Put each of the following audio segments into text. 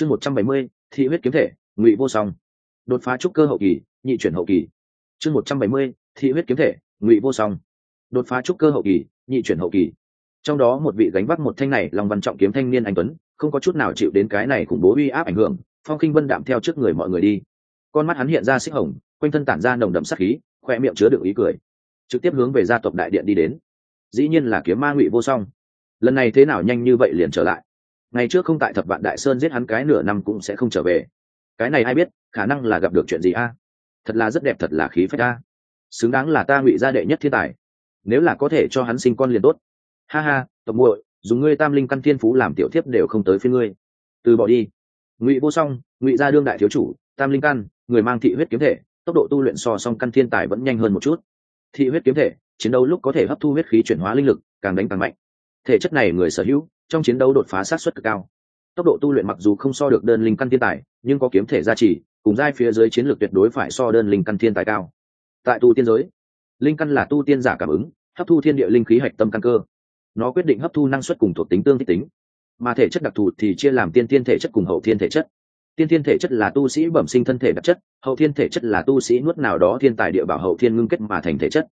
chương một trăm bảy mươi, thị huyết kiếm thể, ngụy vô song. Đột phá trúc cơ hậu kỳ, nhị chuyển hậu kỳ. Chương một trăm bảy mươi, thị huyết kiếm thể, ngụy vô song. Đột phá trúc cơ hậu kỳ, nhị chuyển hậu kỳ. Trong đó một vị gánh vác một thanh này, lòng văn trọng kiếm thanh niên anh tuấn, không có chút nào chịu đến cái này khủng bố uy áp ảnh hưởng, phong kinh vân đạm theo trước người mọi người đi. Con mắt hắn hiện ra xích hồng, quanh thân tản ra nồng đậm sắc khí khoe miệng chứa đựng ý cười. Trực tiếp hướng về gia tộc đại điện đi đến. Dĩ nhiên là kiếm ma ngụy vô song. Lần này thế nào nhanh như vậy liền trở lại? Ngày trước không tại thập vạn đại sơn giết hắn cái nửa năm cũng sẽ không trở về. Cái này ai biết, khả năng là gặp được chuyện gì a? Thật là rất đẹp, thật là khí phách a. Xứng đáng là ta ngụy gia đệ nhất thiên tài. Nếu là có thể cho hắn sinh con liền tốt. Ha ha, tộc muội, dùng ngươi tam linh căn thiên phú làm tiểu thiếp đều không tới phía ngươi. Từ bỏ đi. Ngụy vô song, ngụy gia đương đại thiếu chủ, tam linh căn, người mang thị huyết kiếm thể, tốc độ tu luyện so song căn thiên tài vẫn nhanh hơn một chút. Thị huyết kiếm thể, chiến đấu lúc có thể hấp thu huyết khí chuyển hóa linh lực, càng đánh càng mạnh thể chất này người sở hữu, trong chiến đấu đột phá sát xuất cực cao. Tốc độ tu luyện mặc dù không so được đơn linh căn thiên tài, nhưng có kiếm thể gia trì, cùng giai phía dưới chiến lược tuyệt đối phải so đơn linh căn thiên tài cao. Tại tu tiên giới, linh căn là tu tiên giả cảm ứng, hấp thu thiên địa linh khí hạch tâm căn cơ. Nó quyết định hấp thu năng suất cùng thuộc tính tương thích tính. Mà thể chất đặc thù thì chia làm tiên tiên thể chất cùng hậu thiên thể chất. Tiên thiên thể chất là tu sĩ bẩm sinh thân thể đặc chất, hậu thiên thể chất là tu sĩ nuốt nào đó thiên tài địa bảo hậu thiên ngưng kết mà thành thể chất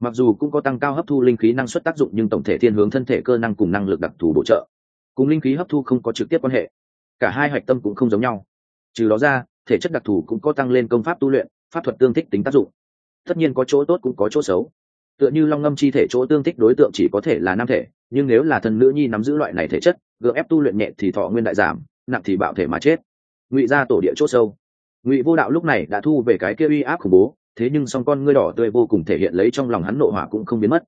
mặc dù cũng có tăng cao hấp thu linh khí năng suất tác dụng nhưng tổng thể thiên hướng thân thể cơ năng cùng năng lực đặc thù bổ trợ, cùng linh khí hấp thu không có trực tiếp quan hệ. Cả hai hạch tâm cũng không giống nhau. Trừ đó ra, thể chất đặc thù cũng có tăng lên công pháp tu luyện, pháp thuật tương thích tính tác dụng. Tất nhiên có chỗ tốt cũng có chỗ xấu. Tựa như long ngâm chi thể chỗ tương thích đối tượng chỉ có thể là nam thể, nhưng nếu là thần nữ nhi nắm giữ loại này thể chất, gượng ép tu luyện nhẹ thì thọ nguyên đại giảm, nặng thì bạo thể mà chết. Ngụy ra tổ địa c h ỗ sâu. Ngụy vô đạo lúc này đã thu về cái kia uy áp khủng bố thế nhưng song con ngươi đỏ tươi vô cùng thể hiện lấy trong lòng hắn nộ hỏa cũng không biến mất.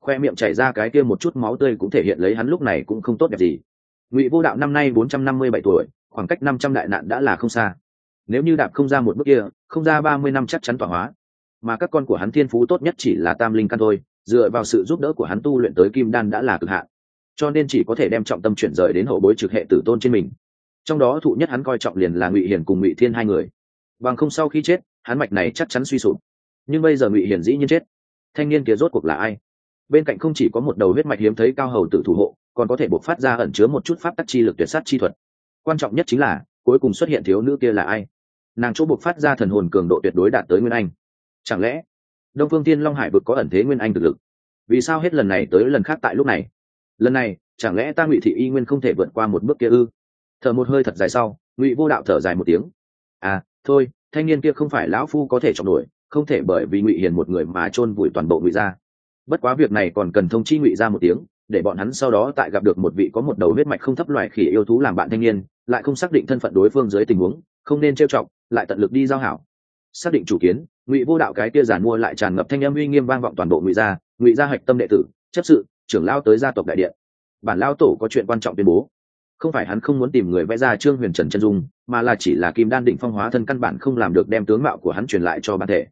Khoe miệng chảy ra cái kia một chút máu tươi cũng thể hiện lấy hắn lúc này cũng không tốt đẹp gì. Ngụy vô đạo năm nay bốn trăm năm mươi bảy tuổi, khoảng cách năm trăm đại nạn đã là không xa. Nếu như đạp không ra một bước kia, không ra ba mươi năm chắc chắn tỏa hóa. Mà các con của hắn thiên phú tốt nhất chỉ là tam linh căn thôi, dựa vào sự giúp đỡ của hắn tu luyện tới kim đan đã là cực hạn. Cho nên chỉ có thể đem trọng tâm chuyển rời đến hậu bối trực hệ tử tôn trên mình. Trong đó thụ nhất hắn coi trọng liền là ngụy hiền cùng ngụy thiên hai người. Bằng không sau khi chết hắn mạch này chắc chắn suy sụp. Nhưng bây giờ ngụy hiền dĩ nhiên chết. Thanh niên kia rốt cuộc là ai? Bên cạnh không chỉ có một đầu huyết mạch hiếm thấy cao hầu tự thủ hộ, còn có thể buộc phát ra ẩn chứa một chút pháp tắc chi lực tuyệt sát chi thuật. Quan trọng nhất chính là, cuối cùng xuất hiện thiếu nữ kia là ai? Nàng chỗ buộc phát ra thần hồn cường độ tuyệt đối đạt tới nguyên anh. Chẳng lẽ, đông phương tiên long hải vực có ẩn thế nguyên anh thực lực? Vì sao hết lần này tới lần khác tại lúc này? Lần này, chẳng lẽ ta ngụy thị y nguyên không thể vượt qua một bước kia ư? Thở một hơi thật dài sau, ngụy vô đạo thở dài một tiếng. À thôi thanh niên kia không phải lão phu có thể chọn đuổi, không thể bởi vì ngụy hiền một người mà chôn vùi toàn bộ ngụy gia. Bất quá việc này còn cần thông chi ngụy gia một tiếng, để bọn hắn sau đó tại gặp được một vị có một đầu huyết mạch không thấp loài khỉ yêu thú làm bạn thanh niên, lại không xác định thân phận đối phương dưới tình huống, không nên trêu chọc, lại tận lực đi giao hảo. Xác định chủ kiến, ngụy vô đạo cái kia giản mua lại tràn ngập thanh âm uy nghiêm vang vọng toàn bộ ngụy gia ngụy gia hạch tâm đệ tử, chấp sự, trưởng lao tới gia tộc đại điện. Bản lao tổ có chuyện quan trọng tuyên bố không phải hắn không muốn tìm người vẽ ra trương huyền trần chân dung, mà là chỉ là kim đan định phong hóa thân căn bản không làm được đem tướng mạo của hắn truyền lại cho bản thể.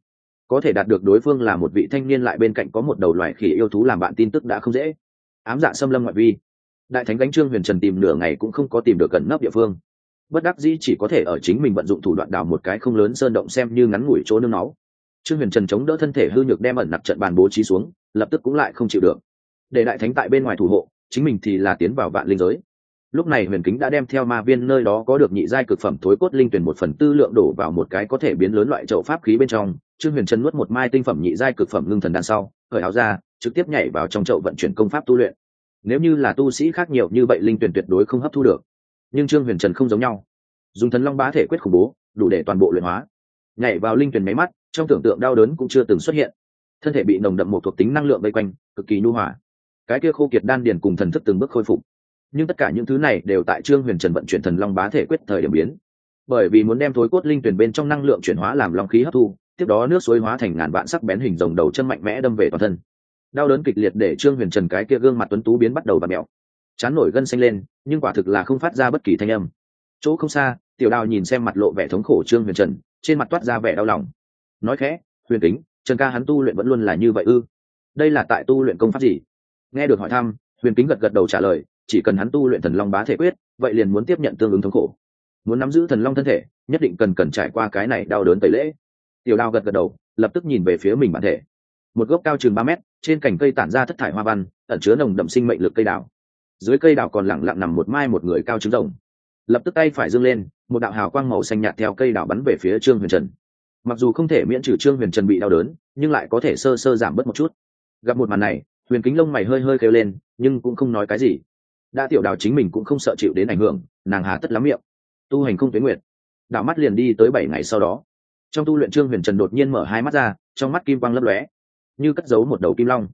Có thể đạt được đối phương là một vị thanh niên lại bên cạnh có một đầu loài khỉ yêu thú làm bạn tin tức đã không dễ. Ám dạ xâm lâm ngoại vi. Đại thánh gánh trương huyền trần tìm nửa ngày cũng không có tìm được gần nấp địa phương. Bất đắc dĩ chỉ có thể ở chính mình vận dụng thủ đoạn đào một cái không lớn sơn động xem như ngắn ngủi chỗ nương náu. Trương huyền trần chống đỡ thân thể hư nhược đem ẩn nặc trận bàn bố trí xuống, lập tức cũng lại không chịu được. Để đại thánh tại bên ngoài thủ hộ, chính mình thì là tiến vào vạn linh giới lúc này huyền kính đã đem theo ma viên nơi đó có được nhị giai cực phẩm thối cốt linh tuyển một phần tư lượng đổ vào một cái có thể biến lớn loại chậu pháp khí bên trong. Trương huyền trần nuốt một mai tinh phẩm nhị giai cực phẩm ngưng thần đằng sau khởi áo ra, trực tiếp nhảy vào trong chậu vận chuyển công pháp tu luyện. Nếu như là tu sĩ khác nhiều như vậy linh tuyển tuyệt đối không hấp thu được. Nhưng trương huyền trần không giống nhau. Dùng thần long bá thể quyết khủng bố, đủ để toàn bộ luyện hóa. Nhảy vào linh tuyển máy mắt, trong tưởng tượng đau đớn cũng chưa từng xuất hiện. Thân thể bị nồng đậm một thuộc tính năng lượng vây quanh, cực kỳ nhu hòa. Cái kia khô kiệt đan điền cùng thần thức từng bước khôi phục nhưng tất cả những thứ này đều tại trương huyền trần vận chuyển thần long bá thể quyết thời điểm biến. Bởi vì muốn đem thối cốt linh tuyển bên trong năng lượng chuyển hóa làm long khí hấp thu, tiếp đó nước suối hóa thành ngàn vạn sắc bén hình rồng đầu chân mạnh mẽ đâm về toàn thân. Đau đớn kịch liệt để trương huyền trần cái kia gương mặt tuấn tú biến bắt đầu và mẹo chán nổi gân xanh lên, nhưng quả thực là không phát ra bất kỳ thanh âm. Chỗ không xa, tiểu đào nhìn xem mặt lộ vẻ thống khổ trương huyền trần, trên mặt toát ra vẻ đau lòng. Nói khẽ, huyền kính, trần ca hắn tu luyện vẫn luôn là như vậy ư? Đây là tại tu luyện công pháp gì? Nghe được hỏi thăm, huyền kính gật gật đầu trả lời chỉ cần hắn tu luyện thần long bá thể quyết, vậy liền muốn tiếp nhận tương ứng thống khổ. Muốn nắm giữ thần long thân thể, nhất định cần cần trải qua cái này đau đớn tẩy lễ. Tiểu đào gật gật đầu, lập tức nhìn về phía mình bản thể. Một gốc cao chừng ba mét, trên cành cây tản ra thất thải hoa văn, ẩn chứa nồng đậm sinh mệnh lực cây đào. Dưới cây đào còn lẳng lặng nằm một mai một người cao trứng rồng. Lập tức tay phải dâng lên, một đạo hào quang màu xanh nhạt theo cây đào bắn về phía trương huyền trần. Mặc dù không thể miễn trừ trương huyền trần bị đau đớn, nhưng lại có thể sơ sơ giảm bớt một chút. Gặp một màn này, huyền kính lông mày hơi hơi kêu lên, nhưng cũng không nói cái gì đã tiểu đào chính mình cũng không sợ chịu đến ảnh hưởng, nàng hà tất lắm miệng. Tu hành không tuyến nguyện đạo mắt liền đi tới bảy ngày sau đó. Trong tu luyện trương huyền trần đột nhiên mở hai mắt ra, trong mắt kim quang lấp lóe, như cất giấu một đầu kim long.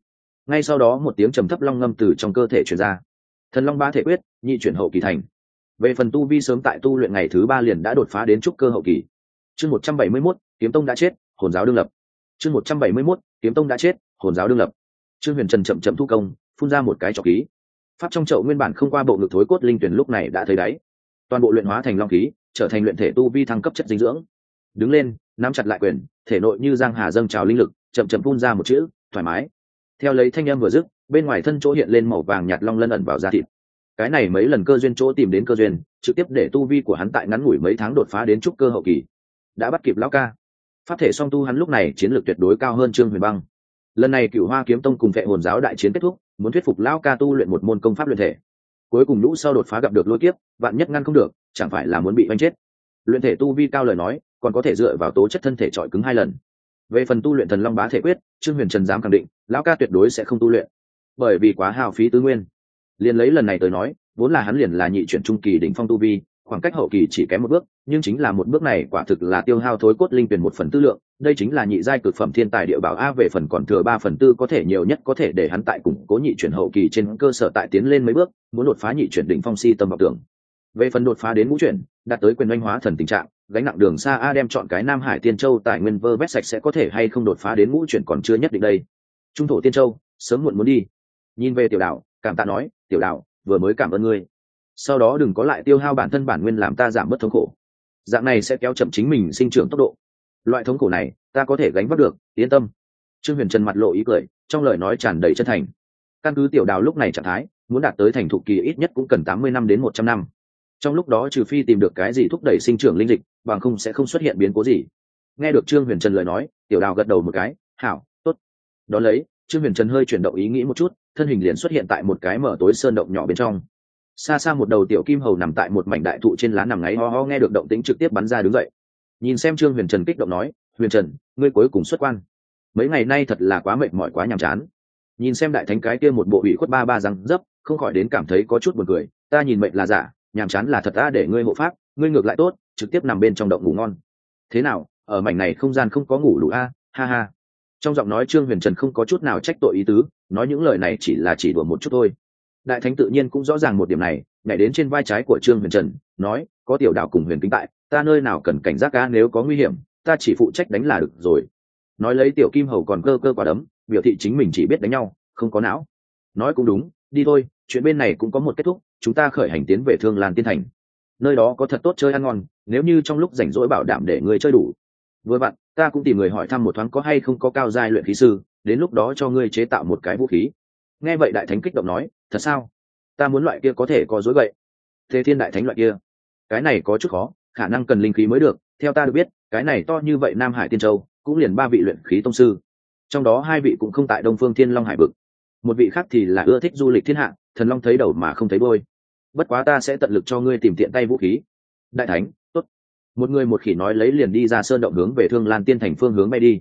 Ngay sau đó một tiếng trầm thấp long ngâm từ trong cơ thể chuyển ra. Thần long ba thể quyết, nhị chuyển hậu kỳ thành. Về phần tu vi sớm tại tu luyện ngày thứ ba liền đã đột phá đến trúc cơ hậu kỳ. Chương một trăm bảy mươi mốt, kiếm tông đã chết, hồn giáo đương lập. Chương một trăm bảy mươi mốt, kiếm tông đã chết, hồn giáo đương lập. Trương huyền trần chậm chậm thu công, phun ra một cái trọc khí pháp trong chậu nguyên bản không qua bộ ngực thối cốt linh tuyển lúc này đã thấy đáy. Toàn bộ luyện hóa thành long khí, trở thành luyện thể tu vi thăng cấp chất dinh dưỡng. Đứng lên, nắm chặt lại quyền, thể nội như giang hà dâng trào linh lực, chậm chậm phun ra một chữ, thoải mái. Theo lấy thanh âm vừa dứt, bên ngoài thân chỗ hiện lên màu vàng nhạt long lân ẩn vào da thịt. Cái này mấy lần cơ duyên chỗ tìm đến cơ duyên, trực tiếp để tu vi của hắn tại ngắn ngủi mấy tháng đột phá đến trúc cơ hậu kỳ. Đã bắt kịp lão ca. Pháp thể song tu hắn lúc này chiến lược tuyệt đối cao hơn trương huyền băng. Lần này cựu hoa kiếm tông cùng vệ hồn giáo đại chiến kết thúc muốn thuyết phục lão ca tu luyện một môn công pháp luyện thể. Cuối cùng lũ sau đột phá gặp được lôi kiếp, vạn nhất ngăn không được, chẳng phải là muốn bị oanh chết. Luyện thể tu vi cao lời nói, còn có thể dựa vào tố chất thân thể trọi cứng hai lần. Về phần tu luyện thần long bá thể quyết, trương huyền trần dám khẳng định, lão ca tuyệt đối sẽ không tu luyện. Bởi vì quá hào phí tư nguyên. Liền lấy lần này tới nói, vốn là hắn liền là nhị chuyển trung kỳ đỉnh phong tu vi khoảng cách hậu kỳ chỉ kém một bước, nhưng chính là một bước này quả thực là tiêu hao thối cốt linh tuyển một phần tư lượng, đây chính là nhị giai cực phẩm thiên tài địa bảo a về phần còn thừa ba phần tư có thể nhiều nhất có thể để hắn tại củng cố nhị chuyển hậu kỳ trên cơ sở tại tiến lên mấy bước, muốn đột phá nhị chuyển đỉnh phong si tâm bảo tưởng. Về phần đột phá đến ngũ chuyển, đạt tới quyền oanh hóa thần tình trạng, gánh nặng đường xa a đem chọn cái nam hải tiên châu tại nguyên vơ vét sạch sẽ có thể hay không đột phá đến ngũ chuyển còn chưa nhất định đây. Trung thổ tiên châu, sớm muộn muốn đi. Nhìn về tiểu đạo, cảm tạ nói, tiểu đạo, vừa mới cảm ơn ngươi sau đó đừng có lại tiêu hao bản thân bản nguyên làm ta giảm bớt thống khổ. Dạng này sẽ kéo chậm chính mình sinh trưởng tốc độ. Loại thống khổ này, ta có thể gánh vác được, yên tâm. Trương huyền trần mặt lộ ý cười, trong lời nói tràn đầy chân thành. Căn cứ tiểu đào lúc này trạng thái, muốn đạt tới thành thụ kỳ ít nhất cũng cần tám mươi năm đến một trăm năm. Trong lúc đó trừ phi tìm được cái gì thúc đẩy sinh trưởng linh dịch, bằng không sẽ không xuất hiện biến cố gì. Nghe được trương huyền trần lời nói, tiểu đào gật đầu một cái, hảo t ố t đón lấy, trương huyền trần hơi chuyển động ý nghĩ một chút, thân hình liền xuất hiện tại một cái mở tối sơn động nhỏ bên trong xa xa một đầu tiểu kim hầu nằm tại một mảnh đại thụ trên lá nằm ngáy ho ho nghe được động tính trực tiếp bắn ra đứng dậy. Nhìn xem trương huyền trần kích động nói, huyền trần, ngươi cuối cùng xuất quan. Mấy ngày nay thật là quá mệt mỏi quá nhàm chán. Nhìn xem đại thánh cái kia một bộ ủy khuất ba ba răng dấp, không khỏi đến cảm thấy có chút buồn cười. Ta nhìn mệnh là giả, nhàm chán là thật ta để ngươi hộ pháp, ngươi ngược lại tốt, trực tiếp nằm bên trong động ngủ ngon. Thế nào, ở mảnh này không gian không có ngủ đủ a? Ha ha. Trong giọng nói trương huyền trần không có chút nào trách tội ý tứ, nói những lời này chỉ là chỉ đùa một chút thôi đại thánh tự nhiên cũng rõ ràng một điểm này, nhảy đến trên vai trái của trương huyền trần, nói, có tiểu đạo cùng huyền kính tại, ta nơi nào cần cảnh giác cá nếu có nguy hiểm, ta chỉ phụ trách đánh là được rồi. Nói lấy tiểu kim hầu còn cơ cơ quả đấm, biểu thị chính mình chỉ biết đánh nhau, không có não. Nói cũng đúng, đi thôi, chuyện bên này cũng có một kết thúc, chúng ta khởi hành tiến về thương lan tiên thành. Nơi đó có thật tốt chơi ăn ngon, nếu như trong lúc rảnh rỗi bảo đảm để người chơi đủ. Vừa bạn ta cũng tìm người hỏi thăm một thoáng có hay không có cao giai luyện khí sư, đến lúc đó cho ngươi chế tạo một cái vũ khí nghe vậy đại thánh kích động nói, thật sao? Ta muốn loại kia có thể có dối vậy thế thiên đại thánh loại kia, cái này có chút khó, khả năng cần linh khí mới được, theo ta được biết, cái này to như vậy nam hải tiên châu, cũng liền ba vị luyện khí tông sư. Trong đó hai vị cũng không tại đông phương thiên long hải vực. Một vị khác thì là ưa thích du lịch thiên hạ, thần long thấy đầu mà không thấy đôi bất quá ta sẽ tận lực cho ngươi tìm tiện tay vũ khí. Đại thánh, tốt. Một người một khỉ nói lấy liền đi ra sơn động hướng về thương lan tiên thành phương hướng bay đi.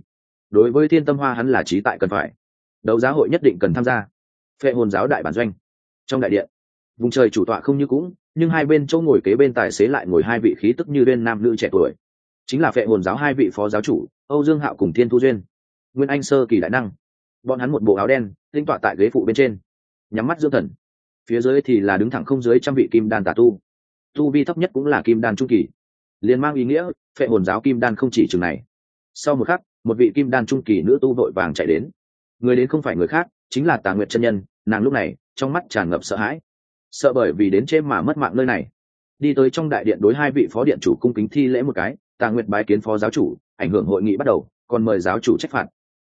Đối với thiên tâm hoa hắn là trí tại cần phải. Đấu giá hội nhất định cần tham gia phệ hồn giáo đại bản doanh. Trong đại điện, vùng trời chủ tọa không như cũng nhưng hai bên chỗ ngồi kế bên tài xế lại ngồi hai vị khí tức như bên nam nữ trẻ tuổi. Chính là phệ hồn giáo hai vị phó giáo chủ, âu dương hạo cùng thiên thu duyên, nguyên anh sơ kỳ đại năng. Bọn hắn một bộ áo đen linh tọa tại ghế phụ bên trên, nhắm mắt dưỡng thần. Phía dưới thì là đứng thẳng không dưới trăm vị kim đan tà tu. Tu vi thấp nhất cũng là kim đan trung kỳ. Liền mang ý nghĩa, phệ hồn giáo kim đan không chỉ chừng này. Sau một khắc, một vị kim đan trung kỳ nữ tu vội vàng chạy đến. Người đến không phải người khác chính là tà nguyệt chân nhân, nàng lúc này, trong mắt tràn ngập sợ hãi. Sợ bởi vì đến chết mà mất mạng nơi này. Đi tới trong đại điện đối hai vị phó điện chủ cung kính thi lễ một cái, tà nguyệt bái kiến phó giáo chủ, ảnh hưởng hội nghị bắt đầu, còn mời giáo chủ trách phạt.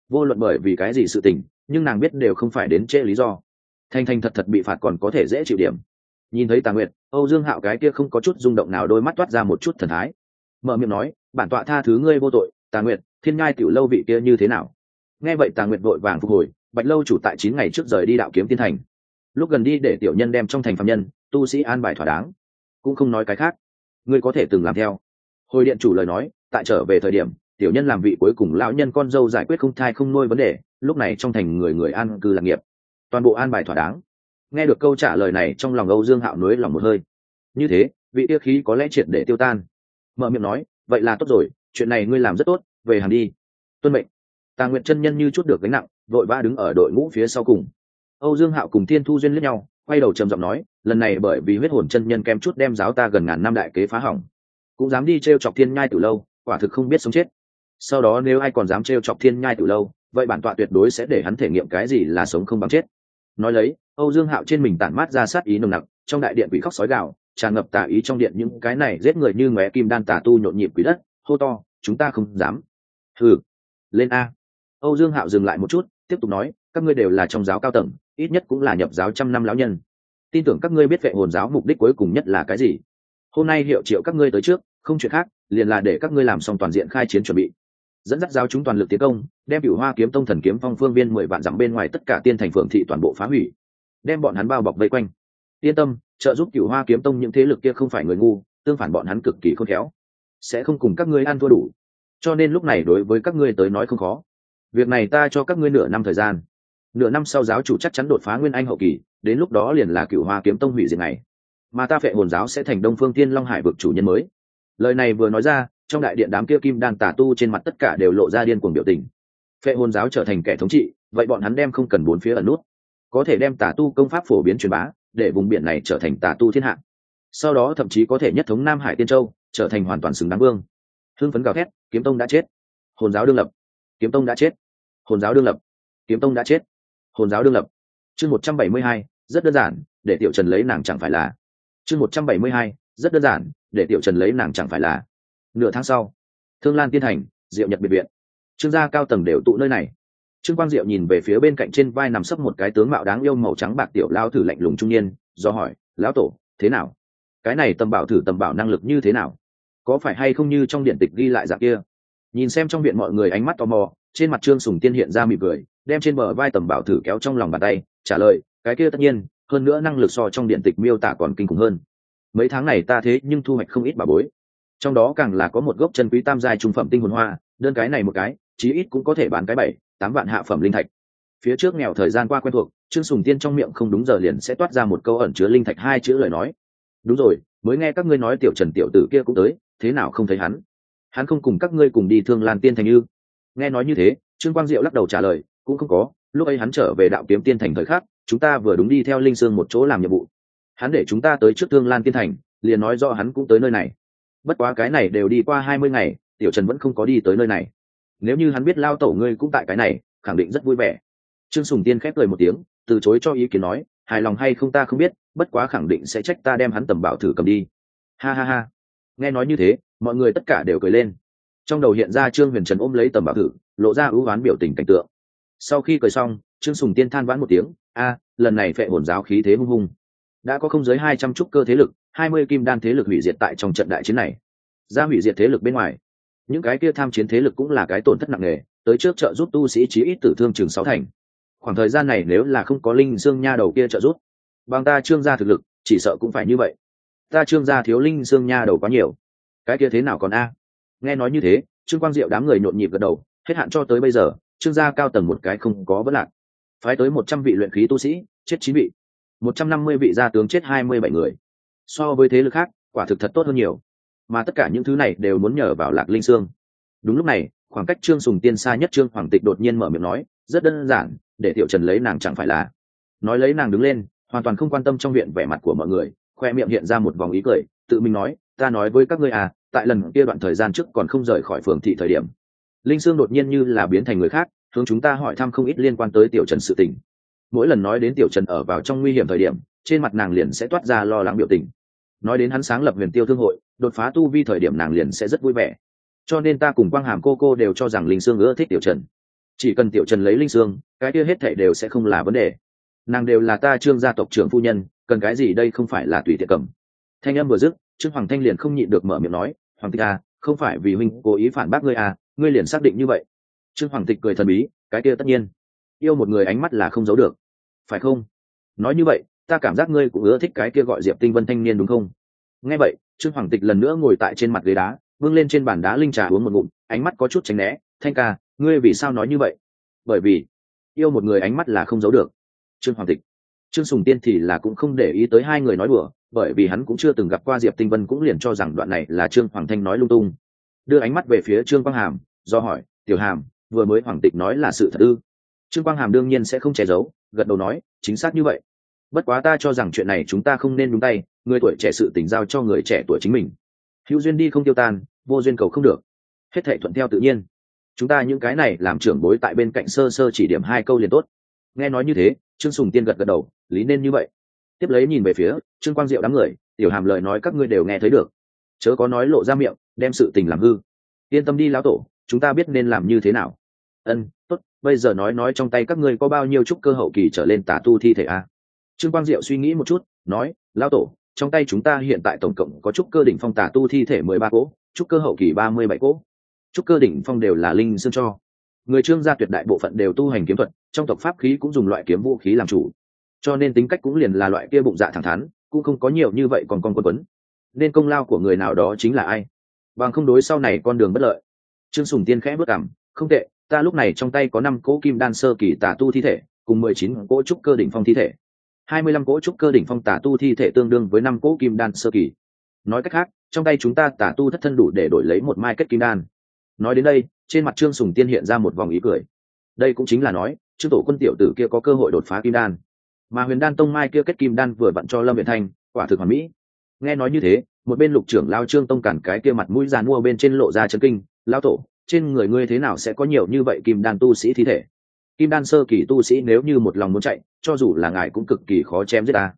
Vô luận bởi vì cái gì sự tình, nhưng nàng biết đều không phải đến trễ lý do. Thanh thanh thật thật bị phạt còn có thể dễ chịu điểm. Nhìn thấy tà nguyệt, âu dương hạo cái kia không có chút rung động nào đôi mắt toát ra một chút thần thái. Mở miệng nói, bản tọa tha thứ ngươi vô tội, tà nguyệt, thiên ngai tiểu lâu vị kia như thế nào? Nghe vậy tà nguyệt vội vàng phục hồi bạch lâu chủ tại chín ngày trước rời đi đạo kiếm tiên thành. Lúc gần đi để tiểu nhân đem trong thành phạm nhân, tu sĩ an bài thỏa đáng. Cũng không nói cái khác. Ngươi có thể từng làm theo. Hồi điện chủ lời nói, tại trở về thời điểm, tiểu nhân làm vị cuối cùng lão nhân con dâu giải quyết không thai không nuôi vấn đề, lúc này trong thành người người an cư lạc nghiệp. Toàn bộ an bài thỏa đáng. Nghe được câu trả lời này trong lòng âu dương hạo nối lòng một hơi. Như thế, vị yêu khí có lẽ triệt để tiêu tan. Mở miệng nói, vậy là tốt rồi, chuyện này ngươi làm rất tốt, về hàng đi. Tuân mệnh. Tà nguyện chân nhân như chút được gánh nặng vội vã đứng ở đội ngũ phía sau cùng. Âu dương hạo cùng thiên thu duyên liếc nhau, quay đầu trầm giọng nói, lần này bởi vì huyết hồn chân nhân kem chút đem giáo ta gần ngàn năm đại kế phá hỏng, cũng dám đi t r e o chọc thiên nhai từ lâu, quả thực không biết sống chết. Sau đó nếu ai còn dám t r e o chọc thiên nhai từ lâu, vậy bản tọa tuyệt đối sẽ để hắn thể nghiệm cái gì là sống không bằng chết. Nói lấy, âu dương hạo trên mình tản mát ra sát ý nồng nặc, trong đại điện quỷ khóc sói gạo tràn ngập tà ý trong điện những cái này giết người như ngóe kim đan tà tu nhộn nhịp quỷ đất, hô to, chúng ta không dám. Thử lên a. Âu dương hạo dừng lại một chút tiếp tục nói, các ngươi đều là trong giáo cao tầng, ít nhất cũng là nhập giáo trăm năm lão nhân. Tin tưởng các ngươi biết vệ hồn giáo mục đích cuối cùng nhất là cái gì. Hôm nay hiệu triệu các ngươi tới trước, không chuyện khác, liền là để các ngươi làm xong toàn diện khai chiến chuẩn bị. Dẫn dắt giáo chúng toàn lực tiến công, đem cửu hoa kiếm tông thần kiếm phong phương viên mười vạn dặm bên ngoài tất cả tiên thành phường thị toàn bộ phá hủy. Đem bọn hắn bao bọc vây quanh. Yên tâm, trợ giúp cửu hoa kiếm tông những thế lực kia không phải người ngu, tương phản bọn hắn cực kỳ khôn khéo. Sẽ không cùng các ngươi ăn thua đủ. Cho nên lúc này đối với các ngươi tới nói không khó việc này ta cho các ngươi nửa năm thời gian. Nửa năm sau giáo chủ chắc chắn đột phá nguyên anh hậu kỳ, đến lúc đó liền là cựu hoa kiếm tông hủy diệt này mà ta phệ hồn giáo sẽ thành đông phương tiên long hải vực chủ nhân mới. Lời này vừa nói ra, trong đại điện đám kia kim đan tả tu trên mặt tất cả đều lộ ra điên cuồng biểu tình. Phệ hồn giáo trở thành kẻ thống trị, vậy bọn hắn đem không cần bốn phía ẩn nút. Có thể đem tả tu công pháp phổ biến truyền bá, để vùng biển này trở thành tả tu thiên hạ sau đó thậm chí có thể nhất thống nam hải tiên châu, trở thành hoàn toàn xứng đáng vương. Hưng phấn gào thét, kiếm tông đã chết. Hồn giáo đương lập. Kiếm tông đã chết hồn giáo đương lập. Kiếm tông đã chết. Hồn giáo đương lập. Chương một trăm bảy mươi hai, rất đơn giản, để tiểu trần lấy nàng chẳng phải là. Chương một trăm bảy mươi hai, rất đơn giản, để tiểu trần lấy nàng chẳng phải là. Nửa tháng sau, thương lan tiên thành, diệu nhật biệt viện. Trương gia cao tầng đều tụ nơi này. Trương quang diệu nhìn về phía bên cạnh trên vai nằm sấp một cái tướng mạo đáng yêu màu trắng bạc tiểu lao thử lạnh lùng trung niên, do hỏi, lão tổ, thế nào? Cái này tầm bảo thử tầm bảo năng lực như thế nào? Có phải hay không như trong điện tịch ghi lại dạng kia? Nhìn xem trong viện mọi người ánh mắt tò mò, trên mặt trương sùng tiên hiện ra mỉm cười, đem trên bờ vai tầm bảo thử kéo trong lòng bàn tay, trả lời, cái kia tất nhiên, hơn nữa năng lực so trong điện tịch miêu tả còn kinh khủng hơn. Mấy tháng này ta thế nhưng thu hoạch không ít bà bối. Trong đó càng là có một gốc chân quý tam giai trung phẩm tinh hồn hoa, đơn cái này một cái, chí ít cũng có thể bán cái bảy, tám vạn hạ phẩm linh thạch. Phía trước nghèo thời gian qua quen thuộc, trương sùng tiên trong miệng không đúng giờ liền sẽ toát ra một câu ẩn chứa linh thạch hai chữ lời nói. Đúng rồi, mới nghe các ngươi nói tiểu trần tiểu tử kia cũng tới, thế nào không thấy hắn? Hắn không cùng các ngươi cùng đi thương lan tiên thành ư? Nghe nói như thế, trương quang diệu lắc đầu trả lời, cũng không có, lúc ấy hắn trở về đạo kiếm tiên thành thời khắc, chúng ta vừa đúng đi theo linh sương một chỗ làm nhiệm vụ. Hắn để chúng ta tới trước thương lan tiên thành, liền nói do hắn cũng tới nơi này. Bất quá cái này đều đi qua hai mươi ngày, tiểu trần vẫn không có đi tới nơi này. Nếu như hắn biết lao tổ ngươi cũng tại cái này, khẳng định rất vui vẻ. Trương sùng tiên khép cười một tiếng, từ chối cho ý kiến nói, hài lòng hay không ta không biết, bất quá khẳng định sẽ trách ta đem hắn tầm bảo thử cầm đi. Ha ha ha. Nghe nói như thế mọi người tất cả đều cười lên. Trong đầu hiện ra trương huyền trần ôm lấy tầm bảo thử, lộ ra ưu oán biểu tình cảnh tượng. Sau khi cười xong, trương sùng tiên than vãn một tiếng, a, lần này phệ hồn giáo khí thế hung hung. Đã có không dưới hai trăm trúc cơ thế lực, hai mươi kim đan thế lực hủy diệt tại trong trận đại chiến này. Ra hủy diệt thế lực bên ngoài, những cái kia tham chiến thế lực cũng là cái tổn thất nặng nề, tới trước trợ giúp tu sĩ chí ít tử thương chừng sáu thành. Khoảng thời gian này nếu là không có linh dương nha đầu kia trợ giúp, bằng ta trương gia thực lực, chỉ sợ cũng phải như vậy. Ta trương gia thiếu linh dương nha đầu quá nhiều cái kia thế nào còn a? Nghe nói như thế, trương quang diệu đám người nhộn nhịp gật đầu, hết hạn cho tới bây giờ, trương gia cao tầng một cái không có vấn lạc. Phái tới một trăm vị luyện khí tu sĩ, chết chín vị. Một trăm năm mươi vị gia tướng chết hai mươi bảy người. So với thế lực khác, quả thực thật tốt hơn nhiều. Mà tất cả những thứ này đều muốn nhờ vào lạc linh sương. Đúng lúc này, khoảng cách trương sùng tiên xa nhất trương hoàng tịch đột nhiên mở miệng nói, rất đơn giản, để tiểu trần lấy nàng chẳng phải là. Nói lấy nàng đứng lên, hoàn toàn không quan tâm trong viện vẻ mặt của mọi người, khoe miệng hiện ra một vòng ý cười, tự mình nói, ta nói với các ngươi à tại lần kia đoạn thời gian trước còn không rời khỏi phường thị thời điểm, linh sương đột nhiên như là biến thành người khác, hướng chúng ta hỏi thăm không ít liên quan tới tiểu trần sự tình. Mỗi lần nói đến tiểu trần ở vào trong nguy hiểm thời điểm, trên mặt nàng liền sẽ toát ra lo lắng biểu tình. Nói đến hắn sáng lập huyền tiêu thương hội, đột phá tu vi thời điểm nàng liền sẽ rất vui vẻ. Cho nên ta cùng quang hàm cô cô đều cho rằng linh sương ưa thích tiểu trần. Chỉ cần tiểu trần lấy linh sương, cái kia hết thảy đều sẽ không là vấn đề. Nàng đều là ta trương gia tộc trưởng phu nhân, cần cái gì đây không phải là tùy tiện cầm. Thanh âm vừa dứt, trương hoàng thanh liền không nhịn được mở miệng nói hoàng tịch à không phải vì huynh cố ý phản bác ngươi à ngươi liền xác định như vậy. Trương hoàng tịch cười thần bí, cái kia tất nhiên. Yêu một người ánh mắt là không giấu được. Phải không? Nói như vậy, ta cảm giác ngươi cũng ưa thích cái kia gọi diệp tinh vân thanh niên đúng không? Nghe vậy, trương hoàng tịch lần nữa ngồi tại trên mặt ghế đá vươn lên trên bàn đá linh trà uống một ngụm, ánh mắt có chút tránh né. Thanh ca, ngươi vì sao nói như vậy? Bởi vì, yêu một người ánh mắt là không giấu được. Trương hoàng tịch. Trương sùng tiên thì là cũng không để ý tới hai người nói đùa bởi vì hắn cũng chưa từng gặp qua diệp tinh vân cũng liền cho rằng đoạn này là trương hoàng thanh nói lung tung. Đưa ánh mắt về phía trương quang hàm, do hỏi, tiểu hàm, vừa mới hoàng tịch nói là sự thật ư? Trương quang hàm đương nhiên sẽ không che giấu, gật đầu nói, chính xác như vậy. Bất quá ta cho rằng chuyện này chúng ta không nên đúng tay, người tuổi trẻ sự tỉnh giao cho người trẻ tuổi chính mình. Hữu duyên đi không tiêu tan, vô duyên cầu không được. Hết thể thuận theo tự nhiên. Chúng ta những cái này làm trưởng bối tại bên cạnh sơ sơ chỉ điểm hai câu liền tốt. Nghe nói như thế, trương sùng tiên gật gật đầu, lý nên như vậy. Tiếp lấy nhìn về phía trương quang diệu đám người, tiểu hàm lời nói các ngươi đều nghe thấy được. Chớ có nói lộ ra miệng, đem sự tình làm hư. Yên tâm đi lão tổ, chúng ta biết nên làm như thế nào. Ân, tốt, bây giờ nói nói trong tay các ngươi có bao nhiêu chút cơ hậu kỳ trở lên tả tu thi thể a? À? trương quang diệu suy nghĩ một chút, nói, lão tổ, trong tay chúng ta hiện tại tổng cộng có chút cơ đỉnh phong tả tu thi thể mười ba cỗ chút cơ hậu kỳ ba mươi bảy cỗ. Chút cơ đỉnh phong đều là linh xương cho. Người trương gia tuyệt đại bộ phận đều tu hành kiếm thuật, trong tộc pháp khí cũng dùng loại kiếm vũ khí làm chủ. Cho nên tính cách cũng liền là loại kia bụng dạ thẳng thắn cũng không có nhiều như vậy còn con quân quấn. Nên công lao của người nào đó chính là ai? Bằng không đối sau này con đường bất lợi. Trương sùng tiên khẽ bước cảm không tệ, ta lúc này trong tay có năm cỗ kim đan sơ kỳ tả tu thi thể, cùng mười chín cỗ trúc cơ đỉnh phong thi thể. Hai mươi lăm cỗ trúc cơ đỉnh phong tả tu thi thể tương đương với năm cỗ kim đan sơ kỳ. Nói cách khác, trong tay chúng ta tả tu thất thân đủ để đổi lấy một mai kết kim đan. Nói đến đây, trên mặt trương sùng tiên hiện ra một vòng ý cười. Đây cũng chính là nói trương tổ quân tiểu tử kia có cơ hội đột phá kim đan mà huyền đan tông mai kia kết kim đan vừa vặn cho lâm viện thanh, quả thực hoàn mỹ. Nghe nói như thế, một bên lục trưởng lao trương tông cản cái kia mặt mũi giàn mua bên trên lộ ra chân kinh lao tổ, trên người ngươi thế nào sẽ có nhiều như vậy kim đan tu sĩ thi thể? Kim đan sơ kỳ tu sĩ nếu như một lòng muốn chạy, cho dù là ngài cũng cực kỳ khó chém giết ta.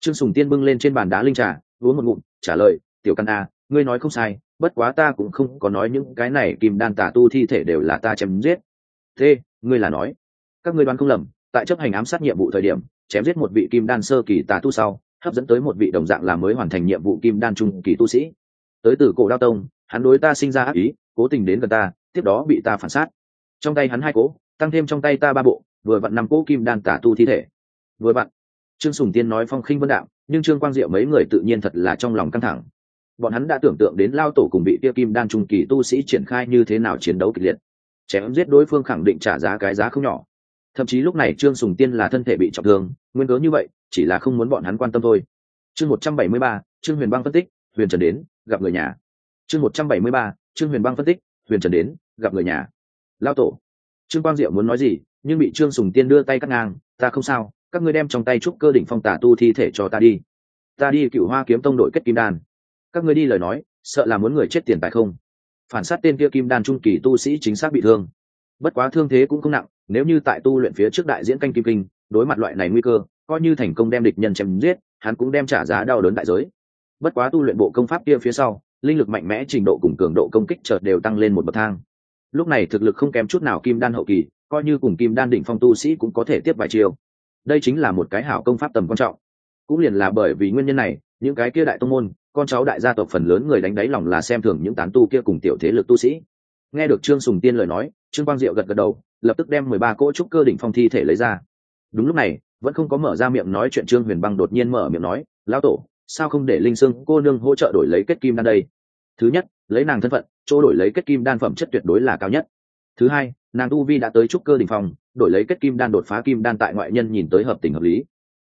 Trương sùng tiên bưng lên trên bàn đá linh trà, uống một ngụm, trả lời, tiểu căn a, ngươi nói không sai, bất quá ta cũng không có nói những cái này kim đan tà tu thi thể đều là ta chém giết. Thế, ngươi là nói, các ngươi đoán không lầm, tại chấp hành ám sát nhiệm vụ thời điểm chém giết một vị kim đan sơ kỳ tà tu sau, hấp dẫn tới một vị đồng dạng là mới hoàn thành nhiệm vụ kim đan trung kỳ tu sĩ. Tới từ cổ đao tông, hắn đối ta sinh ra ác ý, cố tình đến gần ta, tiếp đó bị ta phản sát. Trong tay hắn hai cỗ tăng thêm trong tay ta ba bộ, vừa vặn năm cỗ kim đan tả tu thi thể. Vừa vặn, trương sùng tiên nói phong khinh vân đạo, nhưng trương quang diệu mấy người tự nhiên thật là trong lòng căng thẳng. Bọn hắn đã tưởng tượng đến lao tổ cùng bị tiêu kim đan trung kỳ tu sĩ triển khai như thế nào chiến đấu kịch liệt. Chém giết đối phương khẳng định trả giá cái giá không nhỏ thậm chí lúc này trương sùng tiên là thân thể bị trọng thương, nguyên cớ như vậy, chỉ là không muốn bọn hắn quan tâm thôi. Chương một trăm bảy mươi ba, trương huyền băng phân tích, huyền trần đến, gặp người nhà. Chương một trăm bảy mươi ba, trương huyền băng phân tích, huyền trần đến, gặp người nhà. Lao tổ. Trương quang diệu muốn nói gì, nhưng bị trương sùng tiên đưa tay cắt ngang, ta không sao, các ngươi đem trong tay trúc cơ đỉnh phong tả tu thi thể cho ta đi. Ta đi cựu hoa kiếm tông đội kết kim đan. Các ngươi đi lời nói, sợ là muốn người chết tiền tài không? Phản sát tên kia kim đan trung kỳ tu sĩ chính xác bị thương. Bất quá thương thế cũng không nặng nếu như tại tu luyện phía trước đại diễn canh kim kinh, đối mặt loại này nguy cơ, coi như thành công đem địch nhân chém giết, hắn cũng đem trả giá đau đớn đại giới. Bất quá tu luyện bộ công pháp kia phía sau, linh lực mạnh mẽ trình độ cùng cường độ công kích chợt đều tăng lên một bậc thang. Lúc này thực lực không kém chút nào kim đan hậu kỳ, coi như cùng kim đan đỉnh phong tu sĩ cũng có thể tiếp vài chiều đây chính là một cái hảo công pháp tầm quan trọng. Cũng liền là bởi vì nguyên nhân này, những cái kia đại tông môn, con cháu đại gia tộc phần lớn người đánh đáy lòng là xem thường những tán tu kia cùng tiểu thế lực tu sĩ. Nghe được trương sùng tiên lời nói, trương quang diệu gật gật đầu lập tức đem mười ba cỗ trúc cơ đỉnh phong thi thể lấy ra. Đúng lúc này, vẫn không có mở ra miệng nói chuyện trương huyền băng đột nhiên mở miệng nói, lão tổ, sao không để linh sương cô nương hỗ trợ đổi lấy kết kim đan đây? Thứ nhất, lấy nàng thân phận, chỗ đổi lấy kết kim đan phẩm chất tuyệt đối là cao nhất. Thứ hai, nàng tu vi đã tới trúc cơ đ ỉ n h phòng đổi lấy kết kim đan đột phá kim đan tại ngoại nhân nhìn tới hợp tình hợp lý.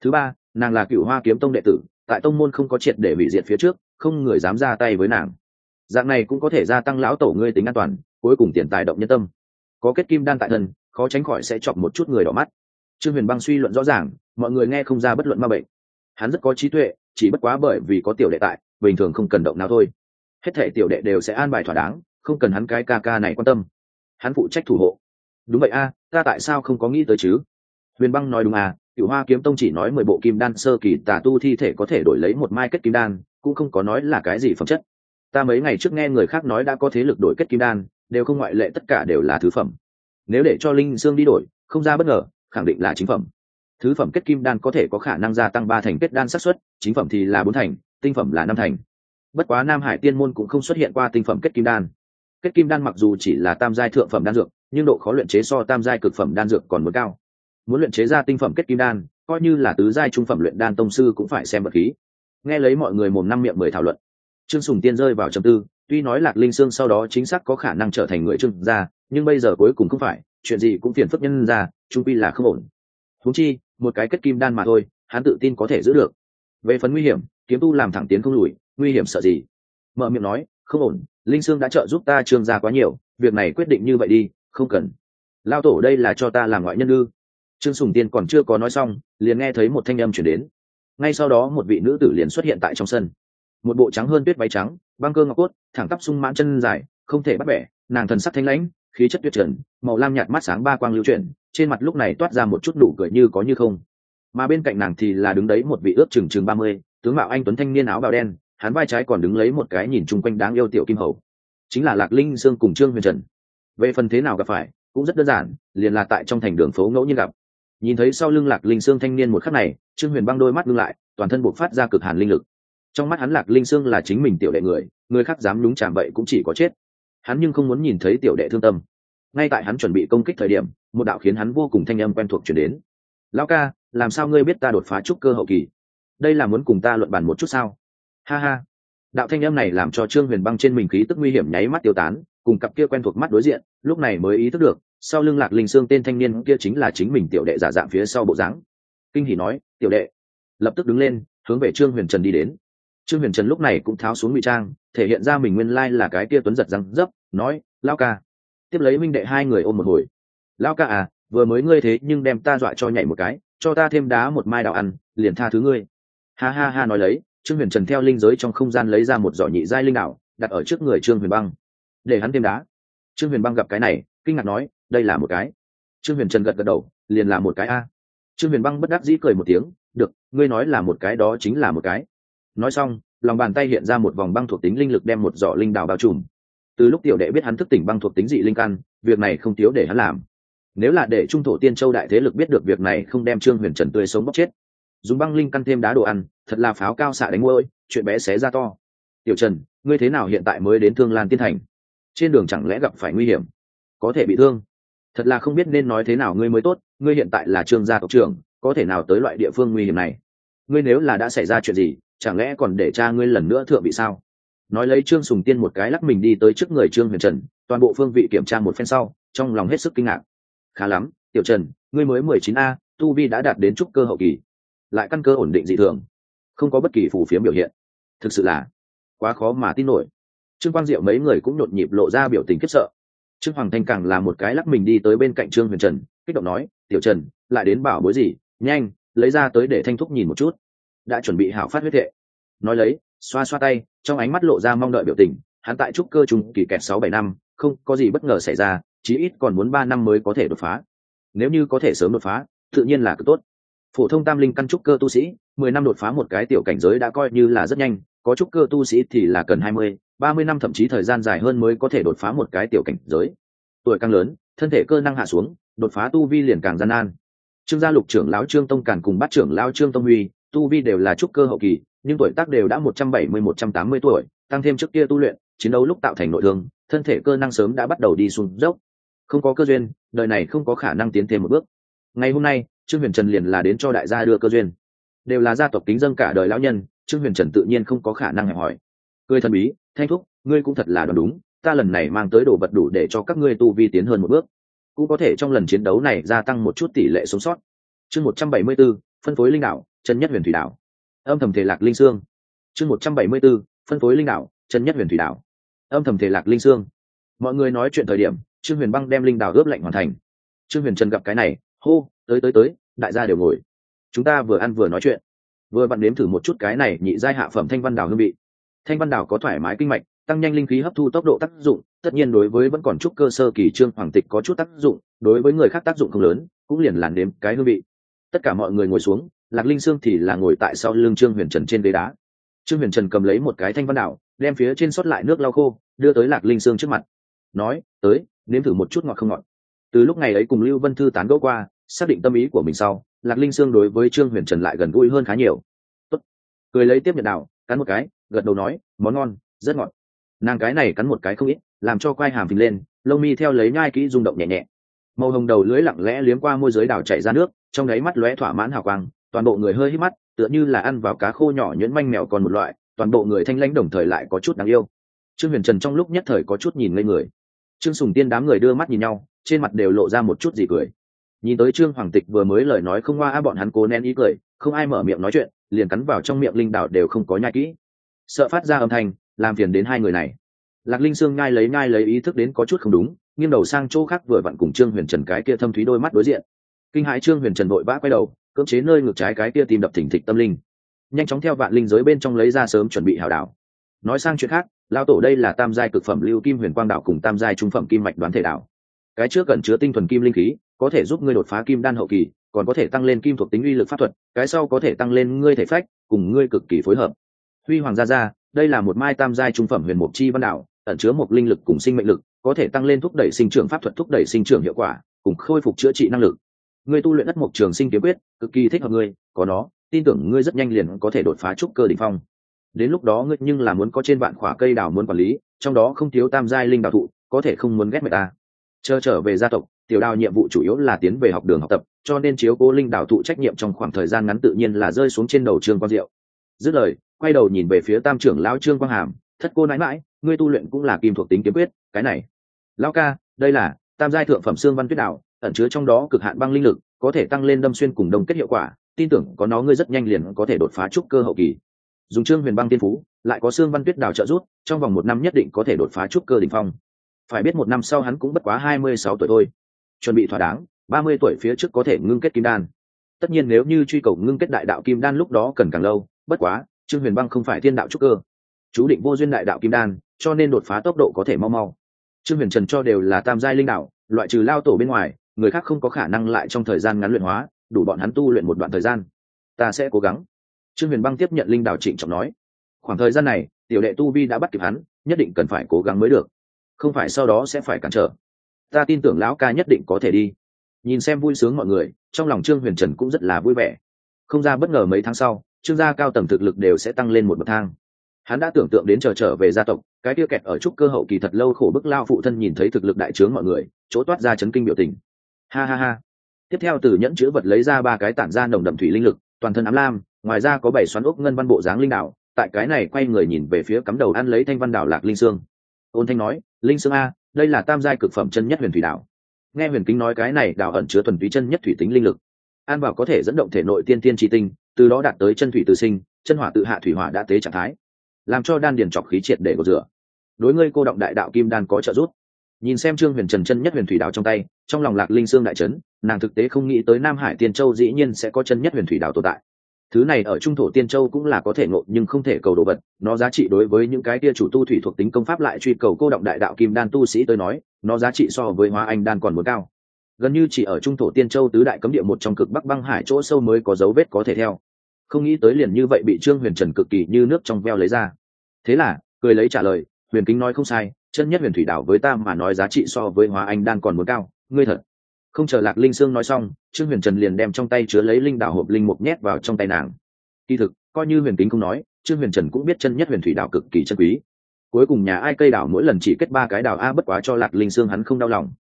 Thứ ba, nàng là cựu hoa kiếm tông đệ tử, tại tông môn không có triệt để hủy diệt phía trước, không người dám ra tay với nàng. Dạng này cũng có thể gia tăng lão tổ ngươi tính an toàn, cuối cùng tiền tài động nhân tâm có kết kim đan tại thân, khó tránh khỏi sẽ chọc một chút người đỏ mắt. Trương huyền băng suy luận rõ ràng, mọi người nghe không ra bất luận ma bệnh. Hắn rất có trí tuệ, chỉ bất quá bởi vì có tiểu đệ tại, bình thường không cần động nào thôi. Hết thể tiểu đệ đều sẽ an bài thỏa đáng, không cần hắn cái ca ca này quan tâm. Hắn phụ trách thủ hộ. Đúng vậy a, ta tại sao không có nghĩ tới chứ? Huyền băng nói đúng à cựu hoa kiếm tông chỉ nói mười bộ kim đan sơ kỳ tà tu thi thể có thể đổi lấy một mai kết kim đan, cũng không có nói là cái gì phẩm chất. Ta mấy ngày trước nghe người khác nói đã có thế lực đổi kết kim đan đều không ngoại lệ, tất cả đều là thứ phẩm. Nếu để cho linh Dương đi đổi, không ra bất ngờ, khẳng định là chính phẩm. Thứ phẩm kết kim đan có thể có khả năng gia tăng ba thành kết đan xác suất, chính phẩm thì là bốn thành, tinh phẩm là năm thành. Bất quá nam hải tiên môn cũng không xuất hiện qua tinh phẩm kết kim đan. Kết kim đan mặc dù chỉ là tam giai thượng phẩm đan dược, nhưng độ khó luyện chế so tam giai cực phẩm đan dược còn muốn cao. Muốn luyện chế ra tinh phẩm kết kim đan, coi như là tứ giai trung phẩm luyện đan tông sư cũng phải xem vật khí. Nghe lấy mọi người mồm năm miệng mười thảo luận. Trương sùng tiên rơi vào trầm tư tuy nói lạc linh sương sau đó chính xác có khả năng trở thành người trương gia, nhưng bây giờ cuối cùng không phải, chuyện gì cũng phiền phức nhân ra trung pi là không ổn. Thúng chi, một cái kết kim đan mà thôi, hắn tự tin có thể giữ được. Về phần nguy hiểm, kiếm tu làm thẳng tiến không lùi, nguy hiểm sợ gì? Mở miệng nói, không ổn, linh sương đã trợ giúp ta trương gia quá nhiều, việc này quyết định như vậy đi, không cần. Lao tổ đây là cho ta làm ngoại nhân ư? Trương sùng tiên còn chưa có nói xong, liền nghe thấy một thanh âm chuyển đến. Ngay sau đó một vị nữ tử liền xuất hiện tại trong sân một bộ trắng hơn tuyết váy trắng, băng cơ ngọc cốt, thẳng tắp sung mãn chân dài, không thể bắt bẻ, nàng thần sắc thanh lãnh, khí chất tuyết trần, màu lam nhạt mắt sáng ba quang lưu chuyển, trên mặt lúc này toát ra một chút nụ cười như có như không. Mà bên cạnh nàng thì là đứng đấy một vị ước chừng chừng ba mươi, tướng mạo anh tuấn thanh niên áo bào đen, hắn vai trái còn đứng lấy một cái nhìn chung quanh đáng yêu tiểu kim hầu. Chính là lạc linh sương cùng trương huyền trần. Về phần thế nào gặp phải, cũng rất đơn giản, liền là tại trong thành đường phố ngẫu nhiên gặp. Nhìn thấy sau lưng lạc linh sương thanh niên một khắc này, trương huyền băng đôi mắt ngưng lại, toàn thân buộc phát ra cực hàn linh lực trong mắt hắn lạc linh sương là chính mình tiểu đệ người người khác dám đúng chạm bậy cũng chỉ có chết. Hắn nhưng không muốn nhìn thấy tiểu đệ thương tâm. Ngay tại hắn chuẩn bị công kích thời điểm, một đạo khiến hắn vô cùng thanh âm quen thuộc chuyển đến. Lão ca, làm sao ngươi biết ta đột phá trúc cơ hậu kỳ? Đây là muốn cùng ta luận bàn một chút sao? Ha ha. Đạo thanh âm này làm cho trương huyền băng trên mình khí tức nguy hiểm nháy mắt tiêu tán, cùng cặp kia quen thuộc mắt đối diện, lúc này mới ý thức được, sau lưng lạc linh xương tên thanh niên kia chính là chính mình tiểu đệ giả dạng phía sau bộ dáng. Kinh hỉ nói, tiểu đệ. Lập tức đứng lên, hướng về trương huyền trần đi đến trương huyền trần lúc này cũng tháo xuống ngụy trang, thể hiện ra mình nguyên lai là cái kia tuấn giật răng dấp, nói lao ca. Tiếp lấy minh đệ hai người ôm một hồi. Lao ca à vừa mới ngươi thế nhưng đem ta dọa cho nhảy một cái, cho ta thêm đá một mai đào ăn, liền tha thứ ngươi. Ha ha ha nói lấy, trương huyền trần theo linh giới trong không gian lấy ra một giỏ nhị giai linh đạo, đặt ở trước người trương huyền băng. Để hắn thêm đá. Trương huyền băng gặp cái này, kinh ngạc nói, đây là một cái. Trương huyền trần gật gật đầu, liền là một cái a. Trương huyền băng bất đắc dĩ cười một tiếng, được, ngươi nói là một cái đó chính là một cái nói xong, lòng bàn tay hiện ra một vòng băng thuộc tính linh lực đem một giỏ linh đào bao trùm. Từ lúc tiểu đệ biết hắn thức tỉnh băng thuộc tính dị linh căn, việc này không thiếu để hắn làm. Nếu là để trung thổ tiên châu đại thế lực biết được việc này không đem trương huyền trần tươi sống bóc chết. Dùng băng linh căn thêm đá đồ ăn, thật là pháo cao xạ đánh ngôi chuyện bé xé ra to. Tiểu trần, ngươi thế nào hiện tại mới đến thương lan tiên thành? Trên đường chẳng lẽ gặp phải nguy hiểm? Có thể bị thương. Thật là không biết nên nói thế nào ngươi mới tốt, ngươi hiện tại là trương gia tộc trưởng, có thể nào tới loại địa phương nguy hiểm này? Ngươi nếu là đã xảy ra chuyện gì chẳng lẽ còn để cha ngươi lần nữa thượng bị sao? Nói lấy trương sùng tiên một cái lắc mình đi tới trước người trương huyền trần, toàn bộ phương vị kiểm tra một phen sau, trong lòng hết sức kinh ngạc. Khá lắm, tiểu trần, ngươi mới mười chín a, tu vi đã đạt đến trúc cơ hậu kỳ, lại căn cơ ổn định dị thường, không có bất kỳ phù phiếm biểu hiện. Thực sự là quá khó mà tin nổi. Trương quang diệu mấy người cũng nhộn nhịp lộ ra biểu tình khiếp sợ. Trương hoàng thanh càng là một cái lắc mình đi tới bên cạnh trương huyền trần, kích động nói, tiểu trần, lại đến bảo bối gì? Nhanh, lấy ra tới để thanh thúc nhìn một chút đã chuẩn bị hảo phát huyết hệ nói lấy, xoa xoa tay, trong ánh mắt lộ ra mong đợi biểu tình, hắn tại trúc cơ trùng kỳ kẹt sáu bảy năm, không có gì bất ngờ xảy ra, chí ít còn muốn ba năm mới có thể đột phá. Nếu như có thể sớm đột phá, tự nhiên là cực tốt. Phổ thông tam linh căn trúc cơ tu sĩ, mười năm đột phá một cái tiểu cảnh giới đã coi như là rất nhanh, có trúc cơ tu sĩ thì là cần hai mươi, ba mươi năm thậm chí thời gian dài hơn mới có thể đột phá một cái tiểu cảnh giới. Tuổi càng lớn, thân thể cơ năng hạ xuống, đột phá tu vi liền càng gian nan. Trương gia lục trưởng lão trương tông càn cùng bắt trưởng lão trương tông huy tu vi đều là trúc cơ hậu kỳ, nhưng tuổi tác đều đã một trăm bảy mươi, một trăm tám mươi tuổi, tăng thêm trước kia tu luyện, chiến đấu lúc tạo thành nội thương, thân thể cơ năng sớm đã bắt đầu đi xuống dốc. Không có cơ duyên, đời này không có khả năng tiến thêm một bước. Ngày hôm nay, trương huyền trần liền là đến cho đại gia đưa cơ duyên. Đều là gia tộc kính dân cả đời lão nhân, trương huyền trần tự nhiên không có khả năng hẹp hỏi. Cười thần bí, thanh thúc, ngươi cũng thật là đoán đúng, ta lần này mang tới đồ vật đủ để cho các ngươi tu vi tiến hơn một bước. Cũng có thể trong lần chiến đấu này gia tăng một chút tỷ lệ sống sót. Chương một trăm bảy mươi b ố phân phối linh đạo chân nhất huyền thủy đảo. Âm thầm thể lạc linh sương chương một trăm bảy mươi b ố phân phối linh đảo, chân nhất huyền thủy đảo. Âm thầm thể lạc linh sương mọi người nói chuyện thời điểm, trương huyền băng đem linh đảo ướp lạnh hoàn thành. Trương huyền trần gặp cái này, hô, tới tới tới, đại gia đều ngồi. Chúng ta vừa ăn vừa nói chuyện. Vừa vặn nếm thử một chút cái này nhị giai hạ phẩm thanh văn đảo hương vị. Thanh văn đảo có thoải mái kinh mạch, tăng nhanh linh khí hấp thu tốc độ tác dụng, tất nhiên đối với vẫn còn chút cơ sơ kỳ trương hoàng tịch có chút tác dụng, đối với người khác tác dụng không lớn, cũng liền làn đếm cái hương vị. Tất cả mọi người ngồi xuống lạc linh sương thì là ngồi tại sau lưng trương huyền trần trên ghế đá. Trương huyền trần cầm lấy một cái thanh văn đảo đem phía trên sót lại nước lau khô đưa tới lạc linh sương trước mặt. Nói tới nếm thử một chút ngọt không ngọt. Từ lúc ngày ấy cùng lưu vân thư tán gẫu qua xác định tâm ý của mình sau lạc linh sương đối với trương huyền trần lại gần gũi hơn khá nhiều. Tốt. cười lấy tiếp nhận đảo, cắn một cái gật đầu nói món ngon rất ngọt. Nàng cái này cắn một cái không ít làm cho quai hàm phình lên lông mi theo lấy nhai kỹ rung động nhẹ nhẹ. Màu hồng đầu lưới lặng lẽ liếm qua môi giới đảo chạy ra nước trong đáy mắt lóe thỏa mãn hào quang toàn bộ người hơi hít mắt, tựa như là ăn vào cá khô nhỏ nhuyễn manh mèo còn một loại, toàn bộ người thanh lãnh đồng thời lại có chút đáng yêu. Trương huyền trần trong lúc nhất thời có chút nhìn ngây người. Trương sùng tiên đám người đưa mắt nhìn nhau, trên mặt đều lộ ra một chút gì cười. Nhìn tới trương hoàng tịch vừa mới lời nói không qua bọn hắn cố nén ý cười, không ai mở miệng nói chuyện, liền cắn vào trong miệng linh đảo đều không có nhai kỹ. Sợ phát ra âm thanh, làm phiền đến hai người này. Lạc linh sương ngai lấy ngai lấy ý thức đến có chút không đúng, nghiêng đầu sang chỗ khác vừa vặn cùng trương huyền trần cái kia thâm thúy đôi mắt đối diện. Kinh hãi trương huyền trần vội vã quay đầu cưỡng chế nơi ngược trái cái kia tìm đập thỉnh thịch tâm linh. Nhanh chóng theo vạn linh giới bên trong lấy ra sớm chuẩn bị hảo đảo. Nói sang chuyện khác lao tổ đây là tam giai cực phẩm lưu kim huyền quang đảo cùng tam giai trung phẩm kim mạch đoán thể đảo. cái trước cần chứa tinh thuần kim linh khí có thể giúp ngươi đột phá kim đan hậu kỳ còn có thể tăng lên kim thuộc tính uy lực pháp thuật cái sau có thể tăng lên ngươi thể phách cùng ngươi cực kỳ phối hợp. Huy hoàng gia gia đây là một mai tam giai trung phẩm huyền mục chi văn đảo, ẩn chứa một linh lực cùng sinh mệnh lực có thể tăng lên thúc đẩy sinh trưởng pháp thuật thúc đẩy sinh trưởng hiệu quả cùng khôi phục chữa trị năng lực ngươi tu luyện đất mục trường sinh kiếm quyết, cực kỳ thích hợp ngươi, có nó, tin tưởng ngươi rất nhanh liền có thể đột phá trúc cơ đỉnh phong. Đến lúc đó ngươi nhưng là muốn có trên vạn khỏa cây đào muốn quản lý, trong đó không thiếu tam giai linh đào thụ, có thể không muốn ghét mẹ ta. Chờ trở về gia tộc, tiểu đào nhiệm vụ chủ yếu là tiến về học đường học tập, cho nên chiếu cố linh đào thụ trách nhiệm trong khoảng thời gian ngắn tự nhiên là rơi xuống trên đầu trương quang diệu. Dứt lời, quay đầu nhìn về phía tam trưởng lão trương quang hàm, thất cô nãi mãi, ngươi tu luyện cũng là kim thuộc tính kiếm quyết, cái này. Lão ca, đây là tam giai thượng phẩm xương văn tuyết đạo ẩn chứa trong đó cực hạn băng linh lực có thể tăng lên đâm xuyên cùng đồng kết hiệu quả tin tưởng có nó ngươi rất nhanh liền có thể đột phá trúc cơ hậu kỳ. Dùng trương huyền băng tiên phú lại có xương văn tuyết đào trợ giúp, trong vòng một năm nhất định có thể đột phá trúc cơ đỉnh phong. Phải biết một năm sau hắn cũng bất quá hai mươi sáu tuổi thôi. Chuẩn bị thỏa đáng ba mươi tuổi phía trước có thể ngưng kết kim đan. Tất nhiên nếu như truy cầu ngưng kết đại đạo kim đan lúc đó cần càng lâu bất quá trương huyền băng không phải thiên đạo trúc cơ. Chú định vô duyên đại đạo kim đan cho nên đột phá tốc độ có thể mau mau. Trương huyền trần cho đều là tam giai linh đạo loại trừ lao tổ bên ngoài người khác không có khả năng lại trong thời gian ngắn luyện hóa, đủ bọn hắn tu luyện một đoạn thời gian. Ta sẽ cố gắng. Trương huyền băng tiếp nhận linh đạo trịnh trọng nói. Khoảng thời gian này, tiểu đệ tu vi đã bắt kịp hắn, nhất định cần phải cố gắng mới được. Không phải sau đó sẽ phải cản trở. Ta tin tưởng lão ca nhất định có thể đi. Nhìn xem vui sướng mọi người, trong lòng trương huyền trần cũng rất là vui vẻ. Không ra bất ngờ mấy tháng sau, trương gia cao tầng thực lực đều sẽ tăng lên một bậc thang. Hắn đã tưởng tượng đến chờ trở về gia tộc, cái tiêu kẹt ở trúc cơ hậu kỳ thật lâu khổ bức lao phụ thân nhìn thấy thực lực đại trướng mọi người, chỗ toát ra chấn kinh biểu tình ha ha ha. Tiếp theo từ nhẫn chữ vật lấy ra ba cái tản ra nồng đậm thủy linh lực, toàn thân ám lam, ngoài ra có bảy xoắn ốc ngân văn bộ dáng linh đạo tại cái này quay người nhìn về phía cắm đầu ăn lấy thanh văn đảo lạc linh sương. Ôn thanh nói, linh sương a, đây là tam giai cực phẩm chân nhất huyền thủy đảo. Nghe huyền kính nói cái này đảo ẩn chứa thuần túy chân nhất thủy tính linh lực. An bảo có thể dẫn động thể nội tiên tiên tri tinh, từ đó đạt tới chân thủy tự sinh, chân hỏa tự hạ thủy hỏa đã tế trạng thái, làm cho đan điền trọc khí triệt để của rửa. Đối ngươi cô động đại đạo kim đan có trợ giúp nhìn xem trương huyền trần chân nhất huyền thủy đảo trong tay, trong lòng lạc linh sương đại trấn nàng thực tế không nghĩ tới nam hải tiên châu dĩ nhiên sẽ có chân nhất huyền thủy đảo tồn tại. Thứ này ở trung thổ tiên châu cũng là có thể ngộ, nhưng không thể cầu đồ vật, nó giá trị đối với những cái tia chủ tu thủy thuộc tính công pháp lại truy cầu cô động đại đạo kim đan tu sĩ tới nói, nó giá trị so với hóa anh đan còn muốn cao. Gần như chỉ ở trung thổ tiên châu tứ đại cấm địa một trong cực bắc băng hải chỗ sâu mới có dấu vết có thể theo. Không nghĩ tới liền như vậy bị trương huyền trần cực kỳ như nước trong veo lấy ra. Thế là, cười lấy trả lời, huyền kính nói không sai chân nhất huyền thủy đảo với ta mà nói giá trị so với hóa anh đan còn muốn cao. Ngươi thật. Không chờ lạc linh sương nói xong, trương huyền trần liền đem trong tay chứa lấy linh đảo hộp linh mục nhét vào trong tay nàng. Kỳ thực, coi như huyền kính không nói, trương huyền trần cũng biết chân nhất huyền thủy đảo cực kỳ chân quý. Cuối cùng nhà ai cây đảo mỗi lần chỉ kết ba cái đảo a bất quá cho lạc linh sương hắn không đau lòng.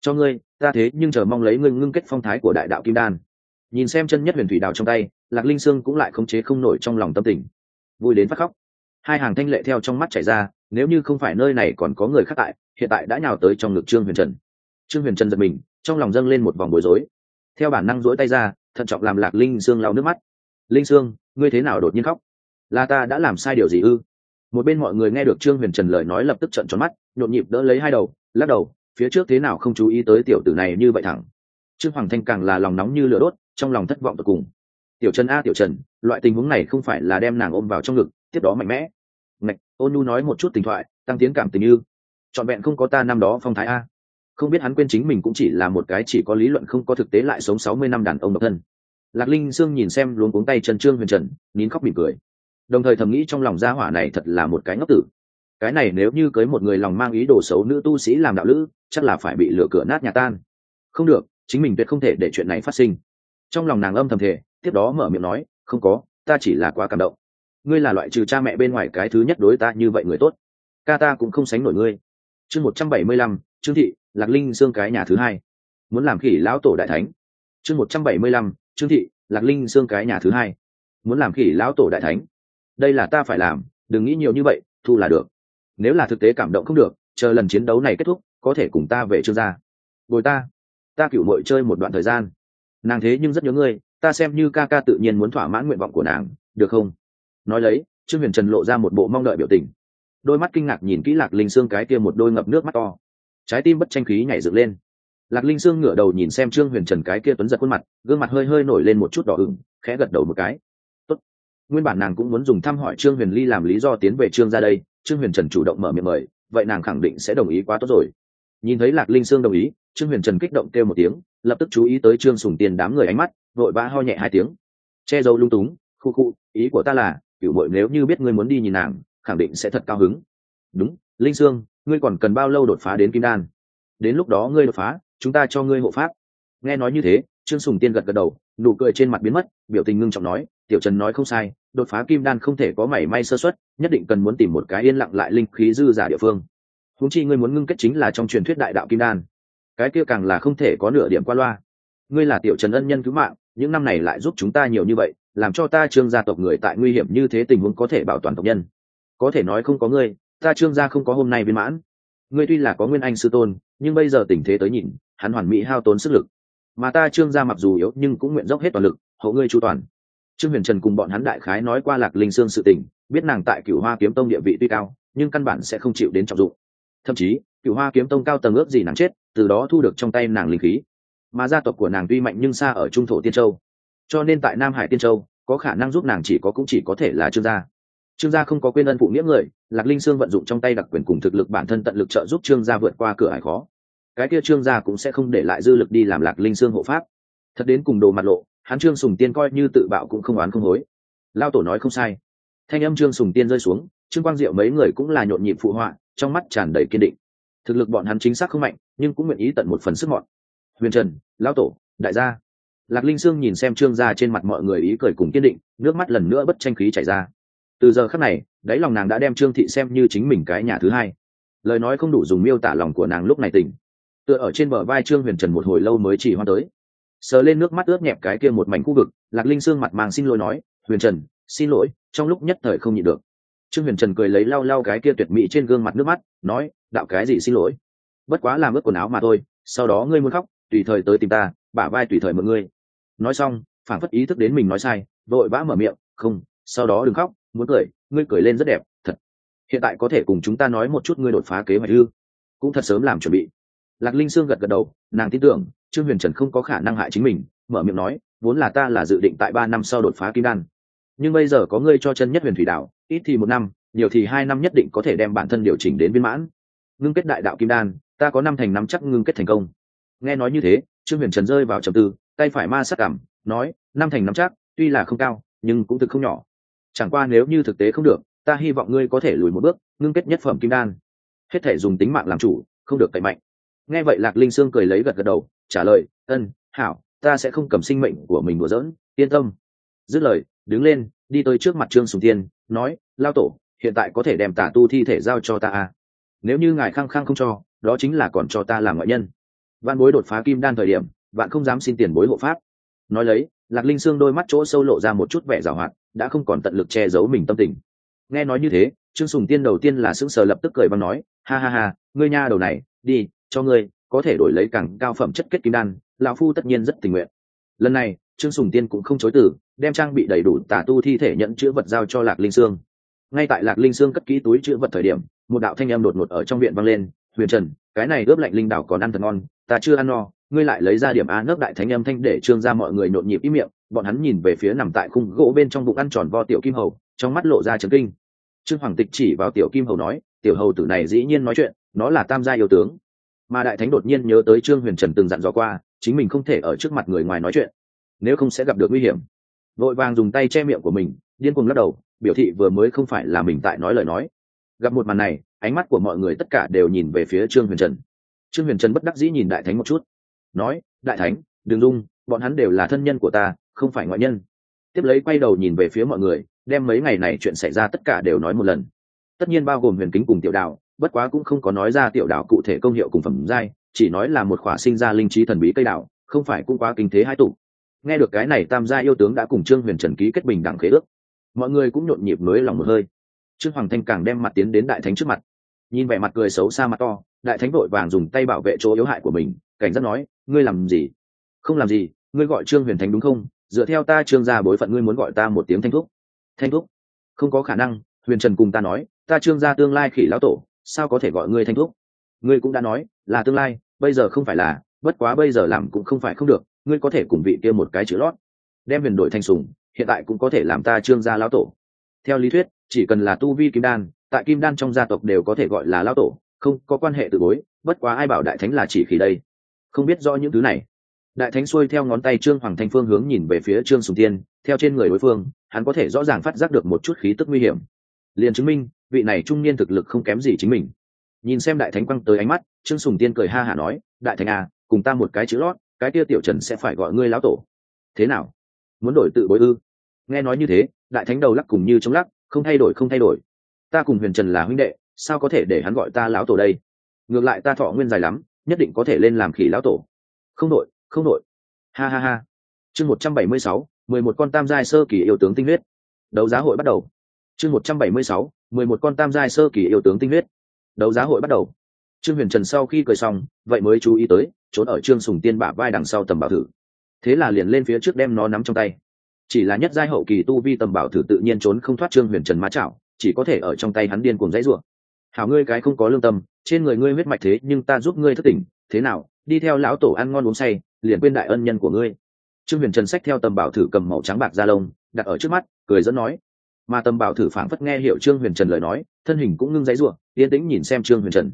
Cho ngươi, ta thế nhưng chờ mong lấy ngươi ngưng kết phong thái của đại đạo kim đan. Nhìn xem chân nhất huyền thủy đảo trong tay, lạc linh sương cũng lại khống chế không nổi trong lòng tâm tình. Vui đến phát khóc hai hàng thanh lệ theo trong mắt chảy ra, nếu như không phải nơi này còn có người khác tại, hiện tại đã nhào tới trong ngực trương huyền trần. Trương huyền trần giật mình, trong lòng dâng lên một vòng bối rối. Theo bản năng rỗi tay ra, thận trọng làm lạc linh sương lau nước mắt. Linh sương, ngươi thế nào đột nhiên khóc? Là ta đã làm sai điều gì ư? Một bên mọi người nghe được trương huyền trần lời nói lập tức trận tròn mắt, nhộn nhịp đỡ lấy hai đầu, lắc đầu, phía trước thế nào không chú ý tới tiểu tử này như vậy thẳng? Trương hoàng thanh càng là lòng nóng như lửa đốt, trong lòng thất vọng tột cùng. Tiểu trần a, tiểu trần, loại tình huống này không phải là đem nàng ôm vào trong ngực tiếp đó mạnh mẽ. Ngạch, ôn nu nói một chút tình thoại, tăng tiến cảm tình như, trọn vẹn không có ta năm đó phong thái a. Không biết hắn quên chính mình cũng chỉ là một cái chỉ có lý luận không có thực tế lại sống sáu mươi năm đàn ông độc thân. Lạc linh sương nhìn xem luống cuống tay trần trương huyền trần, nín khóc mỉm cười. Đồng thời thầm nghĩ trong lòng gia hỏa này thật là một cái ngốc tử. Cái này nếu như cưới một người lòng mang ý đồ xấu nữ tu sĩ làm đạo lữ, chắc là phải bị lửa cửa nát nhà tan. Không được, chính mình tuyệt không thể để chuyện này phát sinh. Trong lòng nàng âm thầm thể tiếp đó mở miệng nói, không có, ta chỉ là quá cảm động ngươi là loại trừ cha mẹ bên ngoài cái thứ nhất đối ta như vậy người tốt. Ca ta cũng không sánh nổi ngươi. Chương một trăm bảy mươi lăm, trương thị, lạc linh xương cái nhà thứ hai. Muốn làm khỉ lão tổ đại thánh. Chương một trăm bảy mươi lăm, trương thị, lạc linh xương cái nhà thứ hai. Muốn làm khỉ lão tổ đại thánh. Đây là ta phải làm, đừng nghĩ nhiều như vậy, thu là được. Nếu là thực tế cảm động không được, chờ lần chiến đấu này kết thúc, có thể cùng ta về trương gia. Bồi ta. Ta cựu mội chơi một đoạn thời gian. Nàng thế nhưng rất nhớ ngươi, ta xem như ca ca tự nhiên muốn thỏa mãn nguyện vọng của nàng, được không? Nói lấy, trương huyền trần lộ ra một bộ mong đợi biểu tình. Đôi mắt kinh ngạc nhìn kỹ lạc linh xương cái kia một đôi ngập nước mắt to. Trái tim bất tranh khí nhảy dựng lên. Lạc linh sương ngửa đầu nhìn xem trương huyền trần cái kia tuấn giật khuôn mặt, gương mặt hơi hơi nổi lên một chút đỏ ửng, khẽ gật đầu một cái. Tốt. nguyên bản nàng cũng muốn dùng thăm hỏi trương huyền ly làm lý do tiến về trương ra đây, trương huyền trần chủ động mở miệng mời, vậy nàng khẳng định sẽ đồng ý quá tốt rồi. Nhìn thấy lạc linh sương đồng ý, trương huyền trần kích động kêu một tiếng, lập tức chú ý tới trương sùng tiền đám người ánh mắt, vội vã ho nhẹ hai tiếng. Che giấu lung túng, khu khu, ý của ta là cựu bội nếu như biết ngươi muốn đi nhìn nàng, khẳng định sẽ thật cao hứng. Đúng, linh sương, ngươi còn cần bao lâu đột phá đến kim đan? Đến lúc đó ngươi đột phá, chúng ta cho ngươi hộ pháp. Nghe nói như thế, trương sùng tiên gật gật đầu, nụ cười trên mặt biến mất, biểu tình ngưng trọng nói, tiểu trần nói không sai, đột phá kim đan không thể có mảy may sơ xuất nhất định cần muốn tìm một cái yên lặng lại linh khí dư giả địa phương. Húng chi ngươi muốn ngưng kết chính là trong truyền thuyết đại đạo kim đan. Cái kia càng là không thể có nửa điểm qua loa. Ngươi là tiểu trần ân nhân cứu mạng, những năm này lại giúp chúng ta nhiều như vậy làm cho ta trương gia tộc người tại nguy hiểm như thế tình huống có thể bảo toàn tộc nhân. Có thể nói không có ngươi, ta trương gia không có hôm nay viên mãn. Ngươi tuy là có nguyên anh sư tôn, nhưng bây giờ tình thế tới nhìn, hắn hoàn mỹ hao tốn sức lực. Mà ta trương gia mặc dù yếu, nhưng cũng nguyện dốc hết toàn lực hậu ngươi chu toàn. Trương huyền trần cùng bọn hắn đại khái nói qua lạc linh sương sự tình, biết nàng tại cửu hoa kiếm tông địa vị tuy cao, nhưng căn bản sẽ không chịu đến trọng dụng. Thậm chí, cửu hoa kiếm tông cao tầng ước gì nàng chết, từ đó thu được trong tay nàng linh khí. Mà gia tộc của nàng tuy mạnh nhưng xa ở trung thổ tiên châu cho nên tại nam hải tiên châu, có khả năng giúp nàng chỉ có cũng chỉ có thể là trương gia. Trương gia không có quên ân phụ nghĩa người, lạc linh sương vận dụng trong tay đặc quyền cùng thực lực bản thân tận lực trợ giúp trương gia vượt qua cửa hải khó. Cái kia trương gia cũng sẽ không để lại dư lực đi làm lạc linh sương hộ pháp. Thật đến cùng đồ mặt lộ, hắn trương sùng tiên coi như tự bạo cũng không oán không hối. Lao tổ nói không sai. Thanh âm trương sùng tiên rơi xuống, trương quang diệu mấy người cũng là nhộn nhịp phụ họa, trong mắt tràn đầy kiên định. Thực lực bọn hắn chính xác không mạnh, nhưng cũng nguyện ý tận một phần sức mọn. Huyền trần, lao tổ, đại gia lạc linh sương nhìn xem trương gia trên mặt mọi người ý cười cùng kiên định, nước mắt lần nữa bất tranh khí chảy ra. Từ giờ khắc này, đáy lòng nàng đã đem trương thị xem như chính mình cái nhà thứ hai. Lời nói không đủ dùng miêu tả lòng của nàng lúc này tỉnh. Tựa ở trên bờ vai trương huyền trần một hồi lâu mới chỉ hoa tới. Sờ lên nước mắt ướt nhẹp cái kia một mảnh khu vực, lạc linh sương mặt màng xin lỗi nói, huyền trần, xin lỗi, trong lúc nhất thời không nhịn được. Trương huyền trần cười lấy lau lau cái kia tuyệt mỹ trên gương mặt nước mắt, nói, đạo cái gì xin lỗi? Bất quá làm ướt quần áo mà thôi, sau đó ngươi muốn khóc, tùy thời tới tìm ta, bả vai tùy thời mượn ngươi nói xong phản phất ý thức đến mình nói sai, vội vã mở miệng, không, sau đó đừng khóc, muốn cười, ngươi cười lên rất đẹp, thật. Hiện tại có thể cùng chúng ta nói một chút ngươi đột phá kế hoạch ư? Cũng thật sớm làm chuẩn bị. Lạc linh sương gật gật đầu, nàng tin tưởng, trương huyền trần không có khả năng hại chính mình, mở miệng nói, vốn là ta là dự định tại ba năm sau đột phá kim đan. Nhưng bây giờ có ngươi cho chân nhất huyền thủy đạo, ít thì một năm, nhiều thì hai năm nhất định có thể đem bản thân điều chỉnh đến viên mãn. Ngưng kết đại đạo kim đan, ta có năm thành năm chắc ngưng kết thành công. Nghe nói như thế, trương huyền trần rơi vào trầm tư tay phải ma sát cảm, nói, năm thành năm chắc, tuy là không cao, nhưng cũng thực không nhỏ. Chẳng qua nếu như thực tế không được, ta hy vọng ngươi có thể lùi một bước, ngưng kết nhất phẩm kim đan. Hết thể dùng tính mạng làm chủ, không được cậy mạnh. Nghe vậy lạc linh sương cười lấy gật gật đầu, trả lời, ân, hảo, ta sẽ không cầm sinh mệnh của mình đùa giỡn, yên tâm. Dứt lời, đứng lên, đi tới trước mặt trương sùng tiên nói, lao tổ, hiện tại có thể đem tả tu thi thể giao cho ta à? Nếu như ngài khăng khăng không cho, đó chính là còn cho ta làm ngoại nhân. Văn bối đột phá kim đan thời điểm bạn không dám xin tiền bối hộ pháp. Nói lấy, lạc linh sương đôi mắt chỗ sâu lộ ra một chút vẻ giảo hoạt, đã không còn tận lực che giấu mình tâm tình. Nghe nói như thế, trương sùng tiên đầu tiên là sững sờ lập tức cười và nói, ha ha ha, ngươi nha đầu này, đi, cho ngươi, có thể đổi lấy càng cao phẩm chất kết kim đan, lão phu tất nhiên rất tình nguyện. Lần này, trương sùng tiên cũng không chối từ, đem trang bị đầy đủ tả tu thi thể nhận chữ vật giao cho lạc linh sương. Ngay tại lạc linh sương cất kỹ túi chữ vật thời điểm, một đạo thanh âm đột ngột ở trong viện vang lên, huyền trần, cái này ướp lạnh linh đảo còn ăn thật ngon, ta chưa ăn no ngươi lại lấy ra điểm a nấc đại thánh âm thanh để trương ra mọi người nhộn nhịp ý miệng, bọn hắn nhìn về phía nằm tại khung gỗ bên trong bụng ăn tròn vo tiểu kim hầu, trong mắt lộ ra trấn kinh. Trương hoàng tịch chỉ vào tiểu kim hầu nói, tiểu hầu tử này dĩ nhiên nói chuyện, nó là tam gia yêu tướng. Mà đại thánh đột nhiên nhớ tới trương huyền trần từng dặn dò qua, chính mình không thể ở trước mặt người ngoài nói chuyện, nếu không sẽ gặp được nguy hiểm. Vội vàng dùng tay che miệng của mình, điên cuồng lắc đầu, biểu thị vừa mới không phải là mình tại nói lời nói. Gặp một màn này, ánh mắt của mọi người tất cả đều nhìn về phía trương huyền trần. Trương huyền trần bất đắc dĩ nhìn đại thánh một chút nói, đại thánh đừng dung, bọn hắn đều là thân nhân của ta, không phải ngoại nhân. Tiếp lấy quay đầu nhìn về phía mọi người, đem mấy ngày này chuyện xảy ra tất cả đều nói một lần. Tất nhiên bao gồm huyền kính cùng tiểu đạo, bất quá cũng không có nói ra tiểu đạo cụ thể công hiệu cùng phẩm giai, chỉ nói là một khỏa sinh ra linh trí thần bí cây đạo, không phải cũng quá kinh thế hai tụ. Nghe được cái này, tam gia yêu tướng đã cùng trương huyền trần ký kết bình đẳng khế ước. Mọi người cũng nhộn nhịp mới lòng một hơi. Trương hoàng thanh càng đem mặt tiến đến đại thánh trước mặt. Nhìn vẻ mặt cười xấu xa mặt to, đại thánh vội vàng dùng tay bảo vệ chỗ yếu hại của mình, cảnh giác nói ngươi làm gì? Không làm gì, ngươi gọi trương huyền thánh đúng không? Dựa theo ta trương gia bối phận, ngươi muốn gọi ta một tiếng thanh thúc. Thanh thúc? Không có khả năng, huyền trần cùng ta nói, ta trương gia tương lai khỉ lão tổ, sao có thể gọi ngươi thanh thúc? Ngươi cũng đã nói, là tương lai, bây giờ không phải là, bất quá bây giờ làm cũng không phải không được, ngươi có thể cùng vị kia một cái chữ lót, đem huyền đổi thanh sùng, hiện tại cũng có thể làm ta trương gia lão tổ. Theo lý thuyết, chỉ cần là tu vi kim đan, tại kim đan trong gia tộc đều có thể gọi là lão tổ, không có quan hệ từ bối, bất quá ai bảo đại thánh là chỉ khi đây không biết rõ những thứ này. Đại thánh xuôi theo ngón tay trương hoàng thanh phương hướng nhìn về phía trương sùng tiên, theo trên người đối phương, hắn có thể rõ ràng phát giác được một chút khí tức nguy hiểm. Liền chứng minh, vị này trung niên thực lực không kém gì chính mình. Nhìn xem đại thánh quăng tới ánh mắt, trương sùng tiên cười ha hả nói, đại thánh à cùng ta một cái chữ lót, cái kia tiểu trần sẽ phải gọi ngươi lão tổ. Thế nào? Muốn đổi tự bối ư? Nghe nói như thế, đại thánh đầu lắc cùng như chống lắc, không thay đổi, không thay đổi. Ta cùng huyền trần là huynh đệ, sao có thể để hắn gọi ta lão tổ đây? Ngược lại ta thọ nguyên dài lắm nhất định có thể lên làm khỉ lão tổ. Không đội không đội. Ha ha ha. Chương một trăm bảy mươi sáu, mười một con tam giai sơ kỳ yêu tướng tinh huyết. Đấu giá hội bắt đầu. Chương một trăm bảy mươi sáu, mười một con tam giai sơ kỳ yêu tướng tinh huyết. Đấu giá hội bắt đầu. Trương huyền trần sau khi cười xong, vậy mới chú ý tới, trốn ở trương sùng tiên bả vai đằng sau tầm bảo thử. Thế là liền lên phía trước đem nó nắm trong tay. Chỉ là nhất giai hậu kỳ tu vi tầm bảo thử tự nhiên trốn không thoát trương huyền trần má chảo, chỉ có thể ở trong tay hắn điên cùng dãy ruộng hảo ngươi cái không có lương tâm trên người ngươi huyết mạch thế nhưng ta giúp ngươi thất tỉnh, thế nào, đi theo lão tổ ăn ngon uống say, liền quên đại ân nhân của ngươi. Trương huyền trần sách theo tầm bảo thử cầm màu trắng bạc da lông, đặt ở trước mắt, cười dẫn nói. Mà tầm bảo thử phảng phất nghe hiểu trương huyền trần lời nói, thân hình cũng ngưng dãy ruộng yên tĩnh nhìn xem trương huyền trần.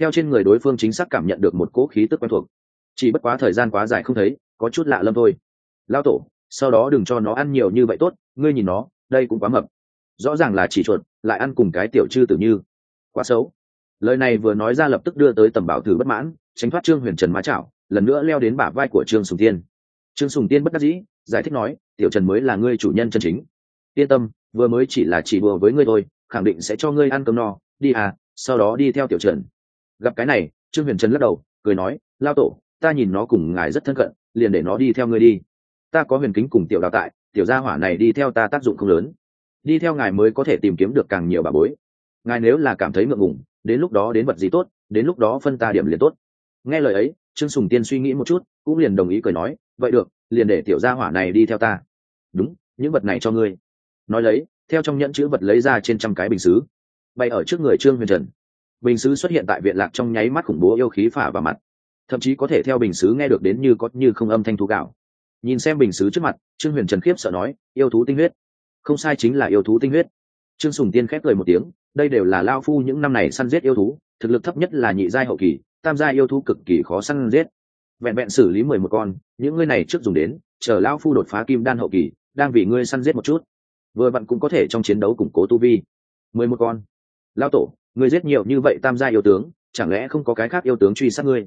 Theo trên người đối phương chính xác cảm nhận được một cỗ khí tức quen thuộc. Chỉ bất quá thời gian quá dài không thấy, có chút lạ lâm thôi. Lao tổ, sau đó đừng cho nó ăn nhiều như vậy tốt, ngươi nhìn nó, đây cũng quá mập. Rõ ràng là chỉ chuột, lại ăn cùng cái tiểu chư tử như. Quá xấu lời này vừa nói ra lập tức đưa tới tầm bảo thử bất mãn, tránh thoát trương huyền trần má chảo, lần nữa leo đến bả vai của trương sùng tiên. Trương sùng tiên bất đắc dĩ, giải thích nói, tiểu trần mới là ngươi chủ nhân chân chính. Yên tâm, vừa mới chỉ là chỉ đùa với ngươi thôi, khẳng định sẽ cho ngươi ăn cơm no. Đi à sau đó đi theo tiểu trần. Gặp cái này, trương huyền trần lắc đầu, cười nói, lao tổ, ta nhìn nó cùng ngài rất thân cận, liền để nó đi theo ngươi đi. Ta có huyền kính cùng tiểu đào tại, tiểu gia hỏa này đi theo ta tác dụng không lớn. Đi theo ngài mới có thể tìm kiếm được càng nhiều bà bối. Ngài nếu là cảm thấy ngượng ngùng đến lúc đó đến vật gì tốt, đến lúc đó phân ta điểm liền tốt. Nghe lời ấy, trương sùng tiên suy nghĩ một chút, cũng liền đồng ý cười nói, vậy được, liền để tiểu gia hỏa này đi theo ta. Đúng, những vật này cho ngươi. Nói lấy, theo trong nhẫn chữ vật lấy ra trên trăm cái bình xứ bay ở trước người trương huyền trần. Bình xứ xuất hiện tại viện lạc trong nháy mắt khủng bố yêu khí phả vào mặt. Thậm chí có thể theo bình xứ nghe được đến như có như không âm thanh thú gạo. Nhìn xem bình xứ trước mặt, trương huyền trần khiếp sợ nói, yêu thú tinh huyết. Không sai chính là yêu thú tinh huyết trương sùng tiên khép cười một tiếng, đây đều là lao phu những năm này săn giết yêu thú, thực lực thấp nhất là nhị giai hậu kỳ, tam giai yêu thú cực kỳ khó săn giết. Vẹn vẹn xử lý mười một con, những ngươi này trước dùng đến, chờ lao phu đột phá kim đan hậu kỳ, đang vì ngươi săn giết một chút. Vừa vặn cũng có thể trong chiến đấu củng cố tu vi. Mười một con. Lao tổ, ngươi giết nhiều như vậy tam gia yêu tướng, chẳng lẽ không có cái khác yêu tướng truy sát ngươi?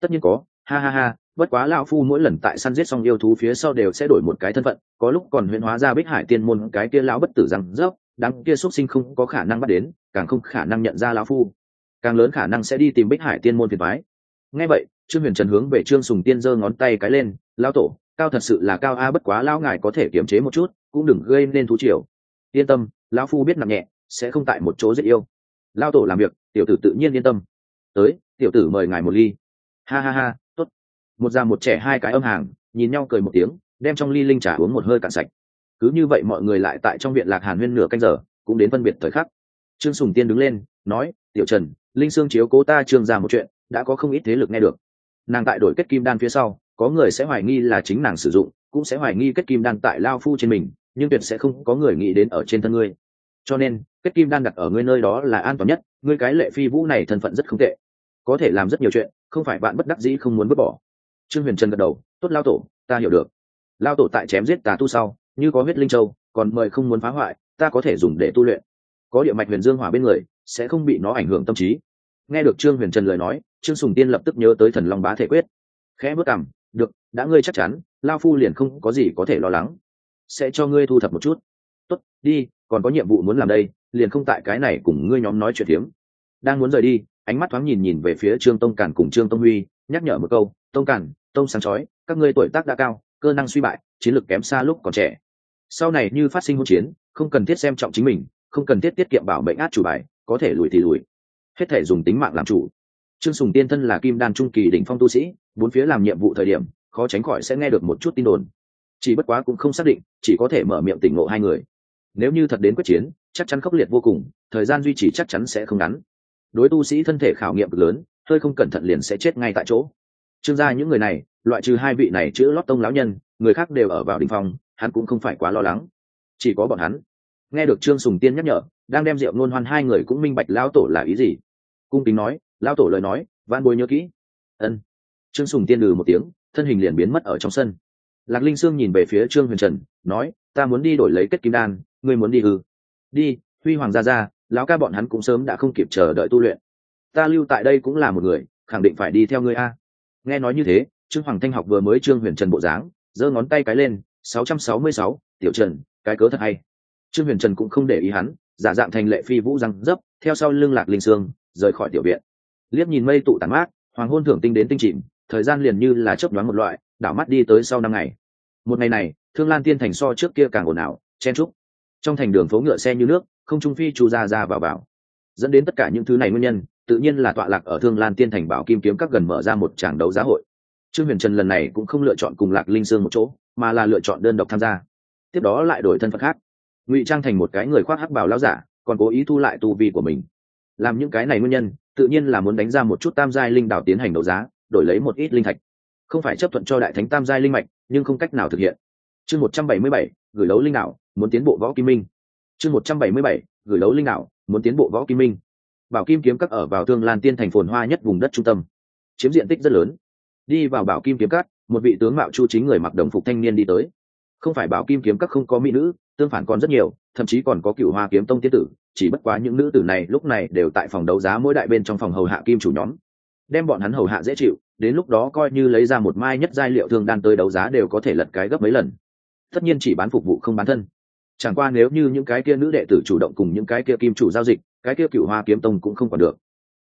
Tất nhiên có, ha ha ha, bất quá lao phu mỗi lần tại săn giết xong yêu thú phía sau đều sẽ đổi một cái thân phận, có lúc còn huyễn hóa ra bích hải tiên môn cái kia lão bất tử rằng dốc đám kia xuất sinh không có khả năng bắt đến, càng không khả năng nhận ra lão phu. Càng lớn khả năng sẽ đi tìm bích hải tiên môn phiền thoái nghe vậy, trương huyền trần hướng về trương sùng tiên giơ ngón tay cái lên lao tổ, cao thật sự là cao a, bất quá lao ngài có thể kiềm chế một chút, cũng đừng gây nên thú triều. Yên tâm, lão phu biết nặng nhẹ, sẽ không tại một chỗ giết yêu. Lao tổ làm việc, tiểu tử tự nhiên yên tâm. Tới, tiểu tử mời ngài một ly. Ha ha ha t ố t một già một trẻ hai cái âm hàng, nhìn nhau cười một tiếng, đem trong ly linh trà uống một hơi cạn sạch cứ như vậy mọi người lại tại trong viện lạc hàn huyên nửa canh giờ, cũng đến phân biệt thời khắc. Trương sùng tiên đứng lên, nói, tiểu trần, linh sương chiếu cố ta trương ra một chuyện, đã có không ít thế lực nghe được. Nàng tại đổi kết kim đan phía sau, có người sẽ hoài nghi là chính nàng sử dụng, cũng sẽ hoài nghi kết kim đan tại lao phu trên mình, nhưng tuyệt sẽ không có người nghĩ đến ở trên thân ngươi. Cho nên, kết kim đan đặt ở ngươi nơi đó là an toàn nhất, ngươi cái lệ phi vũ này thân phận rất không tệ. Có thể làm rất nhiều chuyện, không phải bạn bất đắc dĩ không muốn vứt bỏ. Trương huyền trần gật đầu, tốt, lao tổ, ta hiểu được. Lao tổ tại chém giết tà tu sau như có huyết linh châu, còn mời không muốn phá hoại, ta có thể dùng để tu luyện. Có địa mạch huyền dương hỏa bên người, sẽ không bị nó ảnh hưởng tâm trí. Nghe được trương huyền trần lời nói, trương sùng tiên lập tức nhớ tới thần long bá thể quyết. Khẽ bước cảm được, đã ngươi chắc chắn, lao phu liền không có gì có thể lo lắng. Sẽ cho ngươi thu thập một chút. Tốt, đi, còn có nhiệm vụ muốn làm đây, liền không tại cái này cùng ngươi nhóm nói chuyện hiếm đang muốn rời đi, ánh mắt thoáng nhìn nhìn về phía trương tông cản cùng trương tông huy, nhắc nhở một câu, tông cản tông sáng chói, các ngươi tuổi tác đã cao, cơ năng suy bại, chiến lược kém xa lúc còn trẻ sau này như phát sinh hỗn chiến, không cần thiết xem trọng chính mình, không cần thiết tiết kiệm bảo mệnh át chủ bài, có thể lùi thì lùi. Hết thể dùng tính mạng làm chủ. Trương sùng tiên thân là kim đan trung kỳ đỉnh phong tu sĩ, bốn phía làm nhiệm vụ thời điểm, khó tránh khỏi sẽ nghe được một chút tin đồn. Chỉ bất quá cũng không xác định, chỉ có thể mở miệng tỉnh ngộ hai người. Nếu như thật đến quyết chiến, chắc chắn khốc liệt vô cùng, thời gian duy trì chắc chắn sẽ không ngắn. Đối tu sĩ thân thể khảo nghiệm cực lớn, hơi không cẩn thận liền sẽ chết ngay tại chỗ. Trương gia những người này, loại trừ hai vị này chữ lót tông lão nhân, người khác đều ở vào đình phong hắn cũng không phải quá lo lắng. Chỉ có bọn hắn. Nghe được trương sùng tiên nhắc nhở, đang đem rượu nôn hoan hai người cũng minh bạch lão tổ là ý gì. Cung kính nói, lão tổ lời nói van bồi nhớ kỹ. Ân. Trương sùng tiên lừ một tiếng, thân hình liền biến mất ở trong sân. Lạc linh sương nhìn về phía trương huyền trần, nói, ta muốn đi đổi lấy kết kim đan, ngươi muốn đi ư? Đi, huy hoàng gia ra lão ca bọn hắn cũng sớm đã không kịp chờ đợi tu luyện. Ta lưu tại đây cũng là một người, khẳng định phải đi theo ngươi a. Nghe nói như thế, trương hoàng thanh học vừa mới trương huyền trần bộ dáng, giơ ngón tay cái lên sáu trăm sáu mươi sáu, tiểu trần, cái cớ thật hay. Trương huyền trần cũng không để ý hắn, giả dạng thành lệ phi vũ răng dấp, theo sau lưng lạc linh sương, rời khỏi tiểu viện. Liếc nhìn mây tụ tàn mát, hoàng hôn thưởng tinh đến tinh chìm, thời gian liền như là chớp nhoáng một loại, đảo mắt đi tới sau năm ngày. Một ngày này, thương lan tiên thành so trước kia càng ồn ào, chen trúc trong thành đường phố ngựa xe như nước, không trung phi chu ra ra vào vào. Dẫn đến tất cả những thứ này nguyên nhân, tự nhiên là tọa lạc ở thương lan tiên thành bảo kim kiếm các gần mở ra một tràng đấu giá hội. Trương huyền trần lần này cũng không lựa chọn cùng lạc linh sương một chỗ mà là lựa chọn đơn độc tham gia. Tiếp đó lại đổi thân phận khác. Ngụy trang thành một cái người khoác hắc bảo lao giả, còn cố ý thu lại tu vi của mình. Làm những cái này nguyên nhân, tự nhiên là muốn đánh ra một chút tam giai linh đảo tiến hành đấu giá, đổi lấy một ít linh thạch. Không phải chấp thuận cho đại thánh tam giai linh mạch, nhưng không cách nào thực hiện. Chương một trăm bảy mươi bảy, gửi lấu linh đảo, muốn tiến bộ võ kim minh. Chương một trăm bảy mươi bảy, gửi lấu linh đảo, muốn tiến bộ võ kim minh. Bảo kim kiếm các ở vào thương lan tiên thành phồn hoa nhất vùng đất trung tâm. Chiếm diện tích rất lớn. Đi vào bảo kim kiếm các một vị tướng mạo chu chính người mặc đồng phục thanh niên đi tới. Không phải bảo kim kiếm các không có mỹ nữ, tương phản còn rất nhiều, thậm chí còn có cựu hoa kiếm tông tiên tử, chỉ bất quá những nữ tử này lúc này đều tại phòng đấu giá mỗi đại bên trong phòng hầu hạ kim chủ nhóm. Đem bọn hắn hầu hạ dễ chịu, đến lúc đó coi như lấy ra một mai nhất giai liệu thương đan tới đấu giá đều có thể lật cái gấp mấy lần. Tất nhiên chỉ bán phục vụ không bán thân. Chẳng qua nếu như những cái kia nữ đệ tử chủ động cùng những cái kia kim chủ giao dịch, cái kia cựu hoa kiếm tông cũng không còn được.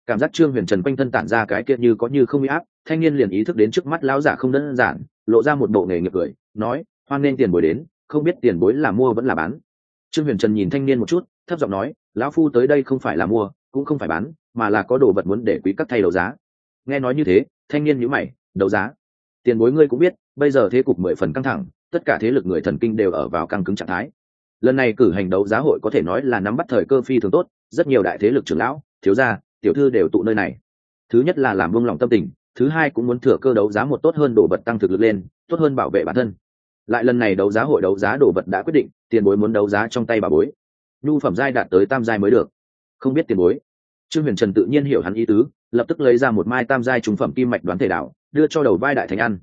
Cảm giác trương huyền trần quanh thân tản ra cái kia như có như không bị áp thanh niên liền ý thức đến trước mắt lão giả không đơn giản, lộ ra một bộ nghề nghiệp cười, nói, hoan nên tiền bối đến, không biết tiền bối là mua vẫn là bán. Trương huyền trần nhìn thanh niên một chút, thấp giọng nói, lão phu tới đây không phải là mua, cũng không phải bán, mà là có đồ vật muốn để quý các thay đấu giá. Nghe nói như thế, thanh niên nhữ mày, đấu giá? Tiền bối ngươi cũng biết, bây giờ thế cục mười phần căng thẳng, tất cả thế lực người thần kinh đều ở vào căng cứng trạng thái. Lần này cử hành đấu giá hội có thể nói là nắm bắt thời cơ phi thường tốt, rất nhiều đại thế lực trưởng lão, thiếu gia, tiểu thư đều tụ nơi này. Thứ nhất là làm vương lòng tâm tình thứ hai cũng muốn thừa cơ đấu giá một tốt hơn đồ vật tăng thực lực lên, tốt hơn bảo vệ bản thân. Lại lần này đấu giá hội đấu giá đồ vật đã quyết định, tiền bối muốn đấu giá trong tay bà bối. Nhu phẩm giai đạt tới tam giai mới được. Không biết tiền bối. Trương huyền trần tự nhiên hiểu hắn ý tứ, lập tức lấy ra một mai tam giai trúng phẩm kim mạch đoán thể đạo đưa cho đầu vai đại thánh ăn.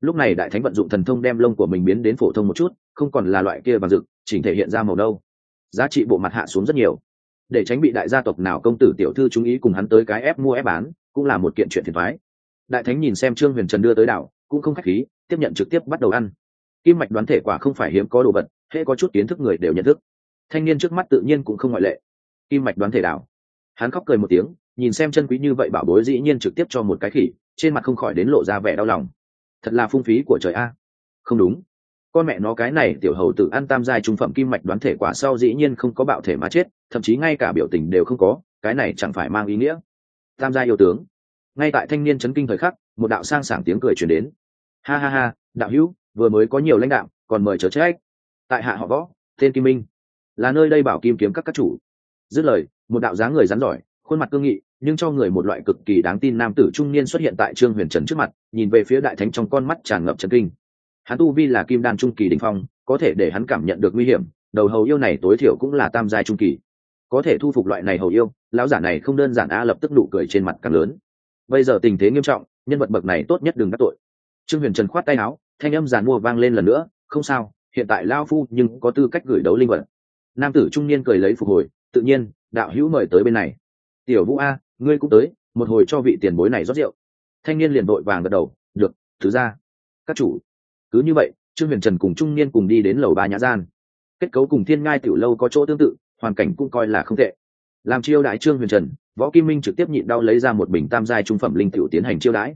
Lúc này đại thánh vận dụng thần thông đem lông của mình biến đến phổ thông một chút, không còn là loại kia bằng rực chỉnh thể hiện ra màu đâu giá trị bộ mặt hạ xuống rất nhiều. Để tránh bị đại gia tộc nào công tử tiểu thư chú ý cùng hắn tới cái ép mua ép bán, cũng là một kiện chuyện phiền thoái đại thánh nhìn xem trương huyền trần đưa tới đảo, cũng không k h á c h khí, tiếp nhận trực tiếp bắt đầu ăn. Kim mạch đoán thể quả không phải hiếm có đồ vật, hễ có chút kiến thức người đều nhận thức. Thanh niên trước mắt tự nhiên cũng không ngoại lệ. Kim mạch đoán thể đảo. Hắn khóc cười một tiếng, nhìn xem chân quý như vậy bảo bối dĩ nhiên trực tiếp cho một cái khỉ, trên mặt không khỏi đến lộ ra vẻ đau lòng. Thật là phung phí của trời a. Không đúng. Con mẹ nó cái này tiểu hầu tử ăn tam giai trung phẩm kim mạch đoán thể quả sau dĩ nhiên không có bạo thể mà chết, thậm chí ngay cả biểu tình đều không có, cái này chẳng phải mang ý nghĩa. Tam giai yêu tướng ngay tại thanh niên chấn kinh thời khắc, một đạo sang sảng tiếng cười truyền đến. Ha ha ha, đạo hữu, vừa mới có nhiều lãnh đạo, còn mời chớ trách. Tại hạ họ võ, tên kim minh. Là nơi đây bảo kim kiếm các các chủ. Dứt lời, một đạo dáng người rắn giỏi, khuôn mặt cương nghị, nhưng cho người một loại cực kỳ đáng tin nam tử trung niên xuất hiện tại trương huyền trần trước mặt, nhìn về phía đại thánh trong con mắt tràn ngập trần kinh. Hắn tu vi là kim đan trung kỳ đình phong, có thể để hắn cảm nhận được nguy hiểm, đầu hầu yêu này tối thiểu cũng là tam giai trung kỳ. Có thể thu phục loại này hầu yêu, lão giả này không đơn giản a lập tức nụ cười trên mặt càng lớn bây giờ tình thế nghiêm trọng, nhân vật bậc này tốt nhất đừng đắc tội. Trương huyền trần khoát tay áo, thanh âm giàn mua vang lên lần nữa, không sao, hiện tại lao phu nhưng có tư cách gửi đấu linh vật. Nam tử trung niên cười lấy phục hồi, tự nhiên, đạo hữu mời tới bên này. Tiểu vũ a, ngươi cũng tới, một hồi cho vị tiền bối này rót rượu. Thanh niên liền vội vàng gật đầu, được, thứ ra. Các chủ. Cứ như vậy, trương huyền trần cùng trung niên cùng đi đến lầu ba nhã gian. Kết cấu cùng thiên ngai tiểu lâu có chỗ tương tự, hoàn cảnh cũng coi là không tệ làm chiêu đãi trương huyền trần, võ kim minh trực tiếp nhịn đau lấy ra một bình tam giai trung phẩm linh tiểu tiến hành chiêu đãi.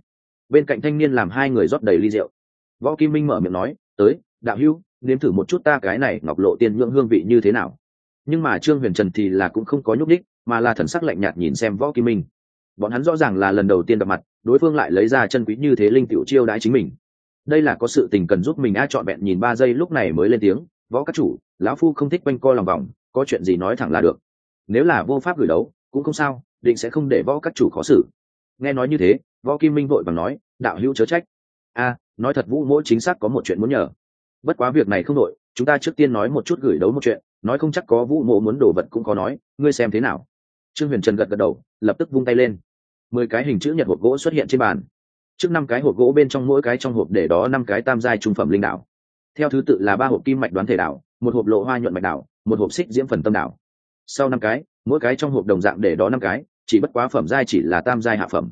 Bên cạnh thanh niên làm hai người rót đầy ly rượu. Võ kim minh mở miệng nói, tới, đạo hữu, nếm thử một chút ta cái này ngọc lộ tiên ngưỡng hương vị như thế nào. Nhưng mà trương huyền trần thì là cũng không có nhúc đích mà là thần sắc lạnh nhạt nhìn xem võ kim minh. Bọn hắn rõ ràng là lần đầu tiên gặp mặt, đối phương lại lấy ra chân quý như thế linh tiểu chiêu đãi chính mình. Đây là có sự tình cần giúp mình a trọn vẹn nhìn ba giây lúc này mới lên tiếng, võ các chủ, lão phu không thích quanh co lòng vòng, có chuyện gì nói thẳng là được nếu là vô pháp gửi đấu, cũng không sao, định sẽ không để võ các chủ khó xử. Nghe nói như thế, võ kim minh vội bằng nói, đạo hữu chớ trách. A, nói thật vũ mỗi chính xác có một chuyện muốn nhờ. Bất quá việc này không đội chúng ta trước tiên nói một chút gửi đấu một chuyện, nói không chắc có vũ mộ muốn đổ vật cũng có nói, ngươi xem thế nào. Trương huyền trần gật gật đầu, lập tức vung tay lên. Mười cái hình chữ nhật hộp gỗ xuất hiện trên bàn. Trước năm cái hộp gỗ bên trong mỗi cái trong hộp để đó năm cái tam giai trung phẩm linh đạo theo thứ tự là ba hộp kim mạch đoán thể đạo một hộp lộ hoa nhuận mạch đạo một hộp xích diễm phần tâm đạo sau năm cái mỗi cái trong hộp đồng dạng để đó năm cái chỉ bất quá phẩm giai chỉ là tam giai hạ phẩm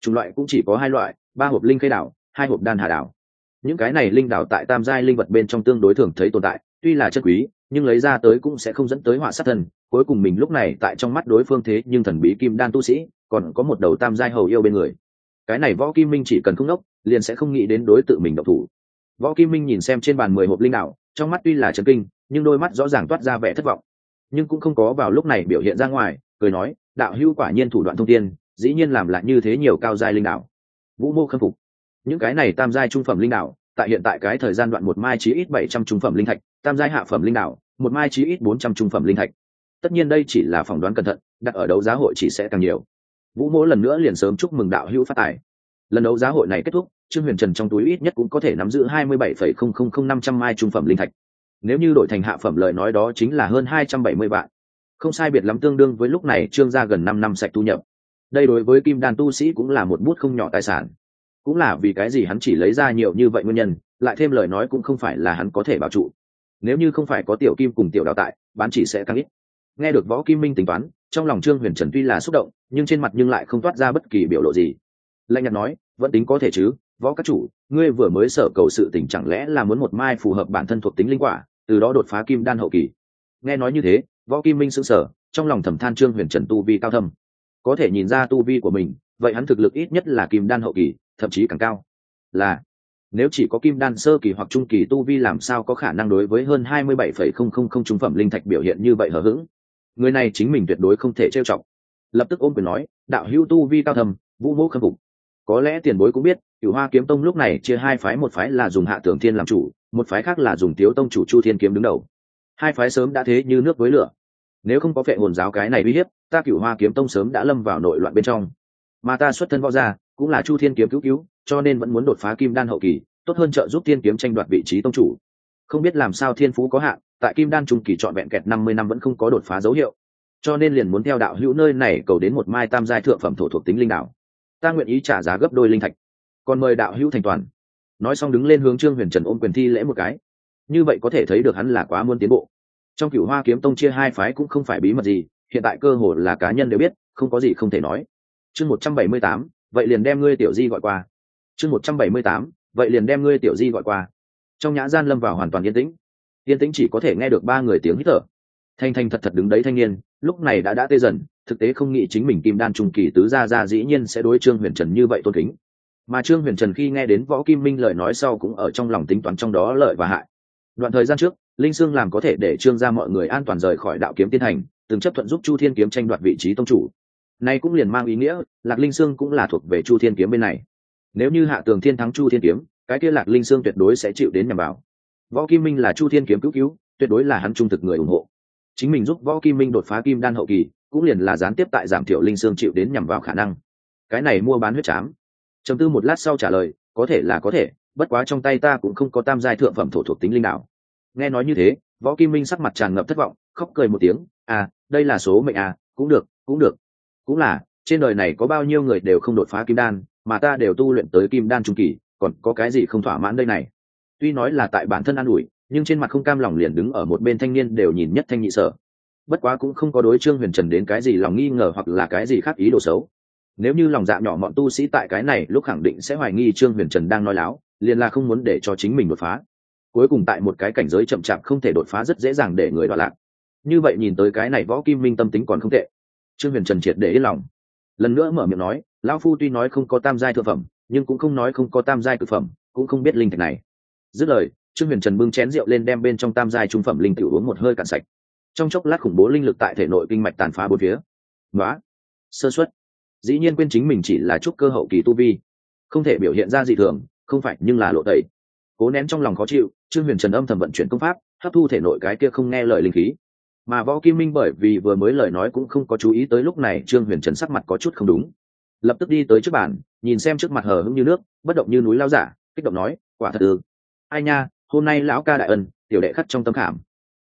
chủng loại cũng chỉ có hai loại ba hộp linh khê đảo hai hộp đan hà đảo. những cái này linh đảo tại tam giai linh vật bên trong tương đối thường thấy tồn tại tuy là chất quý nhưng lấy ra tới cũng sẽ không dẫn tới họa sát thần. cuối cùng mình lúc này tại trong mắt đối phương thế nhưng thần bí kim đan tu sĩ còn có một đầu tam giai hầu yêu bên người cái này võ kim minh chỉ cần không nốc liền sẽ không nghĩ đến đối tự mình độc thủ võ kim minh nhìn xem trên bàn mười hộp linh đảo, trong mắt tuy là trấn kinh nhưng đôi mắt rõ ràng toát ra vẻ thất vọng nhưng cũng không có vào lúc này biểu hiện ra ngoài, cười nói, đạo hữu quả nhiên thủ đoạn thông tiên dĩ nhiên làm lại như thế nhiều cao giai linh đạo. Vũ mô khâm phục. Những cái này tam giai trung phẩm linh đạo, tại hiện tại cái thời gian đoạn một mai chí ít bảy trăm trung phẩm linh thạch, tam giai hạ phẩm linh đạo, một mai chí ít bốn trăm trung phẩm linh thạch. Tất nhiên đây chỉ là phỏng đoán cẩn thận, đặt ở đấu giá hội chỉ sẽ càng nhiều. Vũ mỗ lần nữa liền sớm chúc mừng đạo hữu phát tài. Lần đấu giá hội này kết thúc, trương huyền trần trong túi ít nhất cũng có thể nắm giữ hai mươi bảy phẩy không không không năm trăm mai trung phẩm linh thạch nếu như đổi thành hạ phẩm lời nói đó chính là hơn hai trăm bảy mươi vạn. Không sai biệt lắm tương đương với lúc này trương gia gần năm năm sạch thu nhập. Đây đối với kim đan tu sĩ cũng là một bút không nhỏ tài sản. Cũng là vì cái gì hắn chỉ lấy ra nhiều như vậy nguyên nhân, lại thêm lời nói cũng không phải là hắn có thể bảo trụ. Nếu như không phải có tiểu kim cùng tiểu đào tại, bán chỉ sẽ tăng ít. Nghe được võ kim minh tính toán, trong lòng trương huyền trần tuy là xúc động, nhưng trên mặt nhưng lại không toát ra bất kỳ biểu lộ gì. Lạnh nhạt nói, vẫn tính có thể chứ, võ các chủ, ngươi vừa mới sở cầu sự tình chẳng lẽ là muốn một mai phù hợp bản thân thuộc tính linh quả từ đó đột phá kim đan hậu kỳ. Nghe nói như thế, võ kim minh sững sở trong lòng thầm than trương huyền trần tu vi cao thâm. Có thể nhìn ra tu vi của mình, vậy hắn thực lực ít nhất là kim đan hậu kỳ, thậm chí càng cao. Là, nếu chỉ có kim đan sơ kỳ hoặc trung kỳ tu vi làm sao có khả năng đối với hơn hai mươi bảy phẩy không không không trung phẩm linh thạch biểu hiện như vậy hờ hững? Người này chính mình tuyệt đối không thể trêu chọc. Lập tức ôm quyền nói, đạo hữu tu vi cao thầm vũ mô khâm phục. Có lẽ tiền bối cũng biết cựu hoa kiếm tông lúc này chia hai phái, một phái là dùng hạ tưởng thiên làm chủ một phái khác là dùng tiếu tông chủ chu thiên kiếm đứng đầu. Hai phái sớm đã thế như nước với lửa. Nếu không có vệ hồn giáo cái này uy hiếp, ta cựu hoa kiếm tông sớm đã lâm vào nội loạn bên trong. Mà ta xuất thân võ ra cũng là chu thiên kiếm cứu cứu, cho nên vẫn muốn đột phá kim đan hậu kỳ, tốt hơn trợ giúp thiên kiếm tranh đoạt vị trí tông chủ. Không biết làm sao thiên phú có hạn, tại kim đan trung kỳ trọn vẹn kẹt năm mươi năm vẫn không có đột phá dấu hiệu. Cho nên liền muốn theo đạo hữu nơi này cầu đến một mai tam giai thượng phẩm thổ thuộc tính linh đạo ta nguyện ý trả giá gấp đôi linh thạch. Còn mời đạo hữu thành toàn nói xong đứng lên hướng trương huyền trần ôm quyền thi lễ một cái. Như vậy có thể thấy được hắn là quá muốn tiến bộ. Trong cửu hoa kiếm tông chia hai phái cũng không phải bí mật gì, hiện tại cơ hồ là cá nhân đều biết, không có gì không thể nói. Chương một trăm bảy mươi tám, vậy liền đem ngươi tiểu di gọi qua. Chương một trăm bảy mươi tám, vậy liền đem ngươi tiểu di gọi qua. Trong nhã gian lâm vào hoàn toàn yên tĩnh. Yên tĩnh chỉ có thể nghe được ba người tiếng hít thở. Thanh thanh thật thật đứng đấy thanh niên, lúc này đã đã tê dần, thực tế không nghĩ chính mình kim đan trung kỳ tứ gia gia dĩ nhiên sẽ đối trương huyền trần như vậy tôn kính mà trương huyền trần khi nghe đến võ kim minh lời nói sau cũng ở trong lòng tính toán trong đó lợi và hại. Đoạn thời gian trước, linh sương làm có thể để trương gia mọi người an toàn rời khỏi đạo kiếm tiên hành từng chấp thuận giúp chu thiên kiếm tranh đoạt vị trí tông chủ. Nay cũng liền mang ý nghĩa, lạc linh sương cũng là thuộc về chu thiên kiếm bên này. Nếu như hạ tường thiên thắng chu thiên kiếm, cái kia lạc linh sương tuyệt đối sẽ chịu đến nhằm vào. Võ kim minh là chu thiên kiếm cứu cứu, tuyệt đối là hắn trung thực người ủng hộ. Chính mình giúp võ kim minh đột phá kim đan hậu kỳ, cũng liền là gián tiếp tại giảm thiểu linh sương chịu đến nhằm vào khả năng. Cái này mua bán huyết chám trầm tư một lát sau trả lời, có thể là có thể, bất quá trong tay ta cũng không có tam giai thượng phẩm thổ thuộc tính linh đạo nghe nói như thế, võ kim minh sắc mặt tràn ngập thất vọng, khóc cười một tiếng à đây là số mệnh à cũng được cũng được. Cũng là, trên đời này có bao nhiêu người đều không đột phá kim đan, mà ta đều tu luyện tới kim đan trung kỳ, còn có cái gì không thỏa mãn đây này? Tuy nói là tại bản thân an ủi, nhưng trên mặt không cam lòng liền đứng ở một bên thanh niên đều nhìn nhất thanh nhị sở. Bất quá cũng không có đối trương huyền trần đến cái gì lòng nghi ngờ hoặc là cái gì khác ý đồ xấu nếu như lòng dạ nhỏ mọn tu sĩ tại cái này, lúc khẳng định sẽ hoài nghi trương huyền trần đang nói láo, liền là không muốn để cho chính mình đột phá. Cuối cùng tại một cái cảnh giới chậm chạp không thể đột phá rất dễ dàng để người đoạn lạc. Như vậy nhìn tới cái này võ kim minh tâm tính còn không tệ. Trương huyền trần triệt để yên lòng. Lần nữa mở miệng nói, lão phu tuy nói không có tam giai thượng phẩm, nhưng cũng không nói không có tam giai cực phẩm, cũng không biết linh thạch này. Dứt lời, trương huyền trần bưng chén rượu lên đem bên trong tam giai trung phẩm linh tiểu uống một hơi cạn sạch. Trong chốc lát khủng bố linh lực tại thể nội kinh mạch tàn phá bốn phía. Nói sơ xuất dĩ nhiên quên chính mình chỉ là chút cơ hậu kỳ tu vi. Không thể biểu hiện ra dị thường, không phải, nhưng là lộ tẩy. Cố nén trong lòng khó chịu, trương huyền trần âm thầm vận chuyển công pháp, hấp thu thể nội cái kia không nghe lời linh khí. Mà võ kim minh bởi vì vừa mới lời nói cũng không có chú ý tới lúc này, trương huyền trần sắc mặt có chút không đúng. Lập tức đi tới trước bàn, nhìn xem trước mặt hờ hững như nước, bất động như núi lao giả, kích động nói, quả thật ư? Ai nha, hôm nay lão ca đại ân, tiểu đệ khắc trong tâm khảm.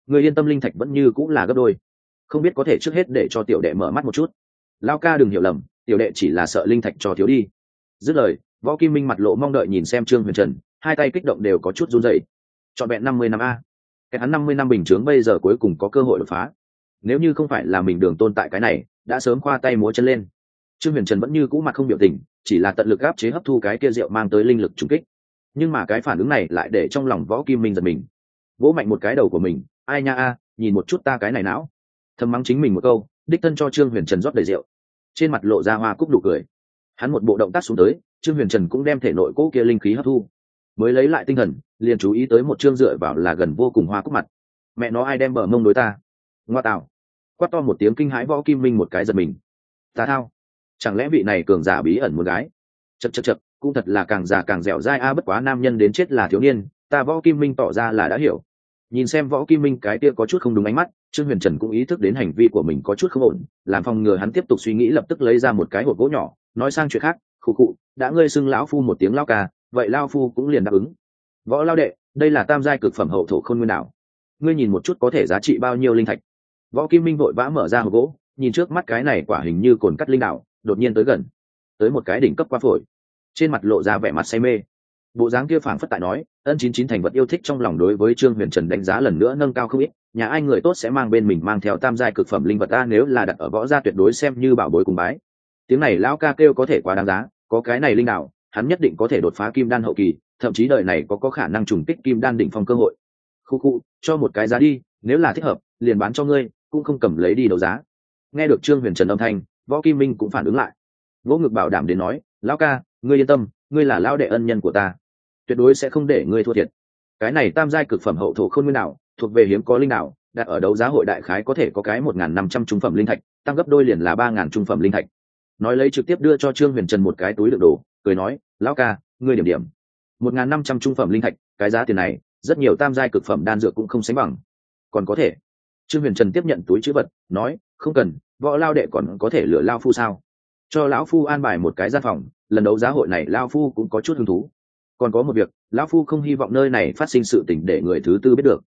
Người yên tâm linh thạch vẫn như cũng là gấp đôi. Không biết có thể trước hết để cho tiểu đệ mở mắt một chút. Lao ca đừng hiểu lầm tiểu đệ chỉ là sợ linh thạch cho thiếu đi. Dứt lời, võ kim minh mặt lộ mong đợi nhìn xem trương huyền trần, hai tay kích động đều có chút run dậy trọn vẹn năm mươi năm a. Cái hắn năm mươi năm bình chướng bây giờ cuối cùng có cơ hội đột phá. Nếu như không phải là mình đường tồn tại cái này, đã sớm khoa tay múa chân lên. Trương huyền trần vẫn như cũ mặt không biểu tình, chỉ là tận lực áp chế hấp thu cái kia rượu mang tới linh lực trùng kích. Nhưng mà cái phản ứng này lại để trong lòng võ kim minh giật mình. Vỗ mạnh một cái đầu của mình, ai nha a, nhìn một chút ta cái này não. Thầm mắng chính mình một câu, đích thân cho trương huyền trần rót đầy rượu trên mặt lộ ra hoa cúc đủ cười. Hắn một bộ động tác xuống tới, trương huyền trần cũng đem thể nội cỗ kia linh khí hấp thu. Mới lấy lại tinh thần, liền chú ý tới một chương dựa vào là gần vô cùng hoa cúc mặt. Mẹ nó ai đem bờ mông đối ta? Ngoa tạo. Quát to một tiếng kinh hãi võ kim minh một cái giật mình. Ta thao. Chẳng lẽ vị này cường giả bí ẩn một gái? Chật chật chật cũng thật là càng già càng dẻo dai a, bất quá nam nhân đến chết là thiếu niên, ta võ kim minh tỏ ra là đã hiểu nhìn xem võ kim minh cái kia có chút không đúng ánh mắt, trương huyền trần cũng ý thức đến hành vi của mình có chút không ổn, làm phòng ngừa hắn tiếp tục suy nghĩ lập tức lấy ra một cái hộp gỗ nhỏ, nói sang chuyện khác, khụ khụ, đã ngươi xưng lão phu một tiếng lao ca, vậy lao phu cũng liền đáp ứng. Võ lao đệ, đây là tam giai cực phẩm hậu thổ khôn nguyên nào ngươi nhìn một chút có thể giá trị bao nhiêu linh thạch? Võ kim minh vội vã mở ra hộp gỗ, nhìn trước mắt cái này quả hình như cồn cắt linh đạo, đột nhiên tới gần, tới một cái đỉnh cấp qua phổi. Trên mặt lộ ra vẻ mặt say mê bộ dáng kia phảng phất tại nói, ân chín chín thành vật yêu thích trong lòng đối với trương huyền trần đánh giá lần nữa nâng cao không ít, nhà ai người tốt sẽ mang bên mình mang theo tam giai cực phẩm linh vật ta nếu là đặt ở võ gia tuyệt đối xem như bảo bối cùng bái. Tiếng này lão ca kêu có thể quá đáng giá, có cái này linh đạo, hắn nhất định có thể đột phá kim đan hậu kỳ, thậm chí đời này có có khả năng trùng kích kim đan đỉnh phong cơ hội. Khu khu, cho một cái giá đi, nếu là thích hợp, liền bán cho ngươi, cũng không cầm lấy đi đấu giá. Nghe được trương huyền trần âm thanh, võ kim minh cũng phản ứng lại. Vỗ ngực bảo đảm đến nói, lão ca, ngươi yên tâm, ngươi là lão đệ ân nhân của ta tuyệt đối sẽ không để ngươi thua thiệt. Cái này tam giai cực phẩm hậu thổ không nguyên nào thuộc về hiếm có linh nào đặt ở đấu giá hội đại khái có thể có cái một n g h n năm trăm trung phẩm linh thạch, tăng gấp đôi liền là ba n g h n trung phẩm linh thạch. Nói lấy trực tiếp đưa cho trương huyền trần một cái túi đựng đồ, cười nói, lão ca, ngươi điểm điểm. một n g h n năm trăm trung phẩm linh thạch, cái giá tiền này, rất nhiều tam giai cực phẩm đan dược cũng không sánh bằng. Còn có thể. Trương huyền trần tiếp nhận túi chữ vật, nói, không cần, võ lao đệ còn có thể lựa lao phu sao? Cho lão phu an bài một cái gian phòng, lần đấu giá hội này lao phu cũng có chút hứng thú còn có một việc lão phu không hy vọng nơi này phát sinh sự tình để người thứ tư biết được.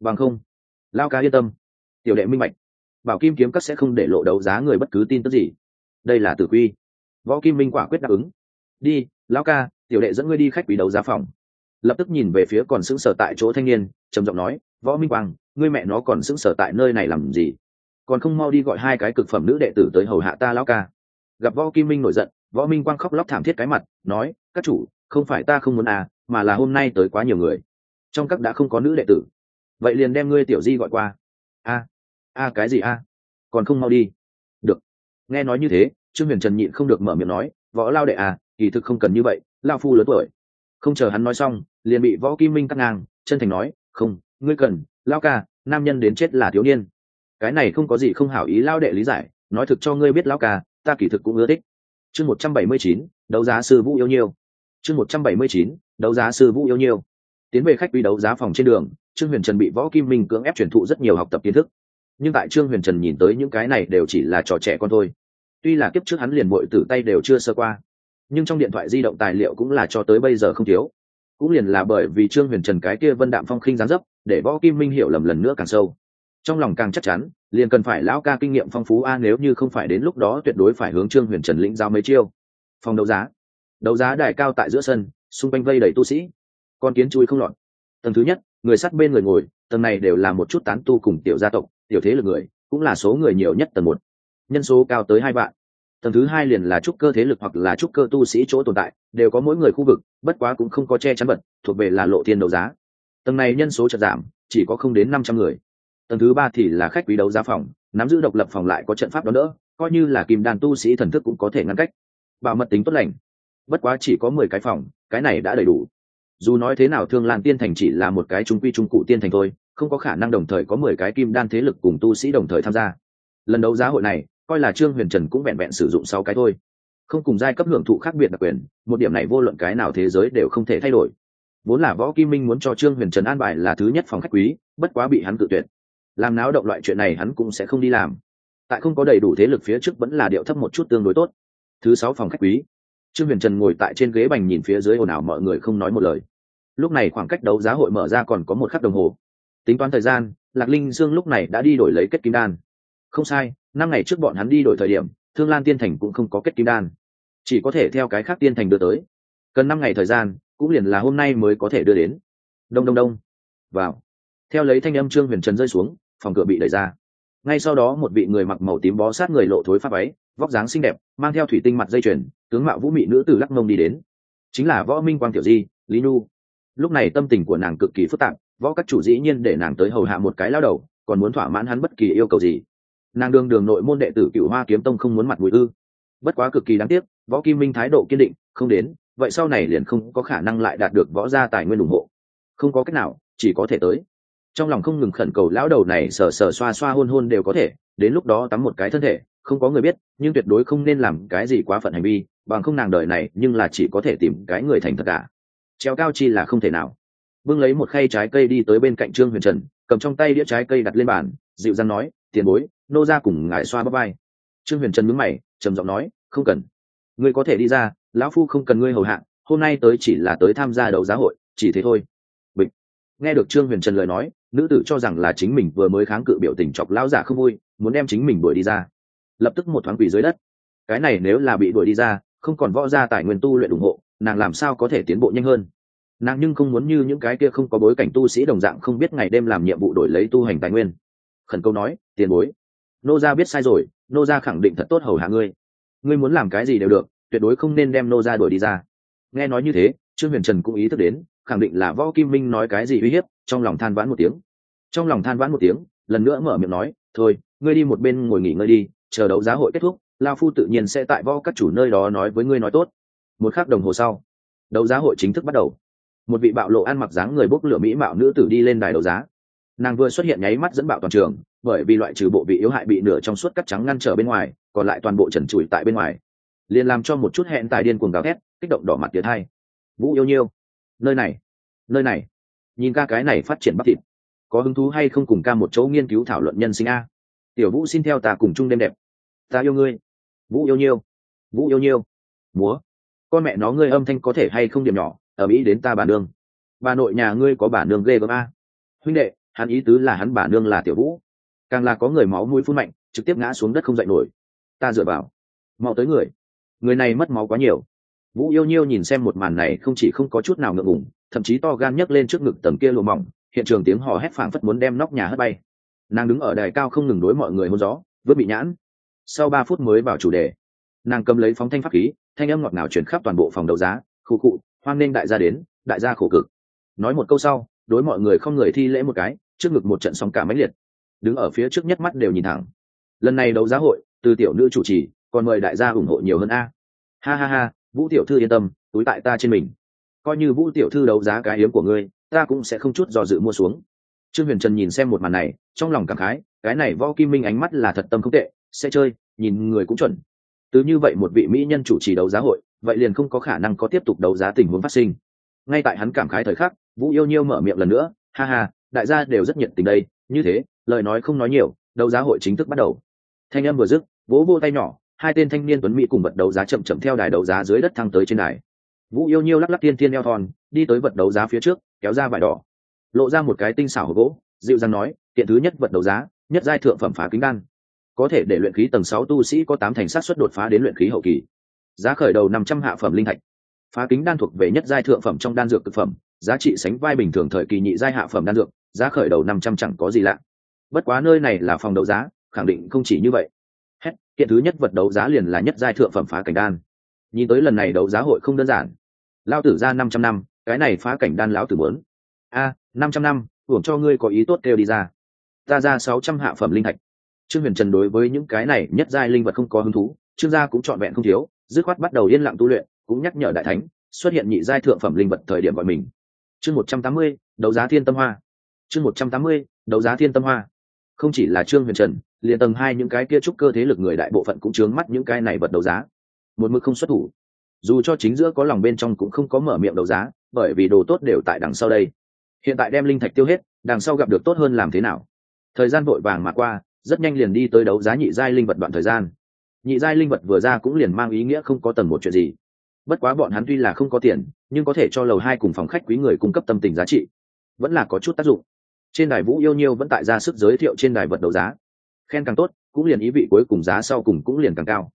Bằng không lao ca yên tâm. Tiểu đệ minh mạch, bảo kim kiếm các sẽ không để lộ đấu giá người bất cứ tin tức gì. Đây là tử quy. Võ kim minh quả quyết đáp ứng. Đi lão ca tiểu đệ dẫn ngươi đi khách quý đấu giá phòng. Lập tức nhìn về phía còn sững sờ tại chỗ thanh niên trầm giọng nói võ minh quang ngươi mẹ nó còn sững sờ tại nơi này làm gì? Còn không mau đi gọi hai cái cực phẩm nữ đệ tử tới hầu hạ ta lão ca. Gặp võ kim minh nổi giận võ minh quang khóc lóc thảm thiết cái mặt nói các chủ không phải ta không muốn à mà là hôm nay tới quá nhiều người. Trong các đã không có nữ đệ tử. Vậy liền đem ngươi tiểu di gọi qua. A a cái gì a? Còn không mau đi. Được. Nghe nói như thế, trương huyền trần nhịn không được mở miệng nói, võ lao đệ à kỳ thực không cần như vậy, lao phu lớn tuổi. Không chờ hắn nói xong, liền bị võ kim minh cắt ngang, chân thành nói, không, ngươi cần, lao ca, nam nhân đến chết là thiếu niên. Cái này không có gì không hảo ý lao đệ lý giải, nói thực cho ngươi biết lao ca, ta kỳ thực cũng ưa thích. Chương một trăm bảy mươi chín, đấu giá sư vũ yêu nhiêu chương một trăm bảy mươi chín, đấu giá sư vũ yêu nhiêu. Tiến về khách quý đấu giá phòng trên đường, trương huyền trần bị võ kim minh cưỡng ép truyền thụ rất nhiều học tập kiến thức. Nhưng tại trương huyền trần nhìn tới những cái này đều chỉ là trò trẻ con thôi. Tuy là kiếp trước hắn liền bội tử tay đều chưa sơ qua, nhưng trong điện thoại di động tài liệu cũng là cho tới bây giờ không thiếu. Cũng liền là bởi vì trương huyền trần cái kia vân đạm phong khinh gián dấp, để võ kim minh hiểu lầm lần nữa càng sâu. Trong lòng càng chắc chắn, liền cần phải lão ca kinh nghiệm phong phú a, nếu như không phải đến lúc đó tuyệt đối phải hướng trương huyền trần lĩnh giao mấy chiêu. Phòng đấu giá đấu giá đài cao tại giữa sân, xung quanh vây đầy tu sĩ. Con kiến chui không lọt. Tầng thứ nhất, người sát bên người ngồi, tầng này đều là một chút tán tu cùng tiểu gia tộc, tiểu thế lực người, cũng là số người nhiều nhất tầng một. Nhân số cao tới hai vạn. Tầng thứ hai liền là trúc cơ thế lực hoặc là trúc cơ tu sĩ chỗ tồn tại, đều có mỗi người khu vực, bất quá cũng không có che chắn vật, thuộc về là lộ thiên đấu giá. Tầng này nhân số chật giảm, chỉ có không đến năm trăm người. Tầng thứ ba thì là khách quý đấu giá phòng, nắm giữ độc lập phòng lại có trận pháp đó nữa coi như là kim đàn tu sĩ thần thức cũng có thể ngăn cách. Bảo mật tính tốt lành bất quá chỉ có mười cái phòng, cái này đã đầy đủ. Dù nói thế nào thương lan tiên thành chỉ là một cái trung quy trung cụ tiên thành thôi, không có khả năng đồng thời có mười cái kim đan thế lực cùng tu sĩ đồng thời tham gia. Lần đấu giá hội này, coi là trương huyền trần cũng vẹn vẹn sử dụng sáu cái thôi. Không cùng giai cấp hưởng thụ khác biệt đặc quyền, một điểm này vô luận cái nào thế giới đều không thể thay đổi. Vốn là võ kim minh muốn cho trương huyền trần an bài là thứ nhất phòng khách quý, bất quá bị hắn tự tuyệt. Làm náo động loại chuyện này hắn cũng sẽ không đi làm. Tại không có đầy đủ thế lực phía trước vẫn là điệu thấp một chút tương đối tốt. Thứ sáu phòng khách quý trương huyền trần ngồi tại trên ghế bành nhìn phía dưới ồn ào mọi người không nói một lời. Lúc này khoảng cách đấu giá hội mở ra còn có một khắc đồng hồ. Tính toán thời gian, lạc linh dương lúc này đã đi đổi lấy kết kim đan. Không sai, năm ngày trước bọn hắn đi đổi thời điểm, thương lan tiên thành cũng không có kết kim đan. Chỉ có thể theo cái khác tiên thành đưa tới. Cần năm ngày thời gian, cũng liền là hôm nay mới có thể đưa đến. Đông đông đông. Vào. Theo lấy thanh âm trương huyền trần rơi xuống, phòng cửa bị đẩy ra ngay sau đó một vị người mặc màu tím bó sát người lộ thối pháp váy, vóc dáng xinh đẹp, mang theo thủy tinh mặt dây chuyền, tướng mạo vũ mị nữ từ lắc mông đi đến. Chính là võ minh quang tiểu di, lý nhu. Lúc này tâm tình của nàng cực kỳ phức tạp, võ các chủ dĩ nhiên để nàng tới hầu hạ một cái lao đầu, còn muốn thỏa mãn hắn bất kỳ yêu cầu gì. Nàng đường đường nội môn đệ tử cựu hoa kiếm tông không muốn mặt mũi ư. Bất quá cực kỳ đáng tiếc, võ kim minh thái độ kiên định, không đến, vậy sau này liền không có khả năng lại đạt được võ gia tài nguyên ủng hộ. Không có cách nào, chỉ có thể tới trong lòng không ngừng khẩn cầu lão đầu này sờ sờ xoa xoa hôn hôn đều có thể, đến lúc đó tắm một cái thân thể, không có người biết, nhưng tuyệt đối không nên làm cái gì quá phận hành vi, bằng không nàng đời này nhưng là chỉ có thể tìm cái người thành thật cả. Treo cao chi là không thể nào. Bưng lấy một khay trái cây đi tới bên cạnh trương huyền trần, cầm trong tay đĩa trái cây đặt lên bàn, dịu dàng nói, tiền bối, nô ra cùng ngài xoa bắp vai. Trương huyền trần mướn mày, trầm giọng nói, không cần. Ngươi có thể đi ra, lão phu không cần ngươi hầu hạ, hôm nay tới chỉ là tới tham gia đấu giá hội, chỉ thế thôi. Bịch. Nghe được trương huyền trần lời nói nữ tử cho rằng là chính mình vừa mới kháng cự biểu tình chọc lão giả không vui, muốn đem chính mình đuổi đi ra. Lập tức một thoáng quỷ dưới đất. Cái này nếu là bị đuổi đi ra, không còn võ ra tài nguyên tu luyện ủng hộ, nàng làm sao có thể tiến bộ nhanh hơn? Nàng nhưng không muốn như những cái kia không có bối cảnh tu sĩ đồng dạng không biết ngày đêm làm nhiệm vụ đổi lấy tu hành tài nguyên. Khẩn câu nói, tiền bối, nô gia biết sai rồi, nô gia khẳng định thật tốt hầu hạ ngươi. Ngươi muốn làm cái gì đều được, tuyệt đối không nên đem nô gia đuổi đi ra. Nghe nói như thế, trương huyền trần cũng ý thức đến khẳng định là võ kim minh nói cái gì uy hiếp, trong lòng than vãn một tiếng. Trong lòng than vãn một tiếng, lần nữa mở miệng nói, thôi, ngươi đi một bên ngồi nghỉ ngơi đi, chờ đấu giá hội kết thúc, lao phu tự nhiên sẽ tại võ các chủ nơi đó nói với ngươi nói tốt. Một khắc đồng hồ sau, đấu giá hội chính thức bắt đầu. Một vị bạo lộ ăn mặc dáng người bốc lửa mỹ mạo nữ tử đi lên đài đấu giá. Nàng vừa xuất hiện nháy mắt dẫn bạo toàn trường, bởi vì loại trừ bộ vị yếu hại bị nửa trong suốt cắt trắng ngăn trở bên ngoài, còn lại toàn bộ trần trụi tại bên ngoài. Liền làm cho một chút hẹn tài điên cuồng gào thét, kích động đỏ mặt tiệt hai. Vũ yêu nhiêu nơi này nơi này. Nhìn ca cái này phát triển bắp thịt. Có hứng thú hay không cùng ca một chỗ nghiên cứu thảo luận nhân sinh a. Tiểu vũ xin theo ta cùng chung đêm đẹp. Ta yêu ngươi. Vũ yêu nhiêu vũ yêu nhiêu múa. Con mẹ nó ngươi âm thanh có thể hay không điểm nhỏ, ở mỹ đến ta bà nương. Bà nội nhà ngươi có bà nương ghê gớm a. Huynh đệ, hắn ý tứ là hắn bà nương là tiểu vũ. Càng là có người máu mũi phun mạnh, trực tiếp ngã xuống đất không dậy nổi. Ta dựa vào. Mau tới người. Người này mất máu quá nhiều vũ yêu nhiêu nhìn xem một màn này không chỉ không có chút nào ngượng ngùng, thậm chí to gan nhấc lên trước ngực tầm kia lùa mỏng, hiện trường tiếng hò hét phảng phất muốn đem nóc nhà hất bay. Nàng đứng ở đài cao không ngừng đối mọi người hôn gió, vớt bị nhãn. Sau ba phút mới vào chủ đề. Nàng cầm lấy phóng thanh pháp khí, thanh âm ngọt ngào chuyển khắp toàn bộ phòng đấu giá, khu cụ hoan nên đại gia đến, đại gia khổ cực. Nói một câu sau, đối mọi người không người thi lễ một cái, trước ngực một trận sóng cả máy liệt. Đứng ở phía trước nhất mắt đều nhìn thẳng. Lần này đấu giá hội, từ tiểu nữ chủ trì, còn mời đại gia ủng hộ nhiều hơn a. Ha ha ha vũ tiểu thư yên tâm, túi tại ta trên mình. Coi như vũ tiểu thư đấu giá cái hiếm của ngươi, ta cũng sẽ không chút dò dự mua xuống. Trương huyền trần nhìn xem một màn này, trong lòng cảm khái, cái này võ kim minh ánh mắt là thật tâm không tệ, sẽ chơi, nhìn người cũng chuẩn. Từ như vậy một vị mỹ nhân chủ trì đấu giá hội, vậy liền không có khả năng có tiếp tục đấu giá tình huống phát sinh. Ngay tại hắn cảm khái thời khắc, vũ yêu nhiêu mở miệng lần nữa, ha ha, đại gia đều rất nhiệt tình đây, như thế, lời nói không nói nhiều, đấu giá hội chính thức bắt đầu. Thanh âm vừa dứt, vỗ vô tay nhỏ hai tên thanh niên tuấn mỹ cùng vật đấu giá chậm chậm theo đài đấu giá dưới đất thăng tới trên đài. Vũ yêu nhiêu lắc lắc tiên tiên eo thon, đi tới vật đấu giá phía trước, kéo ra vải đỏ. Lộ ra một cái tinh xảo gỗ, dịu dàng nói, kiện thứ nhất vật đấu giá, nhất giai thượng phẩm phá kính đan. Có thể để luyện khí tầng sáu tu sĩ có tám thành sát xuất đột phá đến luyện khí hậu kỳ. Giá khởi đầu năm trăm hạ phẩm linh thạch. Phá kính đan thuộc về nhất giai thượng phẩm trong đan dược thực phẩm, giá trị sánh vai bình thường thời kỳ nhị giai hạ phẩm đan dược, giá khởi đầu năm trăm chẳng có gì lạ. Bất quá nơi này là phòng đấu giá, khẳng định không chỉ như vậy hết, kiện thứ nhất vật đấu giá liền là nhất giai thượng phẩm phá cảnh đan. Nhìn tới lần này đấu giá hội không đơn giản. Lao tử ra năm trăm năm, cái này phá cảnh đan lão tử muốn. A, năm trăm năm, hưởng cho ngươi có ý tốt kêu đi ra. Ta ra sáu trăm hạ phẩm linh thạch. Trương huyền trần đối với những cái này nhất giai linh vật không có hứng thú, trương gia cũng trọn vẹn không thiếu, dứt khoát bắt đầu yên lặng tu luyện, cũng nhắc nhở đại thánh, xuất hiện nhị giai thượng phẩm linh vật thời điểm gọi mình. Chương một trăm tám mươi, đấu giá thiên tâm hoa. Chương một trăm tám mươi, đấu giá thiên tâm hoa. Không chỉ là trương huyền trần liền tầng hai những cái kia trúc cơ thế lực người đại bộ phận cũng chướng mắt những cái này vật đấu giá. Một mực không xuất thủ. Dù cho chính giữa có lòng bên trong cũng không có mở miệng đấu giá, bởi vì đồ tốt đều tại đằng sau đây. Hiện tại đem linh thạch tiêu hết, đằng sau gặp được tốt hơn làm thế nào? Thời gian vội vàng mà qua, rất nhanh liền đi tới đấu giá nhị giai linh vật đoạn thời gian. Nhị giai linh vật vừa ra cũng liền mang ý nghĩa không có tầng một chuyện gì. Bất quá bọn hắn tuy là không có tiền, nhưng có thể cho lầu hai cùng phòng khách quý người cung cấp tâm tình giá trị, vẫn là có chút tác dụng. Trên đài vũ yêu nhiêu vẫn tại ra sức giới thiệu trên đài vật đấu giá khen càng tốt, cũng liền ý vị cuối cùng giá sau cùng cũng liền càng cao.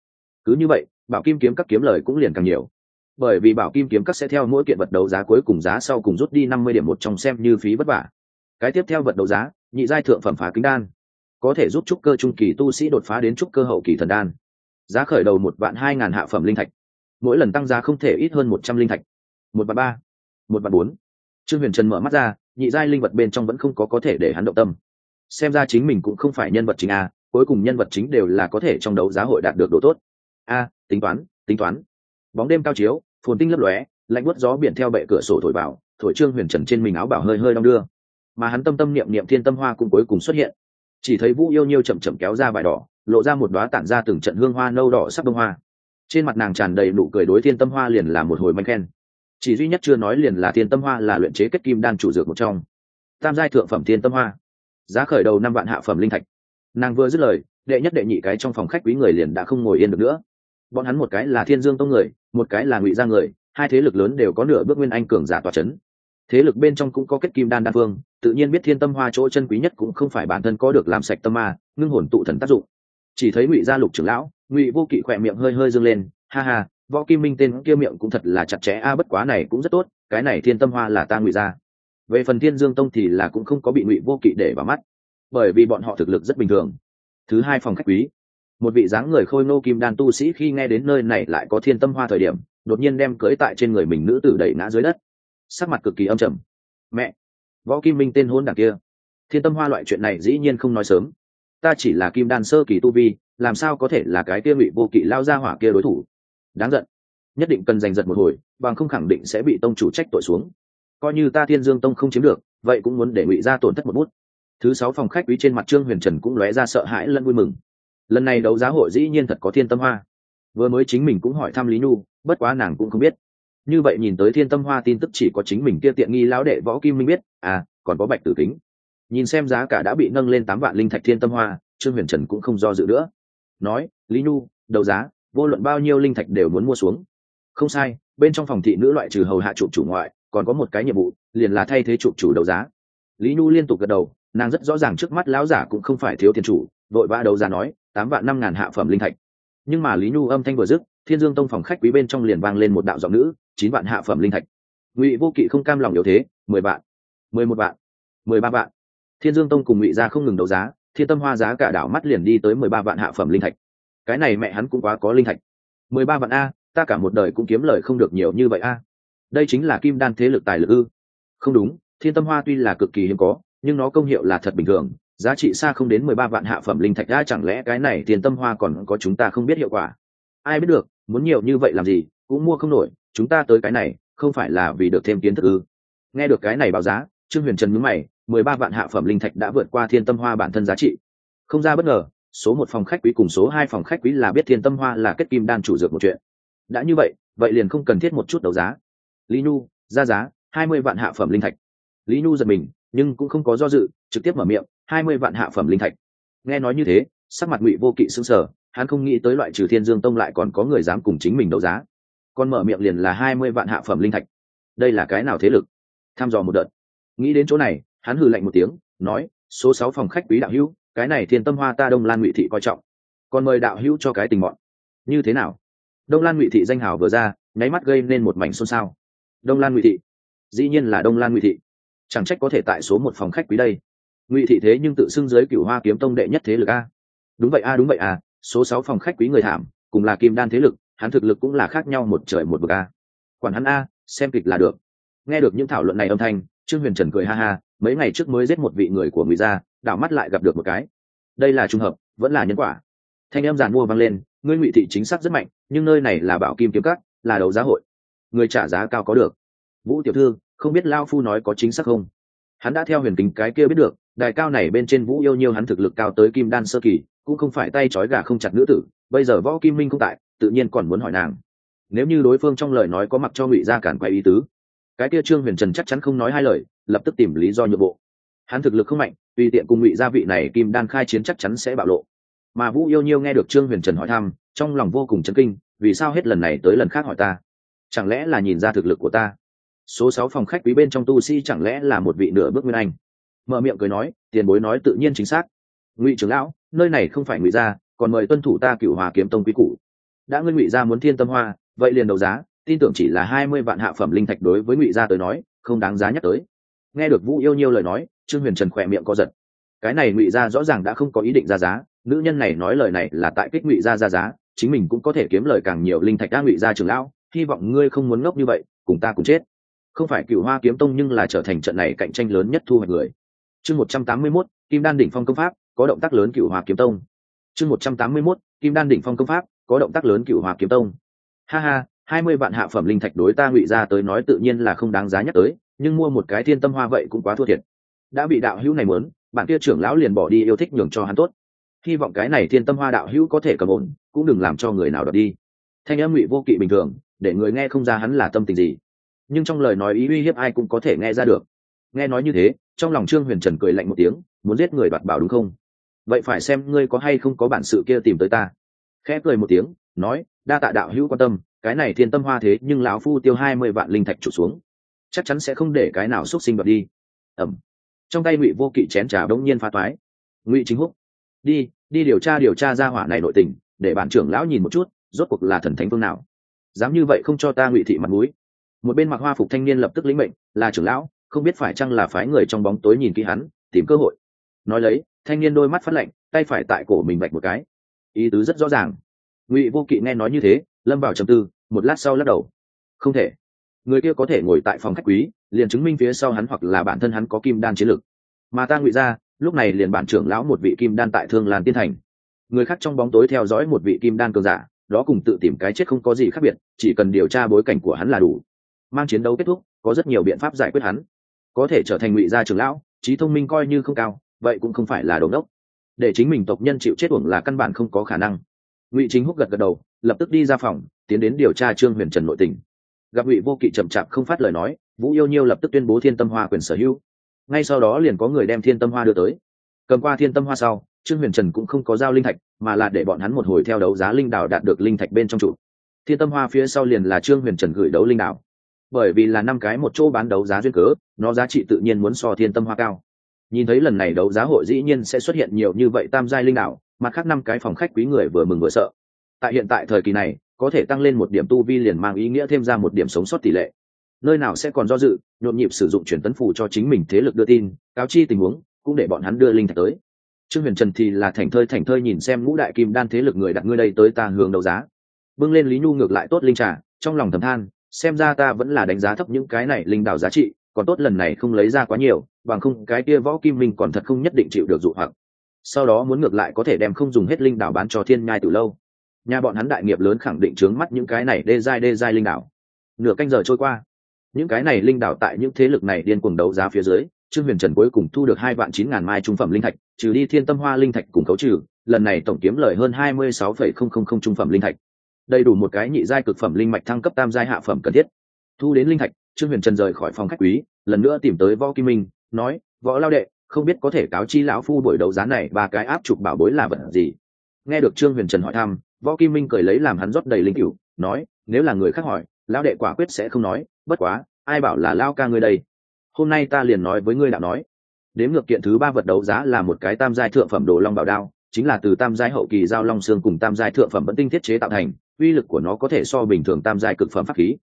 Cứ như vậy, bảo kim kiếm các kiếm lời cũng liền càng nhiều. Bởi vì bảo kim kiếm các sẽ theo mỗi kiện vật đấu giá cuối cùng giá sau cùng rút đi năm mươi điểm một trong xem như phí vất vả. Cái tiếp theo vật đấu giá, nhị giai thượng phẩm phá kính đan. Có thể giúp trúc cơ trung kỳ tu sĩ đột phá đến trúc cơ hậu kỳ thần đan. Giá khởi đầu một vạn hai ngàn hạ phẩm linh thạch. Mỗi lần tăng giá không thể ít hơn một trăm linh thạch. Một vạn ba, một vạn bốn. Trương huyền trần mở mắt ra, nhị giai linh vật bên trong vẫn không có có thể để hắn động tâm xem ra chính mình cũng không phải nhân vật chính a, cuối cùng nhân vật chính đều là có thể trong đấu giá hội đạt được độ tốt. A, tính toán tính toán. Bóng đêm cao chiếu, phồn tinh lấp lóe, lạnh bút gió biển theo bệ cửa sổ thổi vào, thổi trương huyền trần trên mình áo bảo hơi hơi đong đưa. Mà hắn tâm tâm niệm niệm thiên tâm hoa cũng cuối cùng xuất hiện. Chỉ thấy vũ yêu nhiêu chậm chậm kéo ra vải đỏ, lộ ra một đoá tản ra từng trận hương hoa nâu đỏ sắc bông hoa. Trên mặt nàng tràn đầy nụ cười đối thiên tâm hoa liền là một hồi manh khen. Chỉ duy nhất chưa nói liền là thiên tâm hoa là luyện chế kết kim đan chủ dược một trong. Tam giai thượng phẩm thiên tâm hoa giá khởi đầu năm vạn hạ phẩm linh thạch. Nàng vừa dứt lời, đệ nhất đệ nhị cái trong phòng khách quý người liền đã không ngồi yên được nữa. Bọn hắn một cái là thiên dương tông người, một cái là ngụy gia người, hai thế lực lớn đều có nửa bước nguyên anh cường giả tòa c h ấ n thế lực bên trong cũng có kết kim đan đa phương tự nhiên biết thiên tâm hoa chỗ chân quý nhất cũng không phải bản thân có được làm sạch tâm ma, ngưng hồn tụ thần tác dụng. Chỉ thấy ngụy gia lục trưởng lão, ngụy vô kỵ khỏe miệng hơi hơi dâng lên, ha ha, võ kim minh tên kia miệng cũng thật là chặt chẽ a, bất quá này cũng rất tốt, cái này thiên tâm hoa là ta ngụy gia về phần thiên dương tông thì là cũng không có bị ngụy vô kỵ để vào mắt, bởi vì bọn họ thực lực rất bình thường. Thứ hai phòng khách quý. Một vị dáng người khôi nô kim đan tu sĩ khi nghe đến nơi này lại có thiên tâm hoa thời điểm, đột nhiên đem cưới tại trên người mình nữ tử đẩy ngã dưới đất. Sắc mặt cực kỳ âm trầm. Mẹ, võ kim minh tên hôn đảng kia. Thiên tâm hoa loại chuyện này dĩ nhiên không nói sớm. Ta chỉ là kim đan sơ kỳ tu vi, làm sao có thể là cái kia ngụy vô kỵ lao ra hỏa kia đối thủ? Đáng giận. Nhất định cần giành giật một hồi, bằng không khẳng định sẽ bị tông chủ trách tội xuống coi như ta thiên dương tông không chiếm được, vậy cũng muốn để ngụy ra tổn thất một bút. Thứ sáu phòng khách quý trên mặt trương huyền trần cũng lóe ra sợ hãi lẫn vui mừng. Lần này đấu giá hội dĩ nhiên thật có thiên tâm hoa. Vừa mới chính mình cũng hỏi thăm lý nhu, bất quá nàng cũng không biết. Như vậy nhìn tới thiên tâm hoa tin tức chỉ có chính mình kia tiện nghi lão đệ võ kim minh biết à còn có bạch tử kính. Nhìn xem giá cả đã bị nâng lên tám vạn linh thạch thiên tâm hoa, trương huyền trần cũng không do dự nữa. Nói, lý nhu, đấu giá, vô luận bao nhiêu linh thạch đều muốn mua xuống. Không sai, bên trong phòng thị nữ loại trừ hầu hạ chủ chủ ngoại còn có một cái nhiệm vụ, liền là thay thế chụp chủ đấu giá. Lý nhu liên tục gật đầu, nàng rất rõ ràng trước mắt lão giả cũng không phải thiếu tiền chủ, vội vã đấu giá nói, tám vạn năm ngàn hạ phẩm linh thạch. Nhưng mà lý nhu âm thanh vừa dứt, thiên dương tông phòng khách quý bên trong liền vang lên một đạo giọng nữ, chín vạn hạ phẩm linh thạch. Ngụy vô kỵ không cam lòng yếu thế, mười vạn, mười một vạn, mười ba vạn. Thiên dương tông cùng ngụy gia không ngừng đấu giá, thiên tâm hoa giá cả đảo mắt liền đi tới mười ba vạn hạ phẩm linh thạch. Cái này mẹ hắn cũng quá có linh thạch. Mười ba vạn a, ta cả một đời cũng kiếm lời không được nhiều như vậy a đây chính là kim đan thế lực tài lực ư? Không đúng, thiên tâm hoa tuy là cực kỳ hiếm có, nhưng nó công hiệu là thật bình thường, giá trị xa không đến mười ba vạn hạ phẩm linh thạch đã chẳng lẽ cái này thiên tâm hoa còn có chúng ta không biết hiệu quả? Ai biết được, muốn nhiều như vậy làm gì, cũng mua không nổi, chúng ta tới cái này, không phải là vì được thêm kiến thức ư? Nghe được cái này báo giá, trương huyền trần nhớ mày, mười ba vạn hạ phẩm linh thạch đã vượt qua thiên tâm hoa bản thân giá trị. Không ra bất ngờ, số một phòng khách quý cùng số hai phòng khách quý là biết thiên tâm hoa là kết kim đan chủ dược một chuyện. Đã như vậy vậy liền không cần thiết một chút đấu giá lý nhu, ra giá hai mươi vạn hạ phẩm linh thạch. Lý nhu giật mình, nhưng cũng không có do dự, trực tiếp mở miệng, hai mươi vạn hạ phẩm linh thạch. Nghe nói như thế, sắc mặt ngụy vô kỵ sững sờ, hắn không nghĩ tới loại trừ thiên dương tông lại còn có người dám cùng chính mình đấu giá. Còn mở miệng liền là hai mươi vạn hạ phẩm linh thạch. Đây là cái nào thế lực? Tham dò một đợt. Nghĩ đến chỗ này, hắn hừ lạnh một tiếng, nói, số sáu phòng khách quý đạo hữu, cái này thiên tâm hoa ta đông lan ngụy thị coi trọng. Còn mời đạo hữu cho cái tình bọn. Như thế nào? Đông lan ngụy thị danh hào vừa ra, nháy mắt gây nên một mảnh xôn xao đông lan ngụy thị. Dĩ nhiên là đông lan ngụy thị. Chẳng trách có thể tại số một phòng khách quý đây. Ngụy thị thế nhưng tự xưng dưới cựu hoa kiếm tông đệ nhất thế lực a. Đúng vậy a, đúng vậy à số sáu phòng khách quý người thảm, cùng là kim đan thế lực, hắn thực lực cũng là khác nhau một trời một bậc a. Quản hắn a, xem kịch là được. Nghe được những thảo luận này âm thanh, trương huyền trần cười ha ha, mấy ngày trước mới giết một vị người của ngụy gia, đảo mắt lại gặp được một cái. Đây là trùng hợp, vẫn là nhân quả. Thanh em giàn mua vang lên, ngươi ngụy thị chính xác rất mạnh, nhưng nơi này là bảo kim kiếm cắt là đấu giá hội người trả giá cao có được. Vũ tiểu thư, không biết lao phu nói có chính xác không? Hắn đã theo huyền kính cái kia biết được, đài cao này bên trên vũ yêu nhiêu hắn thực lực cao tới kim đan sơ kỳ, cũng không phải tay trói gà không chặt nữ tử, bây giờ võ kim minh không tại, tự nhiên còn muốn hỏi nàng. Nếu như đối phương trong lời nói có mặc cho ngụy gia cản quay ý tứ, cái kia trương huyền trần chắc chắn không nói hai lời, lập tức tìm lý do nhượng bộ. Hắn thực lực không mạnh, tùy tiện cùng ngụy gia vị này kim đan khai chiến chắc chắn sẽ bạo lộ. Mà vũ yêu nhiêu nghe được trương huyền trần hỏi thăm, trong lòng vô cùng chấn kinh, vì sao hết lần này tới lần khác hỏi ta? Chẳng lẽ là nhìn ra thực lực của ta? Số sáu phòng khách quý bên trong tu sĩ chẳng lẽ là một vị nửa bước nguyên anh? Mở miệng cười nói, tiền bối nói tự nhiên chính xác. Ngụy trưởng lão, nơi này không phải ngụy gia, còn mời tuân thủ ta cựu hòa kiếm tông quý cũ đã ngươi ngụy gia muốn thiên tâm hoa, vậy liền đấu giá, tin tưởng chỉ là hai mươi vạn hạ phẩm linh thạch đối với ngụy gia tới nói, không đáng giá nhắc tới. Nghe được vũ yêu nhiêu lời nói, trương huyền trần khỏe miệng co giật. Cái này ngụy gia rõ ràng đã không có ý định ra giá, nữ nhân này nói lời này là tại kích ngụy gia ra giá, chính mình cũng có thể kiếm lời càng nhiều linh thạch đã ngụy gia trưởng lão hy vọng ngươi không muốn ngốc như vậy, cùng ta cùng chết. Không phải cựu hoa kiếm tông nhưng là trở thành trận này cạnh tranh lớn nhất thu hoạch người. Chương một trăm tám mươi mốt, kim đan đỉnh phong công pháp, có động tác lớn cựu hoa kiếm tông. Chương một trăm tám mươi mốt, kim đan đỉnh phong công pháp, có động tác lớn cựu hoa kiếm tông. Ha ha, hai mươi vạn hạ phẩm linh thạch đối ta ngụy ra tới nói tự nhiên là không đáng giá nhắc tới, nhưng mua một cái thiên tâm hoa vậy cũng quá thua thiệt. Đã bị đạo hữu này muốn, bạn kia trưởng lão liền bỏ đi yêu thích nhường cho hắn tốt. Hy vọng cái này thiên tâm hoa đạo hữu có thể cầm ổn, cũng đừng làm cho người nào đọc đi. Thanh âm ngụy vô kỵ bình thường để người nghe không ra hắn là tâm tình gì. Nhưng trong lời nói ý uy hiếp ai cũng có thể nghe ra được. Nghe nói như thế, trong lòng trương huyền trần cười lạnh một tiếng, muốn giết người đoạt bảo đúng không? Vậy phải xem ngươi có hay không có bản sự kia tìm tới ta. Khẽ cười một tiếng, nói, đa tạ đạo hữu quan tâm, cái này thiên tâm hoa thế nhưng lão phu tiêu hai mươi vạn linh thạch trụ xuống. Chắc chắn sẽ không để cái nào xúc sinh đoạt đi. Ẩm. Trong tay ngụy vô kỵ chén trà đống nhiên pha toái. Ngụy chính húc, đi đi điều tra điều tra ra hỏa này nội tình, để bản trưởng lão nhìn một chút, rốt cuộc là thần thánh phương nào dám như vậy không cho ta ngụy thị mặt mũi. Một bên mặc hoa phục thanh niên lập tức lĩnh mệnh, là trưởng lão, không biết phải chăng là phái người trong bóng tối nhìn kỹ hắn, tìm cơ hội. Nói lấy, thanh niên đôi mắt phát lạnh, tay phải tại cổ mình vạch một cái. Ý tứ rất rõ ràng. Ngụy vô kỵ nghe nói như thế, lâm vào trầm tư, một lát sau lắc đầu. Không thể. Người kia có thể ngồi tại phòng khách quý, liền chứng minh phía sau hắn hoặc là bản thân hắn có kim đan chiến lực. Mà ta ngụy ra, lúc này liền bản trưởng lão một vị kim đan tại thương làn tiên thành. Người khác trong bóng tối theo dõi một vị kim đan cường giả đó cùng tự tìm cái chết không có gì khác biệt, chỉ cần điều tra bối cảnh của hắn là đủ. Mang chiến đấu kết thúc, có rất nhiều biện pháp giải quyết hắn. Có thể trở thành ngụy gia trưởng lão, trí thông minh coi như không cao, vậy cũng không phải là đồn đốc. Để chính mình tộc nhân chịu chết uổng là căn bản không có khả năng. Ngụy chính húc gật gật đầu, lập tức đi ra phòng, tiến đến điều tra trương huyền trần nội tình. Gặp ngụy vô kỵ chậm chạp không phát lời nói, vũ yêu nhiêu lập tức tuyên bố thiên tâm hoa quyền sở hữu. Ngay sau đó liền có người đem thiên tâm hoa đưa tới. Cầm qua thiên tâm hoa sau trương huyền trần cũng không có giao linh thạch, mà là để bọn hắn một hồi theo đấu giá linh đảo đạt được linh thạch bên trong trụ thiên tâm hoa phía sau liền là trương huyền trần gửi đấu linh đảo. Bởi vì là năm cái một chỗ bán đấu giá duyên cớ, nó giá trị tự nhiên muốn so thiên tâm hoa cao. Nhìn thấy lần này đấu giá hội dĩ nhiên sẽ xuất hiện nhiều như vậy tam giai linh đảo, mặt khác năm cái phòng khách quý người vừa mừng vừa sợ. Tại hiện tại thời kỳ này, có thể tăng lên một điểm tu vi liền mang ý nghĩa thêm ra một điểm sống sót tỷ lệ. Nơi nào sẽ còn do dự, nhộn nhịp sử dụng chuyển tấn phù cho chính mình thế lực đưa tin, cáo chi tình huống, cũng để bọn hắn đưa linh thạch tới trương huyền trần thì là thành thơi thành thơi nhìn xem ngũ đại kim đan thế lực người đặt ngươi đây tới ta hướng đấu giá. Bưng lên lý nhu ngược lại tốt linh trà, trong lòng thầm than, xem ra ta vẫn là đánh giá thấp những cái này linh đảo giá trị, còn tốt lần này không lấy ra quá nhiều, bằng không cái kia võ kim minh còn thật không nhất định chịu được dụ hoặc. Sau đó muốn ngược lại có thể đem không dùng hết linh đảo bán cho thiên nhai từ lâu. Nhà bọn hắn đại nghiệp lớn khẳng định trướng mắt những cái này đê giai đê giai linh đảo. Nửa canh giờ trôi qua, những cái này linh đảo tại những thế lực này điên cuồng đấu giá phía dưới trương huyền trần cuối cùng thu được hai vạn chín ngàn mai trung phẩm linh thạch, trừ đi thiên tâm hoa linh thạch cùng khấu trừ, lần này tổng kiếm lời hơn hai mươi sáu phẩy không không không trung phẩm linh thạch. Đầy đủ một cái nhị giai cực phẩm linh mạch thăng cấp tam giai hạ phẩm cần thiết. Thu đến linh thạch, trương huyền trần rời khỏi phòng khách quý, lần nữa tìm tới võ kim minh, nói, võ lao đệ, không biết có thể cáo chi lão phu buổi đấu giá này ba cái áp trục bảo bối là vật gì? Nghe được trương huyền trần hỏi thăm, võ kim minh cười lấy làm hắn rót đầy linh cựu nói, nếu là người khác hỏi, lão đệ quả quyết sẽ không nói, bất quá, ai bảo là lao ca ngươi đây? Hôm nay ta liền nói với ngươi đạo nói. Đếm ngược kiện thứ ba vật đấu giá là một cái tam giai thượng phẩm đồ long bảo đao, chính là từ tam giai hậu kỳ giao long xương cùng tam giai thượng phẩm vẫn tinh thiết chế tạo thành, uy lực của nó có thể so bình thường tam giai cực phẩm pháp khí.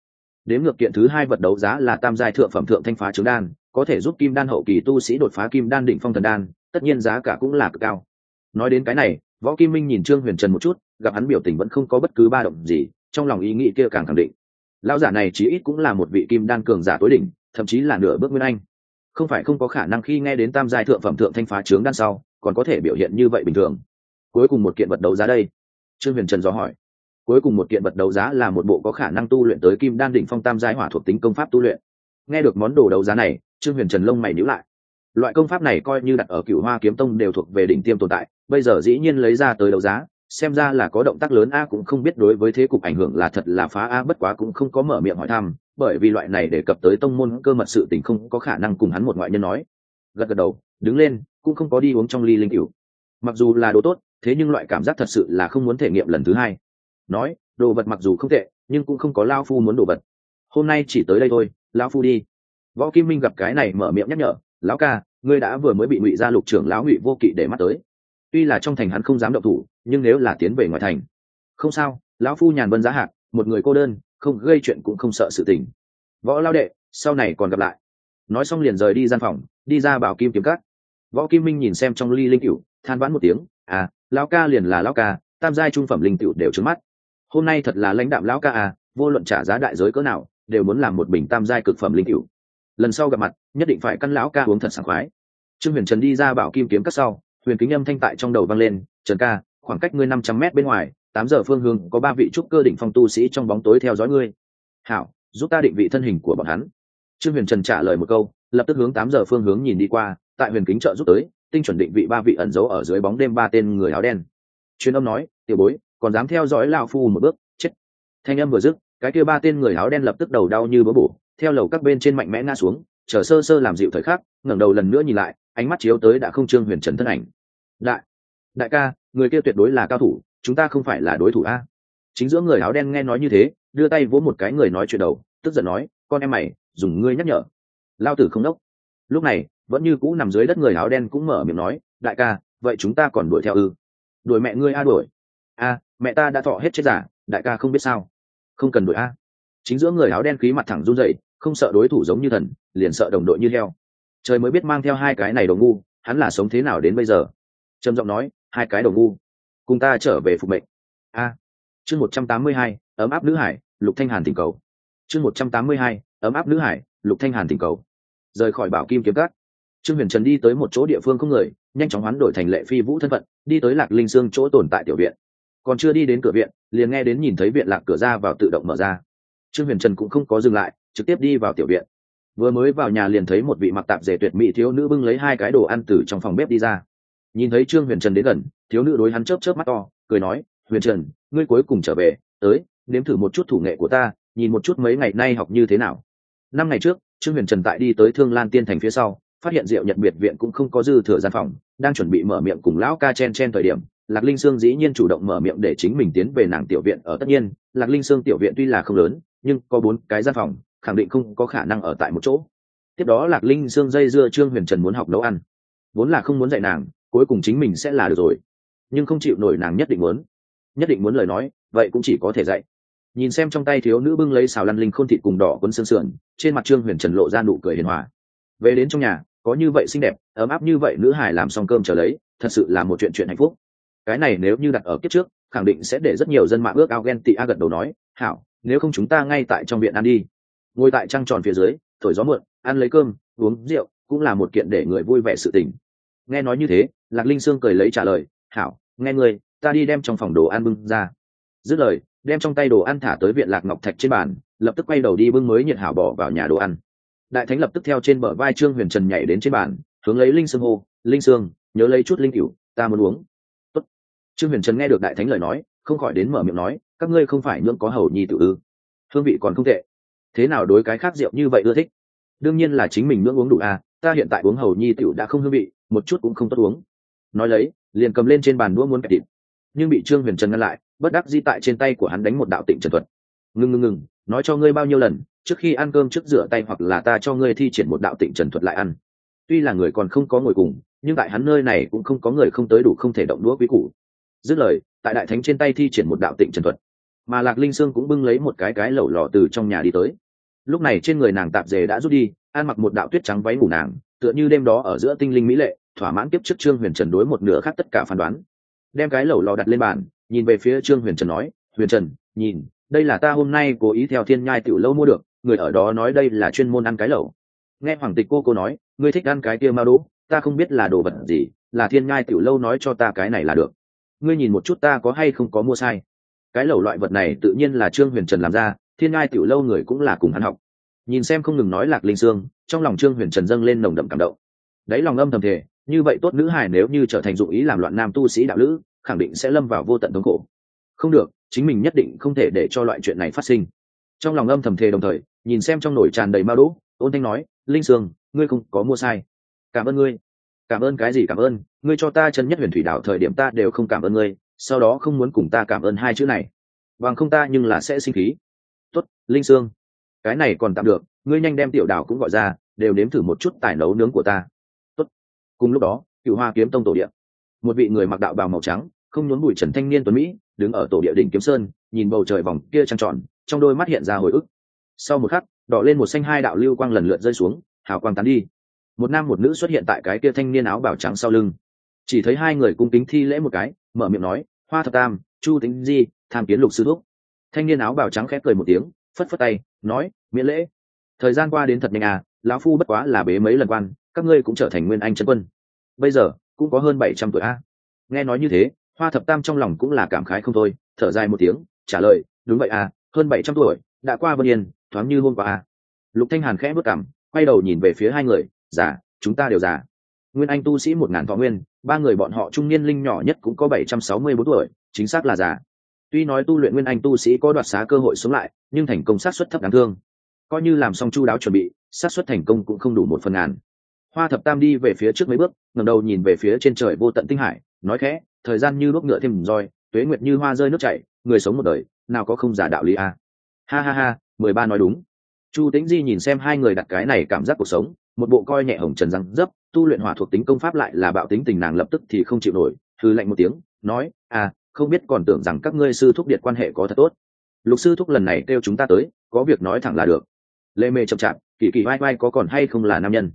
Đếm ngược kiện thứ hai vật đấu giá là tam giai thượng phẩm thượng thanh phá trứng đan, có thể giúp kim đan hậu kỳ tu sĩ đột phá kim đan định phong thần đan, tất nhiên giá cả cũng là cực cao. Nói đến cái này, võ kim minh nhìn trương huyền trần một chút, gặp hắn biểu tình vẫn không có bất cứ ba động gì, trong lòng ý nghĩ kia càng khẳng định. Lão giả này chí ít cũng là một vị kim đan cường giả tối đỉnh thậm chí là nửa bước nguyên anh. Không phải không có khả năng khi nghe đến tam giai thượng phẩm thượng thanh phá trướng đan sau, còn có thể biểu hiện như vậy bình thường. Cuối cùng một kiện vật đấu giá đây. Trương huyền trần do hỏi. Cuối cùng một kiện vật đấu giá là một bộ có khả năng tu luyện tới kim đan đỉnh phong tam giai hỏa thuộc tính công pháp tu luyện. Nghe được món đồ đấu giá này, trương huyền trần lông mày nhíu lại. Loại công pháp này coi như đặt ở cựu hoa kiếm tông đều thuộc về đỉnh tiêm tồn tại, bây giờ dĩ nhiên lấy ra tới đấu giá xem ra là có động tác lớn a cũng không biết đối với thế cục ảnh hưởng là thật là phá a, bất quá cũng không có mở miệng hỏi thăm, bởi vì loại này đề cập tới tông môn cơ mật sự tình không có khả năng cùng hắn một ngoại nhân nói. Gật gật đầu, đứng lên, cũng không có đi uống trong ly linh cửu. Mặc dù là đồ tốt, thế nhưng loại cảm giác thật sự là không muốn thể nghiệm lần thứ hai. Nói, đồ vật mặc dù không tệ, nhưng cũng không có lao phu muốn đồ vật. Hôm nay chỉ tới đây thôi, lao phu đi. Võ kim minh gặp cái này mở miệng nhắc nhở, lão ca, ngươi đã vừa mới bị ngụy gia lục trưởng lão ngụy vô kỵ để mắt tới. Tuy là trong thành hắn không dám động thủ nhưng nếu là tiến về ngoài thành, không sao, lão phu nhàn vân giá hạc, một người cô đơn, không gây chuyện cũng không sợ sự tình. Võ lao đệ, sau này còn gặp lại. Nói xong liền rời đi gian phòng, đi ra bảo kim kiếm cắt võ kim minh nhìn xem trong ly linh cựu than vãn một tiếng à lão ca liền là lão ca, tam giai trung phẩm linh cựu đều trứng mắt. Hôm nay thật là lãnh đạm lão ca à vô luận trả giá đại giới cỡ nào, đều muốn làm một bình tam giai cực phẩm linh cựu lần sau gặp mặt, nhất định phải căn lão ca uống thật sảng khoái. Trương huyền trần đi ra bảo kim kiếm cắt sau, huyền kính âm thanh tại trong đầu vang lên, trần ca khoảng cách ngươi năm trăm mét bên ngoài, tám giờ phương hướng có ba vị trúc cơ đỉnh phong tu sĩ trong bóng tối theo dõi ngươi. Hảo, giúp ta định vị thân hình của bọn hắn. Trương huyền trần trả lời một câu, lập tức hướng tám giờ phương hướng nhìn đi qua, tại huyền kính trợ giúp tới, tinh chuẩn định vị ba vị ẩn giấu ở dưới bóng đêm ba tên người áo đen. Truyền âm nói, tiểu bối, còn dám theo dõi lao phu một bước, chết. Thanh âm vừa dứt, cái kia ba tên người áo đen lập tức đầu đau như bỡ bổ, theo lầu các bên trên mạnh mẽ ngã xuống, chờ sơ sơ làm dịu thời khắc, ngẩng đầu lần nữa nhìn lại, ánh mắt chiếu tới đã không trương huyền trần thân ảnh. Đại đại ca người kia tuyệt đối là cao thủ, chúng ta không phải là đối thủ a. Chính giữa người áo đen nghe nói như thế, đưa tay vỗ một cái người nói chuyện đầu, tức giận nói, con em mày, dùng ngươi nhắc nhở. Lao tử không đốc. Lúc này, vẫn như cũ nằm dưới đất người áo đen cũng mở miệng nói, đại ca, vậy chúng ta còn đuổi theo ư? Đuổi mẹ ngươi a đuổi. A, mẹ ta đã thọ hết chết giả, đại ca không biết sao. Không cần đuổi a. Chính giữa người áo đen khí mặt thẳng run dậy không sợ đối thủ giống như thần, liền sợ đồng đội như heo. Trời mới biết mang theo hai cái này đồ ngu, hắn là sống thế nào đến bây giờ. Trầm giọng nói hai cái đồ ngu, cùng ta trở về phục mệnh. A, chương một trăm tám mươi hai, ấm áp nữ hải, lục thanh hàn tình cầu. Chương một trăm tám mươi hai, ấm áp nữ hải, lục thanh hàn tình cầu. Rời khỏi bảo kim kiếm cát trương huyền trần đi tới một chỗ địa phương không người, nhanh chóng hoán đổi thành lệ phi vũ thân phận, đi tới lạc linh sương chỗ tồn tại tiểu viện. Còn chưa đi đến cửa viện, liền nghe đến nhìn thấy viện lạc cửa ra vào tự động mở ra. Trương huyền trần cũng không có dừng lại, trực tiếp đi vào tiểu viện. Vừa mới vào nhà liền thấy một vị mặc tạp dề tuyệt mỹ thiếu nữ bưng lấy hai cái đồ ăn từ trong phòng bếp đi ra nhìn thấy trương huyền trần đến gần, thiếu nữ đối hắn chớp chớp mắt to, cười nói, huyền trần, ngươi cuối cùng trở về, tới, nếm thử một chút thủ nghệ của ta, nhìn một chút mấy ngày nay học như thế nào. Năm ngày trước, trương huyền trần tại đi tới thương lan tiên thành phía sau, phát hiện diệu nhật biệt viện cũng không có dư thừa gian phòng, đang chuẩn bị mở miệng cùng lão ca chen chen thời điểm, lạc linh sương dĩ nhiên chủ động mở miệng để chính mình tiến về nàng tiểu viện ở tất nhiên, lạc linh sương tiểu viện tuy là không lớn, nhưng có bốn cái gian phòng, khẳng định không có khả năng ở tại một chỗ. Tiếp đó lạc linh sương dây dưa trương huyền trần muốn học nấu ăn. Vốn là không muốn dạy nàng cuối cùng chính mình sẽ là được rồi. Nhưng không chịu nổi nàng nhất định muốn. Nhất định muốn lời nói, vậy cũng chỉ có thể dạy. Nhìn xem trong tay thiếu nữ bưng lấy xào lăn linh khôn thịt cùng đỏ quân sương sườn, trên mặt trương huyền trần lộ ra nụ cười hiền hòa. Về đến trong nhà, có như vậy xinh đẹp, ấm áp như vậy nữ hải làm xong cơm trở lấy, thật sự là một chuyện chuyện hạnh phúc. Cái này nếu như đặt ở kiếp trước, khẳng định sẽ để rất nhiều dân mạng ước ao ghen tị a gật đầu nói, hảo, nếu không chúng ta ngay tại trong viện ăn đi. Ngồi tại trăng tròn phía dưới, thổi gió muộn, ăn lấy cơm, uống rượu, cũng là một kiện để người vui vẻ sự tình nghe nói như thế, lạc linh sương cười lấy trả lời, hảo, nghe ngươi, ta đi đem trong phòng đồ ăn bưng ra. Dứt lời, đem trong tay đồ ăn thả tới viện lạc ngọc thạch trên bàn, lập tức quay đầu đi bưng mới nhiệt hảo bỏ vào nhà đồ ăn. Đại thánh lập tức theo trên bờ vai trương huyền trần nhảy đến trên bàn, hướng lấy linh sương hô, linh sương, nhớ lấy chút linh cửu, ta muốn uống. Tốt. trương huyền trần nghe được đại thánh lời nói, không khỏi đến mở miệng nói, các ngươi không phải nhưỡng có hầu nhi tự ư? Hương vị còn không tệ. Thế nào đối cái khác rượu như vậy ưa thích? Đương nhiên là chính mình nhưỡng uống đủ à ta hiện tại uống hầu nhi tiểu đã không hương vị một chút cũng không tốt uống. Nói lấy, liền cầm lên trên bàn đũa muốn kẹp thịt. Nhưng bị trương huyền trần ngăn lại, bất đắc di tại trên tay của hắn đánh một đạo tịnh trần thuật. Ngừng ngừng ngừng nói cho ngươi bao nhiêu lần, trước khi ăn cơm trước rửa tay hoặc là ta cho ngươi thi triển một đạo tịnh trần thuật lại ăn. Tuy là người còn không có ngồi cùng, nhưng tại hắn nơi này cũng không có người không tới đủ không thể động đũa quý củ. Dứt lời, tại đại thánh trên tay thi triển một đạo tịnh trần thuật. Mà lạc linh sương cũng bưng lấy một cái cái lẩu lò từ trong nhà đi tới. Lúc này trên người nàng tạp dề đã rút đi, ăn mặc một đạo tuyết trắng váy ngủ nàng, tựa như đêm đó ở giữa tinh linh mỹ lệ thỏa mãn tiếp trước trương huyền trần đối một nửa khác tất cả phán đoán. Đem cái lẩu lò đặt lên bàn, nhìn về phía trương huyền trần nói, huyền trần, nhìn, đây là ta hôm nay cố ý theo thiên nhai tiểu lâu mua được, người ở đó nói đây là chuyên môn ăn cái lẩu. Nghe hoàng tịch cô cô nói, ngươi thích ăn cái kia mao đỗ ta không biết là đồ vật gì, là thiên nhai tiểu lâu nói cho ta cái này là được. Ngươi nhìn một chút ta có hay không có mua sai. Cái lẩu loại vật này tự nhiên là trương huyền trần làm ra, thiên nhai tiểu lâu người cũng là cùng hắn học. Nhìn xem không ngừng nói lạc linh sương, trong lòng trương huyền trần dâng lên nồng đậm cảm động. Đấy lòng âm thầm thể như vậy tốt nữ hài nếu như trở thành dụng ý làm loạn nam tu sĩ đạo lữ, khẳng định sẽ lâm vào vô tận thống khổ. Không được, chính mình nhất định không thể để cho loại chuyện này phát sinh. Trong lòng âm thầm thề đồng thời, nhìn xem trong nồi tràn đầy mao đỗ ôn thanh nói, linh sương, ngươi không có mua sai. Cảm ơn ngươi. Cảm ơn cái gì cảm ơn? Ngươi cho ta chân nhất huyền thủy đảo thời điểm ta đều không cảm ơn ngươi, sau đó không muốn cùng ta cảm ơn hai chữ này. Bằng không ta nhưng là sẽ sinh khí. Tốt, linh sương. Cái này còn tạm được, ngươi nhanh đem tiểu đảo cũng gọi ra, đều nếm thử một chút tài nấu nướng của ta cùng lúc đó, cựu hoa kiếm tông tổ điện một vị người mặc đạo bào màu trắng, không nhốn bụi trần thanh niên tuấn mỹ, đứng ở tổ địa đỉnh kiếm sơn, nhìn bầu trời vòng kia trăng tròn, trong đôi mắt hiện ra hồi ức. Sau một khắc, đỏ lên một xanh hai đạo lưu quang lần lượt rơi xuống, hào quang tán đi. Một nam một nữ xuất hiện tại cái kia thanh niên áo bảo trắng sau lưng. Chỉ thấy hai người cung kính thi lễ một cái, mở miệng nói, hoa thập tam, chu tính di, tham kiến lục sư thúc. Thanh niên áo bảo trắng khép cười một tiếng, phất phất tay, nói, miễn lễ. Thời gian qua đến thật nhanh à lão phu bất quá là bế mấy lần quan các ngươi cũng trở thành nguyên anh chân quân. Bây giờ, cũng có hơn bảy trăm tuổi a. Nghe nói như thế, hoa thập tam trong lòng cũng là cảm khái không thôi, thở dài một tiếng, trả lời, đúng vậy à hơn bảy trăm tuổi, đã qua vân yên, thoáng như hôm qua à lục thanh hàn khẽ bước cảm quay đầu nhìn về phía hai người, già, chúng ta đều già. Nguyên anh tu sĩ một ngàn thọ nguyên, ba người bọn họ trung niên linh nhỏ nhất cũng có bảy trăm sáu mươi bốn tuổi, chính xác là già. Tuy nói tu luyện nguyên anh tu sĩ có đoạt xá cơ hội sống lại, nhưng thành công sát xuất thấp đáng thương. Coi như làm xong chu đáo chuẩn bị, sát xuất thành công cũng không đủ một phần ngàn hoa thập tam đi về phía trước mấy bước, ngẩng đầu nhìn về phía trên trời vô tận tinh hải, nói khẽ, thời gian như đuốc ngựa thêm roi, tuế nguyệt như hoa rơi nước chảy, người sống một đời, nào có không giả đạo lý a. À? ha ha ha, mười ba nói đúng. Chu tĩnh di nhìn xem hai người đặt cái này cảm giác cuộc sống, một bộ coi nhẹ hồng trần răng dấp, tu luyện hỏa thuộc tính công pháp lại là bạo tính tình nàng lập tức thì không chịu nổi thư lạnh một tiếng, nói à không biết còn tưởng rằng các ngươi sư thúc điện quan hệ có thật tốt. Lục sư thúc lần này kêu chúng ta tới, có việc nói thẳng là được. Lê mê chậm chạp, kỳ kỳ vai vai có còn hay không là nam nhân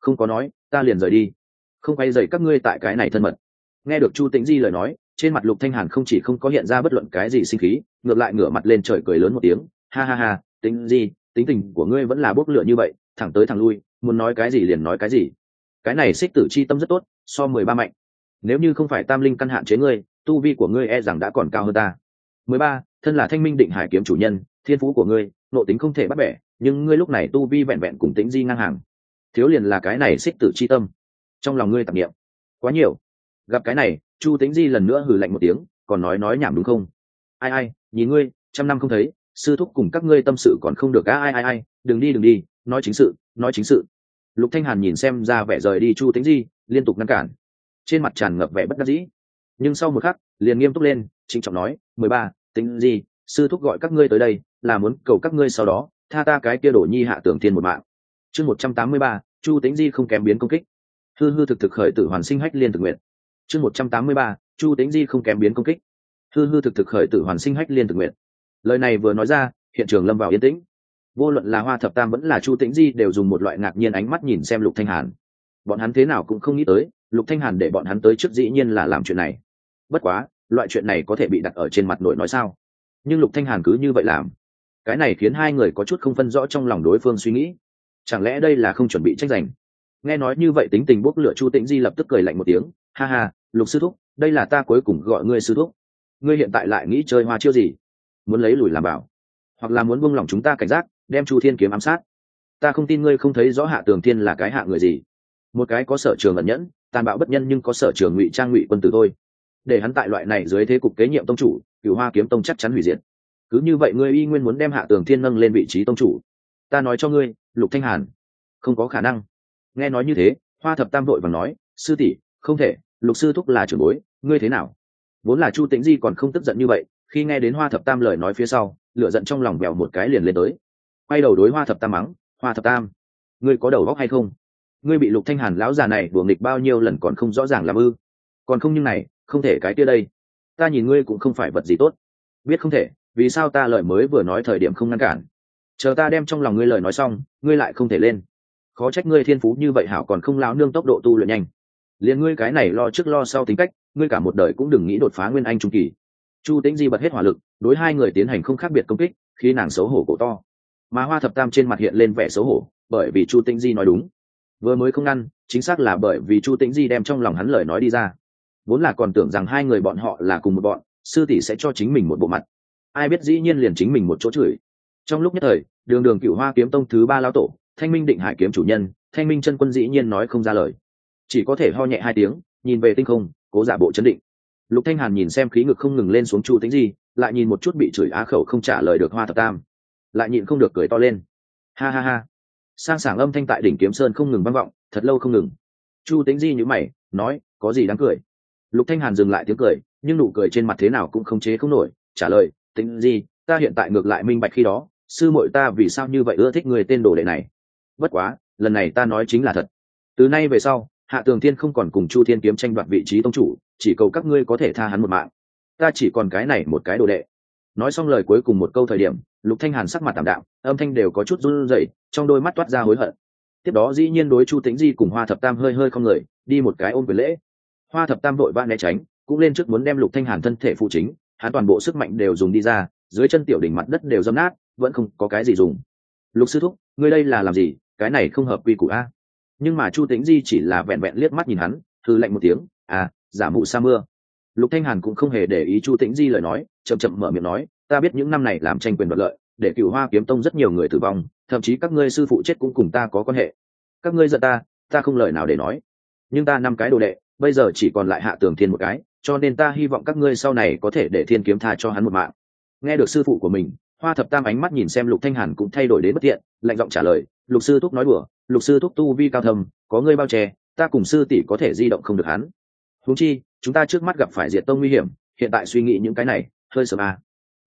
không có nói, ta liền rời đi. Không quay dậy các ngươi tại cái này thân mật. Nghe được chu tĩnh di lời nói, trên mặt lục thanh hàn không chỉ không có hiện ra bất luận cái gì sinh khí, ngược lại ngửa mặt lên trời cười lớn một tiếng. Ha ha ha, Tĩnh di, tính tình của ngươi vẫn là bốc lửa như vậy, thẳng tới thẳng lui, muốn nói cái gì liền nói cái gì. Cái này xích tử chi tâm rất tốt, so mười ba mạnh. Nếu như không phải tam linh căn hạn chế ngươi, tu vi của ngươi e rằng đã còn cao hơn ta. Mười ba, thân là thanh minh định hải kiếm chủ nhân, thiên phú của ngươi nộ tính không thể bắt bẻ, nhưng ngươi lúc này tu vi vẹn vẹn cùng tính di ngang hàng thiếu liền là cái này xích tử chi tâm. Trong lòng ngươi tạp nghiệm quá nhiều. Gặp cái này, chu tính di lần nữa hừ lạnh một tiếng, còn nói nói nhảm đúng không? Ai ai, nhìn ngươi, trăm năm không thấy, sư thúc cùng các ngươi tâm sự còn không được á, ai ai ai, đừng đi đừng đi, nói chính sự, nói chính sự. Lục thanh hàn nhìn xem ra vẻ rời đi chu tính di, liên tục ngăn cản. Trên mặt tràn ngập vẻ bất đắc dĩ. Nhưng sau một khắc, liền nghiêm túc lên, trịnh trọng nói, mười ba tính gì sư thúc gọi các ngươi tới đây, là muốn cầu các ngươi sau đó, tha ta cái kia đổ nhi hạ tưởng thiên một mạng chương một trăm tám mươi ba, chu tính di không kém biến công kích. Hư hư thực thực khởi tử hoàn sinh hách liên thực nguyện chương một trăm tám mươi ba, chu tính di không kém biến công kích. Hư hư thực thực khởi tử hoàn sinh hách liên thực nguyện lời này vừa nói ra, hiện trường lâm vào yên tĩnh. Vô luận là hoa thập tam vẫn là chu tĩnh di đều dùng một loại ngạc nhiên ánh mắt nhìn xem lục thanh hàn. Bọn hắn thế nào cũng không nghĩ tới, lục thanh hàn để bọn hắn tới trước dĩ nhiên là làm chuyện này. Bất quá, loại chuyện này có thể bị đặt ở trên mặt nội nói sao? Nhưng lục thanh hàn cứ như vậy làm. Cái này khiến hai người có chút không phân rõ trong lòng đối phương suy nghĩ chẳng lẽ đây là không chuẩn bị trách giành? Nghe nói như vậy tính tình bốc lửa chu tĩnh di lập tức cười lạnh một tiếng. Ha ha, lục sư thúc, đây là ta cuối cùng gọi ngươi sư thúc. Ngươi hiện tại lại nghĩ chơi hoa chiêu gì? Muốn lấy lùi làm bảo, hoặc là muốn buông lỏng chúng ta cảnh giác, đem chu thiên kiếm ám sát? Ta không tin ngươi không thấy rõ hạ tường thiên là cái hạ người gì. Một cái có sở trường ẩn nhẫn, tàn bạo bất nhân nhưng có sở trường ngụy trang ngụy quân tử thôi. Để hắn tại loại này dưới thế cục kế nhiệm tông chủ cựu hoa kiếm tông chắc chắn hủy diệt. Cứ như vậy ngươi y nguyên muốn đem hạ tường thiên nâng lên vị trí tông chủ. Ta nói cho ngươi lục thanh hàn. Không có khả năng. Nghe nói như thế, hoa thập tam đội và nói, sư tỷ, không thể, lục sư thúc là trưởng bối, ngươi thế nào? Vốn là chu tĩnh di còn không tức giận như vậy, khi nghe đến hoa thập tam lời nói phía sau, lửa giận trong lòng bèo một cái liền lên tới. Quay đầu đối hoa thập tam mắng, hoa thập tam, ngươi có đầu góc hay không? Ngươi bị lục thanh hàn lão già này đùa nghịch bao nhiêu lần còn không rõ ràng làm ư? Còn không như này, không thể cái kia đây. Ta nhìn ngươi cũng không phải vật gì tốt. Biết không thể, vì sao ta lời mới vừa nói thời điểm không ngăn cản? Chờ ta đem trong lòng ngươi lời nói xong, ngươi lại không thể lên. Khó trách ngươi thiên phú như vậy hảo còn không lao nương tốc độ tu luyện nhanh. Liền ngươi cái này lo trước lo sau tính cách, ngươi cả một đời cũng đừng nghĩ đột phá nguyên anh trung kỳ. Chu tĩnh di bật hết hỏa lực, đối hai người tiến hành không khác biệt công kích, khi nàng xấu hổ cổ to. Mà hoa thập tam trên mặt hiện lên vẻ xấu hổ, bởi vì chu tĩnh di nói đúng. Vừa mới không ngăn chính xác là bởi vì chu tĩnh di đem trong lòng hắn lời nói đi ra. Vốn là còn tưởng rằng hai người bọn họ là cùng một bọn, sư tỷ sẽ cho chính mình một bộ mặt. Ai biết dĩ nhiên liền chính mình một chỗ chửi trong lúc nhất thời, đường đường cựu hoa kiếm tông thứ ba lão tổ, thanh minh định hải kiếm chủ nhân, thanh minh chân quân dĩ nhiên nói không ra lời. Chỉ có thể ho nhẹ hai tiếng, nhìn về tinh không, cố giả bộ chấn định. Lục thanh hàn nhìn xem khí ngực không ngừng lên xuống chu tính gì lại nhìn một chút bị chửi á khẩu không trả lời được hoa thập tam. Lại nhịn không được cười to lên. Ha ha ha. Sang sảng âm thanh tại đỉnh kiếm sơn không ngừng vang vọng, thật lâu không ngừng. Chu tính di nhữ mày, nói, có gì đáng cười? Lục thanh hàn dừng lại tiếng cười, nhưng nụ cười trên mặt thế nào cũng không chế không nổi, trả lời tính gì ta hiện tại ngược lại minh bạch khi đó sư muội ta vì sao như vậy ưa thích người tên đồ đệ này? Bất quá, lần này ta nói chính là thật. Từ nay về sau, hạ tường thiên không còn cùng chu thiên kiếm tranh đoạt vị trí tông chủ, chỉ cầu các ngươi có thể tha hắn một mạng. Ta chỉ còn cái này một cái đồ đệ. Nói xong lời cuối cùng một câu thời điểm, lục thanh hàn sắc mặt tạm đạm, âm thanh đều có chút run rẩy, trong đôi mắt toát ra hối hận. Tiếp đó dĩ nhiên đối chu tĩnh di cùng hoa thập tam hơi hơi không người, đi một cái ôm quyền lễ. Hoa thập tam vội vã né tránh, cũng lên trước muốn đem lục thanh hàn thân thể phụ chính, hắn toàn bộ sức mạnh đều dùng đi ra, dưới chân tiểu đỉnh mặt đất đều dâm nát vẫn không có cái gì dùng. Lục sư thúc, ngươi đây là làm gì? Cái này không hợp quy củ a. Nhưng mà chu tĩnh di chỉ là vẹn vẹn liếc mắt nhìn hắn thư lạnh một tiếng à giả mụ sa mưa. Lục thanh hàn cũng không hề để ý chu tĩnh di lời nói, chậm chậm mở miệng nói, ta biết những năm này làm tranh quyền đoạt lợi, để cựu hoa kiếm tông rất nhiều người tử vong, thậm chí các ngươi sư phụ chết cũng cùng ta có quan hệ. Các ngươi giận ta ta không lời nào để nói. Nhưng ta năm cái đồ đệ, bây giờ chỉ còn lại hạ tường thiên một cái, cho nên ta hy vọng các ngươi sau này có thể để thiên kiếm tha cho hắn một mạng. Nghe được sư phụ của mình hoa thập tam ánh mắt nhìn xem lục thanh hàn cũng thay đổi đến bất tiện, lạnh giọng trả lời, lục sư thúc nói đùa, lục sư thúc tu vi cao thầm có ngươi bao che, ta cùng sư tỷ có thể di động không được hắn. Huống chi, chúng ta trước mắt gặp phải diệt tông nguy hiểm, hiện tại suy nghĩ những cái này, hơi sớm à.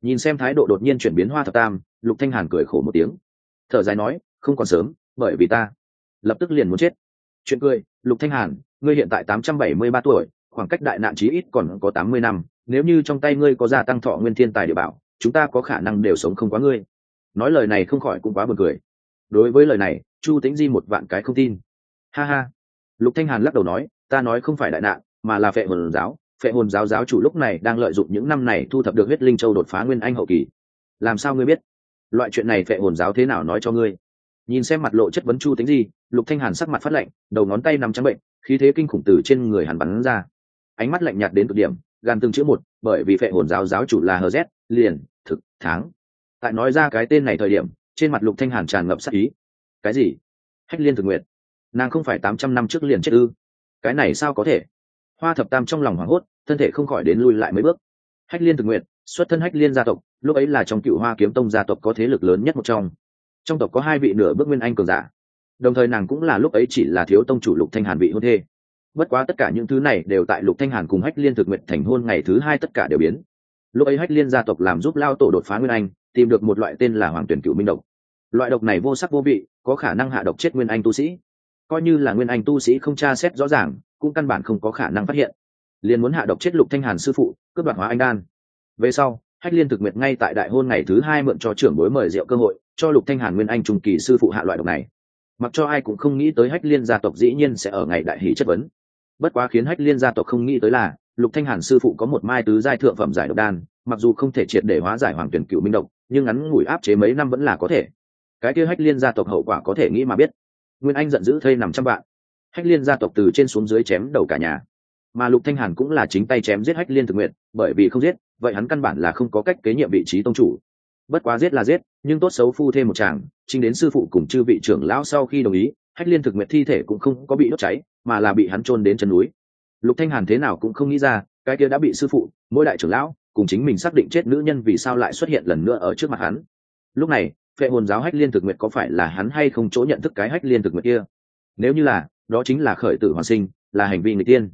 nhìn xem thái độ đột nhiên chuyển biến hoa thập tam, lục thanh hàn cười khổ một tiếng. Thở dài nói, không còn sớm, bởi vì ta lập tức liền muốn chết. Chuyện cười, lục thanh hàn, ngươi hiện tại tám trăm bảy mươi ba tuổi, khoảng cách đại nạn chí ít còn có tám mươi năm, nếu như trong tay ngươi có gia tăng thọ nguyên thiên tài địa bảo chúng ta có khả năng đều sống không quá ngươi. Nói lời này không khỏi cũng quá buồn cười. Đối với lời này, chu Tĩnh di một vạn cái không tin. Ha ha. Lục thanh hàn lắc đầu nói, ta nói không phải đại nạn, mà là phệ hồn giáo. Phệ hồn giáo giáo chủ lúc này đang lợi dụng những năm này thu thập được huyết linh châu đột phá nguyên anh hậu kỳ. Làm sao ngươi biết? Loại chuyện này phệ hồn giáo thế nào nói cho ngươi? Nhìn xem mặt lộ chất vấn chu tính di, lục thanh hàn sắc mặt phát lạnh, đầu ngón tay nằm trắng bệnh, khí thế kinh khủng từ trên người hàn bắn ra. Ánh mắt lạnh nhạt đến cực điểm gan từng chữ một, bởi vì phệ hồn giáo giáo chủ là hờ z, liền thực, tháng. Tại nói ra cái tên này thời điểm, trên mặt lục thanh hàn tràn ngập sắc ý. Cái gì? Hách liên thực nguyện nàng không phải tám trăm năm trước liền chết ư? Cái này sao có thể? Hoa thập tam trong lòng hoảng hốt, thân thể không khỏi đến lui lại mấy bước. Hách liên thực nguyện xuất thân hách liên gia tộc, lúc ấy là trong cựu hoa kiếm tông gia tộc có thế lực lớn nhất một trong. Trong tộc có hai vị nửa bước nguyên anh cường giả. Đồng thời nàng cũng là lúc ấy chỉ là thiếu tông chủ lục thanh hàn bị hôn thê. Bất quá tất cả những thứ này đều tại lục thanh hàn cùng hách liên thực nguyện thành hôn ngày thứ hai tất cả đều biến lúc ấy hách liên gia tộc làm giúp lao tổ đột phá nguyên anh, tìm được một loại tên là hoàng tuyển cựu minh độc. Loại độc này vô sắc vô vị, có khả năng hạ độc chết nguyên anh tu sĩ. Coi như là nguyên anh tu sĩ không tra xét rõ ràng, cũng căn bản không có khả năng phát hiện. Liền muốn hạ độc chết lục thanh hàn sư phụ, cướp đoạt hóa anh đan. Về sau, hách liên thực nguyện ngay tại đại hôn ngày thứ hai mượn cho trưởng bối mời rượu cơ hội, cho lục thanh hàn nguyên anh trung kỳ sư phụ hạ loại độc này. Mặc cho ai cũng không nghĩ tới hách liên gia tộc dĩ nhiên sẽ ở ngày đại hỷ chất vấn. Bất quá khiến hách liên gia tộc không nghĩ tới là lục thanh hàn sư phụ có một mai tứ giai thượng phẩm giải độc đan, mặc dù không thể triệt để hóa giải hoàng tuyển cựu minh độc, nhưng ngắn ngủi áp chế mấy năm vẫn là có thể. Cái kia hách liên gia tộc hậu quả có thể nghĩ mà biết. Nguyên anh giận dữ thây nằm trăm vạn. Hách liên gia tộc từ trên xuống dưới chém đầu cả nhà. Mà lục thanh hàn cũng là chính tay chém giết hách liên thực nguyện bởi vì không giết, vậy hắn căn bản là không có cách kế nhiệm vị trí tông chủ. Bất quá giết là giết, nhưng tốt xấu phu thêm một chàng, chính đến sư phụ cùng chư vị trưởng lão sau khi đồng ý, hách liên thực nguyện thi thể cũng không có bị đốt cháy, mà là bị hắn trôn đến chân núi lục thanh hàn thế nào cũng không nghĩ ra, cái kia đã bị sư phụ, mỗi đại trưởng lão cùng chính mình xác định chết nữ nhân vì sao lại xuất hiện lần nữa ở trước mặt hắn. Lúc này, phệ hồn giáo hách liên thực nguyệt có phải là hắn hay không chỗ nhận thức cái hách liên thực nguyệt kia? Nếu như là, đó chính là khởi tử hoàn sinh, là hành vi người tiên.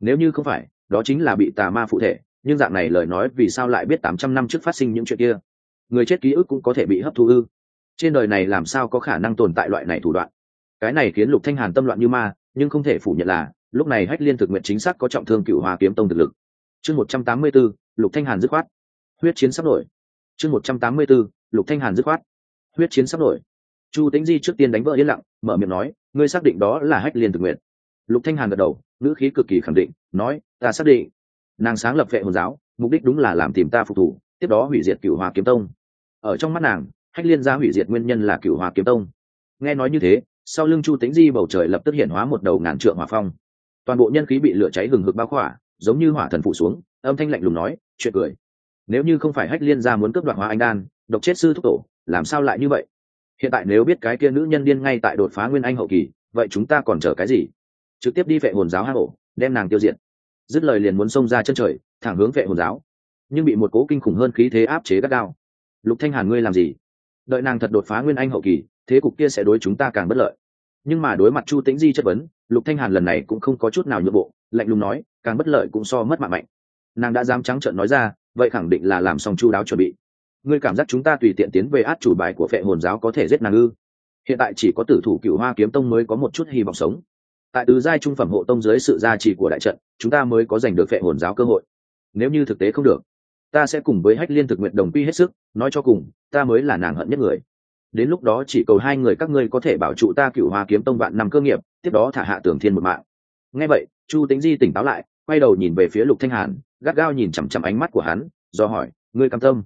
Nếu như không phải, đó chính là bị tà ma phụ thể, nhưng dạng này lời nói vì sao lại biết tám trăm năm trước phát sinh những chuyện kia? Người chết ký ức cũng có thể bị hấp thu ư? Trên đời này làm sao có khả năng tồn tại loại này thủ đoạn? Cái này khiến lục thanh hàn tâm loạn như ma, nhưng không thể phủ nhận là lúc này hách liên thực nguyện chính xác có trọng thương cựu hòa kiếm tông thực lực. Chương một trăm tám mươi 184, lục thanh hàn dứt khoát. Huyết chiến sắp nổi. Chương một trăm tám mươi 184, lục thanh hàn dứt khoát. Huyết chiến sắp nổi. Chu tĩnh di trước tiên đánh vỡ yên lặng mở miệng nói ngươi xác định đó là hách liên thực nguyện? Lục thanh hàn gật đầu ngữ khí cực kỳ khẳng định nói ta xác định. Nàng sáng lập vệ hồn giáo mục đích đúng là làm tìm ta phục thủ tiếp đó hủy diệt cựu hòa kiếm tông. Ở trong mắt nàng hách liên gia hủy diệt nguyên nhân là cựu hòa kiếm tông. Nghe nói như thế sau lưng chu tĩnh di bầu trời lập tức hiện hóa một đầu ngàn trượng hỏa phong toàn bộ nhân khí bị lửa cháy hừng hực bao khỏa, giống như hỏa thần phụ xuống, âm thanh lạnh lùng nói, chuyện cười. Nếu như không phải hách liên gia muốn cướp đoạt hóa anh đan, độc chết sư thúc tổ, làm sao lại như vậy? Hiện tại nếu biết cái kia nữ nhân điên ngay tại đột phá nguyên anh hậu kỳ, vậy chúng ta còn chờ cái gì? Trực tiếp đi vệ hồn giáo hang ổ, đem nàng tiêu diệt. Dứt lời liền muốn xông ra chân trời, thẳng hướng vệ hồn giáo. Nhưng bị một cố kinh khủng hơn khí thế áp chế gắt gao. Lục thanh hàn, ngươi làm gì? Đợi nàng thật đột phá nguyên anh hậu kỳ, thế cục kia sẽ đối chúng ta càng bất lợi nhưng mà đối mặt chu tĩnh di chất vấn, lục thanh hàn lần này cũng không có chút nào nhượng bộ, lạnh lùng nói, càng bất lợi cũng so mất mạng mạnh. Nàng đã dám trắng trợn nói ra, vậy khẳng định là làm xong chu đáo chuẩn bị. Ngươi cảm giác chúng ta tùy tiện tiến về át chủ bài của phệ hồn giáo có thể giết nàng ư? Hiện tại chỉ có tử thủ cựu hoa kiếm tông mới có một chút hy vọng sống. Tại tứ giai trung phẩm hộ tông dưới sự gia trì của đại trận, chúng ta mới có giành được phệ hồn giáo cơ hội. Nếu như thực tế không được, ta sẽ cùng với hách liên thực nguyện đồng quy hết sức, nói cho cùng, ta mới là nàng hận nhất người đến lúc đó chỉ cầu hai người các ngươi có thể bảo trụ ta cựu hoa kiếm tông vạn năm cơ nghiệp, tiếp đó thả hạ tưởng thiên một mạng. Nghe vậy, chu tính di tỉnh táo lại, quay đầu nhìn về phía lục thanh hàn, gắt gao nhìn chằm chằm ánh mắt của hắn, do hỏi, ngươi cam tâm?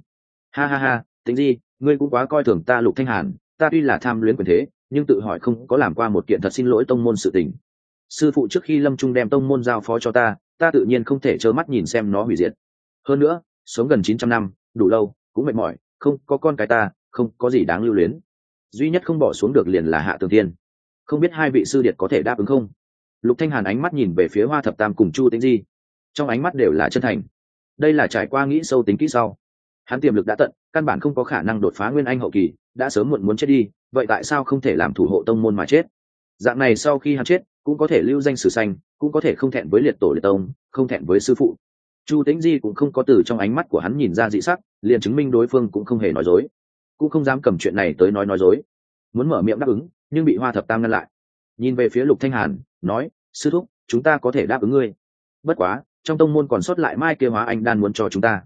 Ha ha ha tính di, ngươi cũng quá coi thường ta lục thanh hàn, ta tuy là tham luyến quyền thế, nhưng tự hỏi không có làm qua một kiện thật xin lỗi tông môn sự tình. Sư phụ trước khi lâm trung đem tông môn giao phó cho ta ta tự nhiên không thể trơ mắt nhìn xem nó hủy diệt. Hơn nữa, sống gần chín trăm năm, đủ lâu, cũng mệt mỏi, không có con cái ta không có gì đáng lưu luyến. Duy nhất không bỏ xuống được liền là hạ tường tiên không biết hai vị sư điệt có thể đáp ứng không? Lục thanh hàn ánh mắt nhìn về phía hoa thập tam cùng chu tĩnh di. Trong ánh mắt đều là chân thành. Đây là trải qua nghĩ sâu tính kỹ sau. Hắn tiềm lực đã tận, căn bản không có khả năng đột phá nguyên anh hậu kỳ, đã sớm muộn muốn chết đi, vậy tại sao không thể làm thủ hộ tông môn mà chết? Dạng này sau khi hắn chết, cũng có thể lưu danh sử xanh cũng có thể không thẹn với liệt tổ liệt tông, không thẹn với sư phụ. Chu tĩnh di cũng không có từ trong ánh mắt của hắn nhìn ra dị sắc, liền chứng minh đối phương cũng không hề nói dối cũng không dám cầm chuyện này tới nói nói dối. Muốn mở miệng đáp ứng, nhưng bị hoa thập tam ngăn lại. Nhìn về phía lục thanh hàn, nói, sư thúc, chúng ta có thể đáp ứng ngươi. Bất quá, trong tông môn còn sót lại mai kia hóa anh đan muốn cho chúng ta.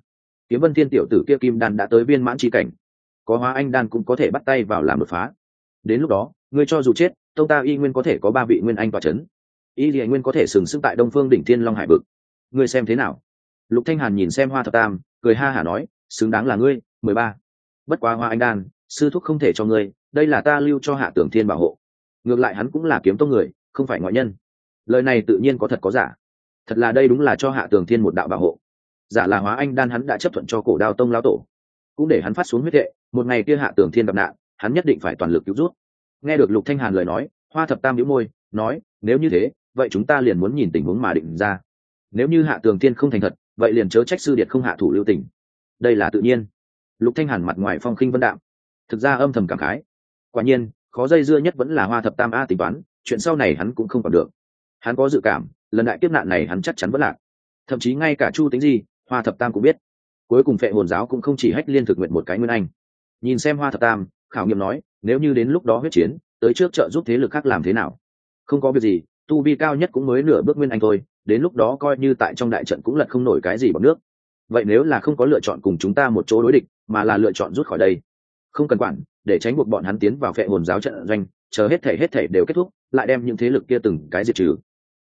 Kiếm vân thiên tiểu tử kia kim đan đã tới viên mãn chi cảnh. Có hóa anh đan cũng có thể bắt tay vào làm đột phá. Đến lúc đó, ngươi cho dù chết, tông ta y nguyên có thể có ba vị nguyên anh tòa c h ấ n y thì nguyên có thể sừng sững tại đông phương đỉnh thiên long hải vực. Ngươi xem thế nào? Lục thanh hàn nhìn xem hoa thập tam, cười ha hả nói, xứng đáng là ngươi, mười ba bất quá hoa anh đan, sư thúc không thể cho ngươi, đây là ta lưu cho hạ tưởng thiên bảo hộ. Ngược lại hắn cũng là kiếm tông người, không phải ngoại nhân. Lời này tự nhiên có thật có giả. Thật là đây đúng là cho hạ tường thiên một đạo bảo hộ. Giả là hóa anh đan hắn đã chấp thuận cho cổ đao tông lao tổ. Cũng để hắn phát xuống huyết hệ, một ngày kia hạ tường thiên gặp nạn, hắn nhất định phải toàn lực cứu rút. Nghe được lục thanh hàn lời nói, hoa thập tam nhíu môi, nói, nếu như thế, vậy chúng ta liền muốn nhìn tình huống mà định ra. Nếu như hạ tường thiên không thành thật, vậy liền chớ trách sư điệt không hạ thủ lưu tình. Đây là tự nhiên lục thanh hàn mặt ngoài phong khinh vân đạm thực ra âm thầm cảm khái quả nhiên khó dây dưa nhất vẫn là hoa thập tam a tính toán chuyện sau này hắn cũng không còn được hắn có dự cảm lần đại kiếp nạn này hắn chắc chắn vẫn lạc thậm chí ngay cả chu tính gì hoa thập tam cũng biết cuối cùng phệ hồn giáo cũng không chỉ hách liên thực nguyện một cái nguyên anh nhìn xem hoa thập tam khảo nghiệm nói nếu như đến lúc đó huyết chiến tới trước trợ giúp thế lực khác làm thế nào không có việc gì tu vi cao nhất cũng mới nửa bước nguyên anh thôi đến lúc đó coi như tại trong đại trận cũng lật không nổi cái gì bằng nước vậy nếu là không có lựa chọn cùng chúng ta một chỗ đối địch, mà là lựa chọn rút khỏi đây. Không cần quản, để tránh buộc bọn hắn tiến vào phệ hồn giáo trận doanh, chờ hết thể hết thể đều kết thúc, lại đem những thế lực kia từng cái diệt trừ.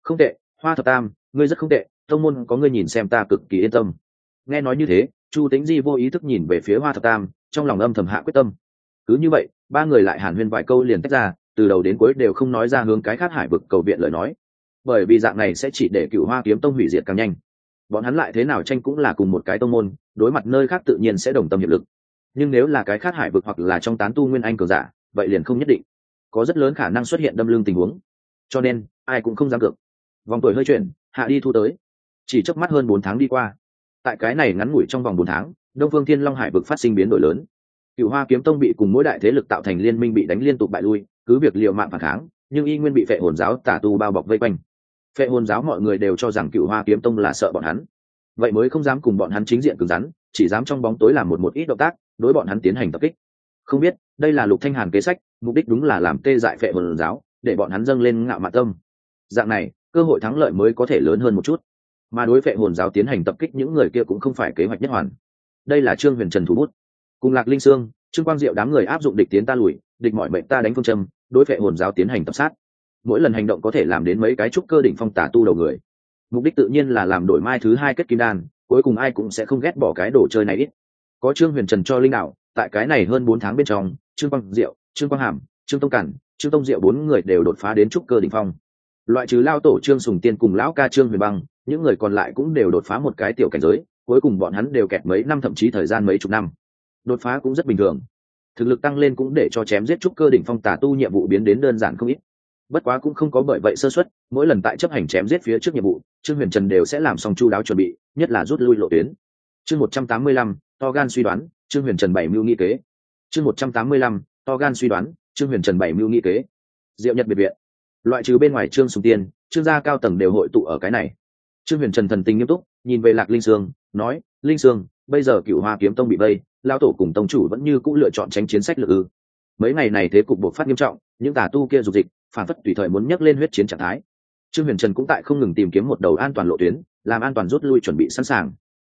Không tệ, hoa thập tam, ngươi rất không tệ, tông môn có ngươi nhìn xem ta cực kỳ yên tâm. Nghe nói như thế, chu tính di vô ý thức nhìn về phía hoa thập tam, trong lòng âm thầm hạ quyết tâm. Cứ như vậy, ba người lại hàn huyên vài câu liền tách ra, từ đầu đến cuối đều không nói ra hướng cái khác hải vực cầu viện lời nói. Bởi vì dạng này sẽ chỉ để cựu hoa kiếm tông hủy diệt càng nhanh bọn hắn lại thế nào tranh cũng là cùng một cái tông môn, đối mặt nơi khác tự nhiên sẽ đồng tâm hiệp lực. Nhưng nếu là cái khác hải vực hoặc là trong tán tu nguyên anh cường giả, vậy liền không nhất định. Có rất lớn khả năng xuất hiện đâm lương tình huống. Cho nên, ai cũng không dám cược. Vòng tuổi hơi chuyển, hạ đi thu tới. Chỉ chớp mắt hơn bốn tháng đi qua. Tại cái này ngắn ngủi trong vòng bốn tháng, đông phương thiên long hải vực phát sinh biến đổi lớn. Cựu hoa kiếm tông bị cùng mỗi đại thế lực tạo thành liên minh bị đánh liên tục bại lui, cứ việc liệu mạng phản kháng, nhưng y nguyên bị vệ hồn giáo tả tu bao bọc vây quanh phệ hồn giáo mọi người đều cho rằng cựu hoa kiếm tông là sợ bọn hắn. Vậy mới không dám cùng bọn hắn chính diện cứng rắn, chỉ dám trong bóng tối làm một một ít động tác, đối bọn hắn tiến hành tập kích. Không biết, đây là lục thanh hàn kế sách, mục đích đúng là làm tê dại phệ hồn giáo, để bọn hắn dâng lên ngạo mạn tâm. Dạng này, cơ hội thắng lợi mới có thể lớn hơn một chút. Mà đối phệ hồn giáo tiến hành tập kích những người kia cũng không phải kế hoạch nhất hoàn. Đây là trương huyền trần thủ bút. Cùng lạc linh sương, trương quang diệu đám người áp dụng địch tiến ta lùi, địch mọi mệnh ta đánh phương châm, đối phệ hồn giáo tiến hành tập sát mỗi lần hành động có thể làm đến mấy cái trúc cơ đỉnh phong tả tu đầu người. Mục đích tự nhiên là làm đổi mai thứ hai kết kim đan, cuối cùng ai cũng sẽ không ghét bỏ cái đồ chơi này ít. Có trương huyền trần cho linh đạo, tại cái này hơn bốn tháng bên trong, trương quang diệu, trương quang hàm, trương tông cản, trương tông diệu bốn người đều đột phá đến trúc cơ đỉnh phong. Loại trừ lao tổ trương sùng tiên cùng lão ca trương huyền băng, những người còn lại cũng đều đột phá một cái tiểu cảnh giới, cuối cùng bọn hắn đều kẹt mấy năm thậm chí thời gian mấy chục năm. Đột phá cũng rất bình thường. Thực lực tăng lên cũng để cho chém giết trúc cơ đỉnh phong tà tu nhiệm vụ biến đến đơn giản không ít bất quá cũng không có bởi vậy sơ xuất mỗi lần tại chấp hành chém giết phía trước nhiệm vụ, trương huyền trần đều sẽ làm xong chu đáo chuẩn bị, nhất là rút lui lộ tuyến. Chương một trăm tám mươi lăm, to gan suy đoán, trương huyền trần bảy mưu nghi kế. Chương một trăm tám mươi lăm, to gan suy đoán, trương huyền trần bảy mưu nghi kế. Diệu nhật biệt viện. Loại trừ bên ngoài trương sùng tiên, trương gia cao tầng đều hội tụ ở cái này. Trương huyền trần thần tình nghiêm túc, nhìn về lạc linh sương, nói, linh sương, bây giờ cựu hoa kiếm tông bị vây lao tổ cùng tông chủ vẫn như cũng lựa chọn tránh chiến sách lược ư mấy ngày này thế cục buộc phát nghiêm trọng, những tà tu kia dục dịch, phản phất tùy thời muốn nhắc lên huyết chiến trạng thái. Trương huyền trần cũng tại không ngừng tìm kiếm một đầu an toàn lộ tuyến, làm an toàn rút lui chuẩn bị sẵn sàng.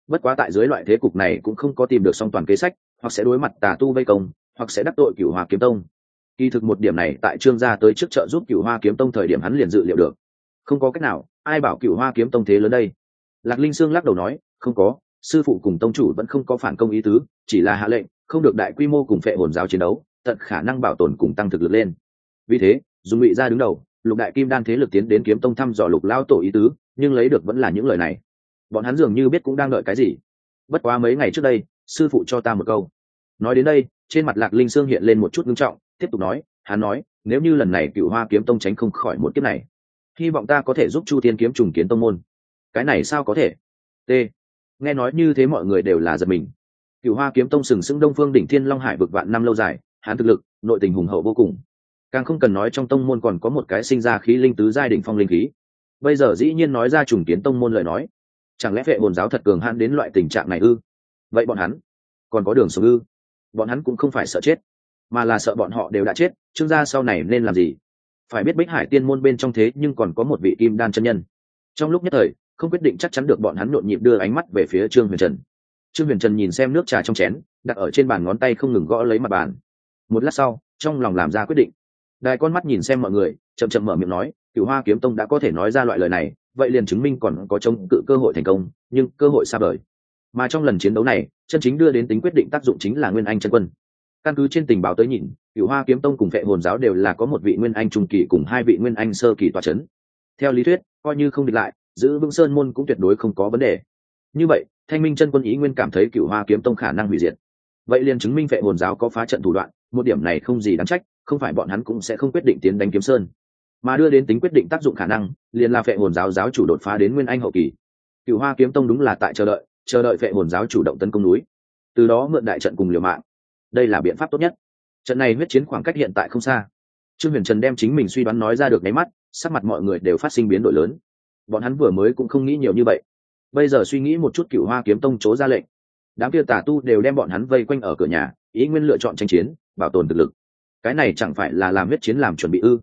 Bất quá tại dưới loại thế cục này cũng không có tìm được song toàn kế sách, hoặc sẽ đối mặt tà tu vây công, hoặc sẽ đắc tội cửu hoa kiếm tông. Kỳ thực một điểm này tại trương gia tới trước trợ giúp cửu hoa kiếm tông thời điểm hắn liền dự liệu được. Không có cách nào, ai bảo cửu hoa kiếm tông thế lớn đây? Lạc linh sương lắc đầu nói, không có, sư phụ cùng tông chủ vẫn không có phản công ý tứ, chỉ là hạ lệnh, không được đại quy mô cùng phệ hồn giáo chiến đấu tận khả năng bảo tồn cùng tăng thực lực lên. Vì thế dùng ngụy ra đứng đầu, lục đại kim đan thế lực tiến đến kiếm tông thăm dò lục lao tổ ý tứ, nhưng lấy được vẫn là những lời này. Bọn hắn dường như biết cũng đang đợi cái gì. Bất quá mấy ngày trước đây, sư phụ cho ta một câu. Nói đến đây, trên mặt lạc linh sương hiện lên một chút ngưng trọng, tiếp tục nói, hắn nói, nếu như lần này cựu hoa kiếm tông tránh không khỏi một kiếp này, hy vọng ta có thể giúp chu tiên kiếm trùng kiến tông môn. Cái này sao có thể? T. Nghe nói như thế mọi người đều là giật mình. Cựu hoa kiếm tông sừng sững đông phương đỉnh thiên long hải vực vạn năm lâu dài hắn thực lực, nội tình hùng hậu vô cùng. Càng không cần nói trong tông môn còn có một cái sinh ra khí linh tứ giai đỉnh phong linh khí. Bây giờ dĩ nhiên nói ra trùng kiến tông môn lời nói. Chẳng lẽ vệ hồn giáo thật cường hãn đến loại tình trạng này ư? Vậy bọn hắn còn có đường sống ư? Bọn hắn cũng không phải sợ chết, mà là sợ bọn họ đều đã chết, trương gia sau này nên làm gì? Phải biết bích hải tiên môn bên trong thế nhưng còn có một vị kim đan chân nhân. Trong lúc nhất thời, không quyết định chắc chắn được bọn hắn nhộn nhịp đưa ánh mắt về phía trương huyền trần. Trương huyền trần nhìn xem nước trà trong chén, đặt ở trên bàn ngón tay không ngừng gõ lấy mặt bàn một lát sau, trong lòng làm ra quyết định. Đài con mắt nhìn xem mọi người, chậm chậm mở miệng nói cựu hoa kiếm tông đã có thể nói ra loại lời này, vậy liền chứng minh còn có chống cự cơ hội thành công, nhưng cơ hội xa vời. Mà trong lần chiến đấu này, chân chính đưa đến tính quyết định tác dụng chính là nguyên anh chân quân. Căn cứ trên tình báo tới nhìn cựu hoa kiếm tông cùng vệ hồn giáo đều là có một vị nguyên anh trung kỳ cùng hai vị nguyên anh sơ kỳ toa c h ấ n theo lý thuyết, coi như không địch lại, giữ vững sơn môn cũng tuyệt đối không có vấn đề. Như vậy, thanh minh chân quân ý nguyên cảm thấy cựu hoa kiếm tông khả năng hủy diệt. Vậy liền chứng minh vệ hồn giáo có phá trận thủ đoạn một điểm này không gì đáng trách, không phải bọn hắn cũng sẽ không quyết định tiến đánh kiếm sơn. Mà đưa đến tính quyết định tác dụng khả năng, liền là vệ hồn giáo giáo chủ đột phá đến nguyên anh hậu kỳ. Cựu hoa kiếm tông đúng là tại chờ đợi chờ đợi vệ hồn giáo chủ động tấn công núi. Từ đó mượn đại trận cùng liều mạng. Đây là biện pháp tốt nhất. Trận này huyết chiến khoảng cách hiện tại không xa. Trương huyền trần đem chính mình suy đoán nói ra được nháy mắt, sắc mặt mọi người đều phát sinh biến đổi lớn. Bọn hắn vừa mới cũng không nghĩ nhiều như vậy. Bây giờ suy nghĩ một chút cựu hoa kiếm tông chố ra lệnh. Đám kia tà tu đều đem bọn hắn vây quanh ở cửa nhà ý nguyên lựa chọn tranh chiến, bảo tồn thực lực. Cái này chẳng phải là làm huyết chiến làm chuẩn bị ư?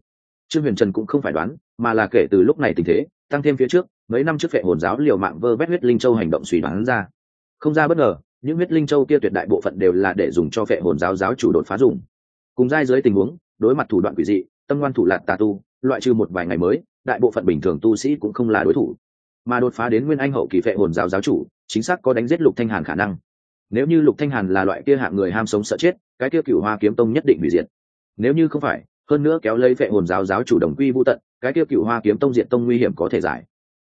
Trương huyền trần cũng không phải đoán, mà là kể từ lúc này tình thế, tăng thêm phía trước, mấy năm trước vệ hồn giáo liều mạng vơ vét huyết linh châu hành động suy đoán ra. Không ra bất ngờ, những huyết linh châu kia tuyệt đại bộ phận đều là để dùng cho vệ hồn giáo giáo chủ đột phá dùng. Cùng giai dưới tình huống, đối mặt thủ đoạn quỷ dị, tâm ngoan thủ lạc tà tu, loại trừ một vài ngày mới, đại bộ phận bình thường tu sĩ cũng không là đối thủ. Mà đột phá đến nguyên anh hậu kỳ vệ hồn giáo giáo chủ, chính xác có đánh giết lục thanh hàn khả năng nếu như lục thanh hàn là loại kia hạng người ham sống sợ chết, cái kia cửu hoa kiếm tông nhất định hủy diệt. Nếu như không phải, hơn nữa kéo lấy vệ hồn giáo giáo chủ đồng quy vô tận, cái kia cửu hoa kiếm tông diện tông nguy hiểm có thể giải.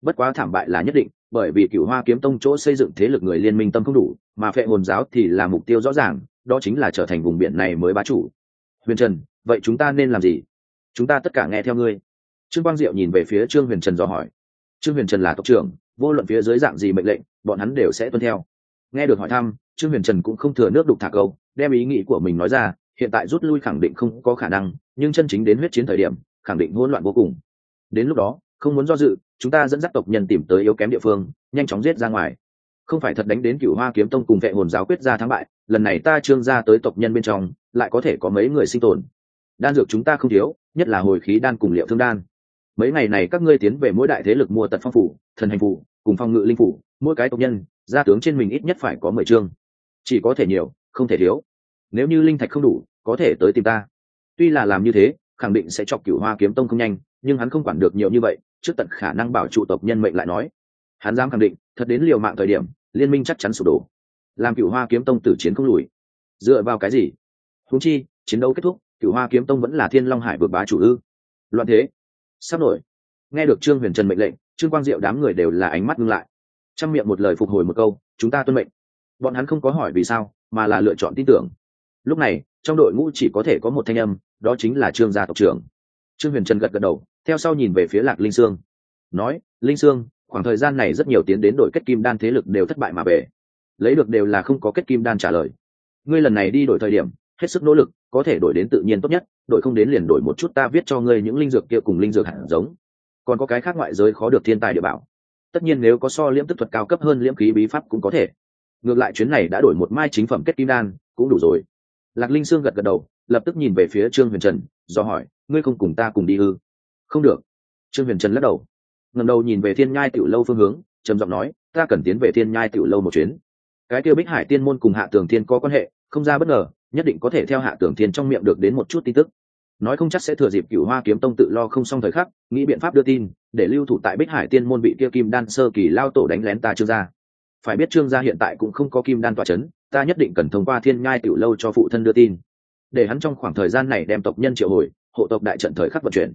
Bất quá thảm bại là nhất định, bởi vì cửu hoa kiếm tông chỗ xây dựng thế lực người liên minh tâm không đủ, mà vệ hồn giáo thì là mục tiêu rõ ràng, đó chính là trở thành vùng biển này mới bá chủ. Huyền trần, vậy chúng ta nên làm gì? Chúng ta tất cả nghe theo ngươi. Trương quang diệu nhìn về phía trương huyền trần dò hỏi. Trương huyền trần là tộc trưởng, vô luận phía dưới dạng gì mệnh lệnh, bọn hắn đều sẽ tuân theo nghe được hỏi thăm, trương huyền trần cũng không thừa nước đục thả câu, đem ý nghĩ của mình nói ra, hiện tại rút lui khẳng định không có khả năng, nhưng chân chính đến huyết chiến thời điểm, khẳng định hỗn loạn vô cùng. Đến lúc đó, không muốn do dự, chúng ta dẫn dắt tộc nhân tìm tới yếu kém địa phương, nhanh chóng giết ra ngoài. Không phải thật đánh đến cựu hoa kiếm tông cùng vệ hồn giáo quyết ra thắng bại, lần này ta trương ra tới tộc nhân bên trong, lại có thể có mấy người sinh tồn. Đan dược chúng ta không thiếu, nhất là hồi khí đan cùng liệu thương đan. Mấy ngày này các ngươi tiến về mỗi đại thế lực mua tật phong phủ, thần hành phủ, cùng phong ngự linh phủ, mỗi cái tộc nhân gia tướng trên mình ít nhất phải có mười chương. Chỉ có thể nhiều, không thể thiếu. Nếu như linh thạch không đủ, có thể tới tìm ta. Tuy là làm như thế, khẳng định sẽ chọc cửu hoa kiếm tông không nhanh, nhưng hắn không quản được nhiều như vậy, trước tận khả năng bảo trụ tộc nhân mệnh lại nói. Hắn dám khẳng định, thật đến liều mạng thời điểm, liên minh chắc chắn sụp đổ. Làm cửu hoa kiếm tông tử chiến không lùi. Dựa vào cái gì? Húng chi, chiến đấu kết thúc, cửu hoa kiếm tông vẫn là thiên long hải vượt bá chủ ư? Loạn thế. Sắp nổi. Nghe được trương huyền trần mệnh lệnh, trương quang diệu đám người đều là ánh mắt ngưng lại. Trăm miệng một lời phục hồi một câu, chúng ta tuân mệnh. Bọn hắn không có hỏi vì sao, mà là lựa chọn tin tưởng. Lúc này, trong đội ngũ chỉ có thể có một thanh âm, đó chính là trương gia tộc trưởng. Trương huyền trần gật gật đầu, theo sau nhìn về phía lạc linh sương. Nói, linh sương, khoảng thời gian này rất nhiều tiến đến đội kết kim đan thế lực đều thất bại mà về. Lấy được đều là không có kết kim đan trả lời. Ngươi lần này đi đổi thời điểm, hết sức nỗ lực, có thể đổi đến tự nhiên tốt nhất, đổi không đến liền đổi một chút ta viết cho ngươi những linh dược kia cùng linh dược hạt giống. Còn có cái khác ngoại giới khó được thiên tài địa bảo tất nhiên nếu có so liễm tức thuật cao cấp hơn liễm khí bí pháp cũng có thể. Ngược lại chuyến này đã đổi một mai chính phẩm kết kim đan, cũng đủ rồi. Lạc linh sương gật gật đầu, lập tức nhìn về phía trương huyền trần, do hỏi, ngươi không cùng ta cùng đi ư? Không được. Trương huyền trần lắc đầu. Ngầm đầu nhìn về thiên nhai tiểu lâu phương hướng, trầm giọng nói, ta cần tiến về thiên nhai tiểu lâu một chuyến. Cái kêu bích hải tiên môn cùng hạ tường thiên có quan hệ, không ra bất ngờ, nhất định có thể theo hạ tường thiên trong miệng được đến một chút tin tức nói không chắc sẽ thừa dịp cửu hoa kiếm tông tự lo không xong thời khắc, nghĩ biện pháp đưa tin, để lưu thủ tại bích hải tiên môn bị kia kim đan sơ kỳ lao tổ đánh lén ta trương gia. Phải biết trương gia hiện tại cũng không có kim đan tòa c h ấ n ta nhất định cần thông qua thiên nhai tiểu lâu cho phụ thân đưa tin. Để hắn trong khoảng thời gian này đem tộc nhân triệu hồi, hộ tộc đại trận thời khắc vận chuyển.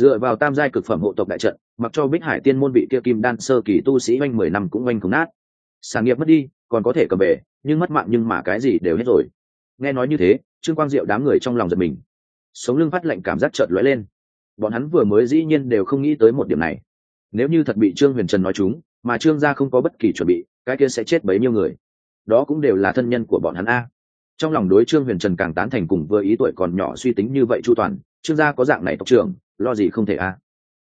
Dựa vào tam giai cực phẩm hộ tộc đại trận, mặc cho bích hải tiên môn bị kia kim đan sơ kỳ tu sĩ oanh mười năm cũng oanh không nát. Sản nghiệp mất đi, còn có thể cầm về, nhưng mất mạng nhưng mà cái gì đều hết rồi. Nghe nói như thế, trương quang diệu đám người trong lòng giật mình sống lưng phát lệnh cảm giác trợn lóe lên. Bọn hắn vừa mới dĩ nhiên đều không nghĩ tới một điểm này. Nếu như thật bị trương huyền trần nói chúng, mà trương gia không có bất kỳ chuẩn bị, cái kia sẽ chết bấy nhiêu người. Đó cũng đều là thân nhân của bọn hắn a. Trong lòng đối trương huyền trần càng tán thành cùng vừa ý tuổi còn nhỏ suy tính như vậy chu toàn, trương gia có dạng này tộc trưởng, lo gì không thể a.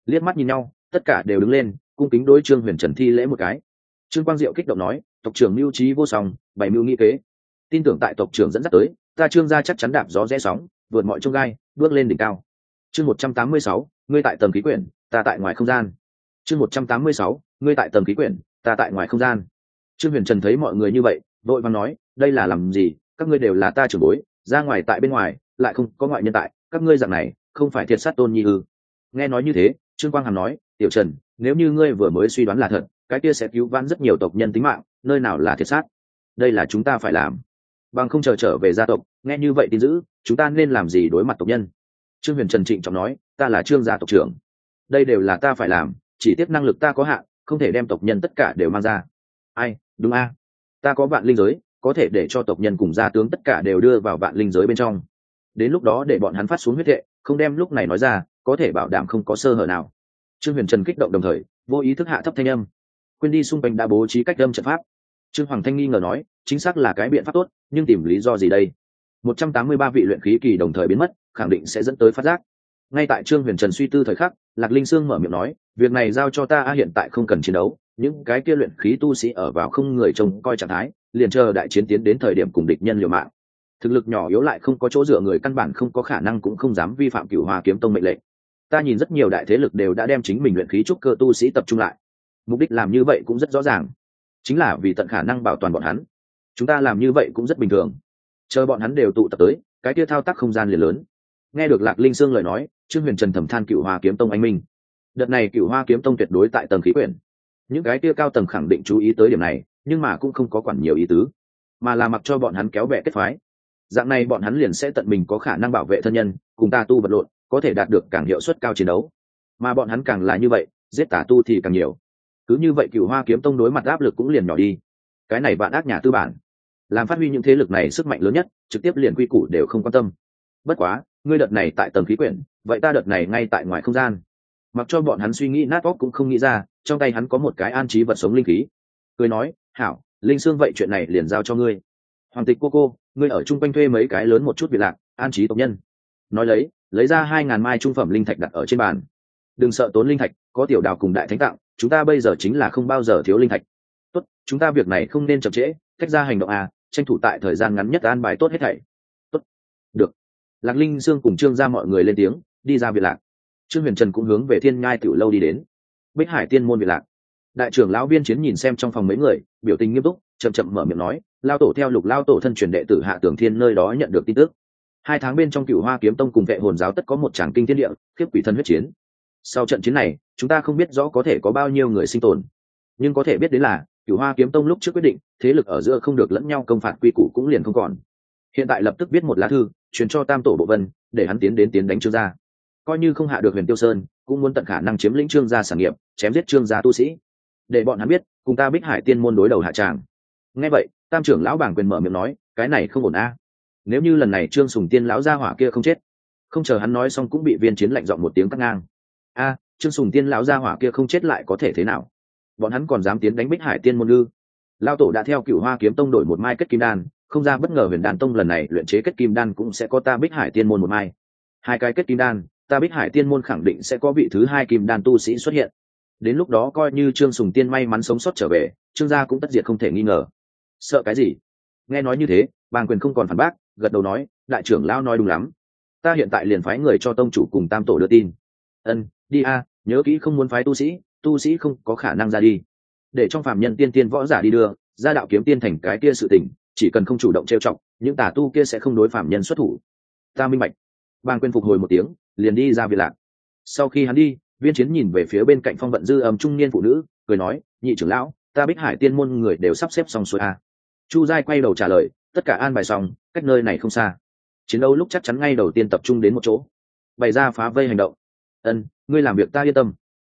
Liếc mắt nhìn nhau, tất cả đều đứng lên, cung kính đối trương huyền trần thi lễ một cái. Trương quang diệu kích động nói, tộc trưởng mưu trí vô song, bày mưu nghĩ kế. Tin tưởng tại tộc trưởng dẫn dắt tới, ta trương gia chắc chắn đạp gió rẽ sóng vượt mọi trông gai, bước lên đỉnh cao. Chương một trăm tám mươi sáu, ngươi tại tầng khí quyển, ta tại ngoài không gian. Chương một trăm tám mươi sáu, ngươi tại tầng khí quyển, ta tại ngoài không gian. Trương huyền trần thấy mọi người như vậy vội vàng nói, đây là làm gì? Các ngươi đều là ta trưởng bối, ra ngoài tại bên ngoài, lại không có ngoại nhân tại, các ngươi dạng này, không phải thiệt sát tôn nhi ư? Nghe nói như thế, trương quang hàm nói, tiểu trần, nếu như ngươi vừa mới suy đoán là thật, cái kia sẽ cứu vãn rất nhiều tộc nhân tính mạng, nơi nào là thiệt sát? Đây là chúng ta phải làm. Bằng không chờ trở về gia tộc, nghe như vậy tin dữ chúng ta nên làm gì đối mặt tộc nhân? Trương huyền trần trịnh trọng nói, ta là trương gia tộc trưởng. Đây đều là ta phải làm, chỉ tiếp năng lực ta có hạn, không thể đem tộc nhân tất cả đều mang ra. Ai, đúng a. Ta có vạn linh giới, có thể để cho tộc nhân cùng gia tướng tất cả đều đưa vào vạn linh giới bên trong. Đến lúc đó để bọn hắn phát xuống huyết hệ, không đem lúc này nói ra, có thể bảo đảm không có sơ hở nào. Trương huyền trần kích động đồng thời, vô ý thức hạ thấp thanh âm. Quên đi xung quanh đã bố trí cách đâm trận pháp. Trương hoàng thanh nghi ngờ nói, chính xác là cái biện pháp tốt, nhưng tìm lý do gì đây? Một trăm tám mươi ba vị luyện khí kỳ đồng thời biến mất, khẳng định sẽ dẫn tới phát giác. Ngay tại trương huyền trần suy tư thời khắc, lạc linh sương mở miệng nói, việc này giao cho ta hiện tại không cần chiến đấu. Những cái kia luyện khí tu sĩ ở vào không người trông coi trạng thái, liền chờ đại chiến tiến đến thời điểm cùng địch nhân liều mạng. Thực lực nhỏ yếu lại không có chỗ dựa người, căn bản không có khả năng cũng không dám vi phạm cửu hoa kiếm tông mệnh lệnh. Ta nhìn rất nhiều đại thế lực đều đã đem chính mình luyện khí trúc cơ tu sĩ tập trung lại. Mục đích làm như vậy cũng rất rõ ràng. Chính là vì tận khả năng bảo toàn bọn hắn. Chúng ta làm như vậy cũng rất bình thường chờ bọn hắn đều tụ tập tới, cái kia thao tác không gian liền lớn. Nghe được lạc linh sương lời nói, trương huyền trần thầm than cựu hoa kiếm tông anh minh. Đợt này cựu hoa kiếm tông tuyệt đối tại tầng khí quyển. Những cái kia cao tầng khẳng định chú ý tới điểm này, nhưng mà cũng không có quản nhiều ý tứ, mà là mặc cho bọn hắn kéo bẹ kết phái. Dạng này bọn hắn liền sẽ tận mình có khả năng bảo vệ thân nhân, cùng ta tu vật lộn, có thể đạt được càng hiệu suất cao chiến đấu. Mà bọn hắn càng là như vậy, giết tả tu thì càng nhiều. Cứ như vậy cựu hoa kiếm tông đối mặt áp lực cũng liền nhỏ đi. Cái này bạn ác nhà tư bản làm phát huy những thế lực này sức mạnh lớn nhất, trực tiếp liền quy củ đều không quan tâm. Bất quá, ngươi đợt này tại tầng khí quyển, vậy ta đợt này ngay tại ngoài không gian. Mặc cho bọn hắn suy nghĩ nát óc cũng không nghĩ ra, trong tay hắn có một cái an trí vật sống linh khí. Cười nói, hảo, linh sương vậy chuyện này liền giao cho ngươi. Hoàng tịch cô cô, ngươi ở chung quanh thuê mấy cái lớn một chút việc lạc, an trí tộc nhân. Nói lấy lấy ra hai ngàn mai trung phẩm linh thạch đặt ở trên bàn. Đừng sợ tốn linh thạch, có tiểu đào cùng đại thánh tặng chúng ta bây giờ chính là không bao giờ thiếu linh thạch. Tốt, chúng ta việc này không nên chậm trễ cách ra hành động à tranh thủ tại thời gian ngắn nhất an bài tốt hết thảy. Tốt. Được. Lạc linh dương cùng trương ra mọi người lên tiếng, đi ra việt lạc. Trương huyền trần cũng hướng về thiên ngai tiểu lâu đi đến. Bích hải tiên môn việt lạc. Đại trưởng lão viên chiến nhìn xem trong phòng mấy người, biểu tình nghiêm túc, chậm chậm mở miệng nói, lao tổ theo lục, lao tổ thân truyền đệ tử hạ tưởng thiên nơi đó nhận được tin tức. Hai tháng bên trong cựu hoa kiếm tông cùng vệ hồn giáo tất có một tràng kinh thiên địa, khiếp quỷ thân huyết chiến. Sau trận chiến này, chúng ta không biết rõ có thể có bao nhiêu người sinh tồn. Nhưng có thể biết đến là cửu hoa kiếm tông lúc trước quyết định, thế lực ở giữa không được lẫn nhau, công phạt quy củ cũng liền không còn. Hiện tại lập tức viết một lá thư, truyền cho tam tổ bộ vân, để hắn tiến đến tiến đánh trương gia. Coi như không hạ được huyền tiêu sơn, cũng muốn tận khả năng chiếm lĩnh trương gia sản nghiệp, chém giết trương gia tu sĩ. Để bọn hắn biết, cùng ta bích hải tiên môn đối đầu hạ tràng. Nghe vậy, tam trưởng lão bảng quyền mở miệng nói, cái này không ổn a. Nếu như lần này trương sùng tiên lão gia hỏa kia không chết, không chờ hắn nói xong cũng bị viên chiến lạnh giọng một tiếng cắt ngang. A, trương sùng tiên lão gia hỏa kia không chết lại có thể thế nào? Bọn hắn còn dám tiến đánh bích hải tiên môn ngư. Lao tổ đã theo cựu hoa kiếm tông đổi một mai kết kim đan, không ra bất ngờ huyền đan tông lần này luyện chế kết kim đan cũng sẽ có ta bích hải tiên môn một mai. Hai cái kết kim đan, ta bích hải tiên môn khẳng định sẽ có vị thứ hai kim đan tu sĩ xuất hiện. Đến lúc đó coi như trương sùng tiên may mắn sống sót trở về, trương gia cũng tất diệt không thể nghi ngờ. Sợ cái gì? Nghe nói như thế, bàng quyền không còn phản bác, gật đầu nói, đại trưởng lão nói đúng lắm. Ta hiện tại liền phái người cho tông chủ cùng tam tổ đưa tin. Ân, đi a, nhớ kỹ không muốn phái tu sĩ tu sĩ không có khả năng ra đi. Để trong phạm nhân tiên tiên võ giả đi đưa ra đạo kiếm tiên thành cái kia sự tình, chỉ cần không chủ động trêu chọc, những tà tu kia sẽ không đối phạm nhân xuất thủ. Ta minh bạch. Bang quên phục hồi một tiếng, liền đi ra viện lạc. Sau khi hắn đi, viên chiến nhìn về phía bên cạnh phong vận dư ầm trung niên phụ nữ, cười nói, nhị trưởng lão, ta bích hải tiên môn người đều sắp xếp xong xuôi a chu giai quay đầu trả lời, tất cả an bài xong, cách nơi này không xa. Chiến đấu lúc chắc chắn ngay đầu tiên tập trung đến một chỗ. Bày ra phá vây hành động. Ân, ngươi làm việc ta yên tâm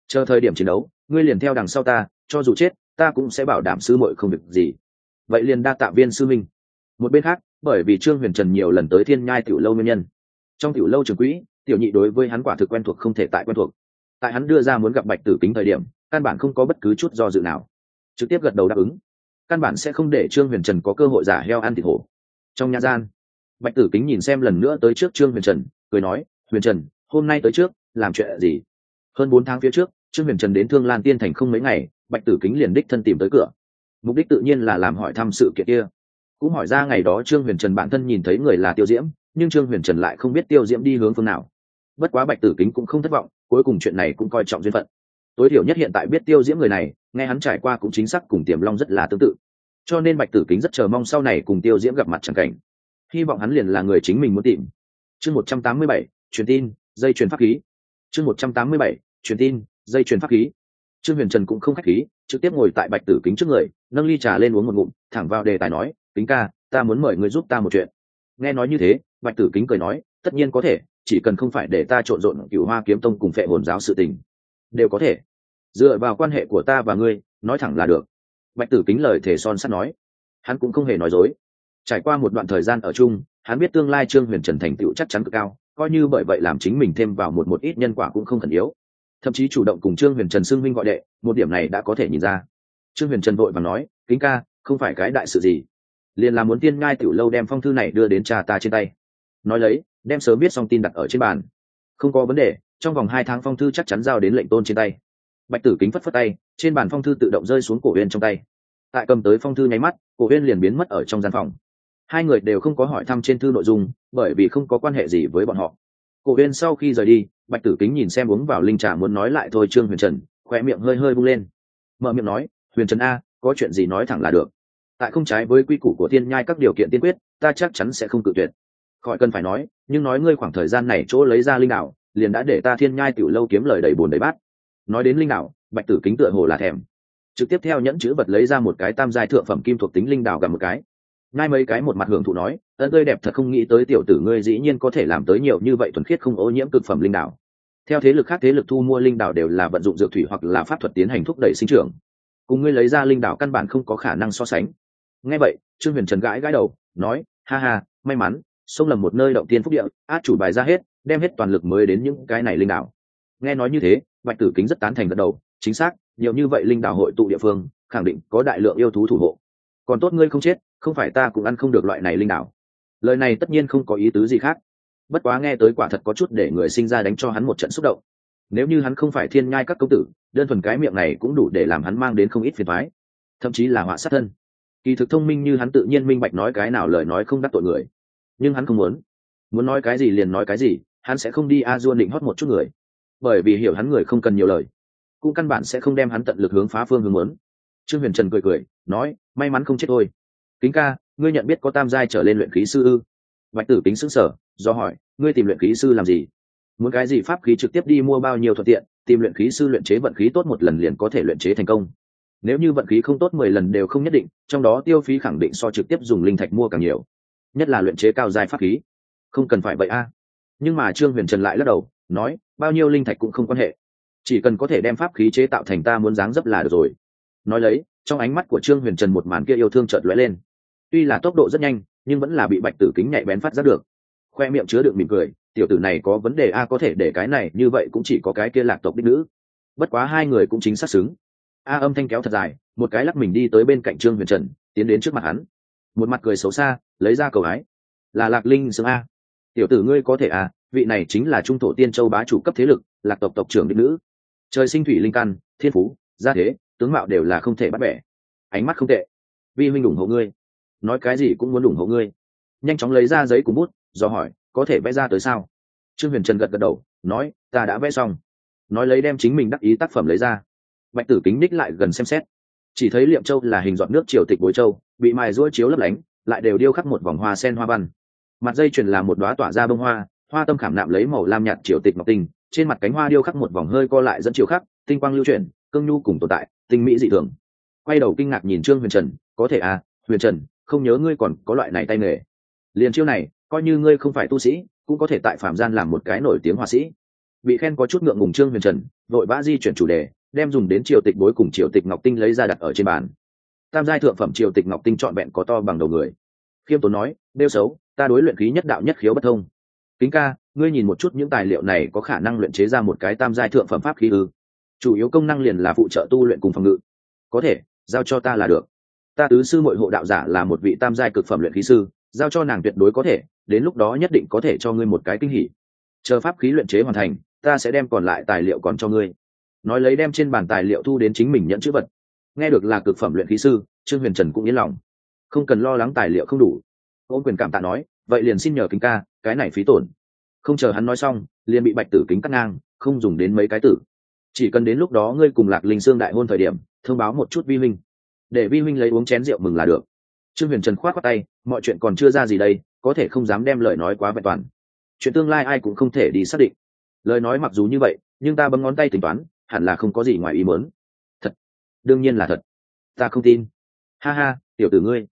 chờ thời điểm chiến đấu, ngươi liền theo đằng sau ta, cho dù chết, ta cũng sẽ bảo đảm sư muội không việc gì. Vậy liền đa tạ viên sư minh. Một bên khác, bởi vì trương huyền trần nhiều lần tới thiên nhai tiểu lâu nguyên nhân. Trong tiểu lâu trường quỹ, tiểu nhị đối với hắn quả thực quen thuộc không thể tại quen thuộc. Tại hắn đưa ra muốn gặp bạch tử kính thời điểm, căn bản không có bất cứ chút do dự nào. Trực tiếp gật đầu đáp ứng. Căn bản sẽ không để trương huyền trần có cơ hội giả heo ăn thịt hổ. Trong nhà gian, bạch tử kính nhìn xem lần nữa tới trước trương huyền trần, cười nói, huyền trần, hôm nay tới trước, làm chuyện gì? Hơn bốn tháng phía trước trương huyền trần đến thương lan tiên thành không mấy ngày, bạch tử kính liền đích thân tìm tới cửa. Mục đích tự nhiên là làm hỏi thăm sự kiện kia. Cũng hỏi ra ngày đó trương huyền trần bản thân nhìn thấy người là tiêu diễm, nhưng trương huyền trần lại không biết tiêu diễm đi hướng phương nào. Bất quá bạch tử kính cũng không thất vọng, cuối cùng chuyện này cũng coi trọng duyên phận. Tối thiểu nhất hiện tại biết tiêu diễm người này, nghe hắn trải qua cũng chính xác cùng tiềm long rất là tương tự. Cho nên bạch tử kính rất chờ mong sau này cùng tiêu diễm gặp mặt chẳng cảnh. Hy vọng hắn liền là người chính mình muốn tìm. Chương một trăm tám mươi bảy, truyền tin, dây truyền pháp khí. Chương một trăm tám mươi bảy, truyền tin dây truyền pháp khí. Trương huyền trần cũng không k h á c h khí, trực tiếp ngồi tại bạch tử kính trước người, nâng ly trà lên uống một ngụm, thẳng vào đề tài nói, kính ca, ta muốn mời ngươi giúp ta một chuyện. Nghe nói như thế, bạch tử kính cười nói, tất nhiên có thể, chỉ cần không phải để ta trộn rộn cựu hoa kiếm tông cùng phệ hồn giáo sự tình. Đều có thể. Dựa vào quan hệ của ta và ngươi, nói thẳng là được. Bạch tử kính lời thể son sắt nói. Hắn cũng không hề nói dối. Trải qua một đoạn thời gian ở chung, hắn biết tương lai trương huyền trần thành tựu chắc chắn cực cao, coi như bởi vậy làm chính mình thêm vào một một ít nhân quả cũng không khẩn yếu thậm chí chủ động cùng trương huyền trần xưng minh gọi đệ, một điểm này đã có thể nhìn ra. Trương huyền trần vội và nói, kính ca, không phải cái đại sự gì. Liền là muốn tiên ngai tiểu lâu đem phong thư này đưa đến cha ta trên tay. Nói lấy, đem sớm biết xong tin đặt ở trên bàn. Không có vấn đề, trong vòng hai tháng phong thư chắc chắn giao đến lệnh tôn trên tay. Bạch tử kính phất phất tay, trên bàn phong thư tự động rơi xuống cổ huyên trong tay. Tại cầm tới phong thư nháy mắt, cổ huyên liền biến mất ở trong gian phòng. Hai người đều không có hỏi thăm trên thư nội dung, bởi vì không có quan hệ gì với bọn họ cổ huyên sau khi rời đi, bạch tử kính nhìn xem uống vào linh trà muốn nói lại thôi trương huyền trần khoe miệng hơi hơi bung lên. Mở miệng nói, huyền trần a, có chuyện gì nói thẳng là được. Tại không trái với quy củ của thiên nhai các điều kiện tiên quyết, ta chắc chắn sẽ không cự tuyệt. Khỏi cần phải nói, nhưng nói ngươi khoảng thời gian này chỗ lấy ra linh đạo liền đã để ta thiên nhai tiểu lâu kiếm lời đầy bồn đầy bát. Nói đến linh đạo bạch tử kính tựa hồ là thèm. Trực tiếp theo nhẫn chữ vật lấy ra một cái tam giai thượng phẩm kim thuộc tính linh đạo gặp một cái ngay mấy cái một mặt hưởng thụ nói, ân tươi đẹp thật không nghĩ tới tiểu tử ngươi dĩ nhiên có thể làm tới nhiều như vậy thuần khiết không ô nhiễm cực phẩm linh đạo theo thế lực khác thế lực thu mua linh đạo đều là vận dụng dược thủy hoặc là pháp thuật tiến hành thúc đẩy sinh trưởng. Cùng ngươi lấy ra linh đạo căn bản không có khả năng so sánh. Ngay vậy, trương huyền trần gãi gãi đầu, nói, ha ha, may mắn, sông lầm một nơi động tiên phúc địa, át chủ bài ra hết, đem hết toàn lực mới đến những cái này linh đạo nghe nói như thế, bạch tử kính rất tán thành gật đầu, chính xác, nhiều như vậy linh đạo hội tụ địa phương, khẳng định có đại lượng yêu thú thủ hộ. Còn tốt ngươi không chết không phải ta cũng ăn không được loại này linh đảo. lời này tất nhiên không có ý tứ gì khác. Bất quá nghe tới quả thật có chút để người sinh ra đánh cho hắn một trận xúc động. Nếu như hắn không phải thiên nhai các công tử, đơn thuần cái miệng này cũng đủ để làm hắn mang đến không ít phiền thoái thậm chí là họa sát thân. Kỳ thực thông minh như hắn tự nhiên minh bạch nói cái nào lời nói không đắc tội người. Nhưng hắn không muốn. Muốn nói cái gì liền nói cái gì, hắn sẽ không đi a dua định hót một chút người. Bởi vì hiểu hắn người không cần nhiều lời. Cũng căn bản sẽ không đem hắn tận lực hướng phá phương hướng muốn. Trương huyền trần cười cười, nói, may mắn không chết thôi kính ca, ngươi nhận biết có tam giai trở lên luyện khí sư ư? Bạch tử kính xứng sở do hỏi, ngươi tìm luyện khí sư làm gì? Muốn cái gì pháp khí trực tiếp đi mua bao nhiêu thuận tiện, tìm luyện khí sư luyện chế vận khí tốt một lần liền có thể luyện chế thành công. Nếu như vận khí không tốt mười lần đều không nhất định, trong đó tiêu phí khẳng định so trực tiếp dùng linh thạch mua càng nhiều. Nhất là luyện chế cao dài pháp khí. Không cần phải vậy a. Nhưng mà trương huyền trần lại lắc đầu, nói, bao nhiêu linh thạch cũng không quan hệ. Chỉ cần có thể đem pháp khí chế tạo thành ta muốn dáng dấp là được rồi. Nói lấy trong ánh mắt của trương huyền trần một màn kia yêu thương chợt lóe lên. Tuy là tốc độ rất nhanh, nhưng vẫn là bị bạch tử kính nhạy bén phát giác được. Khoe miệng chứa đựng mỉm cười, tiểu tử này có vấn đề a, có thể để cái này, như vậy cũng chỉ có cái kia lạc tộc đích nữ. Bất quá hai người cũng chính xác xứng. A âm thanh kéo thật dài, một cái lắc mình đi tới bên cạnh trương huyền trần, tiến đến trước mặt hắn. Một mặt cười xấu xa, lấy ra cầu ái là lạc linh xương a. Tiểu tử ngươi có thể à vị này chính là trung thổ tiên châu bá chủ cấp thế lực, lạc tộc tộc trưởng đích nữ. Trời sinh thủy linh căn, thiên phú, gia thế tướng mạo đều là không thể bắt bẻ. Ánh mắt không tệ. Vi huynh ủng hộ ngươi. Nói cái gì cũng muốn ủng hộ ngươi. Nhanh chóng lấy ra giấy cùng bút do hỏi, có thể vẽ ra tới sao? Trương huyền trần gật gật đầu, nói, ta đã vẽ xong. Nói lấy đem chính mình đắc ý tác phẩm lấy ra. Bạch tử kính ních lại gần xem xét. Chỉ thấy liệm châu là hình dọn nước triều tịch bối châu, bị mài ruỗi chiếu lấp lánh, lại đều điêu khắc một vòng hoa sen hoa văn. Mặt dây chuyền là một đoá tỏa ra bông hoa hoa tâm khảm nạm lấy màu lam nhạt triều tịch ngọc tinh, trên mặt cánh hoa điêu khắc một vòng hơi co lại dẫn chiều khắc, tinh quang lưu chuyển, cương nhu cùng tồn tại tinh mỹ dị thường. Quay đầu kinh ngạc nhìn trương huyền trần, có thể à huyền trần, không nhớ ngươi còn có loại này tay nghề. Liền chiêu này, coi như ngươi không phải tu sĩ, cũng có thể tại phạm gian làm một cái nổi tiếng họa sĩ. Bị khen có chút ngượng ngùng trương huyền trần, vội vã di chuyển chủ đề, đem dùng đến triều tịch bối cùng triều tịch ngọc tinh lấy ra đặt ở trên bàn. Tam giai thượng phẩm triều tịch ngọc tinh trọn vẹn có to bằng đầu người. Khiêm tốn nói đeo xấu, ta đối luyện khí nhất đạo nhất khiếu bất thông. Kính ca, ngươi nhìn một chút những tài liệu này có khả năng luyện chế ra một cái tam giai thượng phẩm pháp khí ư? Chủ yếu công năng liền là phụ trợ tu luyện cùng phòng ngự. Có thể, giao cho ta là được. Ta tứ sư mội hộ đạo giả là một vị tam giai cực phẩm luyện khí sư, giao cho nàng tuyệt đối có thể, đến lúc đó nhất định có thể cho ngươi một cái kinh hỉ. Chờ pháp khí luyện chế hoàn thành, ta sẽ đem còn lại tài liệu còn cho ngươi. Nói lấy đem trên bàn tài liệu thu đến chính mình nhận chữ vật. Nghe được là cực phẩm luyện khí sư, trương huyền trần cũng yên lòng. Không cần lo lắng tài liệu không đủ. Ôm quyền cảm tạ nói, vậy liền xin nhờ kính ca, cái này phí tổn. Không chờ hắn nói xong, liền bị bạch tử kính cắt ngang, không dùng đến mấy cái tử chỉ cần đến lúc đó ngươi cùng lạc linh sương đại hôn thời điểm, thông báo một chút vi huynh. Để vi huynh lấy uống chén rượu mừng là được. Trương huyền trần khoát qua tay, mọi chuyện còn chưa ra gì đây, có thể không dám đem lời nói quá vẹn toàn. Chuyện tương lai ai cũng không thể đi xác định. Lời nói mặc dù như vậy, nhưng ta bấm ngón tay tính toán, hẳn là không có gì ngoài ý mớn thật. Đương nhiên là thật. Ta không tin. Ha ha, tiểu tử ngươi.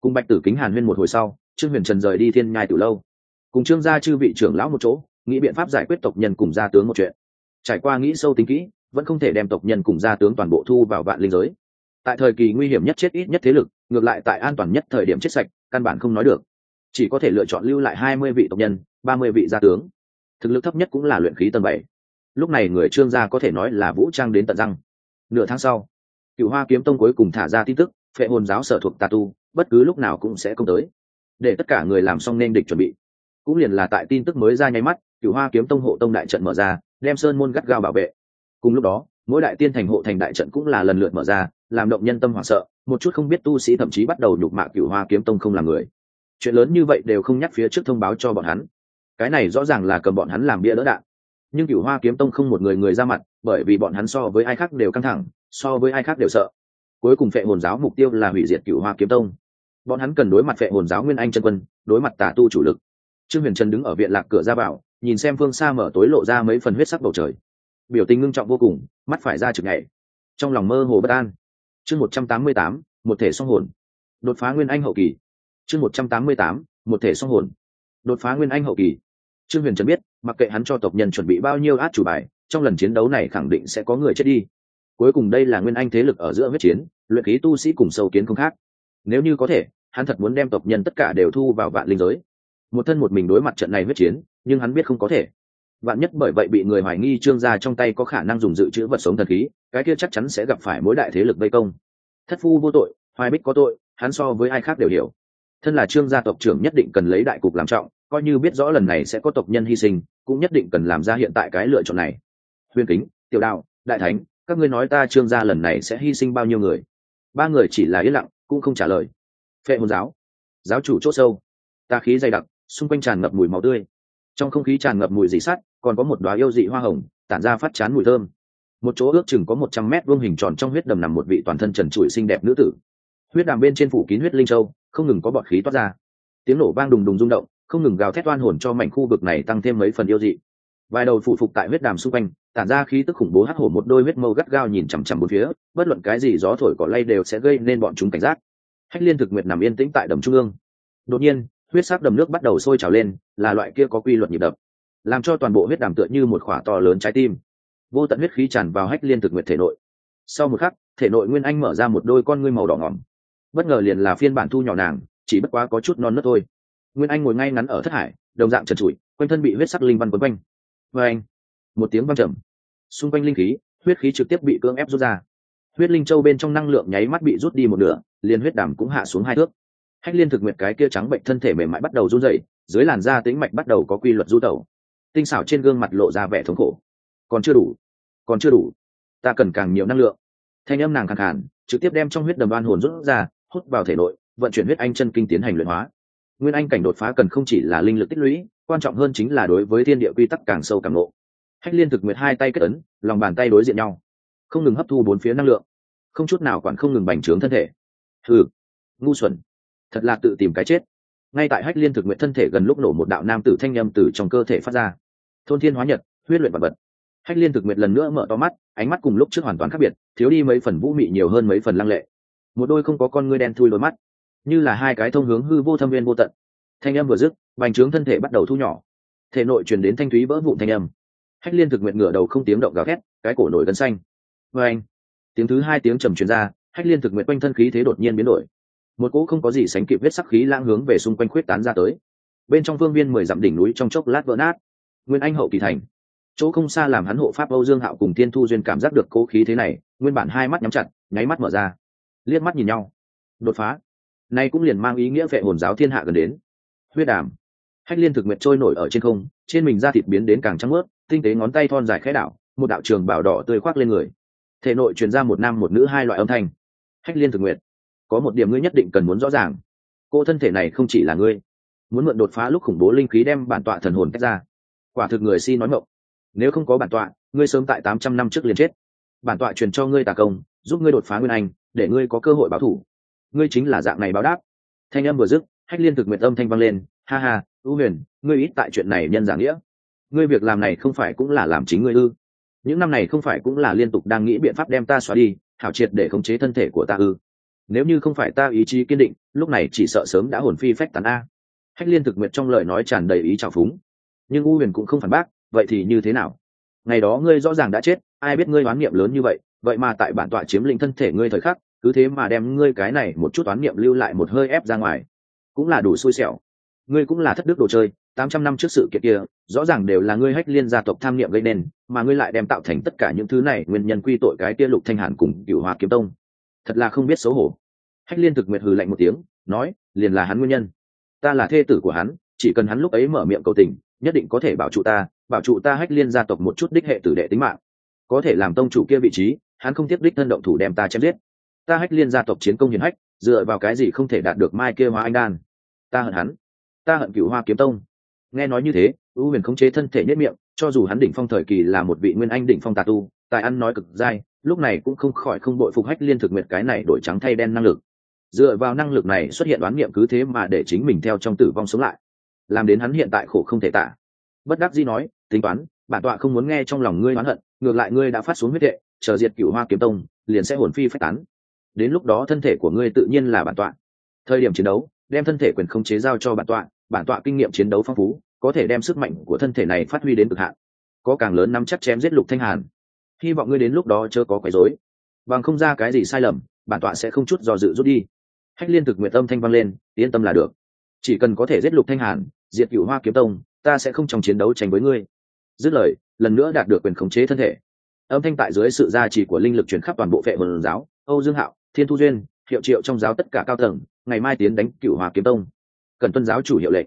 Cùng bạch tử kính hàn huyên một hồi sau, trương huyền trần rời đi thiên nhai từ lâu. Cùng trương gia chư vị trưởng lão một chỗ, nghĩ biện pháp giải quyết tộc nhân cùng gia tướng một chuyện trải qua nghĩ sâu tính kỹ, vẫn không thể đem tộc nhân cùng gia tướng toàn bộ thu vào vạn linh giới. Tại thời kỳ nguy hiểm nhất chết ít nhất thế lực, ngược lại tại an toàn nhất thời điểm chết sạch, căn bản không nói được. Chỉ có thể lựa chọn lưu lại hai mươi vị tộc nhân, ba mươi vị gia tướng. Thực lực thấp nhất cũng là luyện khí tầng bảy. Lúc này người trương gia có thể nói là vũ trang đến tận răng. Nửa tháng sau cựu hoa kiếm tông cuối cùng thả ra tin tức, phệ hồn giáo sở thuộc tà tu, bất cứ lúc nào cũng sẽ công tới. Để tất cả người làm xong nên địch chuẩn bị. Cũng liền là tại tin tức mới ra nháy mắt cựu hoa kiếm tông hộ tông đại trận mở ra đem sơn môn gắt gao bảo vệ. Cùng lúc đó, mỗi đại tiên thành hộ thành đại trận cũng là lần lượt mở ra, làm động nhân tâm hoảng sợ, một chút không biết tu sĩ thậm chí bắt đầu nhục mạ cửu hoa kiếm tông không làm người. Chuyện lớn như vậy đều không nhắc phía trước thông báo cho bọn hắn. Cái này rõ ràng là cầm bọn hắn làm bia đỡ đạn. Nhưng cửu hoa kiếm tông không một người người ra mặt, bởi vì bọn hắn so với ai khác đều căng thẳng, so với ai khác đều sợ. Cuối cùng phệ hồn giáo mục tiêu là hủy diệt cửu hoa kiếm tông. Bọn hắn cần đối mặt phệ hồn giáo nguyên anh chân quân, đối mặt tà tu chủ lực. Trương huyền trần đứng ở viện lạc cửa ra vào nhìn xem phương xa mở tối lộ ra mấy phần huyết sắc bầu trời. Biểu tình ngưng trọng vô cùng, mắt phải ra trực nhảy. Trong lòng mơ hồ bất an. Chương một trăm tám mươi tám, một thể song hồn. Đột phá nguyên anh hậu kỳ. Chương một trăm tám mươi tám, một thể song hồn. Đột phá nguyên anh hậu kỳ. Trương huyền trần biết, mặc kệ hắn cho tộc nhân chuẩn bị bao nhiêu át chủ bài, trong lần chiến đấu này khẳng định sẽ có người chết đi. Cuối cùng đây là nguyên anh thế lực ở giữa huyết chiến, luyện khí tu sĩ cùng sâu kiến không khác. Nếu như có thể, hắn thật muốn đem tộc nhân tất cả đều thu vào vạn linh giới một thân một mình đối mặt trận này huyết chiến, nhưng hắn biết không có thể. Vạn nhất bởi vậy bị người hoài nghi trương gia trong tay có khả năng dùng dự trữ vật sống thần khí, cái kia chắc chắn sẽ gặp phải mối đại thế lực vây công. Thất phu vô tội, hoài bích có tội, hắn so với ai khác đều hiểu. Thân là trương gia tộc trưởng nhất định cần lấy đại cục làm trọng, coi như biết rõ lần này sẽ có tộc nhân hy sinh, cũng nhất định cần làm ra hiện tại cái lựa chọn này. Huyền kính, tiểu đạo, đại thánh, các ngươi nói ta trương gia lần này sẽ hy sinh bao nhiêu người? Ba người chỉ là yên lặng, cũng không trả lời. Phệ hôn giáo giáo chủ c h ỗ sâu. Ta khí dày đặc xung quanh tràn ngập mùi máu tươi. Trong không khí tràn ngập mùi dị sắt còn có một đoá yêu dị hoa hồng, tản ra phát chán mùi thơm. Một chỗ ước chừng có một trăm mét vuông hình tròn trong huyết đầm nằm một vị toàn thân trần trụi xinh đẹp nữ tử. Huyết đàm bên trên phủ kín huyết linh châu, không ngừng có bọt khí toát ra. Tiếng nổ vang đùng đùng rung động, không ngừng gào thét oan hồn cho mảnh khu vực này tăng thêm mấy phần yêu dị. Vài đầu phụ phục tại huyết đàm xung quanh, tản ra khí tức khủng bố hắt hổ một đôi huyết mâu gắt gao nhìn chằm chằm bốn phía, bất luận cái gì gió thổi cỏ lay đều sẽ gây nên bọn chúng cảnh giác. Hách liên thực nguyệt nằm yên tĩnh tại đầm trung ương. Đột nhiên huyết sắc đầm nước bắt đầu sôi trào lên, là loại kia có quy luật nhịp đập, làm cho toàn bộ huyết đàm tựa như một khỏa to lớn trái tim. Vô tận huyết khí tràn vào hách liên thực nguyệt thể nội. Sau một khắc, thể nội nguyên anh mở ra một đôi con ngươi màu đỏ ngỏm. Bất ngờ liền là phiên bản thu nhỏ nàng, chỉ bất quá có chút non nớt thôi. Nguyên anh ngồi ngay ngắn ở thất hải, đồng dạng trần trụi, quanh thân bị huyết sắc linh văn quấn quanh. Và anh, một tiếng văng trầm. Xung quanh linh khí, huyết khí trực tiếp bị cưỡng ép rút ra. Huyết linh châu bên trong năng lượng nháy mắt bị rút đi một nửa, liền huyết đàm cũng hạ xuống hai thước hách liên thực nguyệt cái kia trắng bệnh thân thể mềm mại bắt đầu run rẩy, dưới làn da tĩnh mạch bắt đầu có quy luật du tẩu. Tinh xảo trên gương mặt lộ ra vẻ thống khổ. Còn chưa đủ, còn chưa đủ. Ta cần càng nhiều năng lượng. Thanh âm nàng khẳng khàn, trực tiếp đem trong huyết đầm oan hồn rút ra, hút vào thể nội, vận chuyển huyết anh chân kinh tiến hành luyện hóa. Nguyên anh cảnh đột phá cần không chỉ là linh lực tích lũy, quan trọng hơn chính là đối với thiên địa quy tắc càng sâu càng lộ. Hách liên thực nguyệt hai tay kết ấn, lòng bàn tay đối diện nhau. Không ngừng hấp thu bốn phía năng lượng. Không chút nào quản không ngừng bành trướng thân thể. Ừ ngu xuẩn thật là tự tìm cái chết. Ngay tại hách liên thực nguyện thân thể gần lúc nổ một đạo nam tử thanh â m từ trong cơ thể phát ra. Thôn thiên hóa nhật, huyết luyện vật vật. Hách liên thực nguyện lần nữa mở to mắt, ánh mắt cùng lúc trước hoàn toàn khác biệt, thiếu đi mấy phần vũ mị nhiều hơn mấy phần lăng lệ. Một đôi không có con ngươi đen thui đôi mắt, như là hai cái thông hướng hư vô thâm viên vô tận. Thanh âm vừa dứt, bành trướng thân thể bắt đầu thu nhỏ. Thể nội truyền đến thanh thúy vỡ vụn thanh âm. Hách liên thực nguyện ngửa đầu không tiếng động gào thét, cái cổ nổi gân xanh. Vê anh tiếng thứ hai tiếng trầm truyền ra, hách liên thực nguyện quanh thân khí thế đột nhiên biến đổi một cỗ không có gì sánh kịp huyết sắc khí lãng hướng về xung quanh khuyết tán ra tới. Bên trong vương viên mười dặm đỉnh núi trong chốc lát vỡ nát. Nguyên anh hậu kỳ thành. Chỗ không xa làm hắn hộ pháp âu dương hạo cùng thiên thu duyên cảm giác được cố khí thế này, nguyên bản hai mắt nhắm chặt, nháy mắt mở ra. Liếc mắt nhìn nhau. Đột phá. Nay cũng liền mang ý nghĩa vệ hồn giáo thiên hạ gần đến. Huyết đàm. Hách liên thực nguyện trôi nổi ở trên không, trên mình da thịt biến đến càng trắng ướt tinh tế ngón tay thon dài khẽ đảo, một đạo trường bảo đỏ tươi khoác lên người. Thể nội truyền ra một nam một nữ hai loại âm thanh. Hách liên thực nguyện có một điểm ngươi nhất định cần muốn rõ ràng. Cô thân thể này không chỉ là ngươi. Muốn mượn đột phá lúc khủng bố linh khí đem bản tọa thần hồn tách ra. Quả thực người si nói mộng. Nếu không có bản tọa, ngươi sớm tại tám trăm năm trước liền chết. Bản tọa truyền cho ngươi tà công, giúp ngươi đột phá nguyên anh, để ngươi có cơ hội báo thủ. Ngươi chính là dạng này báo đáp. Thanh âm vừa dứt, hách liên thực nguyện âm thanh vang lên. Ha ha ưu huyền, ngươi ít tại chuyện này nhân giả nghĩa. Ngươi việc làm này không phải cũng là làm chính ngươi ư. Những năm này không phải cũng là liên tục đang nghĩ biện pháp đem ta xóa đi, hảo triệt để khống chế thân thể của ta ư nếu như không phải ta ý chí kiên định, lúc này chỉ sợ sớm đã hồn phi phách tán a. Hách liên thực nguyện trong lời nói tràn đầy ý trào phúng. Nhưng u huyền cũng không phản bác, vậy thì như thế nào? Ngày đó ngươi rõ ràng đã chết, ai biết ngươi oán niệm lớn như vậy vậy mà tại bản tọa chiếm lĩnh thân thể ngươi thời khắc, cứ thế mà đem ngươi cái này một chút oán niệm lưu lại một hơi ép ra ngoài. Cũng là đủ xui xẻo. Ngươi cũng là thất đức đồ chơi, tám trăm năm trước sự kiện kia, rõ ràng đều là ngươi hách liên gia tộc tham niệm gây nên, mà ngươi lại đem tạo thành tất cả những thứ này nguyên nhân quy tội cái kia lục thanh hàn cùng cựu hòa kiếm tông. Thật là không biết xấu hổ hách liên thực nguyệt hừ lạnh một tiếng, nói, liền là hắn nguyên nhân. Ta là thê tử của hắn, chỉ cần hắn lúc ấy mở miệng cầu tình, nhất định có thể bảo trụ ta, bảo trụ ta hách liên gia tộc một chút đích hệ tử đệ tính mạng. Có thể làm tông chủ kia vị trí, hắn không tiếp đích thân động thủ đem ta chém giết. Ta hách liên gia tộc chiến công hiển hách, dựa vào cái gì không thể đạt được mai kia hóa anh đan? Ta hận hắn. Ta hận cựu hoa kiếm tông. Nghe nói như thế ưu huyền khống chế thân thể nhất miệng, cho dù hắn đỉnh phong thời kỳ là một vị nguyên anh đỉnh phong tà tu, tài ăn nói cực dai, lúc này cũng không khỏi không bội phục hách liên thực nguyện cái này đổi trắng thay đen năng lực dựa vào năng lực này xuất hiện đoán niệm cứ thế mà để chính mình theo trong tử vong sống lại. Làm đến hắn hiện tại khổ không thể tả. Bất đắc dĩ nói, tính toán, bản tọa không muốn nghe trong lòng ngươi oán hận, ngược lại ngươi đã phát xuống huyết hệ, chờ diệt cửu hoa kiếm tông, liền sẽ hồn phi phách tán. Đến lúc đó thân thể của ngươi tự nhiên là bản tọa. Thời điểm chiến đấu, đem thân thể quyền không chế giao cho bản tọa bản tọa kinh nghiệm chiến đấu phong phú, có thể đem sức mạnh của thân thể này phát huy đến cực hạn. Có càng lớn nắm chắc chém giết lục thanh hàn. Hy vọng ngươi đến lúc đó chưa có quấy rối. Bằng không ra cái gì sai lầm, bản tọa sẽ không chút do dự rút đi hách liên thực nguyện tâm thanh vang lên, yên tâm là được. Chỉ cần có thể giết lục thanh hàn, diệt cửu hoa kiếm tông, ta sẽ không trong chiến đấu tranh với ngươi. Dứt lời, lần nữa đạt được quyền khống chế thân thể. Âm thanh tại dưới sự gia trì của linh lực chuyển khắp toàn bộ vệ hồn giáo, âu dương hạo, thiên thu duyên, hiệu triệu trong giáo tất cả cao tầng, ngày mai tiến đánh cửu hoa kiếm tông. Cần tuân giáo chủ hiệu lệnh.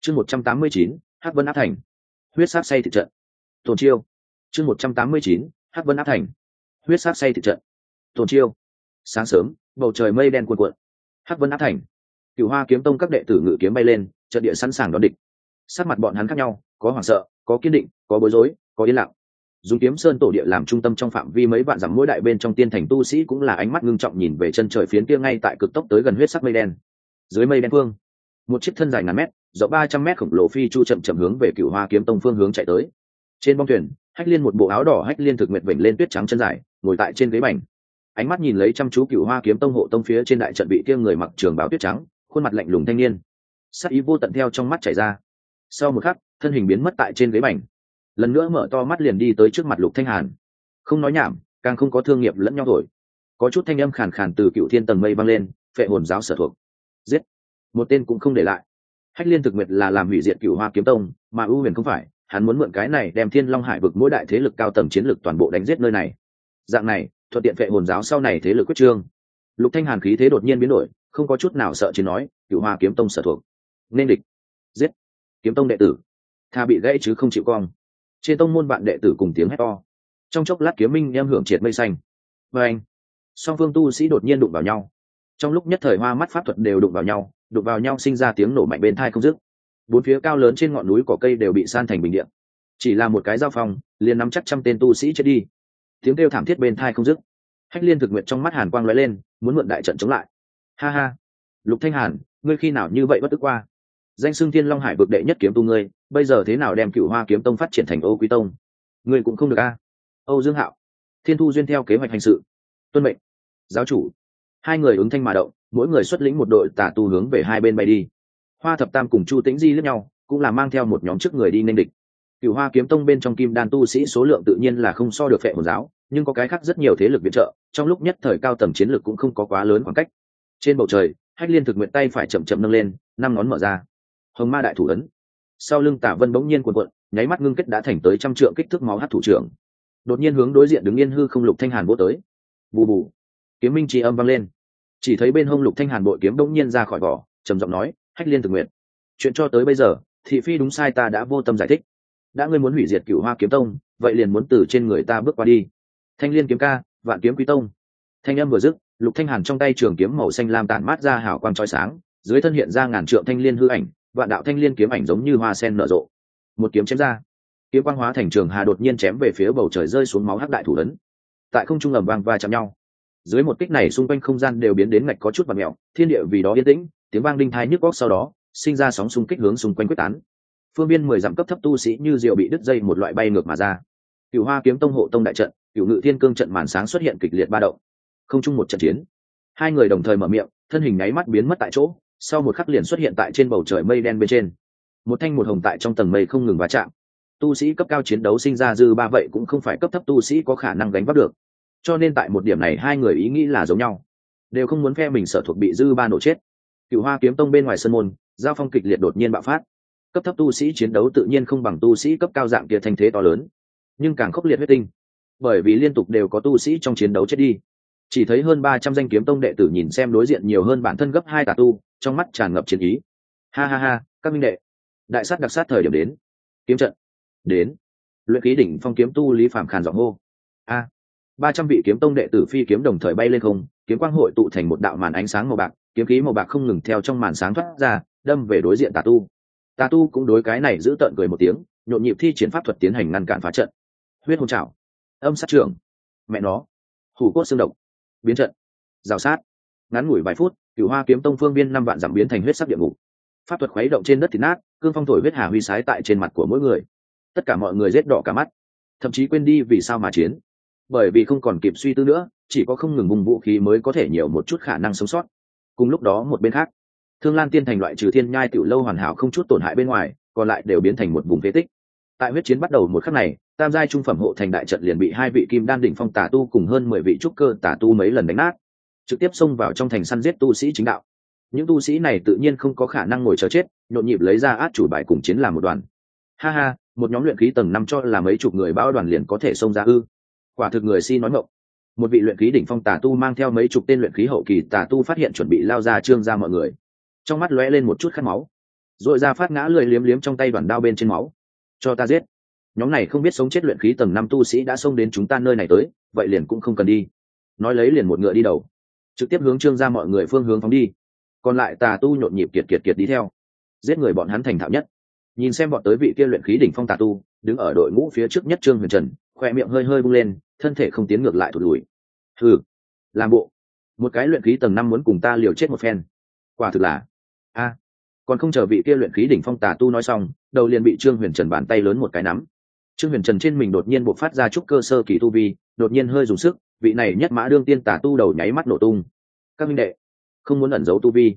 Chương một trăm tám mươi chín, hắc vân áp thành. Huyết sát say thực trận. Tồn chiêu. Chương một trăm tám mươi chín, hắc vân áp thành. Huyết sát say thực trận. Tồn chiêu. Sáng sớm, bầu trời mây đen cuồn cuộn hắc vân áp thành. Cựu hoa kiếm tông các đệ tử ngự kiếm bay lên, trận địa sẵn sàng đón địch. Sát mặt bọn hắn khác nhau, có hoảng sợ, có kiên định, có bối rối, có yên lặng. Dùng kiếm sơn tổ địa làm trung tâm trong phạm vi mấy vạn dặm mỗi đại bên trong tiên thành tu sĩ cũng là ánh mắt ngưng trọng nhìn về chân trời phiến kia ngay tại cực tốc tới gần huyết sắc mây đen. Dưới mây đen phương, một chiếc thân dài ngàn mét, rộng ba trăm mét khổng lồ phi chu chậm chậm hướng về cựu hoa kiếm tông phương hướng chạy tới. Trên bong thuyền, hách liên một bộ áo đỏ hách liên thực nguyện vểnh lên tuyết trắng chân dài, ngồi tại trên ghế bành ánh mắt nhìn lấy chăm chú cựu hoa kiếm tông hộ tông phía trên đại trận bị kia người mặc trường báo tuyết trắng, khuôn mặt lạnh lùng thanh niên. Sắc ý vô tận theo trong mắt chảy ra. Sau một khắc, thân hình biến mất tại trên ghế bành. Lần nữa mở to mắt liền đi tới trước mặt lục thanh hàn. Không nói nhảm, càng không có thương nghiệp lẫn nhau thổi có chút thanh âm khàn khàn từ cựu thiên tầng mây vang lên, phệ hồn giáo sở thuộc. Giết! Một tên cũng không để lại. Hách liên thực nguyệt là làm hủy diệt cửu hoa kiếm tông, mà ưu huyền không phải, hắn muốn mượn cái này đem thiên long hải vực mỗi đại thế lực cao tầng chiến lực toàn bộ đánh giết nơi này. Dạng này thuận tiện vệ hồn giáo sau này thế lực quyết trương. Lục thanh hàn khí thế đột nhiên biến đổi, không có chút nào sợ chỉ nói, cửu hoa kiếm tông sở thuộc, nên địch, giết, kiếm tông đệ tử, tha bị gãy chứ không chịu cong. Trên tông môn bạn đệ tử cùng tiếng hét to. Trong chốc lát kiếm minh em hưởng triệt mây xanh. Và anh, song phương tu sĩ đột nhiên đụng vào nhau. Trong lúc nhất thời hoa mắt pháp thuật đều đụng vào nhau, đụng vào nhau sinh ra tiếng nổ mạnh bên thai không dứt. Bốn phía cao lớn trên ngọn núi cỏ cây đều bị san thành bình điện chỉ là một cái giao phong, liền nắm chắc trăm tên tu sĩ chết đi tiếng kêu thảm thiết bên thai không dứt. Hách liên thực nguyện trong mắt hàn quang lóe lên, muốn mượn đại trận chống lại. Ha ha. Lục thanh hàn, ngươi khi nào như vậy bất tức qua? Danh xưng thiên long hải vực đệ nhất kiếm tu ngươi, bây giờ thế nào đem cựu hoa kiếm tông phát triển thành ô quý tông? Ngươi cũng không được a. Âu dương hạo, thiên thu duyên theo kế hoạch hành sự. Tuân mệnh. Giáo chủ. Hai người ứng thanh mà động, mỗi người xuất lĩnh một đội tà tu hướng về hai bên bay đi. Hoa thập tam cùng chu tĩnh di lẫn nhau, cũng là mang theo một nhóm trước người đi nên địch cựu hoa kiếm tông bên trong kim đan tu sĩ số lượng tự nhiên là không so được phệ hồn giáo, nhưng có cái khác rất nhiều thế lực viện trợ, trong lúc nhất thời cao tầm chiến lược cũng không có quá lớn khoảng cách. Trên bầu trời, hách liên thực nguyện tay phải chậm chậm nâng lên, năm ngón mở ra. Hồng ma đại thủ ấn. Sau lưng tả vân bỗng nhiên cuộn cuộn, nháy mắt ngưng kết đã thành tới trăm trượng kích thước máu hát thủ trưởng. Đột nhiên hướng đối diện đứng yên hư không lục thanh hàn vô tới. Bù bù. Kiếm minh trí âm vang lên. Chỉ thấy bên hông lục thanh hàn bội kiếm bỗng nhiên ra khỏi vỏ, trầm giọng nói, hách liên thực nguyện, chuyện cho tới bây giờ, thị phi đúng sai ta đã vô tâm giải thích đã ngươi muốn hủy diệt cửu hoa kiếm tông, vậy liền muốn từ trên người ta bước qua đi. Thanh liên kiếm ca, vạn kiếm quý tông. Thanh âm vừa dứt, lục thanh hàn trong tay trường kiếm màu xanh lam tản mát ra hào quang chói sáng, dưới thân hiện ra ngàn trượng thanh liên hư ảnh, vạn đạo thanh liên kiếm ảnh giống như hoa sen nở rộ. Một kiếm chém ra, kiếm quang hóa thành trường hà đột nhiên chém về phía bầu trời rơi xuống máu hắc đại thủ lớn. Tại không trung ầm vang va chạm nhau. Dưới một kích này xung quanh không gian đều biến đến ngạch có chút và mèo, thiên địa vì đó yên tĩnh, tiếng vang đinh thai nhức góc sau đó, sinh ra sóng xung kích hướng xung quanh quyết tán phương biên mười dặm cấp thấp tu sĩ như diệu bị đứt dây một loại bay ngược mà ra. Cựu hoa kiếm tông hộ tông đại trận cựu ngự thiên cương trận màn sáng xuất hiện kịch liệt ba động. Không chung một trận chiến. Hai người đồng thời mở miệng, thân hình nháy mắt biến mất tại chỗ, sau một khắc liền xuất hiện tại trên bầu trời mây đen bên trên. Một thanh một hồng tại trong tầng mây không ngừng va chạm. Tu sĩ cấp cao chiến đấu sinh ra dư ba vậy cũng không phải cấp thấp tu sĩ có khả năng gánh vác được. Cho nên tại một điểm này hai người ý nghĩ là giống nhau. Đều không muốn phe mình sở thuộc bị dư ba nổ chết. Cựu hoa kiếm tông bên ngoài sân môn, giao phong kịch liệt đột nhiên bạo phát cấp thấp tu sĩ chiến đấu tự nhiên không bằng tu sĩ cấp cao dạng kia thành thế to lớn. Nhưng càng khốc liệt huyết tinh, bởi vì liên tục đều có tu sĩ trong chiến đấu chết đi. Chỉ thấy hơn ba trăm danh kiếm tông đệ tử nhìn xem đối diện nhiều hơn bản thân gấp hai tà tu, trong mắt tràn ngập chiến ý. Ha ha ha, các minh đệ, đại sát đặc sát thời điểm đến. Kiếm trận, đến. Luyện ký đỉnh phong kiếm tu lý phạm khàn giọng hô. A, ba trăm vị kiếm tông đệ tử phi kiếm đồng thời bay lên không, kiếm quang hội tụ thành một đạo màn ánh sáng màu bạc, kiếm khí màu bạc không ngừng theo trong màn sáng thoát ra, đâm về đối diện tà tu tà tu cũng đối cái này giữ tợn cười một tiếng, nhộn nhịp thi triển pháp thuật tiến hành ngăn cản phá trận. Huyết hồn trào âm sát trưởng. Mẹ nó. Hủ cốt xương độc. Biến trận. Rào sát. Ngắn ngủi vài phút, cửu hoa kiếm tông phương viên năm vạn giảm biến thành huyết sắc địa ngục. Pháp thuật khuấy động trên đất thịt nát, cương phong thổi huyết hà huy sái tại trên mặt của mỗi người. Tất cả mọi người rết đỏ cả mắt. Thậm chí quên đi vì sao mà chiến. Bởi vì không còn kịp suy tư nữa, chỉ có không ngừng vùng vũ khí mới có thể nhiều một chút khả năng sống sót. Cùng lúc đó một bên khác thương lan tiên thành loại trừ thiên nhai tiểu lâu hoàn hảo không chút tổn hại bên ngoài, còn lại đều biến thành một vùng phế tích. Tại huyết chiến bắt đầu một khắc này, tam giai trung phẩm hộ thành đại trận liền bị hai vị kim đan đỉnh phong tà tu cùng hơn mười vị trúc cơ tà tu mấy lần đánh nát, trực tiếp xông vào trong thành săn giết tu sĩ chính đạo. Những tu sĩ này tự nhiên không có khả năng ngồi chờ chết, nhộn nhịp lấy ra át chủ bài cùng chiến làm một đoàn. Ha ha, một nhóm luyện khí tầng năm cho là mấy chục người bao đoàn liền có thể xông ra ư? Quả thực người si nói ngộng một vị luyện khí đỉnh phong tà tu mang theo mấy chục tên luyện khí hậu kỳ tà tu phát hiện chuẩn bị lao ra trương ra mọi người trong mắt lóe lên một chút khát máu. Rồi ra phát ngã lười liếm liếm trong tay đoàn đao bên trên máu. Cho ta giết. Nhóm này không biết sống chết luyện khí tầng năm tu sĩ đã xông đến chúng ta nơi này tới, vậy liền cũng không cần đi. Nói lấy liền một ngựa đi đầu. Trực tiếp hướng trương ra mọi người phương hướng phóng đi. Còn lại tà tu nhộn nhịp kiệt kiệt kiệt đi theo. Giết người bọn hắn thành thạo nhất. Nhìn xem bọn tới vị kia luyện khí đỉnh phong tà tu, đứng ở đội ngũ phía trước nhất trương huyền trần, khoe miệng hơi hơi bung lên, thân thể không tiến ngược lại thụt lùi. Ừ làm bộ. Một cái luyện khí tầng năm muốn cùng ta liều chết một phen. Quả thực là a còn không chờ vị kia luyện khí đỉnh phong tà tu nói xong, đầu liền bị trương huyền trần bàn tay lớn một cái nắm. Trương huyền trần trên mình đột nhiên buộc phát ra chút cơ sơ kỳ tu vi, đột nhiên hơi dùng sức, vị này nhất mã đương tiên tà tu đầu nháy mắt nổ tung. Các minh đệ, không muốn ẩn giấu tu vi,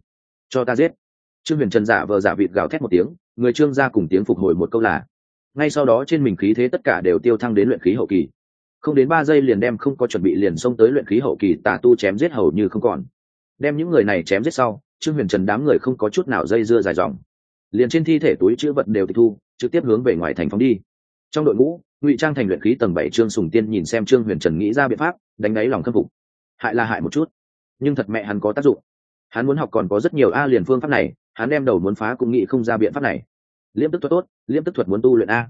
cho ta giết. Trương huyền trần giả vờ giả vịt gào thét một tiếng, người trương ra cùng tiếng phục hồi một câu là, ngay sau đó trên mình khí thế tất cả đều tiêu thăng đến luyện khí hậu kỳ. Không đến ba giây liền đem không có chuẩn bị liền xông tới luyện khí hậu kỳ tà tu chém giết hầu như không còn. Đem những người này chém giết sau trương huyền trần đám người không có chút nào dây dưa dài dòng. Liền trên thi thể túi chữ vật đều tịch thu, trực tiếp hướng về ngoài thành phóng đi. Trong đội ngũ, ngụy trang thành luyện khí tầng bảy trương sùng tiên nhìn xem trương huyền trần nghĩ ra biện pháp, đánh đáy lòng khâm phục. Hại là hại một chút, nhưng thật mẹ hắn có tác dụng. Hắn muốn học còn có rất nhiều a liền phương pháp này, hắn đem đầu muốn phá cũng nghĩ không ra biện pháp này. Liêm tức thuật tốt liêm tức thuật muốn tu luyện a.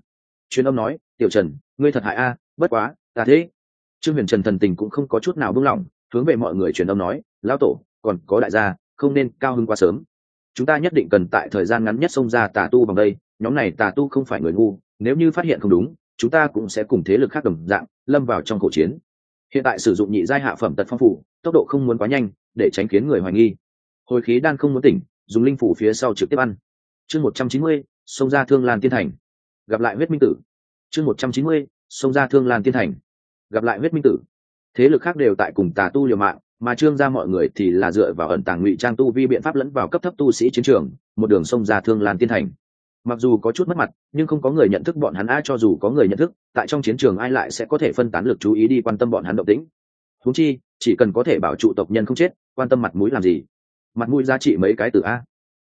Truyền âm nói, tiểu trần, ngươi thật hại a, bất quá, ta thế. Trương huyền trần thần tình cũng không có chút nào buông lỏng, hướng về mọi người truyền âm nói, lão tổ, còn có đại gia không nên cao hứng quá sớm. Chúng ta nhất định cần tại thời gian ngắn nhất xông ra tà tu bằng đây, nhóm này tà tu không phải người ngu, nếu như phát hiện không đúng, chúng ta cũng sẽ cùng thế lực khác đồng dạng, lâm vào trong khẩu chiến. Hiện tại sử dụng nhị giai hạ phẩm tật phong phủ, tốc độ không muốn quá nhanh, để tránh khiến người hoài nghi. Hồi khí đan không muốn tỉnh, dùng linh phủ phía sau trực tiếp ăn. Chương một trăm chín mươi, xông ra thương lan tiên thành. Gặp lại huyết minh tử. Chương một trăm chín mươi, xông ra thương lan tiên thành. Gặp lại huyết minh tử. Thế lực khác đều tại cùng tà tu liều mạng mà trương gia mọi người thì là dựa vào ẩn tàng ngụy trang tu vi biện pháp lẫn vào cấp thấp tu sĩ chiến trường, một đường sông ra thương lan tiên thành. Mặc dù có chút mất mặt, nhưng không có người nhận thức bọn hắn ai, cho dù có người nhận thức, tại trong chiến trường ai lại sẽ có thể phân tán lực chú ý đi quan tâm bọn hắn động tĩnh. Húng chi, chỉ cần có thể bảo trụ tộc nhân không chết, quan tâm mặt mũi làm gì? Mặt mũi giá trị mấy cái từ a?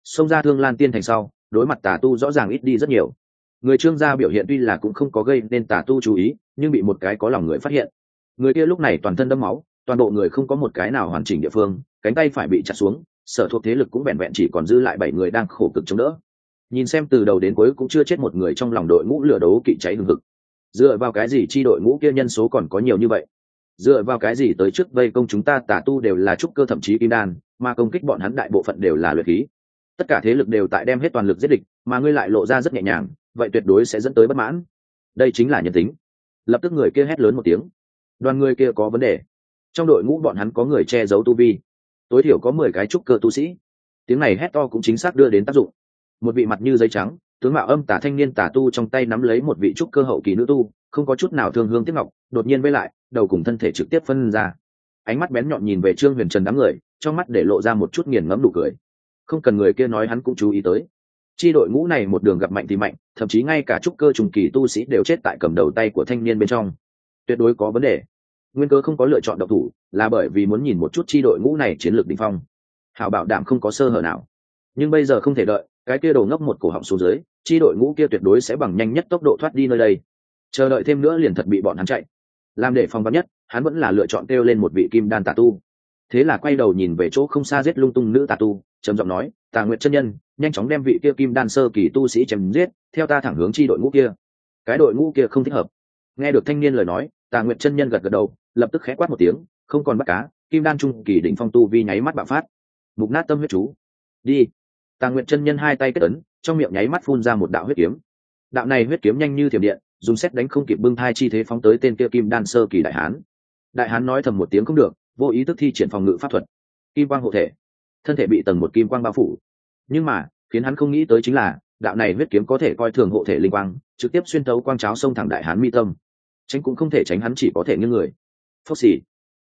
Xông ra thương lan tiên thành sau, đối mặt tà tu rõ ràng ít đi rất nhiều. Người trương gia biểu hiện tuy là cũng không có gây nên tà tu chú ý, nhưng bị một cái có lòng người phát hiện. Người kia lúc này toàn thân đâm máu toàn bộ người không có một cái nào hoàn chỉnh địa phương, cánh tay phải bị chặt xuống, sở thuộc thế lực cũng vẹn vẹn chỉ còn dư lại bảy người đang khổ cực chống đỡ. Nhìn xem từ đầu đến cuối cũng chưa chết một người trong lòng đội ngũ lửa đấu kỵ cháy hừng hực. Dựa vào cái gì chi đội ngũ kia nhân số còn có nhiều như vậy? Dựa vào cái gì tới trước vây công chúng ta tả tu đều là trúc cơ thậm chí kim đan, mà công kích bọn hắn đại bộ phận đều là luyện khí. Tất cả thế lực đều tại đem hết toàn lực giết địch, mà ngươi lại lộ ra rất nhẹ nhàng, vậy tuyệt đối sẽ dẫn tới bất mãn. Đây chính là nhân tính. Lập tức người kia hét lớn một tiếng. Đoàn người kia có vấn đề trong đội ngũ bọn hắn có người che giấu tu vi. Tối thiểu có mười cái trúc cơ tu sĩ. Tiếng này hét to cũng chính xác đưa đến tác dụng. Một vị mặt như giấy trắng, tướng mạo âm tả thanh niên tả tu trong tay nắm lấy một vị trúc cơ hậu kỳ nữ tu, không có chút nào thương hương tiếc ngọc, đột nhiên với lại, đầu cùng thân thể trực tiếp phân ra. Ánh mắt bén nhọn nhìn về trương huyền trần đám người, trong mắt để lộ ra một chút nghiền ngẫm đủ cười. Không cần người kia nói hắn cũng chú ý tới. Chi đội ngũ này một đường gặp mạnh thì mạnh, thậm chí ngay cả trúc cơ trùng kỳ tu sĩ đều chết tại cầm đầu tay của thanh niên bên trong. Tuyệt đối có vấn đề nguyên cơ không có lựa chọn độc thủ, là bởi vì muốn nhìn một chút chi đội ngũ này chiến lược đình phong. Hảo bảo đảm không có sơ hở nào. Nhưng bây giờ không thể đợi, cái kia đồ ngốc một cổ họng xuống dưới, chi đội ngũ kia tuyệt đối sẽ bằng nhanh nhất tốc độ thoát đi nơi đây. Chờ đợi thêm nữa liền thật bị bọn hắn chạy. Làm để phòng vắn nhất, hắn vẫn là lựa chọn kêu lên một vị kim đan tà tu. Thế là quay đầu nhìn về chỗ không xa giết lung tung nữ tà tu, trầm giọng nói, tà nguyệt chân nhân, nhanh chóng đem vị kia kim đan sơ kỳ tu sĩ chém giết, theo ta thẳng hướng chi đội ngũ kia. Cái đội ngũ kia không thích hợp. Nghe được thanh niên lời nói, tà nguyệt chân nhân gật gật đầu lập tức khẽ quát một tiếng, không còn bắt cá, kim đan trung kỳ đỉnh phong tu vi nháy mắt bạo phát. Mục nát tâm huyết chú. Đi. Tàng nguyện chân nhân hai tay kết ấn, trong miệng nháy mắt phun ra một đạo huyết kiếm. Đạo này huyết kiếm nhanh như thiểm điện, dùng xét đánh không kịp bưng thai chi thế phóng tới tên kia kim đan sơ kỳ đại hán. Đại hán nói thầm một tiếng không được, vô ý thức thi triển phòng ngự pháp thuật. Kim quang hộ thể. Thân thể bị tầng một kim quang bao phủ. Nhưng mà, khiến hắn không nghĩ tới chính là, đạo này huyết kiếm có thể coi thường hộ thể linh quang, trực tiếp xuyên tấu quang cháo sông thẳng đại hán mi tâm. Tránh cũng không thể tránh hắn chỉ có thể như người phốc xì.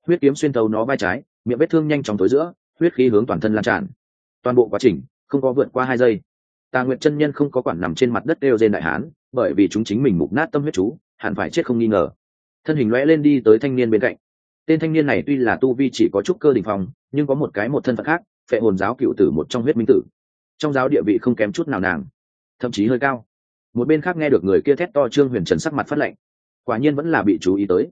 Huyết kiếm xuyên tấu nó vai trái miệng vết thương nhanh chóng tối giữa huyết khí hướng toàn thân lan tràn. Toàn bộ quá trình không có vượt qua hai giây. Tà nguyện chân nhân không có quản nằm trên mặt đất đều dên đại hán bởi vì chúng chính mình mục nát tâm huyết chú hẳn phải chết không nghi ngờ. Thân hình lõe lên đi tới thanh niên bên cạnh. Tên thanh niên này tuy là tu vi chỉ có chút cơ đình phòng, nhưng có một cái một thân phận khác phệ hồn giáo cựu tử một trong huyết minh tử. Trong giáo địa vị không kém chút nào nàng thậm chí hơi cao. Một bên khác nghe được người kia thét to trương huyền trần sắc mặt phát lệnh. Quả nhiên vẫn là bị chú ý tới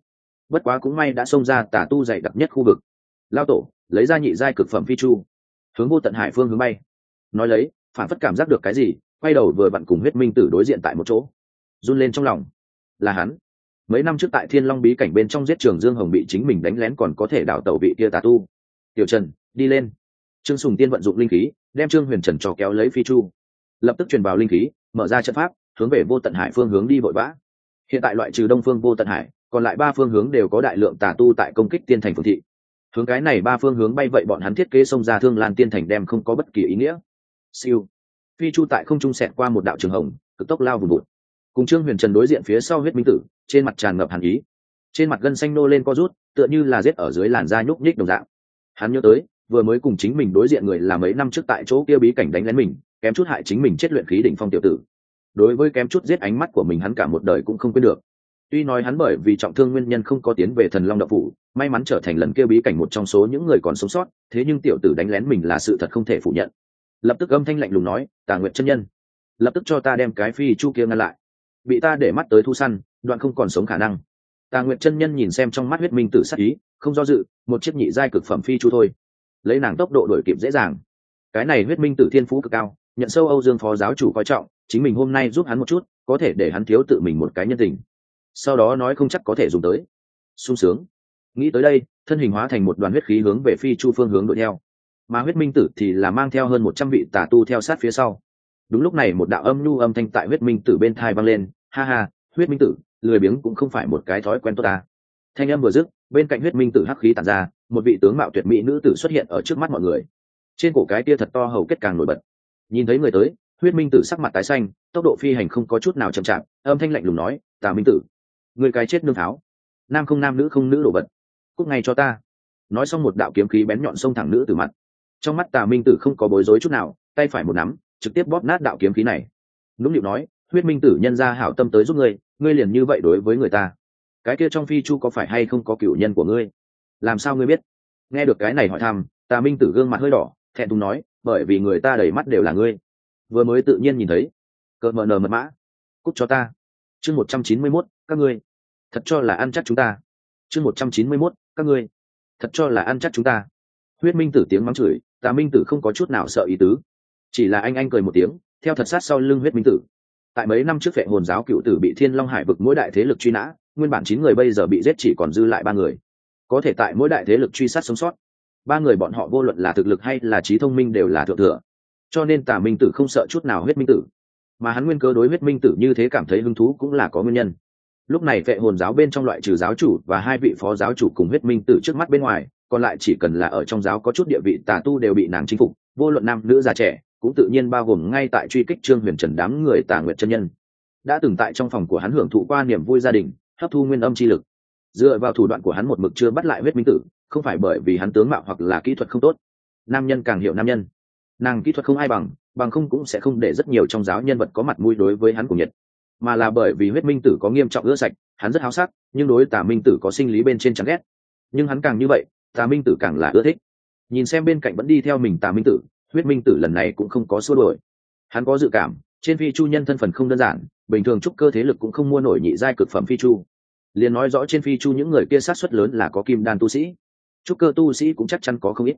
bất quá cũng may đã xông ra tà tu dày đặc nhất khu vực. Lao tổ, lấy ra nhị giai cực phẩm phi chu. Hướng vô tận hải phương hướng bay. Nói lấy, phản phất cảm giác được cái gì, quay đầu vừa vặn cùng huyết minh tử đối diện tại một chỗ. Run lên trong lòng. Là hắn. Mấy năm trước tại thiên long bí cảnh bên trong giết trường dương hồng bị chính mình đánh lén còn có thể đào tẩu bị kia tà tu. Tiểu trần, đi lên. Trương sùng tiên vận dụng linh khí, đem trương huyền trần trò kéo lấy phi chu. Lập tức truyền vào linh khí, mở ra trận pháp, hướng về vô tận hải phương hướng đi vội vã. Hiện tại loại trừ đông phương vô tận hải còn lại ba phương hướng đều có đại lượng tà tu tại công kích tiên thành phương thị. Hướng cái này ba phương hướng bay vậy bọn hắn thiết kế xông ra thương lan tiên thành đem không có bất kỳ ý nghĩa. Siêu. Phi chu tại không trung sẹt qua một đạo trường hồng, cực tốc lao vùng vụt. Cùng trương huyền trần đối diện phía sau huyết minh tử, trên mặt tràn ngập hàn ý. Trên mặt gân xanh nô lên co rút, tựa như là rết ở dưới làn da nhúc nhích đồng dạng. Hắn nhớ tới, vừa mới cùng chính mình đối diện người là mấy năm trước tại chỗ kia bí cảnh đánh lén mình, kém chút hại chính mình chết luyện khí đỉnh phong tiểu tử. Đối với kém chút giết ánh mắt của mình hắn cả một đời cũng không quên được tuy nói hắn bởi vì trọng thương nguyên nhân không có tiến về thần long đậu phủ, may mắn trở thành lần kêu bí cảnh một trong số những người còn sống sót, thế nhưng tiểu tử đánh lén mình là sự thật không thể phủ nhận. Lập tức âm thanh lạnh lùng nói, tà nguyện chân nhân, lập tức cho ta đem cái phi chu kia ngăn lại. Bị ta để mắt tới thu săn, đoạn không còn sống khả năng. Tà nguyện chân nhân nhìn xem trong mắt huyết minh tử sắc ý, không do dự, một chiếc nhị giai cực phẩm phi chu thôi. Lấy nàng tốc độ đổi kịp dễ dàng. Cái này huyết minh tử thiên phú cực cao, nhận sâu âu dương phó giáo chủ coi trọng, chính mình hôm nay giúp hắn một chút, có thể để hắn thiếu tự mình một cái nhân tình sau đó nói không chắc có thể dùng tới. Sung sướng. Nghĩ tới đây, thân hình hóa thành một đoàn huyết khí hướng về phi chu phương hướng đuổi theo. Mà huyết minh tử thì là mang theo hơn một trăm vị tà tu theo sát phía sau. Đúng lúc này một đạo âm nhu âm thanh tại huyết minh tử bên thai vang lên. Ha ha, huyết minh tử, lười biếng cũng không phải một cái thói quen tốt ta. Thanh âm vừa dứt, bên cạnh huyết minh tử hắc khí tàn ra, một vị tướng mạo tuyệt mỹ nữ tử xuất hiện ở trước mắt mọi người. Trên cổ cái tia thật to hầu kết càng nổi bật. Nhìn thấy người tới, huyết minh tử sắc mặt tái xanh, tốc độ phi hành không có chút nào chậm chạp, âm thanh lạnh lùng nói, tà minh tử người cái chết nương tháo. Nam không nam nữ không nữ đổ vật. Cúc ngay cho ta. Nói xong một đạo kiếm khí bén nhọn xông thẳng nữ từ mặt. Trong mắt tà minh tử không có bối rối chút nào, tay phải một nắm, trực tiếp bóp nát đạo kiếm khí này. Nũng nịu nói, huyết minh tử, nhân ra hảo tâm tới giúp ngươi ngươi liền như vậy đối với người ta. Cái kia trong phi chu có phải hay không có cựu nhân của ngươi? Làm sao ngươi biết? Nghe được cái này hỏi thăm, tà minh tử gương mặt hơi đỏ, thẹn thùng nói, bởi vì người ta đầy mắt đều là ngươi. Vừa mới tự nhiên nhìn thấy, cợt mờ nờ mật mã. Cúc cho ta chương một trăm chín mươi mốt, các ngươi. Thật cho là ăn chắc chúng ta. Chương một trăm chín mươi mốt, các ngươi. Thật cho là ăn chắc chúng ta. Huyết minh tử tiếng mắng chửi tà minh tử không có chút nào sợ ý tứ. Chỉ là anh anh cười một tiếng, theo thật sát sau lưng huyết minh tử. Tại mấy năm trước vệ hồn giáo cựu tử bị thiên long hải vực mỗi đại thế lực truy nã, nguyên bản chín người bây giờ bị giết chỉ còn dư lại ba người. Có thể tại mỗi đại thế lực truy sát sống sót, ba người bọn họ vô luận là thực lực hay là trí thông minh đều là thượng thừa. Cho nên tà minh tử không sợ chút nào huyết minh tử mà hắn nguyên cơ đối huyết minh tử như thế cảm thấy hứng thú cũng là có nguyên nhân. Lúc này vệ hồn giáo bên trong loại trừ giáo chủ và hai vị phó giáo chủ cùng huyết minh tử trước mắt bên ngoài, còn lại chỉ cần là ở trong giáo có chút địa vị tà tu đều bị nàng chinh phục, vô luận nam nữ già trẻ, cũng tự nhiên bao gồm ngay tại truy kích trương huyền trần đám người tà nguyệt chân nhân. Đã từng tại trong phòng của hắn hưởng thụ qua niềm vui gia đình, hấp thu nguyên âm chi lực. Dựa vào thủ đoạn của hắn một mực chưa bắt lại huyết minh tử, không phải bởi vì hắn tướng mạo hoặc là kỹ thuật không tốt. Nam nhân càng hiểu nam nhân. Nàng kỹ thuật không ai bằng bằng không cũng sẽ không để rất nhiều trong giáo nhân vật có mặt mũi đối với hắn của nhiệt mà là bởi vì huyết minh tử có nghiêm trọng ưa sạch, hắn rất háo sắc, nhưng đối tà minh tử có sinh lý bên trên chán ghét. Nhưng hắn càng như vậy, tà minh tử càng là ưa thích. Nhìn xem bên cạnh vẫn đi theo mình tà minh tử, huyết minh tử lần này cũng không có xua đổi hắn có dự cảm, trên phi chu nhân thân phần không đơn giản, bình thường trúc cơ thế lực cũng không mua nổi nhị giai cực phẩm phi chu. Liền nói rõ trên phi chu những người kia sát xuất lớn là có kim đan tu sĩ. Trúc cơ tu sĩ cũng chắc chắn có không ít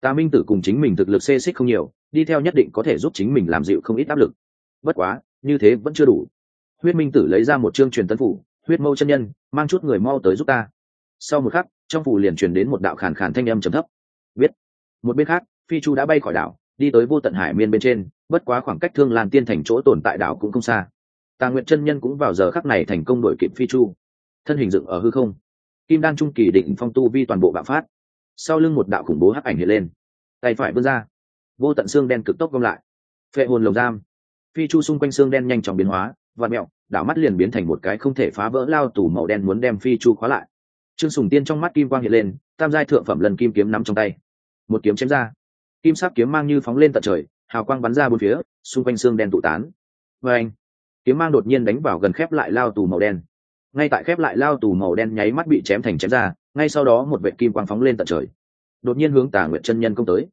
tà minh tử cùng chính mình thực lực xê xích không nhiều, đi theo nhất định có thể giúp chính mình làm dịu không ít áp lực. Bất quá, như thế vẫn chưa đủ. Huyết minh tử lấy ra một chương truyền tân phủ, huyết mâu chân nhân, mang chút người mau tới giúp ta. Sau một khắc, trong phủ liền truyền đến một đạo khàn khàn thanh âm trầm thấp. Biết một bên khác, phi chu đã bay khỏi đảo, đi tới vô tận hải miên bên trên, bất quá khoảng cách thương lan tiên thành chỗ tồn tại đảo cũng không xa. Tà nguyện chân nhân cũng vào giờ khắc này thành công đổi kịp phi chu. Thân hình dựng ở hư không. Kim đan trung kỳ định phong tu vi toàn bộ bạo phát sau lưng một đạo khủng bố hắc ảnh hiện lên. Tay phải vươn ra. Vô tận xương đen cực tốc gom lại. Phệ hồn lồng giam. Phi chu xung quanh xương đen nhanh chóng biến hóa và mẹo, đảo mắt liền biến thành một cái không thể phá vỡ lao tủ màu đen muốn đem phi chu khóa lại. Trương sùng tiên trong mắt kim quang hiện lên, tam giai thượng phẩm lần kim kiếm nắm trong tay. Một kiếm chém ra. Kim sắc kiếm mang như phóng lên tận trời, hào quang bắn ra bốn phía, xung quanh xương đen tụ tán. Và anh kiếm mang đột nhiên đánh vào gần khép lại lao tù màu đen. Ngay tại khép lại lao tù màu đen nháy mắt bị chém thành chém ra ngay sau đó một vệ kim quang phóng lên tận trời. Đột nhiên hướng tà nguyệt chân nhân công tới.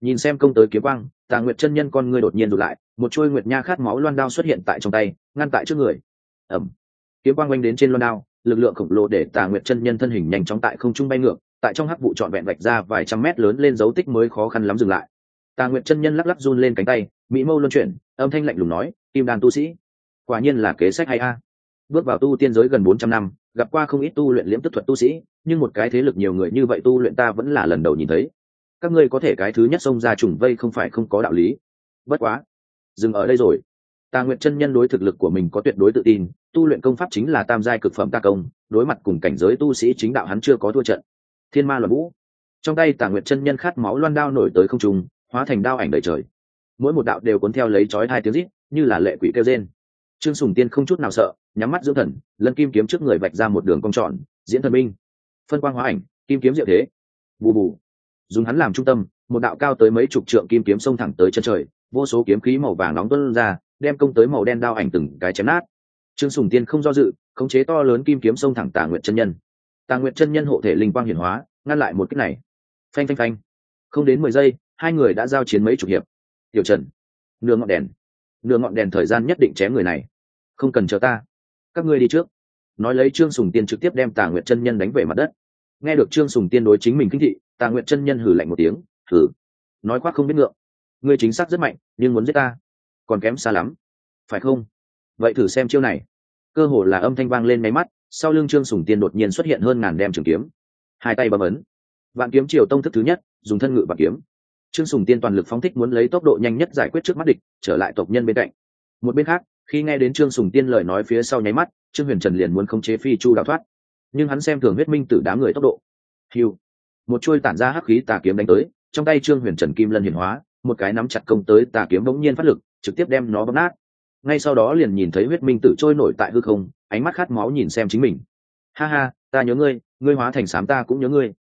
Nhìn xem công tới kiếm quang, tà nguyệt chân nhân con ngươi đột nhiên rụt lại, một chuôi nguyệt nha khát máu loan đao xuất hiện tại trong tay, ngăn tại trước người. Ẩm kiếm quang oanh đến trên loan đao, lực lượng khổng lồ để tà nguyệt chân nhân thân hình nhanh chóng tại không trung bay ngược, tại trong hắc vụ trọn vẹn vạch ra vài trăm mét lớn lên dấu tích mới khó khăn lắm dừng lại. Tà nguyệt chân nhân lắc lắc run lên cánh tay, mỹ mâu luân chuyển, âm thanh lạnh lùng nói, kim đàn tu sĩ, quả nhiên là kế sách hay a. Bước vào tu tiên giới gần bốn trăm năm gặp qua không ít tu luyện liễm tức thuật tu sĩ, nhưng một cái thế lực nhiều người như vậy tu luyện ta vẫn là lần đầu nhìn thấy. Các ngươi có thể cái thứ nhất xông ra trùng vây không phải không có đạo lý. Bất quá, dừng ở đây rồi. Tà nguyện chân nhân đối thực lực của mình có tuyệt đối tự tin, tu luyện công pháp chính là tam giai cực phẩm ta công, đối mặt cùng cảnh giới tu sĩ chính đạo hắn chưa có thua trận. Thiên ma luận vũ. Trong tay tà nguyệt chân nhân khát máu loan đao nổi tới không trùng hóa thành đao ảnh đầy trời. Mỗi một đạo đều cuốn theo lấy chói hai tiếng rít, như là lệ quỷ kêu trên trương sùng tiên không chút nào sợ nhắm mắt dưỡng thần, lân kim kiếm trước người vạch ra một đường cong tròn, diễn thần minh. Phân quang hóa ảnh, kim kiếm diệu thế. Bù bù. Dùng hắn làm trung tâm, một đạo cao tới mấy chục trượng kim kiếm xông thẳng tới chân trời, vô số kiếm khí màu vàng nóng tuân ra, đem công tới màu đen đao ảnh từng cái chém nát. Trương sùng tiên không do dự, khống chế to lớn kim kiếm xông thẳng tà nguyện chân nhân. Tà nguyện chân nhân hộ thể linh quang hiển hóa, ngăn lại một cách này. Phanh phanh phanh. Không đến mười giây, hai người đã giao chiến mấy chục hiệp. Tiểu trần, nửa ngọn đèn. Nửa ngọn đèn thời gian nhất định chém người này. Không cần chờ ta các ngươi đi trước. Nói lấy trương sùng tiên trực tiếp đem tà nguyện chân nhân đánh về mặt đất. Nghe được trương sùng tiên đối chính mình kinh thị, tà nguyện chân nhân hử lạnh một tiếng hử nói khoác không biết ngượng. Ngươi chính xác rất mạnh, nhưng muốn giết ta, còn kém xa lắm. Phải không? Vậy thử xem chiêu này. Cơ hồ là âm thanh vang lên máy mắt, sau lưng trương sùng tiên đột nhiên xuất hiện hơn ngàn đem trường kiếm. Hai tay bấm ấn. Vạn kiếm triều tông thức thứ nhất, dùng thân ngự và kiếm. Trương sùng tiên toàn lực phóng thích muốn lấy tốc độ nhanh nhất giải quyết trước mắt địch, trở lại tộc nhân bên cạnh. Một bên khác khi nghe đến trương sùng tiên lời nói phía sau nháy mắt, trương huyền trần liền muốn khống chế phi chu đào thoát. Nhưng hắn xem thường huyết minh tử đám người tốc độ. Hiu, một chuôi tản ra hắc khí tà kiếm đánh tới, trong tay trương huyền trần kim lân hiển hóa, một cái nắm chặt công tới, tà kiếm bỗng nhiên phát lực, trực tiếp đem nó bóp nát. Ngay sau đó liền nhìn thấy huyết minh tử trôi nổi tại hư không, ánh mắt khát máu nhìn xem chính mình. Ha ha, ta nhớ ngươi ngươi hóa thành sám ta cũng nhớ ngươi.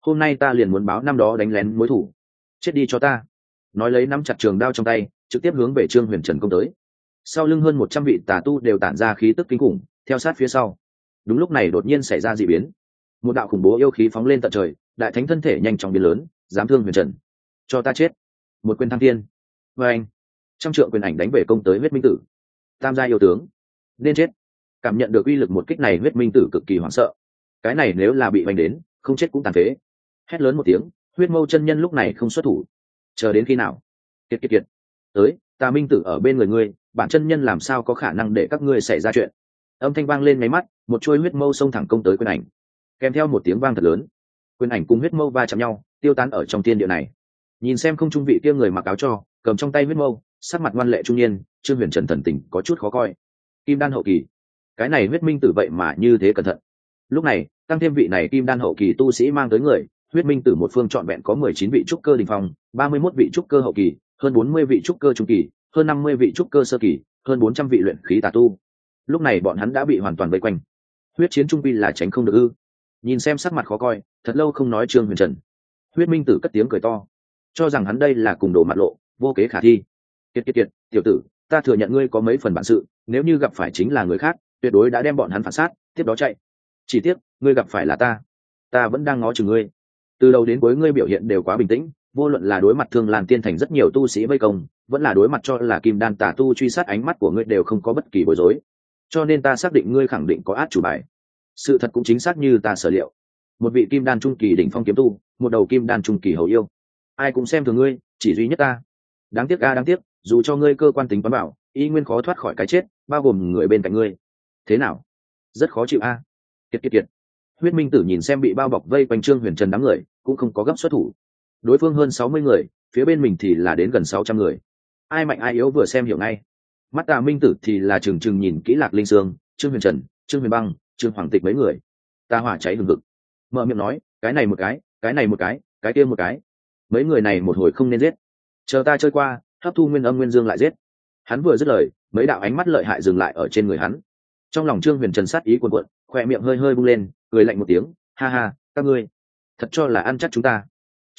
Hôm nay ta liền muốn báo năm đó đánh lén mối thủ. Chết đi cho ta. Nói lấy nắm chặt trường đao trong tay, trực tiếp hướng về trương huyền trần công tới sau lưng hơn một trăm vị tà tu đều tản ra khí tức kinh khủng, theo sát phía sau. Đúng lúc này đột nhiên xảy ra d ị biến. Một đạo khủng bố yêu khí phóng lên tận trời, đại thánh thân thể nhanh chóng biến lớn, dám thương huyền trần. Cho ta chết. Một quyền thăng thiên. Vê anh, trăm trượng quyền ảnh đánh về công tới huyết minh tử. Tam gia yêu tướng, nên chết. Cảm nhận được uy lực một kích này, huyết minh tử cực kỳ hoảng sợ. Cái này nếu là bị vành đến, không chết cũng tàn phế. Hét lớn một tiếng, huyết mâu chân nhân lúc này không xuất thủ. Chờ đến khi nào? Kiệt kiệt kiệt. Tới ta minh tử ở bên người ngươi bản chân nhân làm sao có khả năng để các ngươi xảy ra chuyện? Âm thanh vang lên máy mắt, một chuôi huyết mâu xông thẳng công tới quyền ảnh. Kèm theo một tiếng vang thật lớn quyền ảnh cùng huyết mâu va chạm nhau, tiêu tán ở trong tiên địa này. Nhìn xem không trung vị kia người mặc áo cho, cầm trong tay huyết mâu, sắc mặt ngoan lệ trung niên, trương huyền trần thần tình có chút khó coi. Kim đan hậu kỳ. Cái này huyết minh tử vậy mà như thế cẩn thận. Lúc này, tăng thêm vị này kim đan hậu kỳ tu sĩ mang tới người, huyết minh tử một phương trọn vẹn có mười chín vị trúc cơ đình phong, ba mươi mốt vị trúc cơ hậu kỳ, hơn bốn mươi vị trúc cơ trung kỳ hơn năm mươi vị trúc cơ sơ kỳ, hơn bốn trăm vị luyện khí tà tu. Lúc này bọn hắn đã bị hoàn toàn vây quanh. Huyết chiến trung vi là tránh không được ư? Nhìn xem sắc mặt khó coi, thật lâu không nói trương huyền trần. Huyết minh tử cất tiếng cười to, cho rằng hắn đây là cùng đồ mặt lộ, vô kế khả thi. Kiệt kiệt kiệt, tiểu tử, ta thừa nhận ngươi có mấy phần bản sự, nếu như gặp phải chính là người khác, tuyệt đối đã đem bọn hắn phản sát, tiếp đó chạy. Chỉ tiếc, ngươi gặp phải là ta ta vẫn đang ngó chừng ngươi. Từ đầu đến cuối ngươi biểu hiện đều quá bình tĩnh vô luận là đối mặt thương lan tiên thành rất nhiều tu sĩ vây công, vẫn là đối mặt cho là kim đan tả tu truy sát ánh mắt của ngươi đều không có bất kỳ bối rối. Cho nên ta xác định ngươi khẳng định có át chủ bài. Sự thật cũng chính xác như ta sở liệu. Một vị kim đan trung kỳ đỉnh phong kiếm tu, một đầu kim đan trung kỳ hầu yêu. Ai cũng xem thường ngươi, chỉ duy nhất ta. Đáng tiếc a, đáng tiếc, dù cho ngươi cơ quan tính toán bảo, y nguyên khó thoát khỏi cái chết, bao gồm người bên cạnh ngươi. Thế nào? Rất khó chịu a. Kiệt kiệt kiệt. Huyết minh tử nhìn xem bị bao bọc vây quanh trương huyền trần đám người, cũng không có gấp xuất thủ đối phương hơn sáu mươi người, phía bên mình thì là đến gần sáu trăm người. Ai mạnh ai yếu vừa xem hiểu ngay. Mắt tà minh tử thì là trừng trừng nhìn kỹ lạc linh sương, trương huyền trần, trương huyền băng, trương hoàng tịch mấy người. Ta hỏa cháy hừng hực. Mở miệng nói, cái này một cái cái này một cái cái kia một cái. Mấy người này một hồi không nên giết. Chờ ta chơi qua, hấp thu nguyên âm nguyên dương lại giết. Hắn vừa dứt lời, mấy đạo ánh mắt lợi hại dừng lại ở trên người hắn. Trong lòng trương huyền trần sát ý cuồn cuộn khoe miệng hơi hơi bung lên, cười lạnh một tiếng, ha ha, các ngươi, thật cho là ăn chắc chúng ta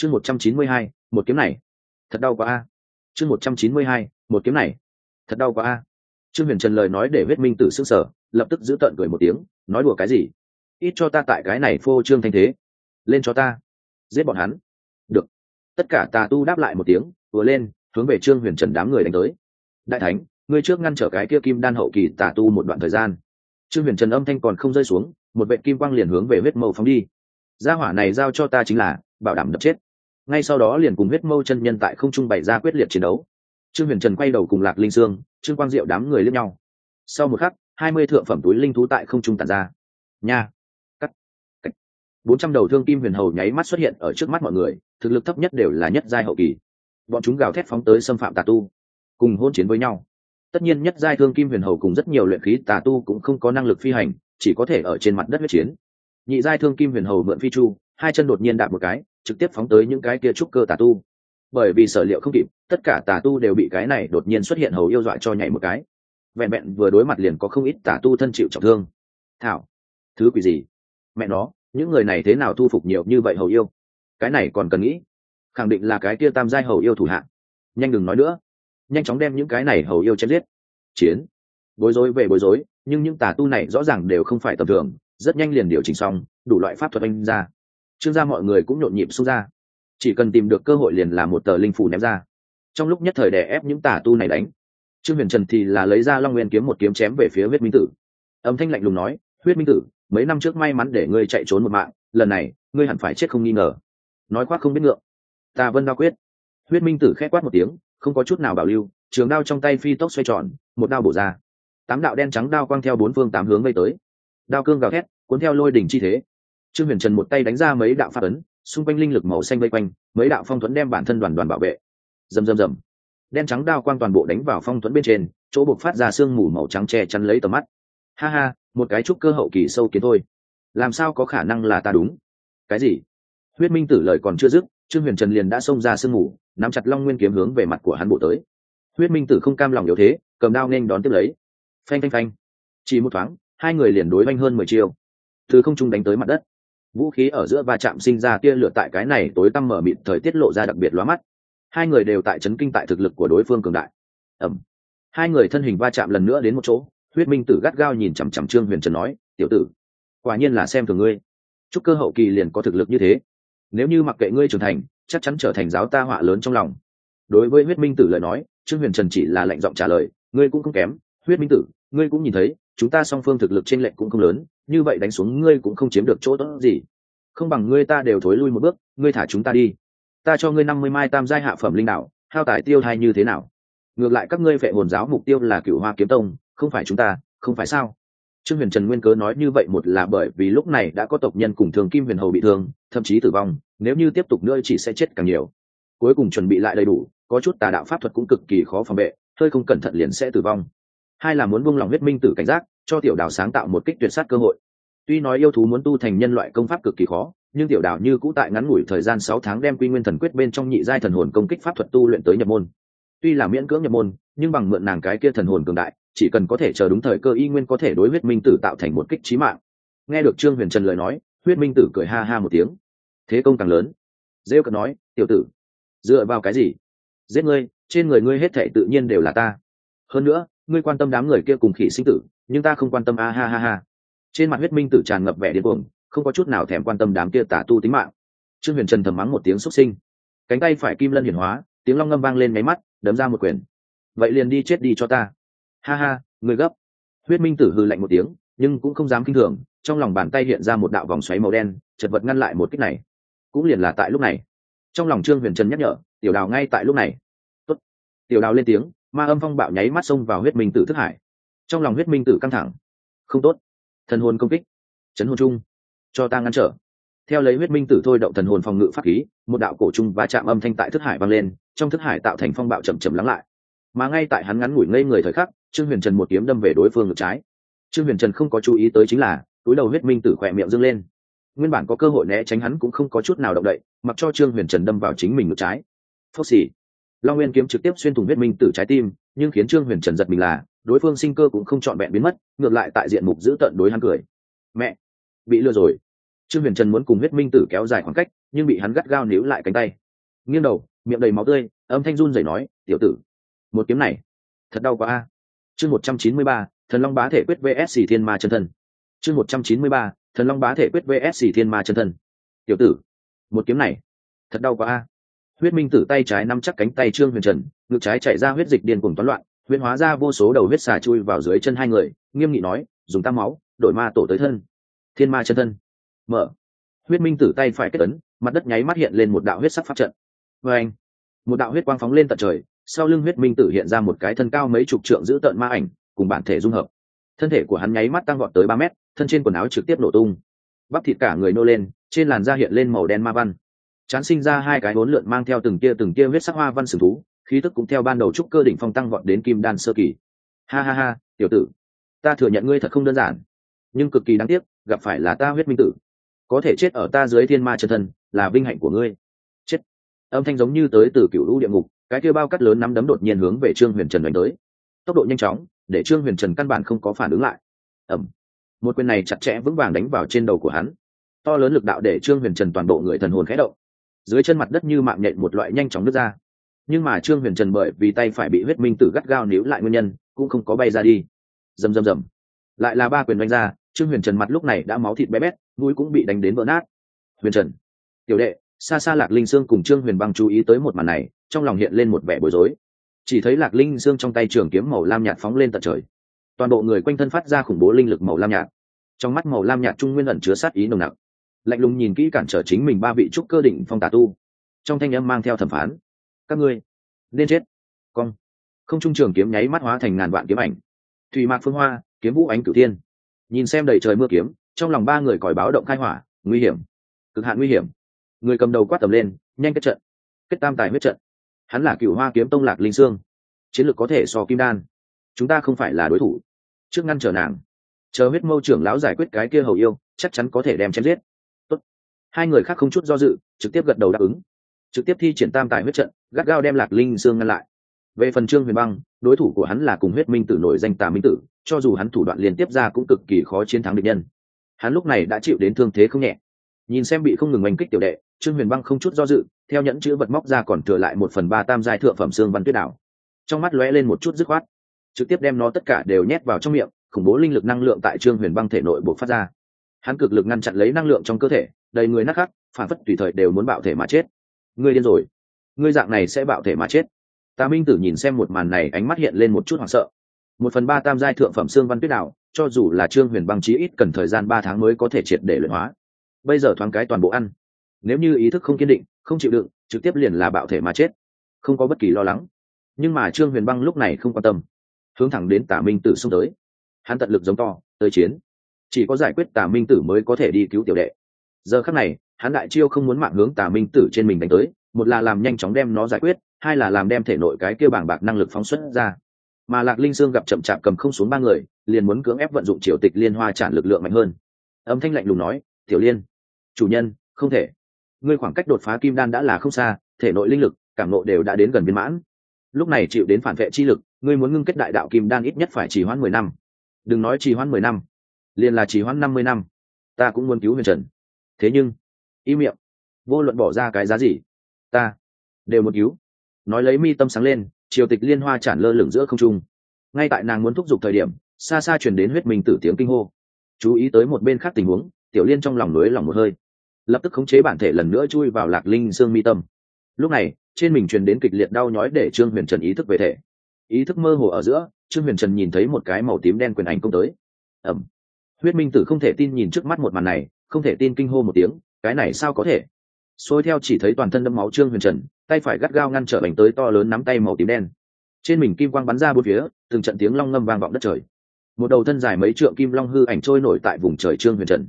chương một trăm chín mươi hai, một kiếm này. Thật đau quá a. Chương một trăm chín mươi hai, một kiếm này. Thật đau quá a. Trương huyền trần lời nói để huyết minh tử s ư n g sở lập tức giữ tợn cười một tiếng, nói đùa cái gì? Ít cho ta tại cái này phô trương thanh thế. Lên cho ta. Giết bọn hắn. Được. Tất cả tà tu đáp lại một tiếng, vừa lên, hướng về trương huyền trần đám người đánh tới. Đại thánh, ngươi trước ngăn trở cái kia kim đan hậu kỳ tà tu một đoạn thời gian. Trương huyền trần âm thanh còn không rơi xuống, một vệ kim quang liền hướng về huyết mâu phóng đi. Gia hỏa này giao cho ta chính là bảo đảm đập chết ngay sau đó liền cùng huyết mâu chân nhân tại không trung bày ra quyết liệt chiến đấu. Trương huyền trần quay đầu cùng lạc linh sương, trương quang diệu đám người lướt nhau. Sau một khắc, hai mươi thượng phẩm túi linh thú tại không trung tàn ra. Nha! Cắt! Cách bốn trăm đầu thương kim huyền hầu nháy mắt xuất hiện ở trước mắt mọi người, thực lực thấp nhất đều là nhất giai hậu kỳ. Bọn chúng gào thét phóng tới xâm phạm tà tu, cùng hôn chiến với nhau. Tất nhiên nhất giai thương kim huyền hầu cùng rất nhiều luyện khí tà tu cũng không có năng lực phi hành, chỉ có thể ở trên mặt đất huyết chiến. Nhị giai thương kim huyền hầu mượn phi chu, hai chân đột nhiên đạp một cái trực tiếp phóng tới những cái kia trúc cơ tà tu. Bởi vì sở liệu không kịp, tất cả tà tu đều bị cái này đột nhiên xuất hiện hầu yêu dọa cho nhảy một cái. Vẹn vẹn vừa đối mặt liền có không ít tà tu thân chịu trọng thương. Thảo, thứ quỷ gì? Mẹ nó, những người này thế nào thu phục nhiều như vậy hầu yêu? Cái này còn cần nghĩ. Khẳng định là cái kia tam giai hầu yêu thủ hạng nhanh đừng nói nữa. Nhanh chóng đem những cái này hầu yêu chém giết. Chiến. Bối rối về bối rối, nhưng những tà tu này rõ ràng đều không phải tầm thường. Rất nhanh liền điều chỉnh xong, đủ loại pháp thuật anh ra trương gia mọi người cũng nhộn nhịp xung ra. Chỉ cần tìm được cơ hội liền là một tờ linh phủ ném ra. Trong lúc nhất thời đè ép những tà tu này đánh, trương huyền trần thì là lấy ra long nguyên kiếm một kiếm chém về phía huyết minh tử. Âm thanh lạnh lùng nói, huyết minh tử, mấy năm trước may mắn để ngươi chạy trốn một mạng, lần này, ngươi hẳn phải chết không nghi ngờ. Nói khoác không biết ngượng. Ta vân đa quyết. Huyết minh tử khét quát một tiếng, không có chút nào bảo lưu, trường đao trong tay phi tốc xoay tròn, một đao bổ ra. Tám đạo đen trắng đao quang theo bốn phương tám hướng vây tới. Đao cương gào thét, cuốn theo lôi đỉnh chi thế trương huyền trần một tay đánh ra mấy đạo phát ấn, xung quanh linh lực màu xanh vây quanh, mấy đạo phong thuẫn đem bản thân đoàn đoàn bảo vệ. Rầm rầm rầm. Đen trắng đao quang toàn bộ đánh vào phong thuẫn bên trên, chỗ buộc phát ra sương mù màu trắng che chắn lấy tầm mắt. Ha ha, một cái trúc cơ hậu kỳ sâu kiến thôi. Làm sao có khả năng là ta đúng? Cái gì? Huyết minh tử lời còn chưa dứt, trương huyền trần liền đã xông ra sương mù, nắm chặt long nguyên kiếm hướng về mặt của hắn bộ tới. Huyết minh tử không cam lòng yếu thế, cầm đao nên đón tiếp lấy. Phanh phanh phanh. Chỉ một thoáng, hai người liền đối oanh hơn mười chiêu. Từ không trung đánh tới mặt đất vũ khí ở giữa va chạm sinh ra tia lửa tại cái này tối tăm mở mịt thời tiết lộ ra đặc biệt lóa mắt. Hai người đều tại chấn kinh tại thực lực của đối phương cường đại. Ẩm hai người thân hình va chạm lần nữa đến một chỗ, huyết minh tử gắt gao nhìn chằm chằm trương huyền trần nói, tiểu tử, quả nhiên là xem thường ngươi. Chúc cơ hậu kỳ liền có thực lực như thế. Nếu như mặc kệ ngươi trưởng thành, chắc chắn trở thành giáo ta họa lớn trong lòng. Đối với huyết minh tử lời nói, trương huyền trần chỉ là lệnh giọng trả lời, ngươi cũng không kém. Huyết minh tử, ngươi cũng nhìn thấy chúng ta song phương thực lực trên lệnh cũng không lớn, như vậy đánh xuống ngươi cũng không chiếm được chỗ tốt gì. Không bằng ngươi ta đều thối lui một bước, ngươi thả chúng ta đi. Ta cho ngươi năm mươi mai tam giai hạ phẩm linh đạo, hao tài tiêu thai như thế nào? Ngược lại các ngươi vệ hồn giáo mục tiêu là cựu hoa kiếm tông, không phải chúng ta, không phải sao? Trương huyền trần nguyên cớ nói như vậy một là bởi vì lúc này đã có tộc nhân cùng thường kim huyền hầu bị thương, thậm chí tử vong, nếu như tiếp tục nữa chỉ sẽ chết càng nhiều. Cuối cùng chuẩn bị lại đầy đủ, có chút tà đạo pháp thuật cũng cực kỳ khó phòng vệ, hơi không cẩn thận liền sẽ tử vong hai là muốn buông lòng huyết minh tử cảnh giác, cho tiểu đào sáng tạo một kích tuyệt sát cơ hội. Tuy nói yêu thú muốn tu thành nhân loại công pháp cực kỳ khó, nhưng tiểu đào như cũ tại ngắn ngủi thời gian sáu tháng đem quy nguyên thần quyết bên trong nhị giai thần hồn công kích pháp thuật tu luyện tới nhập môn. Tuy là miễn cưỡng nhập môn, nhưng bằng mượn nàng cái kia thần hồn cường đại, chỉ cần có thể chờ đúng thời cơ y nguyên có thể đối huyết minh tử tạo thành một kích trí mạng. Nghe được trương huyền trần lời nói, huyết minh tử cười ha ha một tiếng. Thế công càng lớn. Rêu cận nói, tiểu tử, dựa vào cái gì? Giết ngươi, trên người ngươi hết thể tự nhiên đều là ta. Hơn nữa ngươi quan tâm đám người kia cùng khỉ sinh tử, nhưng ta không quan tâm, a, ha ha ha. Trên mặt huyết minh tử tràn ngập vẻ điên cuồng, không có chút nào thèm quan tâm đám kia tả tu tính mạng. Trương huyền trần thầm mắng một tiếng xuất sinh. Cánh tay phải kim lân hiển hóa, tiếng long ngâm vang lên máy mắt, đấm ra một quyền. Vậy liền đi chết đi cho ta. Ha ha người gấp. Huyết minh tử hư lạnh một tiếng, nhưng cũng không dám kinh thường, trong lòng bàn tay hiện ra một đạo vòng xoáy màu đen, chật vật ngăn lại một kích này. Cũng liền là tại lúc này. Trong lòng trương huyền trần nhắc nhở, tiểu đào ngay tại lúc này. Tốt. tiểu đào lên tiếng ma âm phong bạo nháy mắt xông vào huyết minh tử thức hải. Trong lòng huyết minh tử căng thẳng. Không tốt. Thần hồn công kích. Chấn hồn chung. Cho ta ngăn trở. Theo lấy huyết minh tử thôi động thần hồn phòng ngự pháp khí, một đạo cổ trung va chạm âm thanh tại thức hải vang lên, trong thức hải tạo thành phong bạo chậm chậm lắng lại. Mà ngay tại hắn ngắn ngủi ngây người thời khắc, trương huyền trần một kiếm đâm về đối phương ngược trái. Trương huyền trần không có chú ý tới chính là, túi đầu huyết minh tử khỏe miệng dâng lên. Nguyên bản có cơ hội né tránh hắn cũng không có chút nào động đậy, mặc cho trương huyền trần đâm vào chính mình ngược trái. Phốc xì long nguyên kiếm trực tiếp xuyên thủng huyết minh tử trái tim, nhưng khiến trương huyền trần giật mình là, đối phương sinh cơ cũng không trọn vẹn biến mất, ngược lại tại diện mục giữ tận đối hắn cười. Mẹ, bị lừa rồi. Trương huyền trần muốn cùng huyết minh tử kéo dài khoảng cách, nhưng bị hắn gắt gao níu lại cánh tay. Nghiêng đầu, miệng đầy máu tươi, âm thanh run rẩy nói, tiểu tử, một kiếm này, thật đau quá a. Chương một trăm chín mươi ba, thần long bá thể quyết vsc thiên ma chân thân. Chương một trăm chín mươi ba, thần long bá thể quyết vsc thiên ma chân thân. Tiểu tử, một kiếm này, thật đau quá a huyết minh tử tay trái nắm chắc cánh tay trương huyền trần, ngực trái chạy ra huyết dịch điên cùng toán loạn huyền hóa ra vô số đầu huyết xà chui vào dưới chân hai người, nghiêm nghị nói, dùng tam máu, đổi ma tổ tới thân. Thiên ma chân thân. Mở. Huyết minh tử tay phải kết ấn, mặt đất nháy mắt hiện lên một đạo huyết sắc pháp trận. Vê anh một đạo huyết quang phóng lên tận trời, sau lưng huyết minh tử hiện ra một cái thân cao mấy chục trượng giữ tợn ma ảnh, cùng bản thể dung hợp. Thân thể của hắn nháy mắt tăng gọn tới ba mét, thân trên quần áo trực tiếp nổ tung. Bắp thịt cả người nô lên, trên làn da hiện lên màu đen ma văn chán sinh ra hai cái bốn lượn mang theo từng tia từng tia huyết sắc hoa văn sử thú, khí tức cũng theo ban đầu trúc cơ đỉnh phong tăng vọt đến kim đan sơ kỳ. Ha ha ha, tiểu tử, ta thừa nhận ngươi thật không đơn giản, nhưng cực kỳ đáng tiếc, gặp phải là ta huyết minh tử. Có thể chết ở ta dưới thiên ma chân thân, là vinh hạnh của ngươi. Chết. Âm thanh giống như tới từ cựu lũ địa ngục, cái kia bao cắt lớn nắm đấm đột nhiên hướng về trương huyền trần đánh tới. Tốc độ nhanh chóng, để trương huyền trần căn bản không có phản ứng lại. Ẩm một quyền này chặt chẽ vững vàng đánh vào trên đầu của hắn. To lớn lực đạo để trương huyền trần toàn bộ người thần hồn khẽ động dưới chân mặt đất như mạng nhện một loại nhanh chóng nước ra. Nhưng mà trương huyền trần bởi vì tay phải bị huyết minh tử gắt gao níu lại nguyên nhân, cũng không có bay ra đi. Rầm rầm rầm. Lại là ba quyền đánh ra, trương huyền trần mặt lúc này đã máu thịt bé bét, mũi cũng bị đánh đến vỡ nát. Huyền trần. Tiểu đệ, xa xa lạc linh sương cùng trương huyền băng chú ý tới một màn này, trong lòng hiện lên một vẻ bối rối. Chỉ thấy lạc linh sương trong tay trường kiếm màu lam nhạt phóng lên tận trời. Toàn bộ người quanh thân phát ra khủng bố linh lực màu lam nhạt. Trong mắt màu lam nhạt trung nguyên ẩn chứa sát ý nồng nặc lạnh lùng nhìn kỹ cản trở chính mình ba vị trúc cơ định phong tà tu. Trong thanh âm mang theo thẩm phán, các ngươi nên chết. Cong. Không trung trường kiếm nháy mắt hóa thành ngàn vạn kiếm ảnh. Thủy mạc phương hoa, kiếm vũ ánh cửu tiên nhìn xem đầy trời mưa kiếm, trong lòng ba người còi báo động khai hỏa, nguy hiểm, cực hạn nguy hiểm. Người cầm đầu quát tầm lên, nhanh kết trận, kết tam tài huyết trận. Hắn là cựu hoa kiếm tông lạc linh sương. Chiến lược có thể so kim đan. Chúng ta không phải là đối thủ. Trước ngăn trở nàng. Chờ huyết mâu trưởng lão giải quyết cái kia hầu yêu, chắc chắn có thể đem chém giết hai người khác không chút do dự, trực tiếp gật đầu đáp ứng. Trực tiếp thi triển tam tài huyết trận, gắt gao đem lạc linh sương ngăn lại. Về phần trương huyền băng, đối thủ của hắn là cùng huyết minh tử nổi danh tà minh tử, cho dù hắn thủ đoạn liên tiếp ra cũng cực kỳ khó chiến thắng địch nhân. Hắn lúc này đã chịu đến thương thế không nhẹ. Nhìn xem bị không ngừng oanh kích tiểu đệ, trương huyền băng không chút do dự, theo nhẫn chữ vật móc ra còn thừa lại một phần ba tam giai thượng phẩm xương văn tuyết đảo. Trong mắt lóe lên một chút dứt khoát. Trực tiếp đem nó tất cả đều nhét vào trong miệng, khủng bố linh lực năng lượng tại trương huyền băng thể nội buộc phát ra. Hắn cực lực ngăn chặn lấy năng lượng trong cơ thể đầy người nát khắc phản phất tùy thời đều muốn bạo thể mà chết. Ngươi điên rồi. Ngươi dạng này sẽ bạo thể mà chết. Tà minh tử nhìn xem một màn này, ánh mắt hiện lên một chút hoảng sợ. Một phần ba tam giai thượng phẩm xương văn tuyết đạo, cho dù là trương huyền băng chí ít cần thời gian ba tháng mới có thể triệt để luyện hóa. Bây giờ thoáng cái toàn bộ ăn. Nếu như ý thức không kiên định, không chịu đựng, trực tiếp liền là bạo thể mà chết. Không có bất kỳ lo lắng. Nhưng mà trương huyền băng lúc này không quan tâm. Hướng thẳng đến tả minh tử xông tới. Hắn tận lực giống to, tới chiến. Chỉ có giải quyết tả minh tử mới có thể đi cứu tiểu đệ giờ khắc này, hắn đại chiêu không muốn mạng hướng tà minh tử trên mình đánh tới, một là làm nhanh chóng đem nó giải quyết, hai là làm đem thể nội cái kia bảng bạc năng lực phóng xuất ra. Mà lạc linh sương gặp chậm chạp cầm không xuống ba người, liền muốn cưỡng ép vận dụng triều tịch liên hoa tràn lực lượng mạnh hơn. Âm thanh lạnh lùng nói, tiểu liên, chủ nhân, không thể. Ngươi khoảng cách đột phá kim đan đã là không xa, thể nội linh lực, cảm nộ đều đã đến gần viên mãn. Lúc này chịu đến phản vệ chi lực, ngươi muốn ngưng kết đại đạo kim đan ít nhất phải trì hoãn mười năm. Đừng nói trì hoãn mười năm, liền là trì hoãn năm mươi năm. Ta cũng muốn cứu huyền trần thế nhưng y miệng, vô luận bỏ ra cái giá gì, ta đều một cứu. Nói lấy mi tâm sáng lên, triều tịch liên hoa chản lơ lửng giữa không trung. Ngay tại nàng muốn thúc giục thời điểm, xa xa chuyển đến huyết minh tử tiếng kinh hô. Chú ý tới một bên khác tình huống, tiểu liên trong lòng nối lòng một hơi. Lập tức khống chế bản thể lần nữa chui vào lạc linh xương mi tâm. Lúc này, trên mình truyền đến kịch liệt đau nhói để trương huyền trần ý thức về thể. Ý thức mơ hồ ở giữa, trương huyền trần nhìn thấy một cái màu tím đen quyền ảnh công tới. Ẩm. Huyết minh tử không thể tin nhìn trước mắt một màn này không thể tin kinh hô một tiếng, cái này sao có thể? Xôi theo chỉ thấy toàn thân đâm máu trương huyền trần, tay phải gắt gao ngăn trở bành tới to lớn nắm tay màu tím đen. Trên mình kim quang bắn ra bốn phía, từng trận tiếng long ngâm vang vọng đất trời. Một đầu thân dài mấy trượng kim long hư ảnh trôi nổi tại vùng trời trương huyền trần.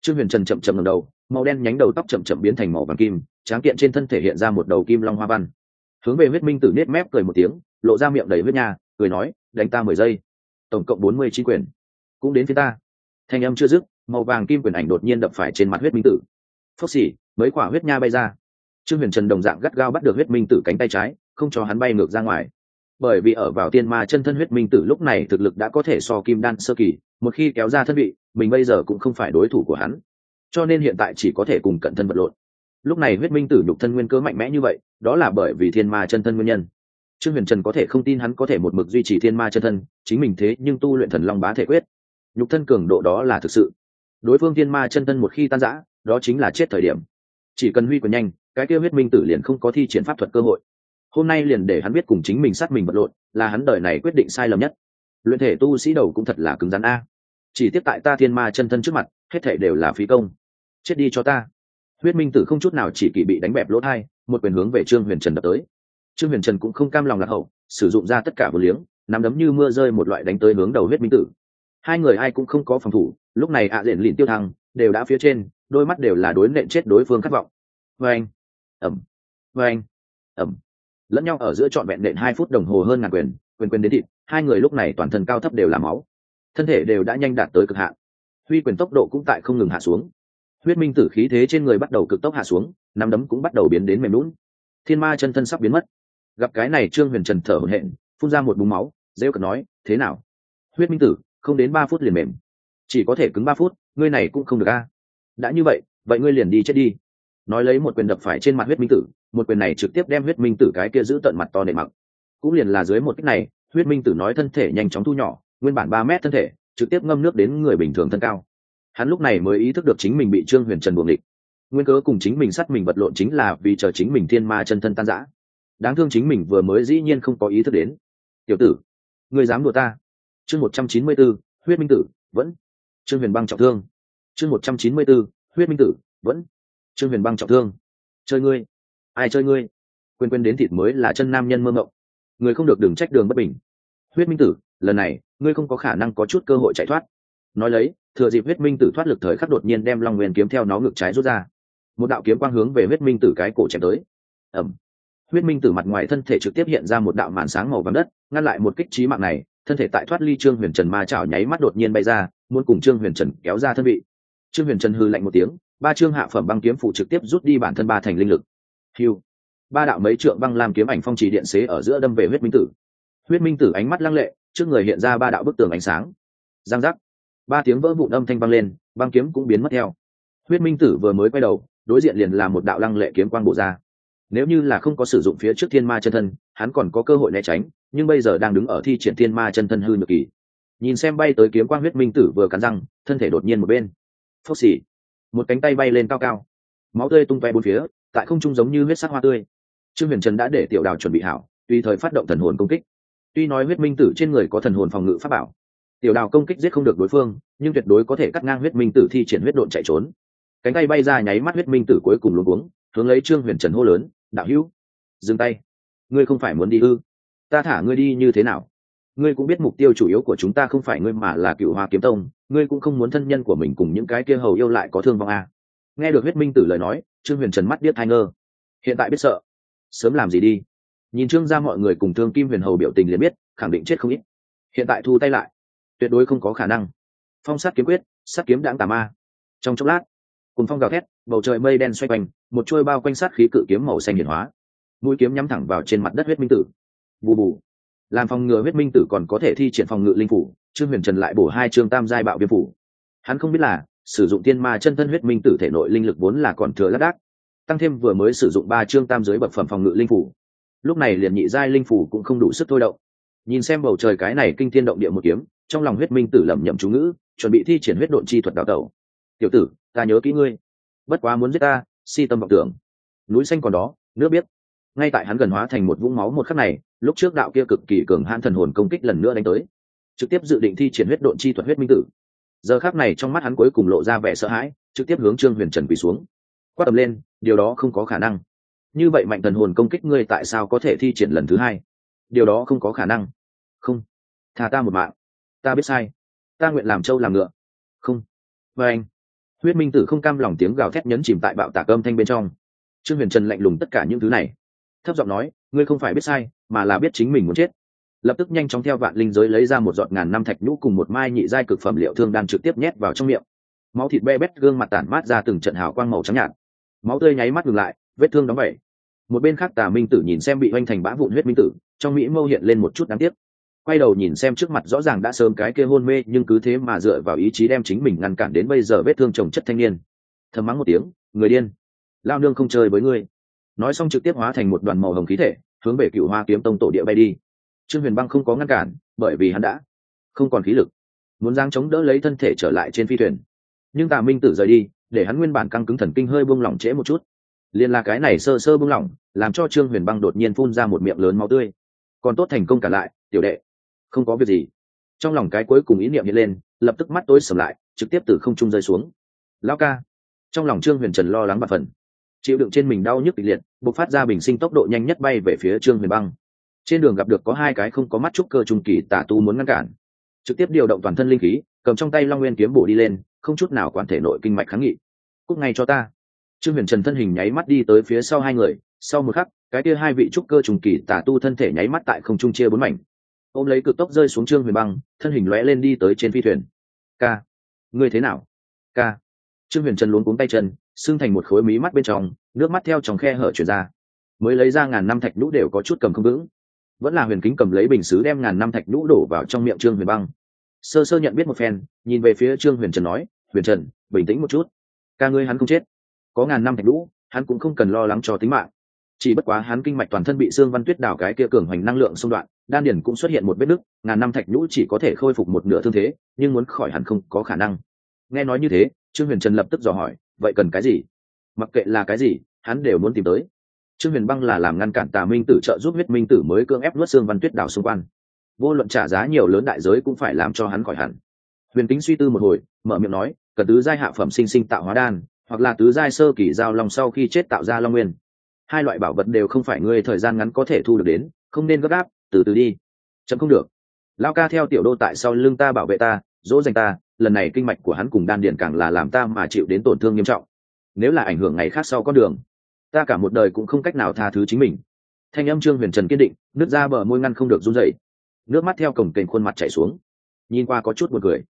Trương huyền trần chậm chậm ngầm đầu, màu đen nhánh đầu tóc chậm chậm biến thành màu vàng kim, tráng kiện trên thân thể hiện ra một đầu kim long hoa văn. Hướng về huyết minh tử nết mép cười một tiếng, lộ ra miệng đầy huyết nha, cười nói, đánh ta mười giây. Tổng cộng bốn mươi chín quyền. Cũng đến phía ta. Thanh âm chưa dứt màu vàng kim quyền ảnh đột nhiên đập phải trên mặt huyết minh tử. Phốc xỉ mấy quả huyết nha bay ra. Trương huyền trần đồng dạng gắt gao bắt được huyết minh tử cánh tay trái, không cho hắn bay ngược ra ngoài. Bởi vì ở vào tiên ma chân thân huyết minh tử lúc này thực lực đã có thể so kim đan sơ kỳ, một khi kéo ra thân vị, mình bây giờ cũng không phải đối thủ của hắn. Cho nên hiện tại chỉ có thể cùng cận thân vật lộn. Lúc này huyết minh tử nhục thân nguyên cơ mạnh mẽ như vậy, đó là bởi vì thiên ma chân thân nguyên nhân. Trương huyền trần có thể không tin hắn có thể một mực duy trì thiên ma chân thân, chính mình thế nhưng tu luyện thần long bá thể quyết. Nhục thân cường độ đó là thực sự đối phương thiên ma chân thân một khi tan rã, đó chính là chết thời điểm. Chỉ cần huy quyền nhanh, cái kêu huyết minh tử liền không có thi triển pháp thuật cơ hội. Hôm nay liền để hắn biết cùng chính mình sát mình vật lộn là hắn đời này quyết định sai lầm nhất. Luyện thể tu sĩ đầu cũng thật là cứng rắn a. Chỉ tiếp tại ta thiên ma chân thân trước mặt, hết thể đều là phí công. Chết đi cho ta. Huyết minh tử không chút nào chỉ kỷ bị đánh bẹp lỗ thai, một quyền hướng về trương huyền trần đập tới. Trương huyền trần cũng không cam lòng lạc hậu, sử dụng ra tất cả vừa liếng, nắm đấm như mưa rơi một loại đánh tới hướng đầu huyết minh tử hai người ai cũng không có phòng thủ, lúc này ạ à diện lìn tiêu thăng đều đã phía trên, đôi mắt đều là đối nện chết đối phương khát vọng. Vê anh, ẩm vê anh, ẩm. Lẫn nhau ở giữa trọn vẹn nện hai phút đồng hồ hơn ngàn quyền quyền quyền đến thịt, hai người lúc này toàn thân cao thấp đều là máu. Thân thể đều đã nhanh đạt tới cực hạn. Huy quyền tốc độ cũng tại không ngừng hạ xuống. Huyết minh tử khí thế trên người bắt đầu cực tốc hạ xuống, nắm đấm cũng bắt đầu biến đến mềm lún thiên ma chân thân sắp biến mất. Gặp cái này trương huyền trần thở hổn hển, phun ra một búng máu, rêu cật nói, thế nào? Huyết minh tử không đến ba phút liền mềm. Chỉ có thể cứng ba phút, ngươi này cũng không được a. Đã như vậy vậy ngươi liền đi chết đi. Nói lấy một quyền đập phải trên mặt huyết minh tử, một quyền này trực tiếp đem huyết minh tử cái kia giữ tận mặt to nệ mặc. Cũng liền là dưới một cách này, huyết minh tử nói thân thể nhanh chóng thu nhỏ, nguyên bản ba mét thân thể, trực tiếp ngâm nước đến người bình thường thân cao. Hắn lúc này mới ý thức được chính mình bị trương huyền trần buồng địch nguyên cớ cùng chính mình sát mình vật lộn chính là vì chờ chính mình thiên ma chân thân tan giã đáng thương chính mình vừa mới dĩ nhiên không có ý thức đến. Tiểu tử người dám đùa ta? Chương một trăm chín mươi b ố huyết minh tử, vẫn. Trương huyền băng trọng thương. Chương một trăm chín mươi b ố huyết minh tử, vẫn. Trương huyền băng trọng thương. Chơi ngươi. Ai chơi ngươi? Quên quên đến thịt mới là chân nam nhân mơ mộng. Người không được đừng trách đường bất bình. Huyết minh tử, lần này, ngươi không có khả năng có chút cơ hội chạy thoát. Nói lấy, thừa dịp huyết minh tử thoát lực thời khắc đột nhiên đem long nguyên kiếm theo nó ngực trái rút ra. Một đạo kiếm quang hướng về huyết minh tử cái cổ chém tới. Ẩm huyết minh tử mặt ngoài thân thể trực tiếp hiện ra một đạo màn sáng màu vàng đất, ngăn lại một kích trí mạng này thân thể tại thoát ly trương huyền trần ma chảo nháy mắt đột nhiên bay ra, muốn cùng trương huyền trần kéo ra thân vị. Trương huyền trần hư lạnh một tiếng, ba trương hạ phẩm băng kiếm phụ trực tiếp rút đi bản thân ba thành linh lực. Hiu ba đạo mấy trượng băng làm kiếm ảnh phong trì điện xế ở giữa đâm về huyết minh tử. Huyết minh tử ánh mắt lăng lệ, trước người hiện ra ba đạo bức tường ánh sáng. Giang giác. Ba tiếng vỡ vụn âm thanh băng lên, băng kiếm cũng biến mất theo. Huyết minh tử vừa mới quay đầu, đối diện liền là một đạo lăng lệ kiếm quang bộ ra. Nếu như là không có sử dụng phía trước thiên ma chân thân, hắn còn có cơ hội né tránh nhưng bây giờ đang đứng ở thi triển thiên ma chân thân hư nhược kỳ. Nhìn xem bay tới kiếm quang huyết minh tử vừa cắn răng, thân thể đột nhiên một bên. Phốc xỉ một cánh tay bay lên cao cao. Máu tươi tung toe bốn phía, tại không trung giống như huyết sắc hoa tươi. Trương huyền trần đã để tiểu đào chuẩn bị hảo, tùy thời phát động thần hồn công kích. Tuy nói huyết minh tử trên người có thần hồn phòng ngự pháp bảo, tiểu đào công kích giết không được đối phương, nhưng tuyệt đối có thể cắt ngang huyết minh tử thi triển huyết độn chạy trốn. Cánh tay bay ra nháy mắt huyết minh tử cuối cùng luôn uống hướng lấy trương huyền trần hô lớn, đạo hữu, dừng tay. Ngươi không phải muốn đi ư? Ta thả ngươi đi như thế nào? Ngươi cũng biết mục tiêu chủ yếu của chúng ta không phải ngươi mà là cựu hoa kiếm tông, ngươi cũng không muốn thân nhân của mình cùng những cái kia hầu yêu lại có thương vong à. nghe được huyết minh tử lời nói, trương huyền trần mắt biết thai ngơ. Hiện tại biết sợ. Sớm làm gì đi? Nhìn trương ra mọi người cùng thương kim huyền hầu biểu tình liền biết, khẳng định chết không ít. Hiện tại thu tay lại. Tuyệt đối không có khả năng. Phong sát kiếm quyết, sát kiếm đãng tà ma. Trong chốc lát cùng phong gào thét, bầu trời mây đen xoay quanh, một chuôi bao quanh sát khí cự kiếm màu xanh hiển hóa. Mũi kiếm nhắm thẳng vào trên mặt đất huyết minh tử bù bù. Làm phòng ngừa huyết minh tử còn có thể thi triển phòng ngự linh phủ, trương huyền trần lại bổ hai trương tam giai bạo viêm phủ. Hắn không biết là, sử dụng tiên ma chân thân huyết minh tử thể nội linh lực vốn là còn thừa lác đác, tăng thêm vừa mới sử dụng ba chương tam giới bậc phẩm phòng ngự linh phủ. Lúc này liền nhị giai linh phủ cũng không đủ sức thôi động. Nhìn xem bầu trời cái này kinh thiên động địa một kiếm, trong lòng huyết minh tử lẩm nhẩm chú ngữ, chuẩn bị thi triển huyết độn chi thuật đào tẩu. Tiểu tử, ta nhớ kỹ ngươi. Bất quá muốn giết ta, si tâm vọng tưởng. Núi xanh còn đó, nước biết. Ngay tại hắn gần hóa thành một vũng máu một khắc này lúc trước đạo kia cực kỳ cường hãn thần hồn công kích lần nữa đánh tới, trực tiếp dự định thi triển huyết độn chi thuật huyết minh tử. Giờ khác này trong mắt hắn cuối cùng lộ ra vẻ sợ hãi, trực tiếp hướng trương huyền trần quỳ xuống. Quát tầm lên, điều đó không có khả năng. Như vậy mạnh thần hồn công kích ngươi tại sao có thể thi triển lần thứ hai? Điều đó không có khả năng. Không. Thà ta một mạng. Ta biết sai. Ta nguyện làm trâu làm ngựa. Không. Và anh. Huyết minh tử không cam lòng tiếng gào thét nhấn chìm tại bạo tạc âm thanh bên trong. Trương huyền trần lạnh lùng tất cả những thứ này. Thấp giọng nói, ngươi không phải biết sai mà là biết chính mình muốn chết. Lập tức nhanh chóng theo vạn linh giới lấy ra một giọt ngàn năm thạch nhũ cùng một mai nhị giai cực phẩm liệu thương đan trực tiếp nhét vào trong miệng. Máu thịt be bét gương mặt tản mát ra từng trận hào quang màu trắng nhạt. Máu tươi nháy mắt ngừng lại, vết thương đóng vẩy một bên khác tà minh tử nhìn xem bị oanh thành bã vụn huyết minh tử, trong mỹ mâu hiện lên một chút đáng tiếc. Quay đầu nhìn xem trước mặt rõ ràng đã sớm cái kia hôn mê, nhưng cứ thế mà dựa vào ý chí đem chính mình ngăn cản đến bây giờ vết thương chồng chất thanh niên. Thầm mắng một tiếng, người điên, lao nương không chơi với ngươi. Nói xong trực tiếp hóa thành một đoàn màu hồng khí thể hướng về cựu hoa kiếm tông tổ địa bay đi. Trương huyền băng không có ngăn cản, bởi vì hắn đã không còn khí lực, muốn giang chống đỡ lấy thân thể trở lại trên phi thuyền. Nhưng tà minh tử rời đi, để hắn nguyên bản căng cứng thần kinh hơi buông lỏng trễ một chút. Liền là cái này sơ sơ buông lỏng, làm cho trương huyền băng đột nhiên phun ra một miệng lớn máu tươi. Còn tốt thành công cả lại, tiểu đệ. Không có việc gì. Trong lòng cái cuối cùng ý niệm hiện lên, lập tức mắt tối sầm lại, trực tiếp từ không trung rơi xuống. Lao ca. Trong lòng trương huyền trần lo lắng bạt phần chịu đựng trên mình đau nhức kịch liệt bộc phát ra bình sinh tốc độ nhanh nhất bay về phía trương huyền băng. Trên đường gặp được có hai cái không có mắt trúc cơ trung kỳ tả tu muốn ngăn cản. Trực tiếp điều động toàn thân linh khí, cầm trong tay long nguyên kiếm bổ đi lên, không chút nào quản thể nội kinh mạch kháng nghị. Cúc ngay cho ta. Trương huyền trần thân hình nháy mắt đi tới phía sau hai người, sau một khắc, cái kia hai vị trúc cơ trùng kỳ tả tu thân thể nháy mắt tại không trung chia bốn mảnh. Ôm lấy cực tốc rơi xuống trương huyền băng, thân hình lóe lên đi tới trên phi thuyền. Ca, ngươi thế nào? Ca. Trương huyền trần luống cuống tay chân xưng thành một khối mí mắt bên trong, nước mắt theo trong khe hở chuyển ra. Mới lấy ra ngàn năm thạch nhũ đều có chút cầm không vững. Vẫn là huyền kính cầm lấy bình xứ đem ngàn năm thạch nhũ đổ vào trong miệng trương huyền băng. Sơ sơ nhận biết một phen, nhìn về phía trương huyền trần nói, huyền trần, bình tĩnh một chút. Ca ngươi hắn không chết. Có ngàn năm thạch nhũ, hắn cũng không cần lo lắng cho tính mạng. Chỉ bất quá hắn kinh mạch toàn thân bị xương văn tuyết đảo cái kia cường hoành năng lượng xung đoạn, đan điển cũng xuất hiện một vết nứt, ngàn năm thạch nhũ chỉ có thể khôi phục một nửa thương thế, nhưng muốn khỏi hẳn không có khả năng. Nghe nói như thế, trương huyền trần lập tức dò hỏi vậy cần cái gì? Mặc kệ là cái gì, hắn đều muốn tìm tới. Trương huyền băng là làm ngăn cản tà minh tử trợ giúp huyết minh tử mới cưỡng ép nuốt xương văn tuyết đảo xung quanh. Vô luận trả giá nhiều lớn đại giới cũng phải làm cho hắn khỏi hẳn. Huyền kính suy tư một hồi, mở miệng nói, cần tứ giai hạ phẩm sinh sinh tạo hóa đan, hoặc là tứ giai sơ kỳ giao long sau khi chết tạo ra long nguyên. Hai loại bảo vật đều không phải ngươi thời gian ngắn có thể thu được đến, không nên gấp gáp, từ từ đi. Chấm không được. Lao ca theo tiểu đô tại sau lưng ta bảo vệ ta, dỗ dành ta lần này kinh mạch của hắn cùng đan điền càng là làm ta mà chịu đến tổn thương nghiêm trọng. Nếu là ảnh hưởng ngày khác sau con đường, ta cả một đời cũng không cách nào tha thứ chính mình. Thanh âm trương huyền trần kiên định nước ra bờ môi ngăn không được run dậy nước mắt theo cổng kềnh khuôn mặt chảy xuống. Nhìn qua có chút buồn cười.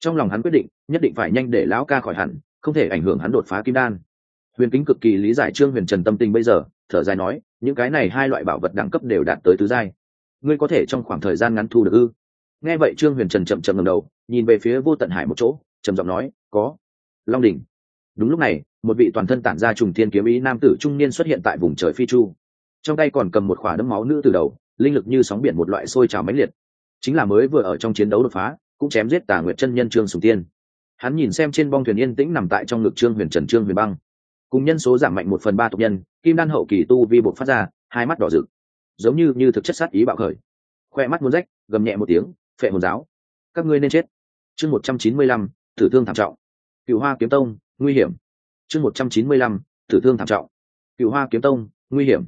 Trong lòng hắn quyết định, nhất định phải nhanh để lão ca khỏi hẳn, không thể ảnh hưởng hắn đột phá kim đan. Huyền kính cực kỳ lý giải trương huyền trần tâm tình bây giờ, thở dài nói, những cái này hai loại bảo vật đẳng cấp đều đạt tới tứ giai. Ngươi có thể trong khoảng thời gian ngắn thu được ư? Nghe vậy trương huyền trần chậm chậm ngầm đầu, nhìn về phía vô tận hải một chỗ, trầm giọng nói, có. Long đỉnh. Đúng lúc này, một vị toàn thân tản ra trùng thiên kiếm ý nam tử trung niên xuất hiện tại vùng trời phi chu. Trong tay còn cầm một khỏa đấm máu nữ từ đầu, linh lực như sóng biển một loại sôi trào mãnh liệt. Chính là mới vừa ở trong chiến đấu đột phá, cũng chém giết tà nguyệt chân nhân trương sùng tiên. Hắn nhìn xem trên bong thuyền yên tĩnh nằm tại trong ngực trương huyền trần, trương huyền băng. Cùng nhân số giảm mạnh một phần ba tộc nhân, kim đan hậu kỳ tu vi bột phát ra, hai mắt đỏ rực. Giống như như thực chất sát ý bạo khởi. Khoe mắt muốn rách, gầm nhẹ một tiếng phệ hồn giáo. Các ngươi nên chết. Chương một trăm chín mươi lăm, tử thương thảm trọng. Cựu hoa kiếm tông, nguy hiểm. Chương một trăm chín mươi lăm, tử thương thảm trọng. Cựu hoa kiếm tông, nguy hiểm.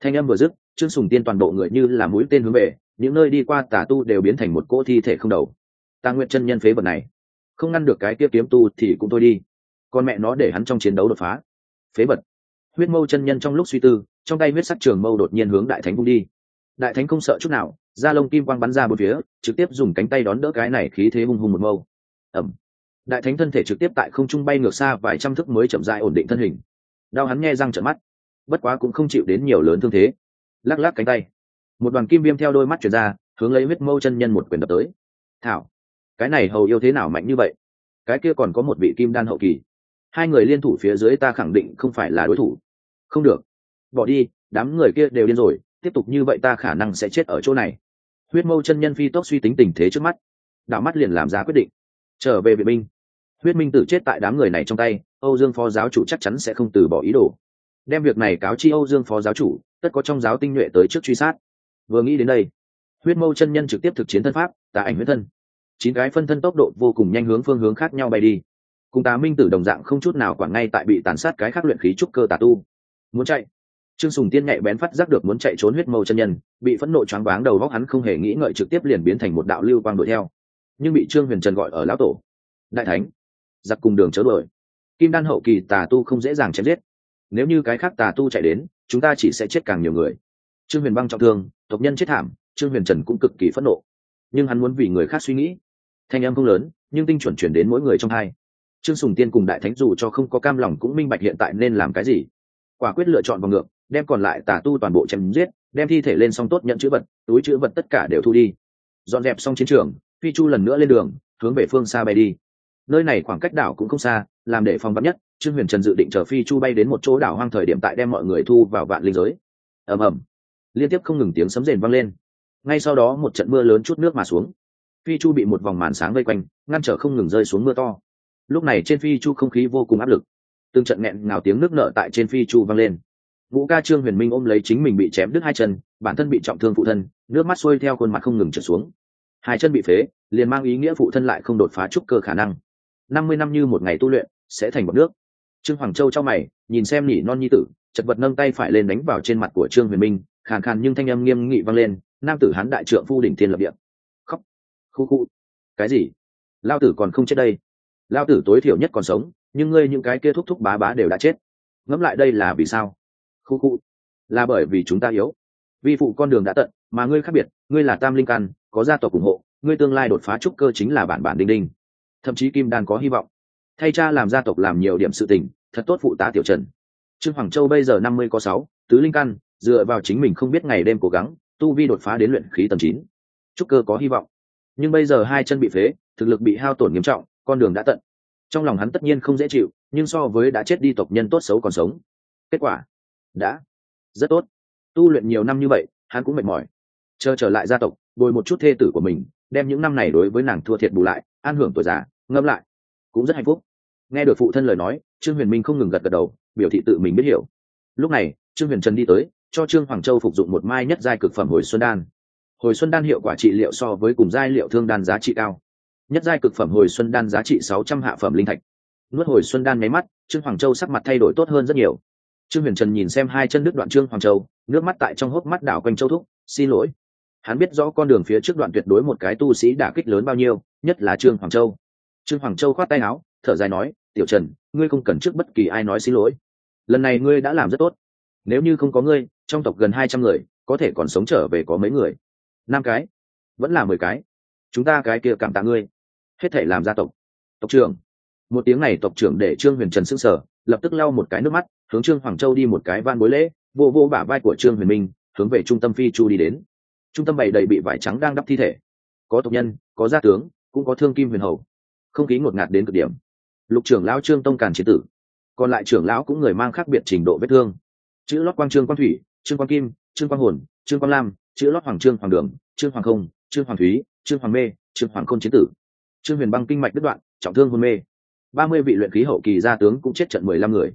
Thanh âm vừa dứt, trương sùng tiên toàn bộ người như là mũi tên hướng về, những nơi đi qua tà tu đều biến thành một cỗ thi thể không đầu. Ta nguyện chân nhân phế vật này. Không ngăn được cái kia kiếm tu thì cũng thôi đi. Con mẹ nó để hắn trong chiến đấu đột phá. Phế vật. Huyết mâu chân nhân trong lúc suy tư, trong tay huyết sắc trường mâu đột nhiên hướng đại thánh cung đi. Đại thánh không sợ chút nào da lông kim quang bắn ra một phía, trực tiếp dùng cánh tay đón đỡ cái này khí thế hung hùng một mâu. Ẩm. Đại thánh thân thể trực tiếp tại không trung bay ngược xa vài trăm thước mới chậm dại ổn định thân hình. Đau hắn nghe răng trợn mắt. Bất quá cũng không chịu đến nhiều lớn thương thế. Lắc lắc cánh tay. Một đoàn kim viêm theo đôi mắt chuyển ra, hướng lấy huyết mâu chân nhân một quyền đập tới. Thảo. Cái này hầu yêu thế nào mạnh như vậy? Cái kia còn có một vị kim đan hậu kỳ. Hai người liên thủ phía dưới ta khẳng định không phải là đối thủ. Không được. Bỏ đi, đám người kia đều điên rồi, tiếp tục như vậy ta khả năng sẽ chết ở chỗ này huyết mâu chân nhân phi tốc suy tính tình thế trước mắt. Đạo mắt liền làm ra quyết định. Trở về vệ binh. Huyết minh tử chết tại đám người này trong tay, âu dương phó giáo chủ chắc chắn sẽ không từ bỏ ý đồ. Đem việc này cáo chi âu dương phó giáo chủ, tất có trong giáo tinh nhuệ tới trước truy sát. Vừa nghĩ đến đây, huyết mâu chân nhân trực tiếp thực chiến thân pháp, tà ảnh huyết thân. Chín cái phân thân tốc độ vô cùng nhanh hướng phương hướng khác nhau bay đi. Cùng Tá minh tử đồng dạng không chút nào quản ngay tại bị tàn sát cái khác luyện khí trúc cơ tà tu. Muốn chạy trương sùng tiên nhạy bén phát giác được muốn chạy trốn huyết mâu chân nhân, bị phẫn nộ choáng váng đầu góc hắn không hề nghĩ ngợi trực tiếp liền biến thành một đạo lưu quang đuổi theo. Nhưng bị trương huyền trần gọi ở lão tổ. Đại thánh, giặc cùng đường chớ đuổi. Kim đan hậu kỳ tà tu không dễ dàng chém giết. Nếu như cái khác tà tu chạy đến, chúng ta chỉ sẽ chết càng nhiều người. Trương huyền băng trọng thương, tộc nhân chết thảm, trương huyền trần cũng cực kỳ phẫn nộ. Nhưng hắn muốn vì người khác suy nghĩ. Thanh âm không lớn, nhưng tinh chuẩn chuyển đến mỗi người trong hai. Trương sùng tiên cùng đại thánh dù cho không có cam lòng cũng minh bạch hiện tại nên làm cái gì. Quả quyết lựa chọn vào ngược đem còn lại tà tu toàn bộ chém giết, đem thi thể lên xong tốt nhận chữ vật, túi chữ vật tất cả đều thu đi. Dọn dẹp xong chiến trường, phi chu lần nữa lên đường, hướng về phương xa bay đi. Nơi này khoảng cách đảo cũng không xa, làm để phòng vắn nhất, trương huyền trần dự định chờ phi chu bay đến một chỗ đảo hoang thời điểm tại đem mọi người thu vào vạn linh giới. Ầm ầm. Liên tiếp không ngừng tiếng sấm rền vang lên. Ngay sau đó một trận mưa lớn chút nước mà xuống. Phi chu bị một vòng màn sáng vây quanh, ngăn trở không ngừng rơi xuống mưa to. Lúc này trên phi chu không khí vô cùng áp lực. Từng trận nghẹn ngào tiếng nước nợ tại trên phi chu vang lên vũ ca trương huyền minh ôm lấy chính mình bị chém đứt hai chân, bản thân bị trọng thương phụ thân, nước mắt xuôi theo khuôn mặt không ngừng trở xuống. Hai chân bị phế, liền mang ý nghĩa phụ thân lại không đột phá trúc cơ khả năng. Năm mươi năm như một ngày tu luyện, sẽ thành một nước. Trương hoàng châu cho mày, nhìn xem nỉ non nhi tử, chật vật nâng tay phải lên đánh vào trên mặt của trương huyền minh, khàn khàn nhưng thanh âm nghiêm nghị vang lên, nam tử hán đại trượng phu đỉnh thiên lập địa. Khóc. Khu khu. Cái gì? Lao tử còn không chết đây. Lao tử tối thiểu nhất còn sống, nhưng ngươi những cái kia thúc thúc bá bá đều đã chết. Ngẫm lại đây là vì sao? Khu khu là bởi vì chúng ta yếu. Vi phụ con đường đã tận, mà ngươi khác biệt, ngươi là tam linh căn, có gia tộc ủng hộ, ngươi tương lai đột phá trúc cơ chính là bản bản đinh đinh. Thậm chí kim đan có hy vọng. Thay cha làm gia tộc làm nhiều điểm sự tình, thật tốt phụ tá tiểu trần. Trương hoàng châu bây giờ năm mươi có sáu, tứ linh căn, dựa vào chính mình không biết ngày đêm cố gắng, tu vi đột phá đến luyện khí tầm chín. Trúc cơ có hy vọng. Nhưng bây giờ hai chân bị phế, thực lực bị hao tổn nghiêm trọng, con đường đã tận. Trong lòng hắn tất nhiên không dễ chịu, nhưng so với đã chết đi tộc nhân tốt xấu còn sống. Kết quả đã. Rất tốt. Tu luyện nhiều năm như vậy, hắn cũng mệt mỏi. Chờ trở lại gia tộc, bồi một chút thê tử của mình, đem những năm này đối với nàng thua thiệt bù lại, an hưởng tuổi già ngâm lại. Cũng rất hạnh phúc. Nghe được phụ thân lời nói, trương huyền minh không ngừng gật gật đầu, biểu thị tự mình biết hiểu. Lúc này, trương huyền trần đi tới, cho trương hoàng châu phục dụng một mai nhất giai cực phẩm hồi xuân đan. Hồi xuân đan hiệu quả trị liệu so với cùng giai liệu thương đan giá trị cao. Nhất giai cực phẩm hồi xuân đan giá trị sáu trăm hạ phẩm linh thạch. Nuốt hồi xuân đan nháy mắt, trương hoàng châu sắc mặt thay đổi tốt hơn rất nhiều trương huyền trần nhìn xem hai chân đứt đoạn trương hoàng châu, nước mắt tại trong hốc mắt đảo quanh châu thúc, xin lỗi. Hắn biết rõ con đường phía trước đoạn tuyệt đối một cái tu sĩ đả kích lớn bao nhiêu, nhất là trương hoàng châu. Trương hoàng châu khoát tay áo, thở dài nói, tiểu trần, ngươi không cần trước bất kỳ ai nói xin lỗi. Lần này ngươi đã làm rất tốt. Nếu như không có ngươi, trong tộc gần hai trăm người, có thể còn sống trở về có mấy người? Năm cái? Vẫn là mười cái? Chúng ta cái kia cảm tạ ngươi. Hết thể làm gia tộc. Tộc trưởng. Một tiếng này tộc trưởng để trương huyền trần s ư n g sở lập tức lau một cái nước mắt hướng trương hoàng châu đi một cái van bối lễ, vô vô bả vai của trương huyền minh, hướng về trung tâm phi chu đi đến. Trung tâm bày đầy bị vải trắng đang đắp thi thể. Có tộc nhân, có gia tướng, cũng có thương kim huyền hầu. Không khí ngột ngạt đến cực điểm. Lục trưởng lão trương tông càn chế tử. Còn lại trưởng lão cũng người mang khác biệt trình độ vết thương. Chữ lót quang trương quang thủy, trương quang kim, trương quang hồn, trương quang lam, chữ lót hoàng trương hoàng đường, trương hoàng không, trương hoàng thúy, trương hoàng mê, trương hoàng không chế tử. Trương huyền băng kinh mạch đứt đoạn, trọng thương hôn mê. Ba mươi vị luyện khí hậu kỳ gia tướng cũng chết trận mười lăm người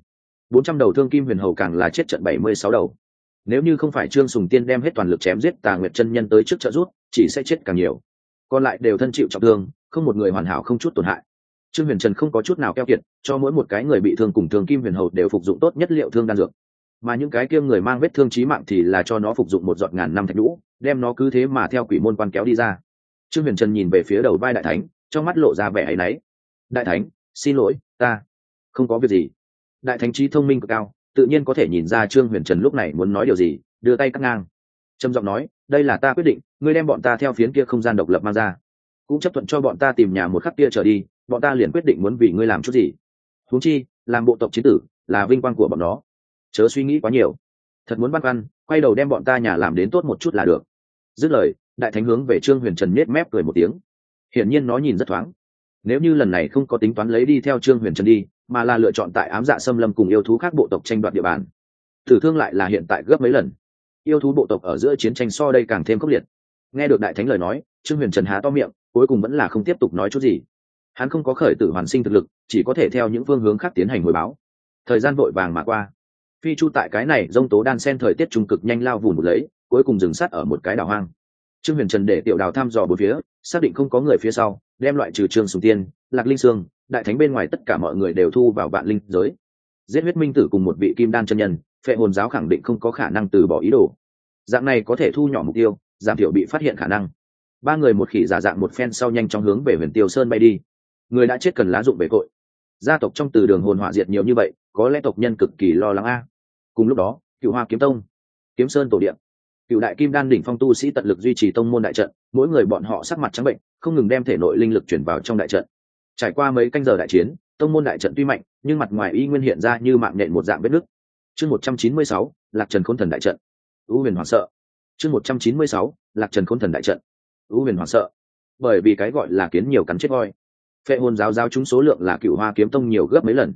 bốn trăm đầu thương kim huyền hầu càng là chết trận bảy mươi sáu đầu. Nếu như không phải trương sùng tiên đem hết toàn lực chém giết tà nguyệt chân nhân tới trước trợ rút chỉ sẽ chết càng nhiều. Còn lại đều thân chịu trọng thương, không một người hoàn hảo không chút tổn hại. Trương huyền trần không có chút nào keo kiệt, cho mỗi một cái người bị thương cùng thương kim huyền hầu đều phục dụng tốt nhất liệu thương đan dược. Mà những cái kia người mang vết thương trí mạng thì là cho nó phục dụng một giọt ngàn năm thạch lũ đem nó cứ thế mà theo quỷ môn quan kéo đi ra. Trương huyền trần nhìn về phía đầu vai đại thánh, trong mắt lộ ra vẻ áy náy. Đại thánh, xin lỗi, ta không có việc gì đại thánh trí thông minh cực cao, tự nhiên có thể nhìn ra trương huyền trần lúc này muốn nói điều gì, đưa tay cắt ngang. Trầm giọng nói, đây là ta quyết định, ngươi đem bọn ta theo phiến kia không gian độc lập mang ra. Cũng chấp thuận cho bọn ta tìm nhà một khắc kia trở đi, bọn ta liền quyết định muốn vì ngươi làm chút gì. Huống chi, làm bộ tộc chiến tử, là vinh quang của bọn nó. Chớ suy nghĩ quá nhiều. Thật muốn băn khoăn quay đầu đem bọn ta nhà làm đến tốt một chút là được. Dứt lời, đại thánh hướng về trương huyền trần nết mép cười một tiếng. Hiển nhiên nó nhìn rất thoáng. Nếu như lần này không có tính toán lấy đi theo trương huyền trần đi mà là lựa chọn tại ám dạ xâm lâm cùng yêu thú khác bộ tộc tranh đoạt địa bàn. Tử thương lại là hiện tại gấp mấy lần. Yêu thú bộ tộc ở giữa chiến tranh so đây càng thêm khốc liệt. Nghe được đại thánh lời nói, trương huyền trần há to miệng, cuối cùng vẫn là không tiếp tục nói chút gì. Hắn không có khởi tử hoàn sinh thực lực, chỉ có thể theo những phương hướng khác tiến hành hồi báo. Thời gian vội vàng mà qua. Phi chu tại cái này dông tố đan sen thời tiết trung cực nhanh lao vùn một lấy, cuối cùng dừng sát ở một cái đảo hoang. Trương huyền trần để tiểu đào thăm dò bốn phía, xác định không có người phía sau, đem loại trừ trương sùng tiên, lạc linh sương đại thánh bên ngoài tất cả mọi người đều thu vào vạn linh giới. Giết huyết minh tử cùng một vị kim đan chân nhân, phệ hồn giáo khẳng định không có khả năng từ bỏ ý đồ. Dạng này có thể thu nhỏ mục tiêu, giảm thiểu bị phát hiện khả năng. Ba người một khỉ giả dạng một phen sau nhanh chóng hướng về huyền tiêu sơn bay đi. Người đã chết cần lá dụng về cội. Gia tộc trong từ đường hồn hỏa diệt nhiều như vậy, có lẽ tộc nhân cực kỳ lo lắng a. Cùng lúc đó, cựu hoa kiếm tông, kiếm sơn tổ điện. Cựu đại kim đan đỉnh phong tu sĩ tận lực duy trì tông môn đại trận, mỗi người bọn họ sắc mặt trắng bệnh, không ngừng đem thể nội linh lực chuyển vào trong đại trận trải qua mấy canh giờ đại chiến, tông môn đại trận tuy mạnh, nhưng mặt ngoài y nguyên hiện ra như mạng nhện một dạng vết nứt. Chương một trăm chín mươi sáu, lạc trần khôn thần đại trận. U huyền hoảng sợ. Chương một trăm chín mươi sáu, lạc trần khôn thần đại trận. U huyền hoảng sợ. Bởi vì cái gọi là kiến nhiều cắn chết voi. Phệ hồn giáo giáo chúng số lượng là cựu hoa kiếm tông nhiều gấp mấy lần.